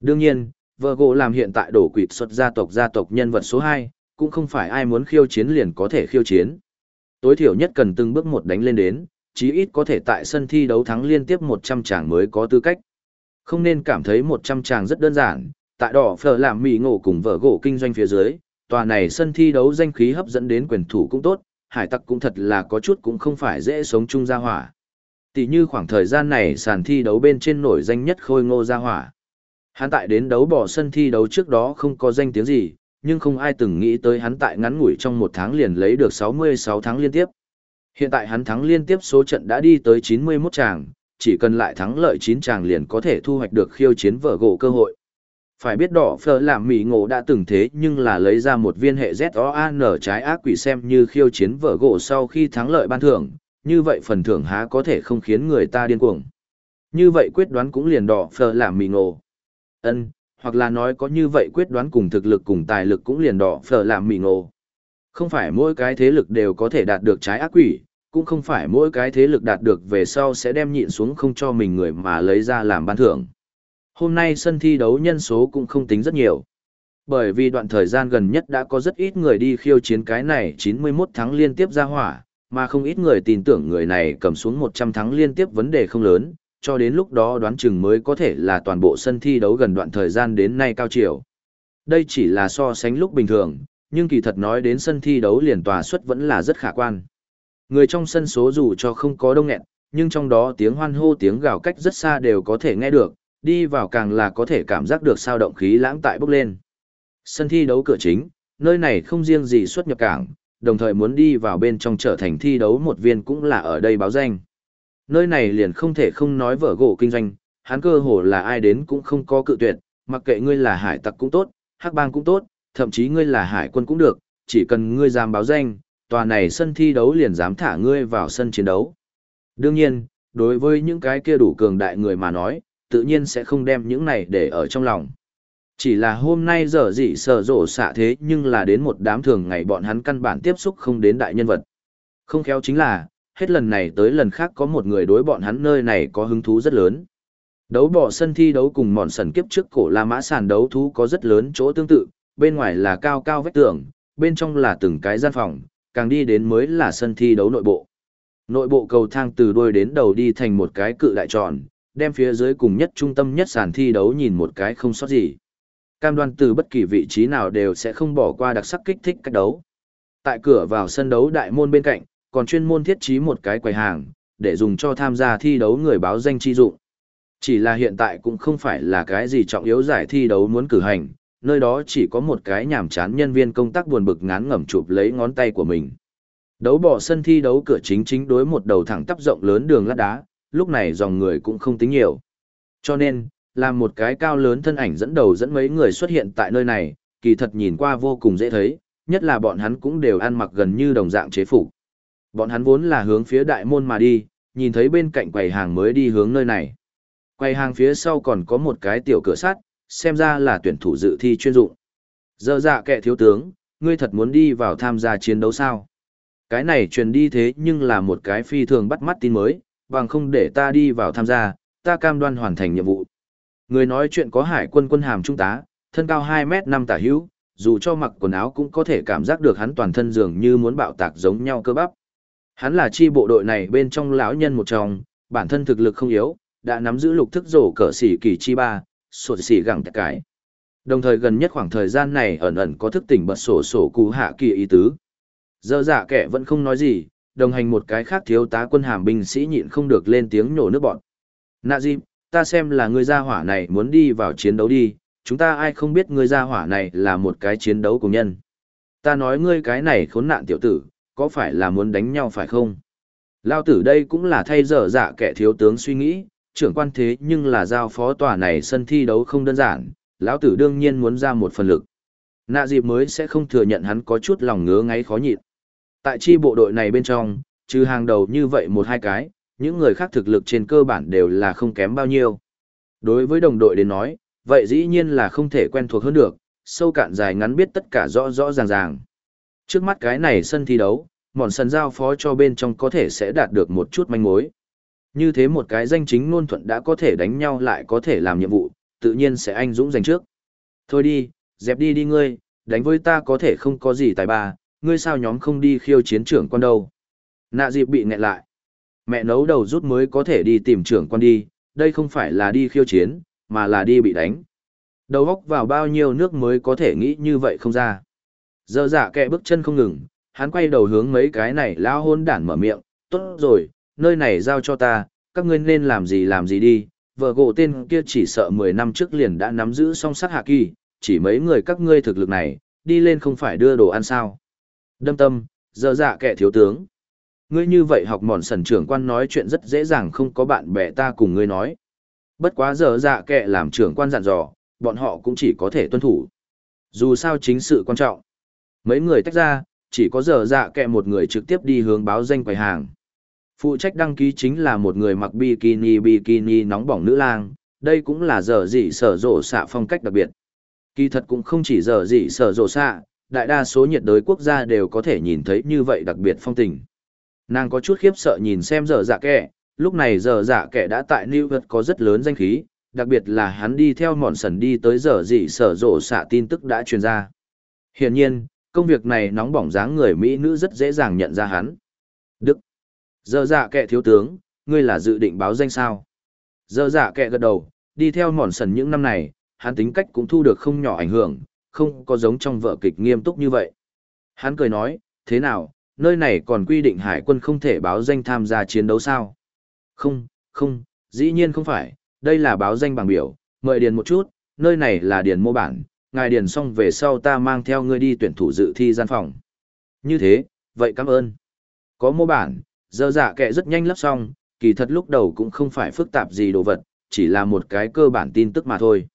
Đương nhiên, vợ gỗ làm hiện tại đổ quỵt xuất gia tộc gia tộc nhân vật số 2, cũng không phải ai muốn khiêu chiến liền có thể khiêu chiến. Tối thiểu nhất cần từng bước một đánh lên đến, chí ít có thể tại sân thi đấu thắng liên tiếp 100 tràng mới có tư cách. Không nên cảm thấy 100 tràng rất đơn giản, tại đỏ phở làm mì ngộ cùng vợ gỗ kinh doanh phía dưới, tòa này sân thi đấu danh khí hấp dẫn đến quyền thủ cũng tốt, hải tặc cũng thật là có chút cũng không phải dễ sống chung gia hỏa. Tỷ như khoảng thời gian này sàn thi đấu bên trên nổi danh nhất khôi ngô gia hỏa. Hắn tại đến đấu bỏ sân thi đấu trước đó không có danh tiếng gì, nhưng không ai từng nghĩ tới hắn tại ngắn ngủi trong một tháng liền lấy được 66 tháng liên tiếp. Hiện tại hắn thắng liên tiếp số trận đã đi tới 91 tràng, chỉ cần lại thắng lợi 9 tràng liền có thể thu hoạch được khiêu chiến Vở gỗ cơ hội. Phải biết đỏ phở làm mỉ ngộ đã từng thế nhưng là lấy ra một viên hệ Z-O-A-N trái ác quỷ xem như khiêu chiến vợ gỗ sau khi thắng lợi ban thưởng, như vậy phần thưởng há có thể không khiến người ta điên cuồng. Như vậy quyết đoán cũng liền đỏ phở làm mỉ ngộ. ân hoặc là nói có như vậy quyết đoán cùng thực lực cùng tài lực cũng liền đỏ phở làm mỉ ngộ. Không phải mỗi cái thế lực đều có thể đạt được trái ác quỷ, cũng không phải mỗi cái thế lực đạt được về sau sẽ đem nhịn xuống không cho mình người mà lấy ra làm ban thưởng. Hôm nay sân thi đấu nhân số cũng không tính rất nhiều. Bởi vì đoạn thời gian gần nhất đã có rất ít người đi khiêu chiến cái này 91 tháng liên tiếp ra hỏa, mà không ít người tin tưởng người này cầm xuống 100 tháng liên tiếp vấn đề không lớn, cho đến lúc đó đoán chừng mới có thể là toàn bộ sân thi đấu gần đoạn thời gian đến nay cao chiều. Đây chỉ là so sánh lúc bình thường, nhưng kỳ thật nói đến sân thi đấu liền tòa suất vẫn là rất khả quan. Người trong sân số dù cho không có đông nghẹn, nhưng trong đó tiếng hoan hô tiếng gào cách rất xa đều có thể nghe được, đi vào càng là có thể cảm giác được sao động khí lãng tại bốc lên. Sân thi đấu cửa chính, nơi này không riêng gì xuất nhập cảng, đồng thời muốn đi vào bên trong trở thành thi đấu một viên cũng là ở đây báo danh. Nơi này liền không thể không nói vở gỗ kinh doanh, hắn cơ hồ là ai đến cũng không có cự tuyệt, mặc kệ ngươi là hải tặc cũng tốt, hắc bang cũng tốt, thậm chí ngươi là hải quân cũng được, chỉ cần ngươi dám báo danh, tòa này sân thi đấu liền dám thả ngươi vào sân chiến đấu. Đương nhiên, đối với những cái kia đủ cường đại người mà nói, tự nhiên sẽ không đem những này để ở trong lòng. Chỉ là hôm nay giờ dị sở rổ xạ thế nhưng là đến một đám thường ngày bọn hắn căn bản tiếp xúc không đến đại nhân vật. Không khéo chính là, hết lần này tới lần khác có một người đối bọn hắn nơi này có hứng thú rất lớn. Đấu bỏ sân thi đấu cùng mòn sần kiếp trước cổ La Mã sàn đấu thú có rất lớn chỗ tương tự, bên ngoài là cao cao vách tường, bên trong là từng cái gian phòng, càng đi đến mới là sân thi đấu nội bộ. Nội bộ cầu thang từ đuôi đến đầu đi thành một cái cự đại tròn, đem phía dưới cùng nhất trung tâm nhất sàn thi đấu nhìn một cái không sót gì. Cam đoan từ bất kỳ vị trí nào đều sẽ không bỏ qua đặc sắc kích thích cách đấu. Tại cửa vào sân đấu đại môn bên cạnh, còn chuyên môn thiết trí một cái quầy hàng, để dùng cho tham gia thi đấu người báo danh chi dụng. Chỉ là hiện tại cũng không phải là cái gì trọng yếu giải thi đấu muốn cử hành, nơi đó chỉ có một cái nhàm chán nhân viên công tác buồn bực ngán ngẩm chụp lấy ngón tay của mình. Đấu bỏ sân thi đấu cửa chính chính đối một đầu thẳng tắp rộng lớn đường lát đá, lúc này dòng người cũng không tính nhiều. Cho nên, làm một cái cao lớn thân ảnh dẫn đầu dẫn mấy người xuất hiện tại nơi này, kỳ thật nhìn qua vô cùng dễ thấy, nhất là bọn hắn cũng đều ăn mặc gần như đồng dạng chế phục. Bọn hắn vốn là hướng phía đại môn mà đi, nhìn thấy bên cạnh quầy hàng mới đi hướng nơi này. Quầy hàng phía sau còn có một cái tiểu cửa sắt, xem ra là tuyển thủ dự thi chuyên dụng. Dơ dạ kệ thiếu tướng, ngươi thật muốn đi vào tham gia chiến đấu sao? Cái này truyền đi thế nhưng là một cái phi thường bắt mắt tin mới, bằng không để ta đi vào tham gia, ta cam đoan hoàn thành nhiệm vụ. Người nói chuyện có hải quân quân hàm trung tá, thân cao 2 mét 5 tả hữu, dù cho mặc quần áo cũng có thể cảm giác được hắn toàn thân dường như muốn bạo tạc giống nhau cơ bắp. Hắn là chi bộ đội này bên trong lão nhân một trong, bản thân thực lực không yếu, đã nắm giữ lục thức rổ cỡ xỉ kỳ chi ba, sổ xỉ gẳng tất cái. Đồng thời gần nhất khoảng thời gian này ẩn ẩn có thức tỉnh bật sổ sổ cú hạ kỳ ý tứ. Dơ dạ kẻ vẫn không nói gì, đồng hành một cái khác thiếu tá quân hàm binh sĩ nhịn không được lên tiếng nhổ nước bọn. Nạ dịp, ta xem là người gia hỏa này muốn đi vào chiến đấu đi, chúng ta ai không biết người gia hỏa này là một cái chiến đấu cùng nhân. Ta nói ngươi cái này khốn nạn tiểu tử, có phải là muốn đánh nhau phải không? Lao tử đây cũng là thay dở dạ kẻ thiếu tướng suy nghĩ, trưởng quan thế nhưng là giao phó tòa này sân thi đấu không đơn giản, lão tử đương nhiên muốn ra một phần lực. Nạ dịp mới sẽ không thừa nhận hắn có chút lòng ngứa ngáy khó nhịn. Tại chi bộ đội này bên trong, trừ hàng đầu như vậy một hai cái, những người khác thực lực trên cơ bản đều là không kém bao nhiêu. Đối với đồng đội đến nói, vậy dĩ nhiên là không thể quen thuộc hơn được, sâu cạn dài ngắn biết tất cả rõ rõ ràng ràng. Trước mắt cái này sân thi đấu, mòn sân giao phó cho bên trong có thể sẽ đạt được một chút manh mối. Như thế một cái danh chính ngôn thuận đã có thể đánh nhau lại có thể làm nhiệm vụ, tự nhiên sẽ anh dũng giành trước. Thôi đi, dẹp đi đi ngươi, đánh với ta có thể không có gì tài ba, ngươi sao nhóm không đi khiêu chiến trưởng quan đâu. Nạ dịp bị nghẹn lại. Mẹ nấu đầu rút mới có thể đi tìm trưởng quan đi, đây không phải là đi khiêu chiến, mà là đi bị đánh. Đầu góc vào bao nhiêu nước mới có thể nghĩ như vậy không ra. Giờ dạ kẹ bước chân không ngừng, hắn quay đầu hướng mấy cái này lao hôn đản mở miệng, tốt rồi, nơi này giao cho ta, các ngươi nên làm gì làm gì đi, vợ gỗ tên kia chỉ sợ 10 năm trước liền đã nắm giữ song sát hạ kỳ, chỉ mấy người các ngươi thực lực này, đi lên không phải đưa đồ ăn sao. Đâm tâm, dơ dạ kẻ thiếu tướng. Ngươi như vậy học mòn sần trưởng quan nói chuyện rất dễ dàng không có bạn bè ta cùng ngươi nói. Bất quá dơ dạ kẻ làm trưởng quan dặn dò, bọn họ cũng chỉ có thể tuân thủ. Dù sao chính sự quan trọng. Mấy người tách ra, chỉ có dơ dạ kẻ một người trực tiếp đi hướng báo danh quầy hàng. Phụ trách đăng ký chính là một người mặc bikini bikini nóng bỏng nữ lang, đây cũng là giờ dị sở rộ xạ phong cách đặc biệt. Kỳ thật cũng không chỉ giờ dị sở rộ xạ, đại đa số nhiệt đới quốc gia đều có thể nhìn thấy như vậy đặc biệt phong tình. Nàng có chút khiếp sợ nhìn xem giờ dạ kẻ, lúc này giờ dạ kẻ đã tại New York có rất lớn danh khí, đặc biệt là hắn đi theo mòn sần đi tới giờ dị sở rộ xạ tin tức đã truyền ra. Hiển nhiên, công việc này nóng bỏng dáng người Mỹ nữ rất dễ dàng nhận ra hắn. Đức. Giờ dạ kệ thiếu tướng, ngươi là dự định báo danh sao? Giờ dạ kệ gật đầu, đi theo mòn sần những năm này, hắn tính cách cũng thu được không nhỏ ảnh hưởng, không có giống trong vợ kịch nghiêm túc như vậy. Hắn cười nói, thế nào, nơi này còn quy định hải quân không thể báo danh tham gia chiến đấu sao? Không, không, dĩ nhiên không phải, đây là báo danh bằng biểu, mời điền một chút, nơi này là điền mô bản, ngài điền xong về sau ta mang theo ngươi đi tuyển thủ dự thi gian phòng. Như thế, vậy cảm ơn. Có mô bản, giờ dạ kệ rất nhanh lắp xong, kỳ thật lúc đầu cũng không phải phức tạp gì đồ vật, chỉ là một cái cơ bản tin tức mà thôi.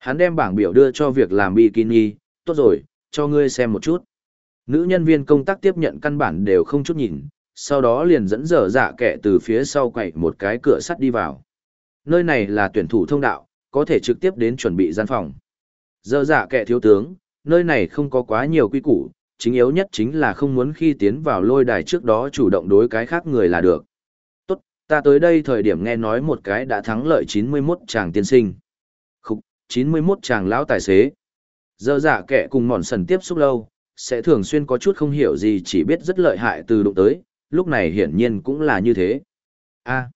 Hắn đem bảng biểu đưa cho việc làm bikini, tốt rồi, cho ngươi xem một chút. Nữ nhân viên công tác tiếp nhận căn bản đều không chút nhìn, sau đó liền dẫn dở dạ kẻ từ phía sau quậy một cái cửa sắt đi vào. Nơi này là tuyển thủ thông đạo, có thể trực tiếp đến chuẩn bị gian phòng. Dở dạ kẻ thiếu tướng, nơi này không có quá nhiều quy củ, chính yếu nhất chính là không muốn khi tiến vào lôi đài trước đó chủ động đối cái khác người là được. Tốt, ta tới đây thời điểm nghe nói một cái đã thắng lợi 91 chàng tiên sinh. 91 chàng lão tài xế. Dở dạ kẻ cùng mòn sần tiếp xúc lâu, sẽ thường xuyên có chút không hiểu gì chỉ biết rất lợi hại từ đụng tới, lúc này hiển nhiên cũng là như thế. A.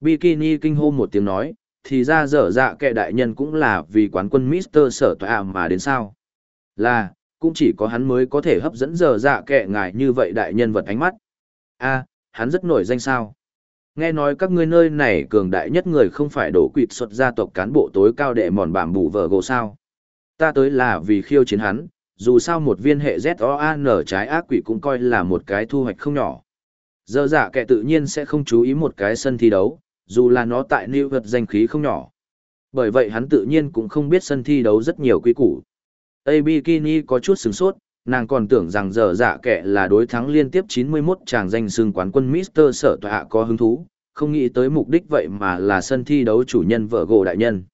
Bikini kinh hô một tiếng nói, thì ra dở dạ kệ đại nhân cũng là vì quán quân Mister sở tòa mà đến sao. Là, cũng chỉ có hắn mới có thể hấp dẫn dở dạ kệ ngài như vậy đại nhân vật ánh mắt. A, hắn rất nổi danh sao. Nghe nói các ngươi nơi này cường đại nhất người không phải đổ quỵt xuất gia tộc cán bộ tối cao đệ mòn bảm bù vợ gồ sao. Ta tới là vì khiêu chiến hắn, dù sao một viên hệ ZOAN trái ác quỷ cũng coi là một cái thu hoạch không nhỏ. Giờ dạ kệ tự nhiên sẽ không chú ý một cái sân thi đấu, dù là nó tại New Vật danh khí không nhỏ. Bởi vậy hắn tự nhiên cũng không biết sân thi đấu rất nhiều quy củ. A Bikini có chút sừng sốt, nàng còn tưởng rằng giờ dạ kẻ là đối thắng liên tiếp 91 chàng danh xưng quán quân Mister sở tọa có hứng thú, không nghĩ tới mục đích vậy mà là sân thi đấu chủ nhân vợ gỗ đại nhân.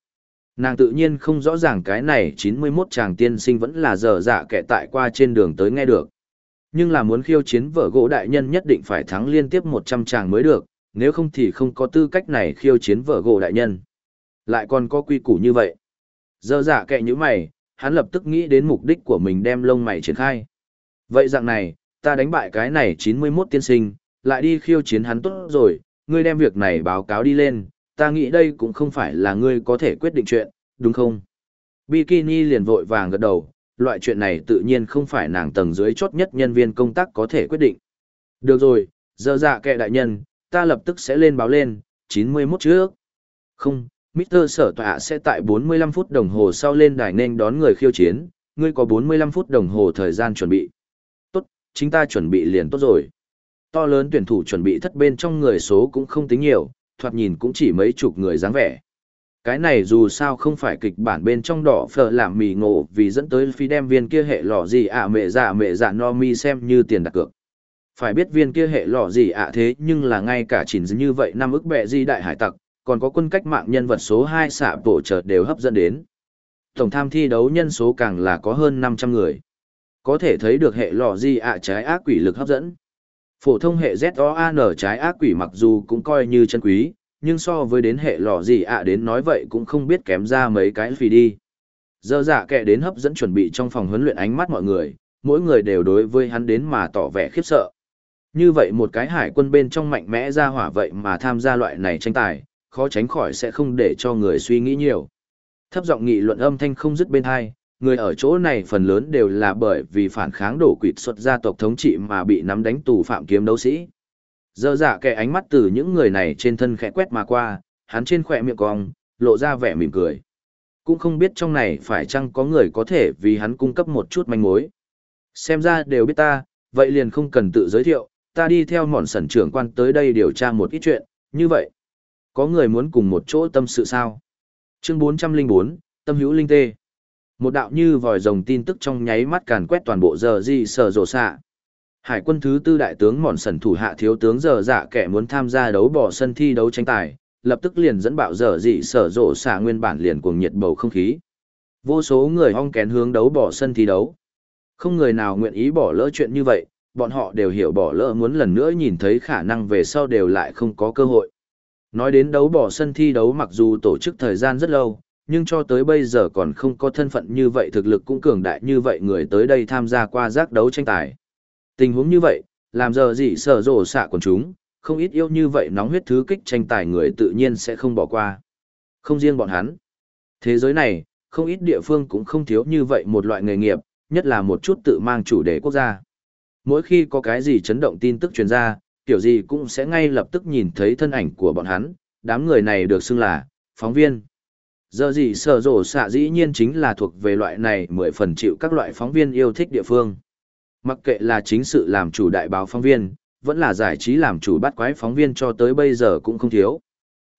Nàng tự nhiên không rõ ràng cái này 91 chàng tiên sinh vẫn là giờ dạ kẻ tại qua trên đường tới nghe được. Nhưng là muốn khiêu chiến vợ gỗ đại nhân nhất định phải thắng liên tiếp 100 chàng mới được, nếu không thì không có tư cách này khiêu chiến vợ gỗ đại nhân. Lại còn có quy củ như vậy. Giờ dạ kẻ như mày, hắn lập tức nghĩ đến mục đích của mình đem lông mày triển khai. Vậy dạng này, ta đánh bại cái này 91 tiên sinh, lại đi khiêu chiến hắn tốt rồi, ngươi đem việc này báo cáo đi lên, ta nghĩ đây cũng không phải là ngươi có thể quyết định chuyện, đúng không? Bikini liền vội vàng gật đầu, loại chuyện này tự nhiên không phải nàng tầng dưới chốt nhất nhân viên công tác có thể quyết định. Được rồi, giờ dạ kệ đại nhân, ta lập tức sẽ lên báo lên, 91 trước. Không, Mr. Sở Tọa sẽ tại 45 phút đồng hồ sau lên đài nên đón người khiêu chiến, ngươi có 45 phút đồng hồ thời gian chuẩn bị. Tốt, chính ta chuẩn bị liền tốt rồi. To lớn tuyển thủ chuẩn bị thất bên trong người số cũng không tính nhiều, thoạt nhìn cũng chỉ mấy chục người dáng vẻ. Cái này dù sao không phải kịch bản bên trong đỏ phở làm mì ngộ vì dẫn tới phi đem viên kia hệ lọ gì ạ mẹ dạ mẹ dạ no mi xem như tiền đặt cược. Phải biết viên kia hệ lọ gì ạ thế nhưng là ngay cả chỉnh như vậy năm ức bẹ di đại hải tặc, còn có quân cách mạng nhân vật số 2 xạ bộ chợt đều hấp dẫn đến. Tổng tham thi đấu nhân số càng là có hơn 500 người. Có thể thấy được hệ lò gì ạ trái ác quỷ lực hấp dẫn. Phổ thông hệ ZOAN trái ác quỷ mặc dù cũng coi như chân quý, nhưng so với đến hệ lò gì ạ đến nói vậy cũng không biết kém ra mấy cái phì đi. Giờ giả dạ kệ đến hấp dẫn chuẩn bị trong phòng huấn luyện ánh mắt mọi người, mỗi người đều đối với hắn đến mà tỏ vẻ khiếp sợ. Như vậy một cái hải quân bên trong mạnh mẽ ra hỏa vậy mà tham gia loại này tranh tài, khó tránh khỏi sẽ không để cho người suy nghĩ nhiều. Thấp giọng nghị luận âm thanh không dứt bên hai, người ở chỗ này phần lớn đều là bởi vì phản kháng đổ quỵt xuất gia tộc thống trị mà bị nắm đánh tù phạm kiếm đấu sĩ. Dơ dạ kẻ ánh mắt từ những người này trên thân khẽ quét mà qua, hắn trên khỏe miệng cong, lộ ra vẻ mỉm cười. Cũng không biết trong này phải chăng có người có thể vì hắn cung cấp một chút manh mối. Xem ra đều biết ta, vậy liền không cần tự giới thiệu, ta đi theo mòn sẩn trưởng quan tới đây điều tra một ít chuyện, như vậy. Có người muốn cùng một chỗ tâm sự sao? Chương 404, Tâm hữu linh tê. Một đạo như vòi rồng tin tức trong nháy mắt càn quét toàn bộ giờ gì sở rổ xạ. Hải quân thứ tư đại tướng mòn sần thủ hạ thiếu tướng giờ dạ kẻ muốn tham gia đấu bỏ sân thi đấu tranh tài, lập tức liền dẫn bạo giờ dị sở rộ xạ nguyên bản liền cuồng nhiệt bầu không khí. Vô số người hong kén hướng đấu bỏ sân thi đấu. Không người nào nguyện ý bỏ lỡ chuyện như vậy, bọn họ đều hiểu bỏ lỡ muốn lần nữa nhìn thấy khả năng về sau đều lại không có cơ hội. Nói đến đấu bỏ sân thi đấu mặc dù tổ chức thời gian rất lâu, nhưng cho tới bây giờ còn không có thân phận như vậy thực lực cũng cường đại như vậy người tới đây tham gia qua giác đấu tranh tài. Tình huống như vậy, làm giờ gì sở rổ xạ quần chúng, không ít yêu như vậy nóng huyết thứ kích tranh tài người tự nhiên sẽ không bỏ qua. Không riêng bọn hắn. Thế giới này, không ít địa phương cũng không thiếu như vậy một loại nghề nghiệp, nhất là một chút tự mang chủ đề quốc gia. Mỗi khi có cái gì chấn động tin tức truyền ra, kiểu gì cũng sẽ ngay lập tức nhìn thấy thân ảnh của bọn hắn, đám người này được xưng là phóng viên. Giờ gì sở rổ xạ dĩ nhiên chính là thuộc về loại này mười phần chịu các loại phóng viên yêu thích địa phương. Mặc kệ là chính sự làm chủ đại báo phóng viên, vẫn là giải trí làm chủ bắt quái phóng viên cho tới bây giờ cũng không thiếu.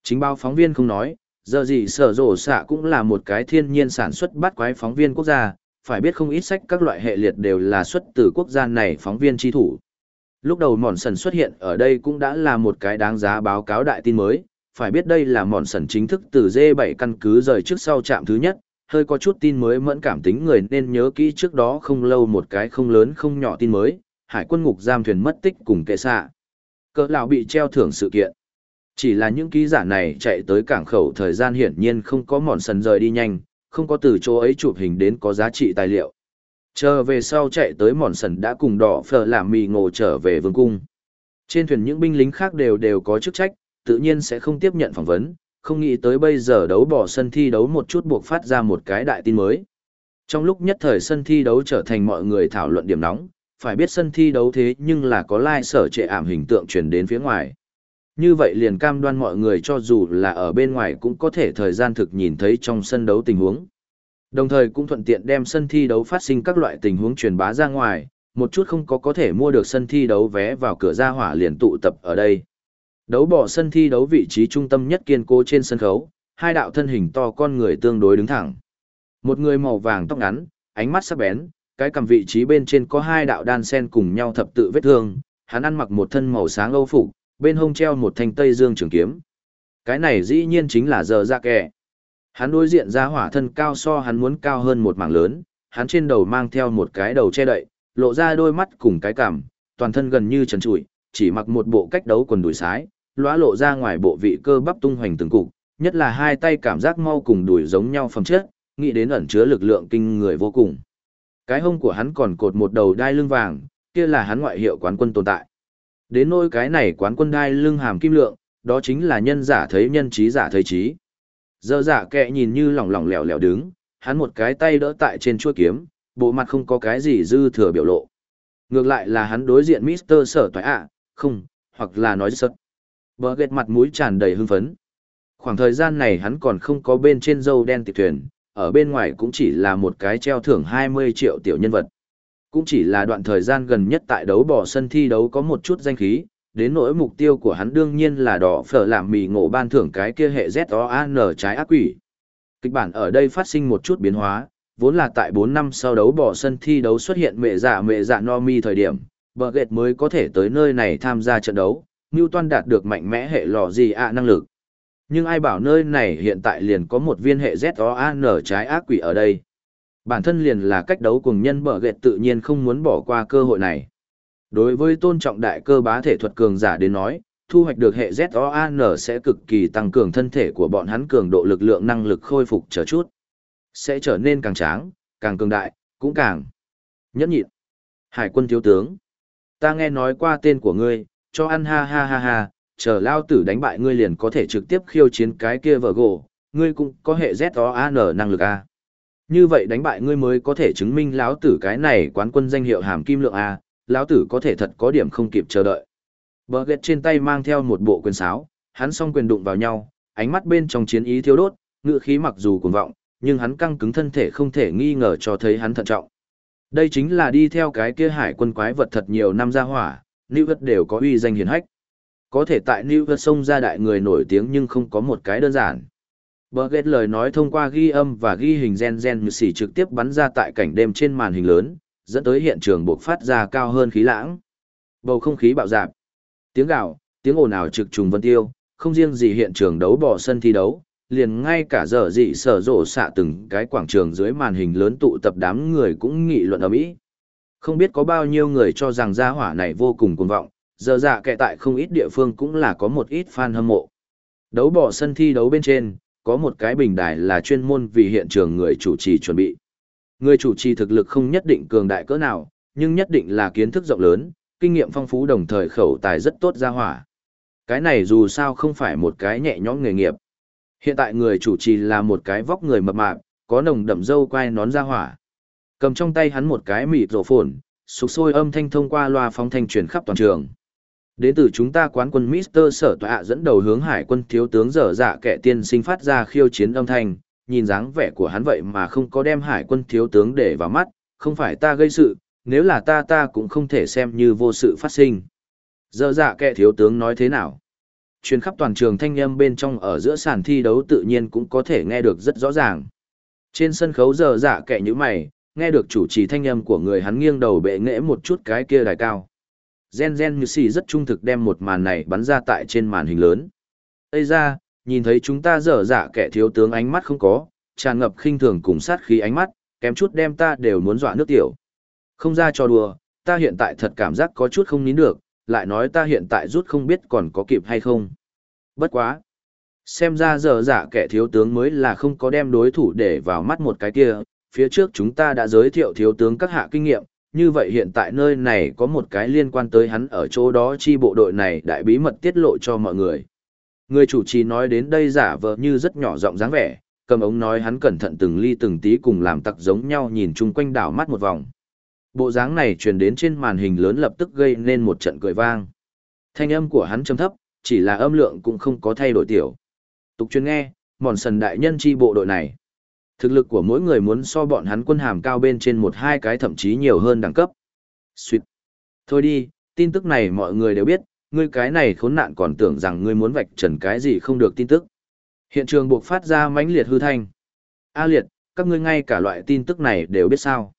Chính báo phóng viên không nói, giờ gì sở rổ xạ cũng là một cái thiên nhiên sản xuất bắt quái phóng viên quốc gia, phải biết không ít sách các loại hệ liệt đều là xuất từ quốc gia này phóng viên chi thủ. Lúc đầu mòn sần xuất hiện ở đây cũng đã là một cái đáng giá báo cáo đại tin mới, phải biết đây là mòn sần chính thức từ D7 căn cứ rời trước sau trạm thứ nhất, hơi có chút tin mới mẫn cảm tính người nên nhớ kỹ trước đó không lâu một cái không lớn không nhỏ tin mới, hải quân ngục giam thuyền mất tích cùng kệ xạ. Cỡ lão bị treo thưởng sự kiện. Chỉ là những ký giả này chạy tới cảng khẩu thời gian hiển nhiên không có mòn sần rời đi nhanh, không có từ chỗ ấy chụp hình đến có giá trị tài liệu. Chờ về sau chạy tới mòn sần đã cùng đỏ phở làm mì ngộ trở về vương cung. Trên thuyền những binh lính khác đều đều có chức trách, tự nhiên sẽ không tiếp nhận phỏng vấn, không nghĩ tới bây giờ đấu bỏ sân thi đấu một chút buộc phát ra một cái đại tin mới. Trong lúc nhất thời sân thi đấu trở thành mọi người thảo luận điểm nóng, phải biết sân thi đấu thế nhưng là có lai sở trệ ảm hình tượng truyền đến phía ngoài. Như vậy liền cam đoan mọi người cho dù là ở bên ngoài cũng có thể thời gian thực nhìn thấy trong sân đấu tình huống. Đồng thời cũng thuận tiện đem sân thi đấu phát sinh các loại tình huống truyền bá ra ngoài, một chút không có có thể mua được sân thi đấu vé vào cửa ra hỏa liền tụ tập ở đây. Đấu bỏ sân thi đấu vị trí trung tâm nhất kiên cố trên sân khấu, hai đạo thân hình to con người tương đối đứng thẳng. Một người màu vàng tóc ngắn, ánh mắt sắc bén, cái cầm vị trí bên trên có hai đạo đan sen cùng nhau thập tự vết thương, hắn ăn mặc một thân màu sáng âu phục, bên hông treo một thanh tây dương trường kiếm. Cái này dĩ nhiên chính là giờ ra kẻ. Hắn đối diện ra hỏa thân cao so hắn muốn cao hơn một mảng lớn, hắn trên đầu mang theo một cái đầu che đậy, lộ ra đôi mắt cùng cái cằm, toàn thân gần như trần trụi, chỉ mặc một bộ cách đấu quần đùi sái, lóa lộ ra ngoài bộ vị cơ bắp tung hoành từng cục, nhất là hai tay cảm giác mau cùng đùi giống nhau phẩm chất, nghĩ đến ẩn chứa lực lượng kinh người vô cùng. Cái hông của hắn còn cột một đầu đai lưng vàng, kia là hắn ngoại hiệu quán quân tồn tại. Đến nỗi cái này quán quân đai lưng hàm kim lượng, đó chính là nhân giả thấy nhân trí giả thấy trí. Giờ giả dạ kẹ nhìn như lỏng lỏng lẻo lẻo đứng, hắn một cái tay đỡ tại trên chuôi kiếm, bộ mặt không có cái gì dư thừa biểu lộ. Ngược lại là hắn đối diện Mr. Sở Toại ạ, không, hoặc là nói sật. Bờ ghét mặt mũi tràn đầy hưng phấn. Khoảng thời gian này hắn còn không có bên trên dâu đen tiệp thuyền, ở bên ngoài cũng chỉ là một cái treo thưởng 20 triệu tiểu nhân vật. Cũng chỉ là đoạn thời gian gần nhất tại đấu bỏ sân thi đấu có một chút danh khí, đến nỗi mục tiêu của hắn đương nhiên là đỏ phở làm mì ngộ ban thưởng cái kia hệ Z-O-A-N trái ác quỷ. Kịch bản ở đây phát sinh một chút biến hóa, vốn là tại 4 năm sau đấu bỏ sân thi đấu xuất hiện mẹ dạ mẹ dạ no mi thời điểm, bờ ghệt mới có thể tới nơi này tham gia trận đấu, Newton đạt được mạnh mẽ hệ lò gì ạ năng lực. Nhưng ai bảo nơi này hiện tại liền có một viên hệ Z-O-A-N trái ác quỷ ở đây. Bản thân liền là cách đấu cùng nhân bờ ghệt tự nhiên không muốn bỏ qua cơ hội này. Đối với tôn trọng đại cơ bá thể thuật cường giả đến nói, thu hoạch được hệ ZOAN sẽ cực kỳ tăng cường thân thể của bọn hắn cường độ lực lượng năng lực khôi phục chờ chút. Sẽ trở nên càng tráng, càng cường đại, cũng càng nhẫn nhịn. Hải quân thiếu tướng. Ta nghe nói qua tên của ngươi, cho ăn ha ha ha ha, chờ lao tử đánh bại ngươi liền có thể trực tiếp khiêu chiến cái kia vợ gỗ, ngươi cũng có hệ ZOAN năng lực A. Như vậy đánh bại ngươi mới có thể chứng minh lão tử cái này quán quân danh hiệu hàm kim lượng A, lão tử có thể thật có điểm không kịp chờ đợi. Bờ ghẹt trên tay mang theo một bộ quyền sáo, hắn song quyền đụng vào nhau, ánh mắt bên trong chiến ý thiêu đốt, ngựa khí mặc dù cuồng vọng, nhưng hắn căng cứng thân thể không thể nghi ngờ cho thấy hắn thận trọng. Đây chính là đi theo cái kia hải quân quái vật thật nhiều năm ra hỏa, New Vật đều có uy danh hiển hách. Có thể tại New Vật sông ra đại người nổi tiếng nhưng không có một cái đơn giản. Bờ ghét lời nói thông qua ghi âm và ghi hình gen gen như xỉ trực tiếp bắn ra tại cảnh đêm trên màn hình lớn, dẫn tới hiện trường buộc phát ra cao hơn khí lãng. Bầu không khí bạo dạp. Tiếng gạo, tiếng ồn ào trực trùng vân tiêu, không riêng gì hiện trường đấu bỏ sân thi đấu, liền ngay cả giờ dị sở rộ xạ từng cái quảng trường dưới màn hình lớn tụ tập đám người cũng nghị luận ở mỹ không biết có bao nhiêu người cho rằng gia hỏa này vô cùng cuồng vọng giờ dạ kệ tại không ít địa phương cũng là có một ít fan hâm mộ đấu bỏ sân thi đấu bên trên có một cái bình đài là chuyên môn vì hiện trường người chủ trì chuẩn bị Người chủ trì thực lực không nhất định cường đại cỡ nào, nhưng nhất định là kiến thức rộng lớn, kinh nghiệm phong phú đồng thời khẩu tài rất tốt ra hỏa. Cái này dù sao không phải một cái nhẹ nhõm nghề nghiệp. Hiện tại người chủ trì là một cái vóc người mập mạp, có nồng đậm dâu quai nón ra hỏa. Cầm trong tay hắn một cái mịt rổ phồn, sục sôi âm thanh thông qua loa phóng thanh truyền khắp toàn trường. Đến từ chúng ta quán quân Mister Sở Tọa dẫn đầu hướng hải quân thiếu tướng dở dạ kẻ tiên sinh phát ra khiêu chiến âm thanh, nhìn dáng vẻ của hắn vậy mà không có đem hải quân thiếu tướng để vào mắt, không phải ta gây sự, nếu là ta ta cũng không thể xem như vô sự phát sinh. Dơ dạ kẻ thiếu tướng nói thế nào? Truyền khắp toàn trường thanh âm bên trong ở giữa sàn thi đấu tự nhiên cũng có thể nghe được rất rõ ràng. Trên sân khấu dơ dạ kẻ như mày, nghe được chủ trì thanh âm của người hắn nghiêng đầu bệ nghễ một chút cái kia đài cao. Gen Gen Như Sì rất trung thực đem một màn này bắn ra tại trên màn hình lớn. Ây ra, nhìn thấy chúng ta dở dạ kẻ thiếu tướng ánh mắt không có, tràn ngập khinh thường cùng sát khí ánh mắt, kém chút đem ta đều muốn dọa nước tiểu. Không ra cho đùa, ta hiện tại thật cảm giác có chút không nín được, lại nói ta hiện tại rút không biết còn có kịp hay không. Bất quá. Xem ra giờ dạ kẻ thiếu tướng mới là không có đem đối thủ để vào mắt một cái kia, phía trước chúng ta đã giới thiệu thiếu tướng các hạ kinh nghiệm, như vậy hiện tại nơi này có một cái liên quan tới hắn ở chỗ đó chi bộ đội này đại bí mật tiết lộ cho mọi người. Người chủ trì nói đến đây giả vờ như rất nhỏ giọng dáng vẻ, cầm ống nói hắn cẩn thận từng ly từng tí cùng làm tặc giống nhau nhìn chung quanh đảo mắt một vòng. Bộ dáng này truyền đến trên màn hình lớn lập tức gây nên một trận cười vang. Thanh âm của hắn trầm thấp, chỉ là âm lượng cũng không có thay đổi tiểu. Tục chuyên nghe, mòn sần đại nhân chi bộ đội này. Thực lực của mỗi người muốn so bọn hắn quân hàm cao bên trên một hai cái thậm chí nhiều hơn đẳng cấp. Xuyệt. Thôi đi, tin tức này mọi người đều biết, ngươi cái này khốn nạn còn tưởng rằng ngươi muốn vạch trần cái gì không được tin tức. Hiện trường buộc phát ra mãnh liệt hư thanh. A liệt, các ngươi ngay cả loại tin tức này đều biết sao.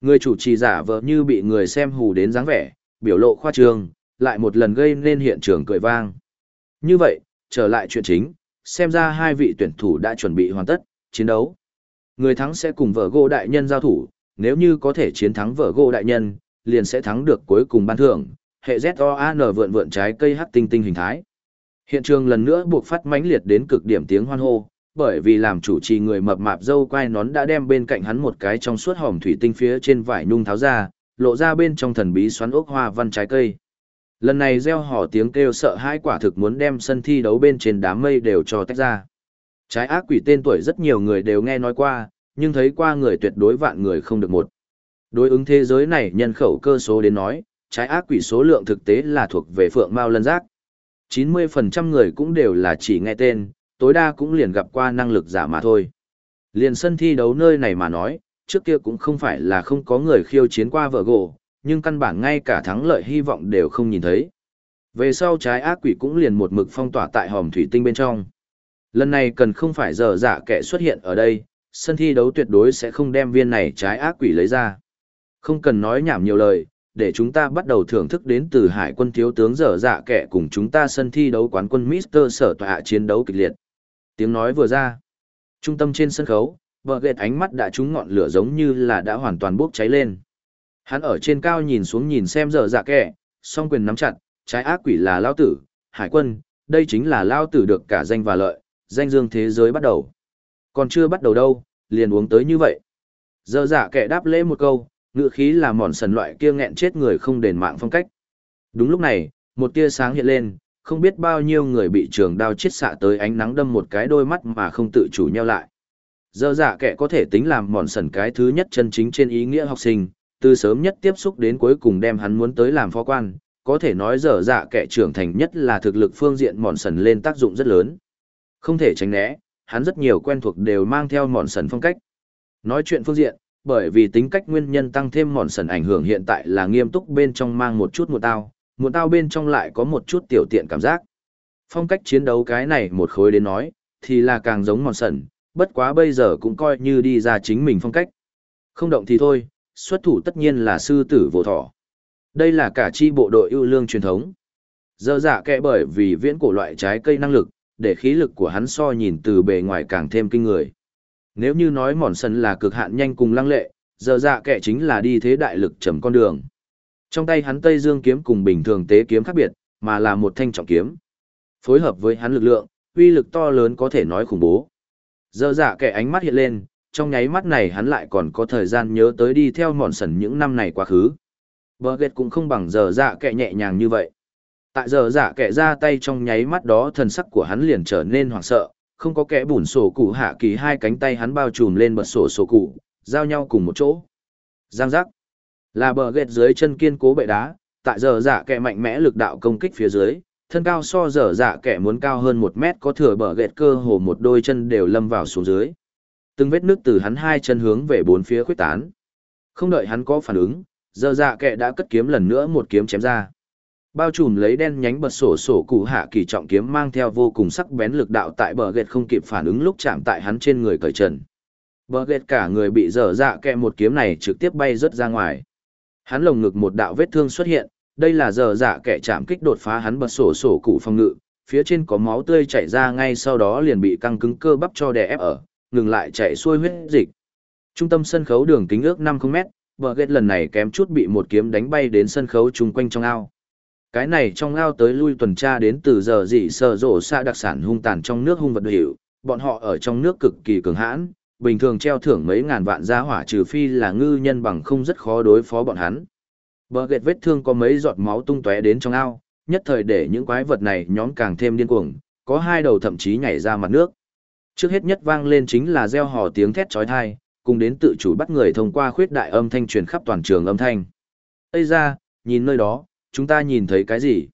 Người chủ trì giả vờ như bị người xem hù đến dáng vẻ, biểu lộ khoa trương, lại một lần gây nên hiện trường cười vang. Như vậy, trở lại chuyện chính, xem ra hai vị tuyển thủ đã chuẩn bị hoàn tất, chiến đấu. Người thắng sẽ cùng vợ gỗ đại nhân giao thủ, nếu như có thể chiến thắng vợ gỗ đại nhân, liền sẽ thắng được cuối cùng ban thưởng, hệ ZOAN vượn vượn trái cây hắc tinh tinh hình thái. Hiện trường lần nữa buộc phát mãnh liệt đến cực điểm tiếng hoan hô, bởi vì làm chủ trì người mập mạp dâu quai nón đã đem bên cạnh hắn một cái trong suốt hòm thủy tinh phía trên vải nhung tháo ra, lộ ra bên trong thần bí xoắn ốc hoa văn trái cây. Lần này gieo hò tiếng kêu sợ hai quả thực muốn đem sân thi đấu bên trên đám mây đều cho tách ra. Trái ác quỷ tên tuổi rất nhiều người đều nghe nói qua, nhưng thấy qua người tuyệt đối vạn người không được một. Đối ứng thế giới này nhân khẩu cơ số đến nói, trái ác quỷ số lượng thực tế là thuộc về phượng mao lân giác. 90% người cũng đều là chỉ nghe tên, tối đa cũng liền gặp qua năng lực giả mà thôi. Liền sân thi đấu nơi này mà nói, trước kia cũng không phải là không có người khiêu chiến qua vợ gỗ, nhưng căn bản ngay cả thắng lợi hy vọng đều không nhìn thấy. Về sau trái ác quỷ cũng liền một mực phong tỏa tại hòm thủy tinh bên trong. Lần này cần không phải giờ giả kẻ xuất hiện ở đây, sân thi đấu tuyệt đối sẽ không đem viên này trái ác quỷ lấy ra. Không cần nói nhảm nhiều lời, để chúng ta bắt đầu thưởng thức đến từ hải quân thiếu tướng dở dạ kẻ cùng chúng ta sân thi đấu quán quân Mister sở tọa chiến đấu kịch liệt. Tiếng nói vừa ra. Trung tâm trên sân khấu, vợ ghệt ánh mắt đã trúng ngọn lửa giống như là đã hoàn toàn bốc cháy lên. Hắn ở trên cao nhìn xuống nhìn xem dở dạ kẻ, song quyền nắm chặt, trái ác quỷ là lao tử, hải quân, đây chính là lao tử được cả danh và lợi, danh dương thế giới bắt đầu. Còn chưa bắt đầu đâu, liền uống tới như vậy. Dở dạ kẻ đáp lễ một câu, ngựa khí là mòn sần loại kia nghẹn chết người không đền mạng phong cách. Đúng lúc này, một tia sáng hiện lên, không biết bao nhiêu người bị trường đao chết xạ tới ánh nắng đâm một cái đôi mắt mà không tự chủ nheo lại. Giờ dạ kẻ có thể tính làm mòn sần cái thứ nhất chân chính trên ý nghĩa học sinh, từ sớm nhất tiếp xúc đến cuối cùng đem hắn muốn tới làm phó quan, có thể nói giờ dạ kẻ trưởng thành nhất là thực lực phương diện mòn sần lên tác dụng rất lớn. Không thể tránh né, hắn rất nhiều quen thuộc đều mang theo mòn sần phong cách. Nói chuyện phương diện, bởi vì tính cách nguyên nhân tăng thêm mòn sần ảnh hưởng hiện tại là nghiêm túc bên trong mang một chút một tao, một tao bên trong lại có một chút tiểu tiện cảm giác. Phong cách chiến đấu cái này một khối đến nói, thì là càng giống mòn sần, bất quá bây giờ cũng coi như đi ra chính mình phong cách. Không động thì thôi, xuất thủ tất nhiên là sư tử vô thỏ. Đây là cả chi bộ đội ưu lương truyền thống. Dơ dạ kẽ bởi vì viễn cổ loại trái cây năng lực, để khí lực của hắn so nhìn từ bề ngoài càng thêm kinh người. Nếu như nói mòn sân là cực hạn nhanh cùng lăng lệ, giờ dạ Kẻ chính là đi thế đại lực trầm con đường. Trong tay hắn Tây Dương kiếm cùng bình thường tế kiếm khác biệt, mà là một thanh trọng kiếm. Phối hợp với hắn lực lượng, uy lực to lớn có thể nói khủng bố. Giờ dạ Kẻ ánh mắt hiện lên, trong nháy mắt này hắn lại còn có thời gian nhớ tới đi theo mòn sần những năm này quá khứ. Bờ ghét cũng không bằng giờ dạ Kẻ nhẹ nhàng như vậy. Tại giờ dạ Kẻ ra tay trong nháy mắt đó thần sắc của hắn liền trở nên hoảng sợ, không có kẻ bùn sổ cụ hạ kỳ hai cánh tay hắn bao trùm lên bật sổ sổ cụ, giao nhau cùng một chỗ. Giang giác. Là bờ ghét dưới chân kiên cố bệ đá, tại giờ dạ kẻ mạnh mẽ lực đạo công kích phía dưới, thân cao so giờ dạ kẻ muốn cao hơn một mét có thừa bờ ghẹt cơ hồ một đôi chân đều lâm vào xuống dưới. Từng vết nước từ hắn hai chân hướng về bốn phía khuếch tán. Không đợi hắn có phản ứng, giờ dạ kẻ đã cất kiếm lần nữa một kiếm chém ra. Bao trùm lấy đen nhánh bật sổ sổ cụ hạ kỳ trọng kiếm mang theo vô cùng sắc bén lực đạo tại bờ ghẹt không kịp phản ứng lúc chạm tại hắn trên người cởi trần. Bờ ghẹt cả người bị dở dạ kẹ một kiếm này trực tiếp bay rớt ra ngoài. Hắn lồng ngực một đạo vết thương xuất hiện, đây là dở dạ kẹ chạm kích đột phá hắn bật sổ sổ cụ phòng ngự, phía trên có máu tươi chảy ra ngay sau đó liền bị căng cứng cơ bắp cho đè ép ở, ngừng lại chạy xuôi huyết dịch. Trung tâm sân khấu đường kính ước 50 mét, bờ ghẹt lần này kém chút bị một kiếm đánh bay đến sân khấu chung quanh trong ao. Cái này trong ao tới lui tuần tra đến từ giờ dị sợ rộ xa đặc sản hung tàn trong nước hung vật hiệu, bọn họ ở trong nước cực kỳ cường hãn, bình thường treo thưởng mấy ngàn vạn gia hỏa trừ phi là ngư nhân bằng không rất khó đối phó bọn hắn. Bờ ghẹt vết thương có mấy giọt máu tung tóe đến trong ao, nhất thời để những quái vật này nhóm càng thêm điên cuồng, có hai đầu thậm chí nhảy ra mặt nước. Trước hết nhất vang lên chính là gieo hò tiếng thét chói tai, cùng đến tự chủ bắt người thông qua khuyết đại âm thanh truyền khắp toàn trường âm thanh. Ây ra, nhìn nơi đó, chúng ta nhìn thấy cái gì?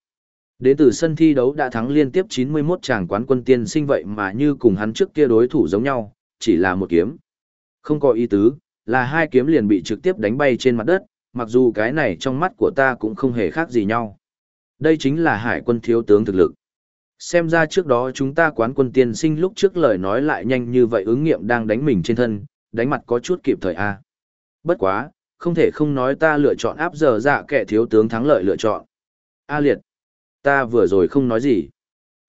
Đến từ sân thi đấu đã thắng liên tiếp 91 chàng quán quân tiên sinh vậy mà như cùng hắn trước kia đối thủ giống nhau, chỉ là một kiếm. Không có ý tứ, là hai kiếm liền bị trực tiếp đánh bay trên mặt đất, mặc dù cái này trong mắt của ta cũng không hề khác gì nhau. Đây chính là hải quân thiếu tướng thực lực. Xem ra trước đó chúng ta quán quân tiên sinh lúc trước lời nói lại nhanh như vậy ứng nghiệm đang đánh mình trên thân, đánh mặt có chút kịp thời a. À. Bất quá, không thể không nói ta lựa chọn áp giờ dạ kẻ thiếu tướng thắng lợi lựa chọn. A liệt, ta vừa rồi không nói gì.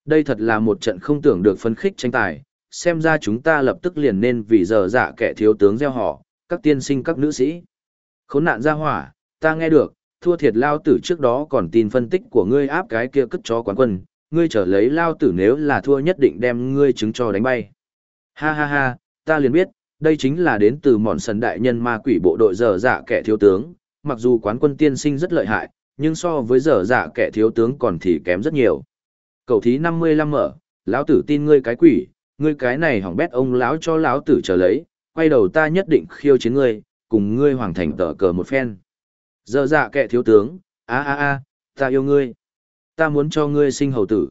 Đây thật là một trận không tưởng được phân khích tranh tài, xem ra chúng ta lập tức liền nên vì giờ dạ kẻ thiếu tướng gieo họ, các tiên sinh các nữ sĩ. Khốn nạn ra hỏa, ta nghe được, thua thiệt lao tử trước đó còn tin phân tích của ngươi áp cái kia cất chó quán quân, ngươi trở lấy lao tử nếu là thua nhất định đem ngươi chứng cho đánh bay. Ha ha ha, ta liền biết, đây chính là đến từ mòn sần đại nhân ma quỷ bộ đội dở dạ kẻ thiếu tướng, mặc dù quán quân tiên sinh rất lợi hại, nhưng so với dở dạ kẻ thiếu tướng còn thì kém rất nhiều. Cầu thí 55 mở, lão tử tin ngươi cái quỷ, ngươi cái này hỏng bét ông lão cho lão tử trở lấy, quay đầu ta nhất định khiêu chiến ngươi, cùng ngươi hoàng thành tờ cờ một phen. Dở dạ kẻ thiếu tướng, a a a, ta yêu ngươi. Ta muốn cho ngươi sinh hầu tử.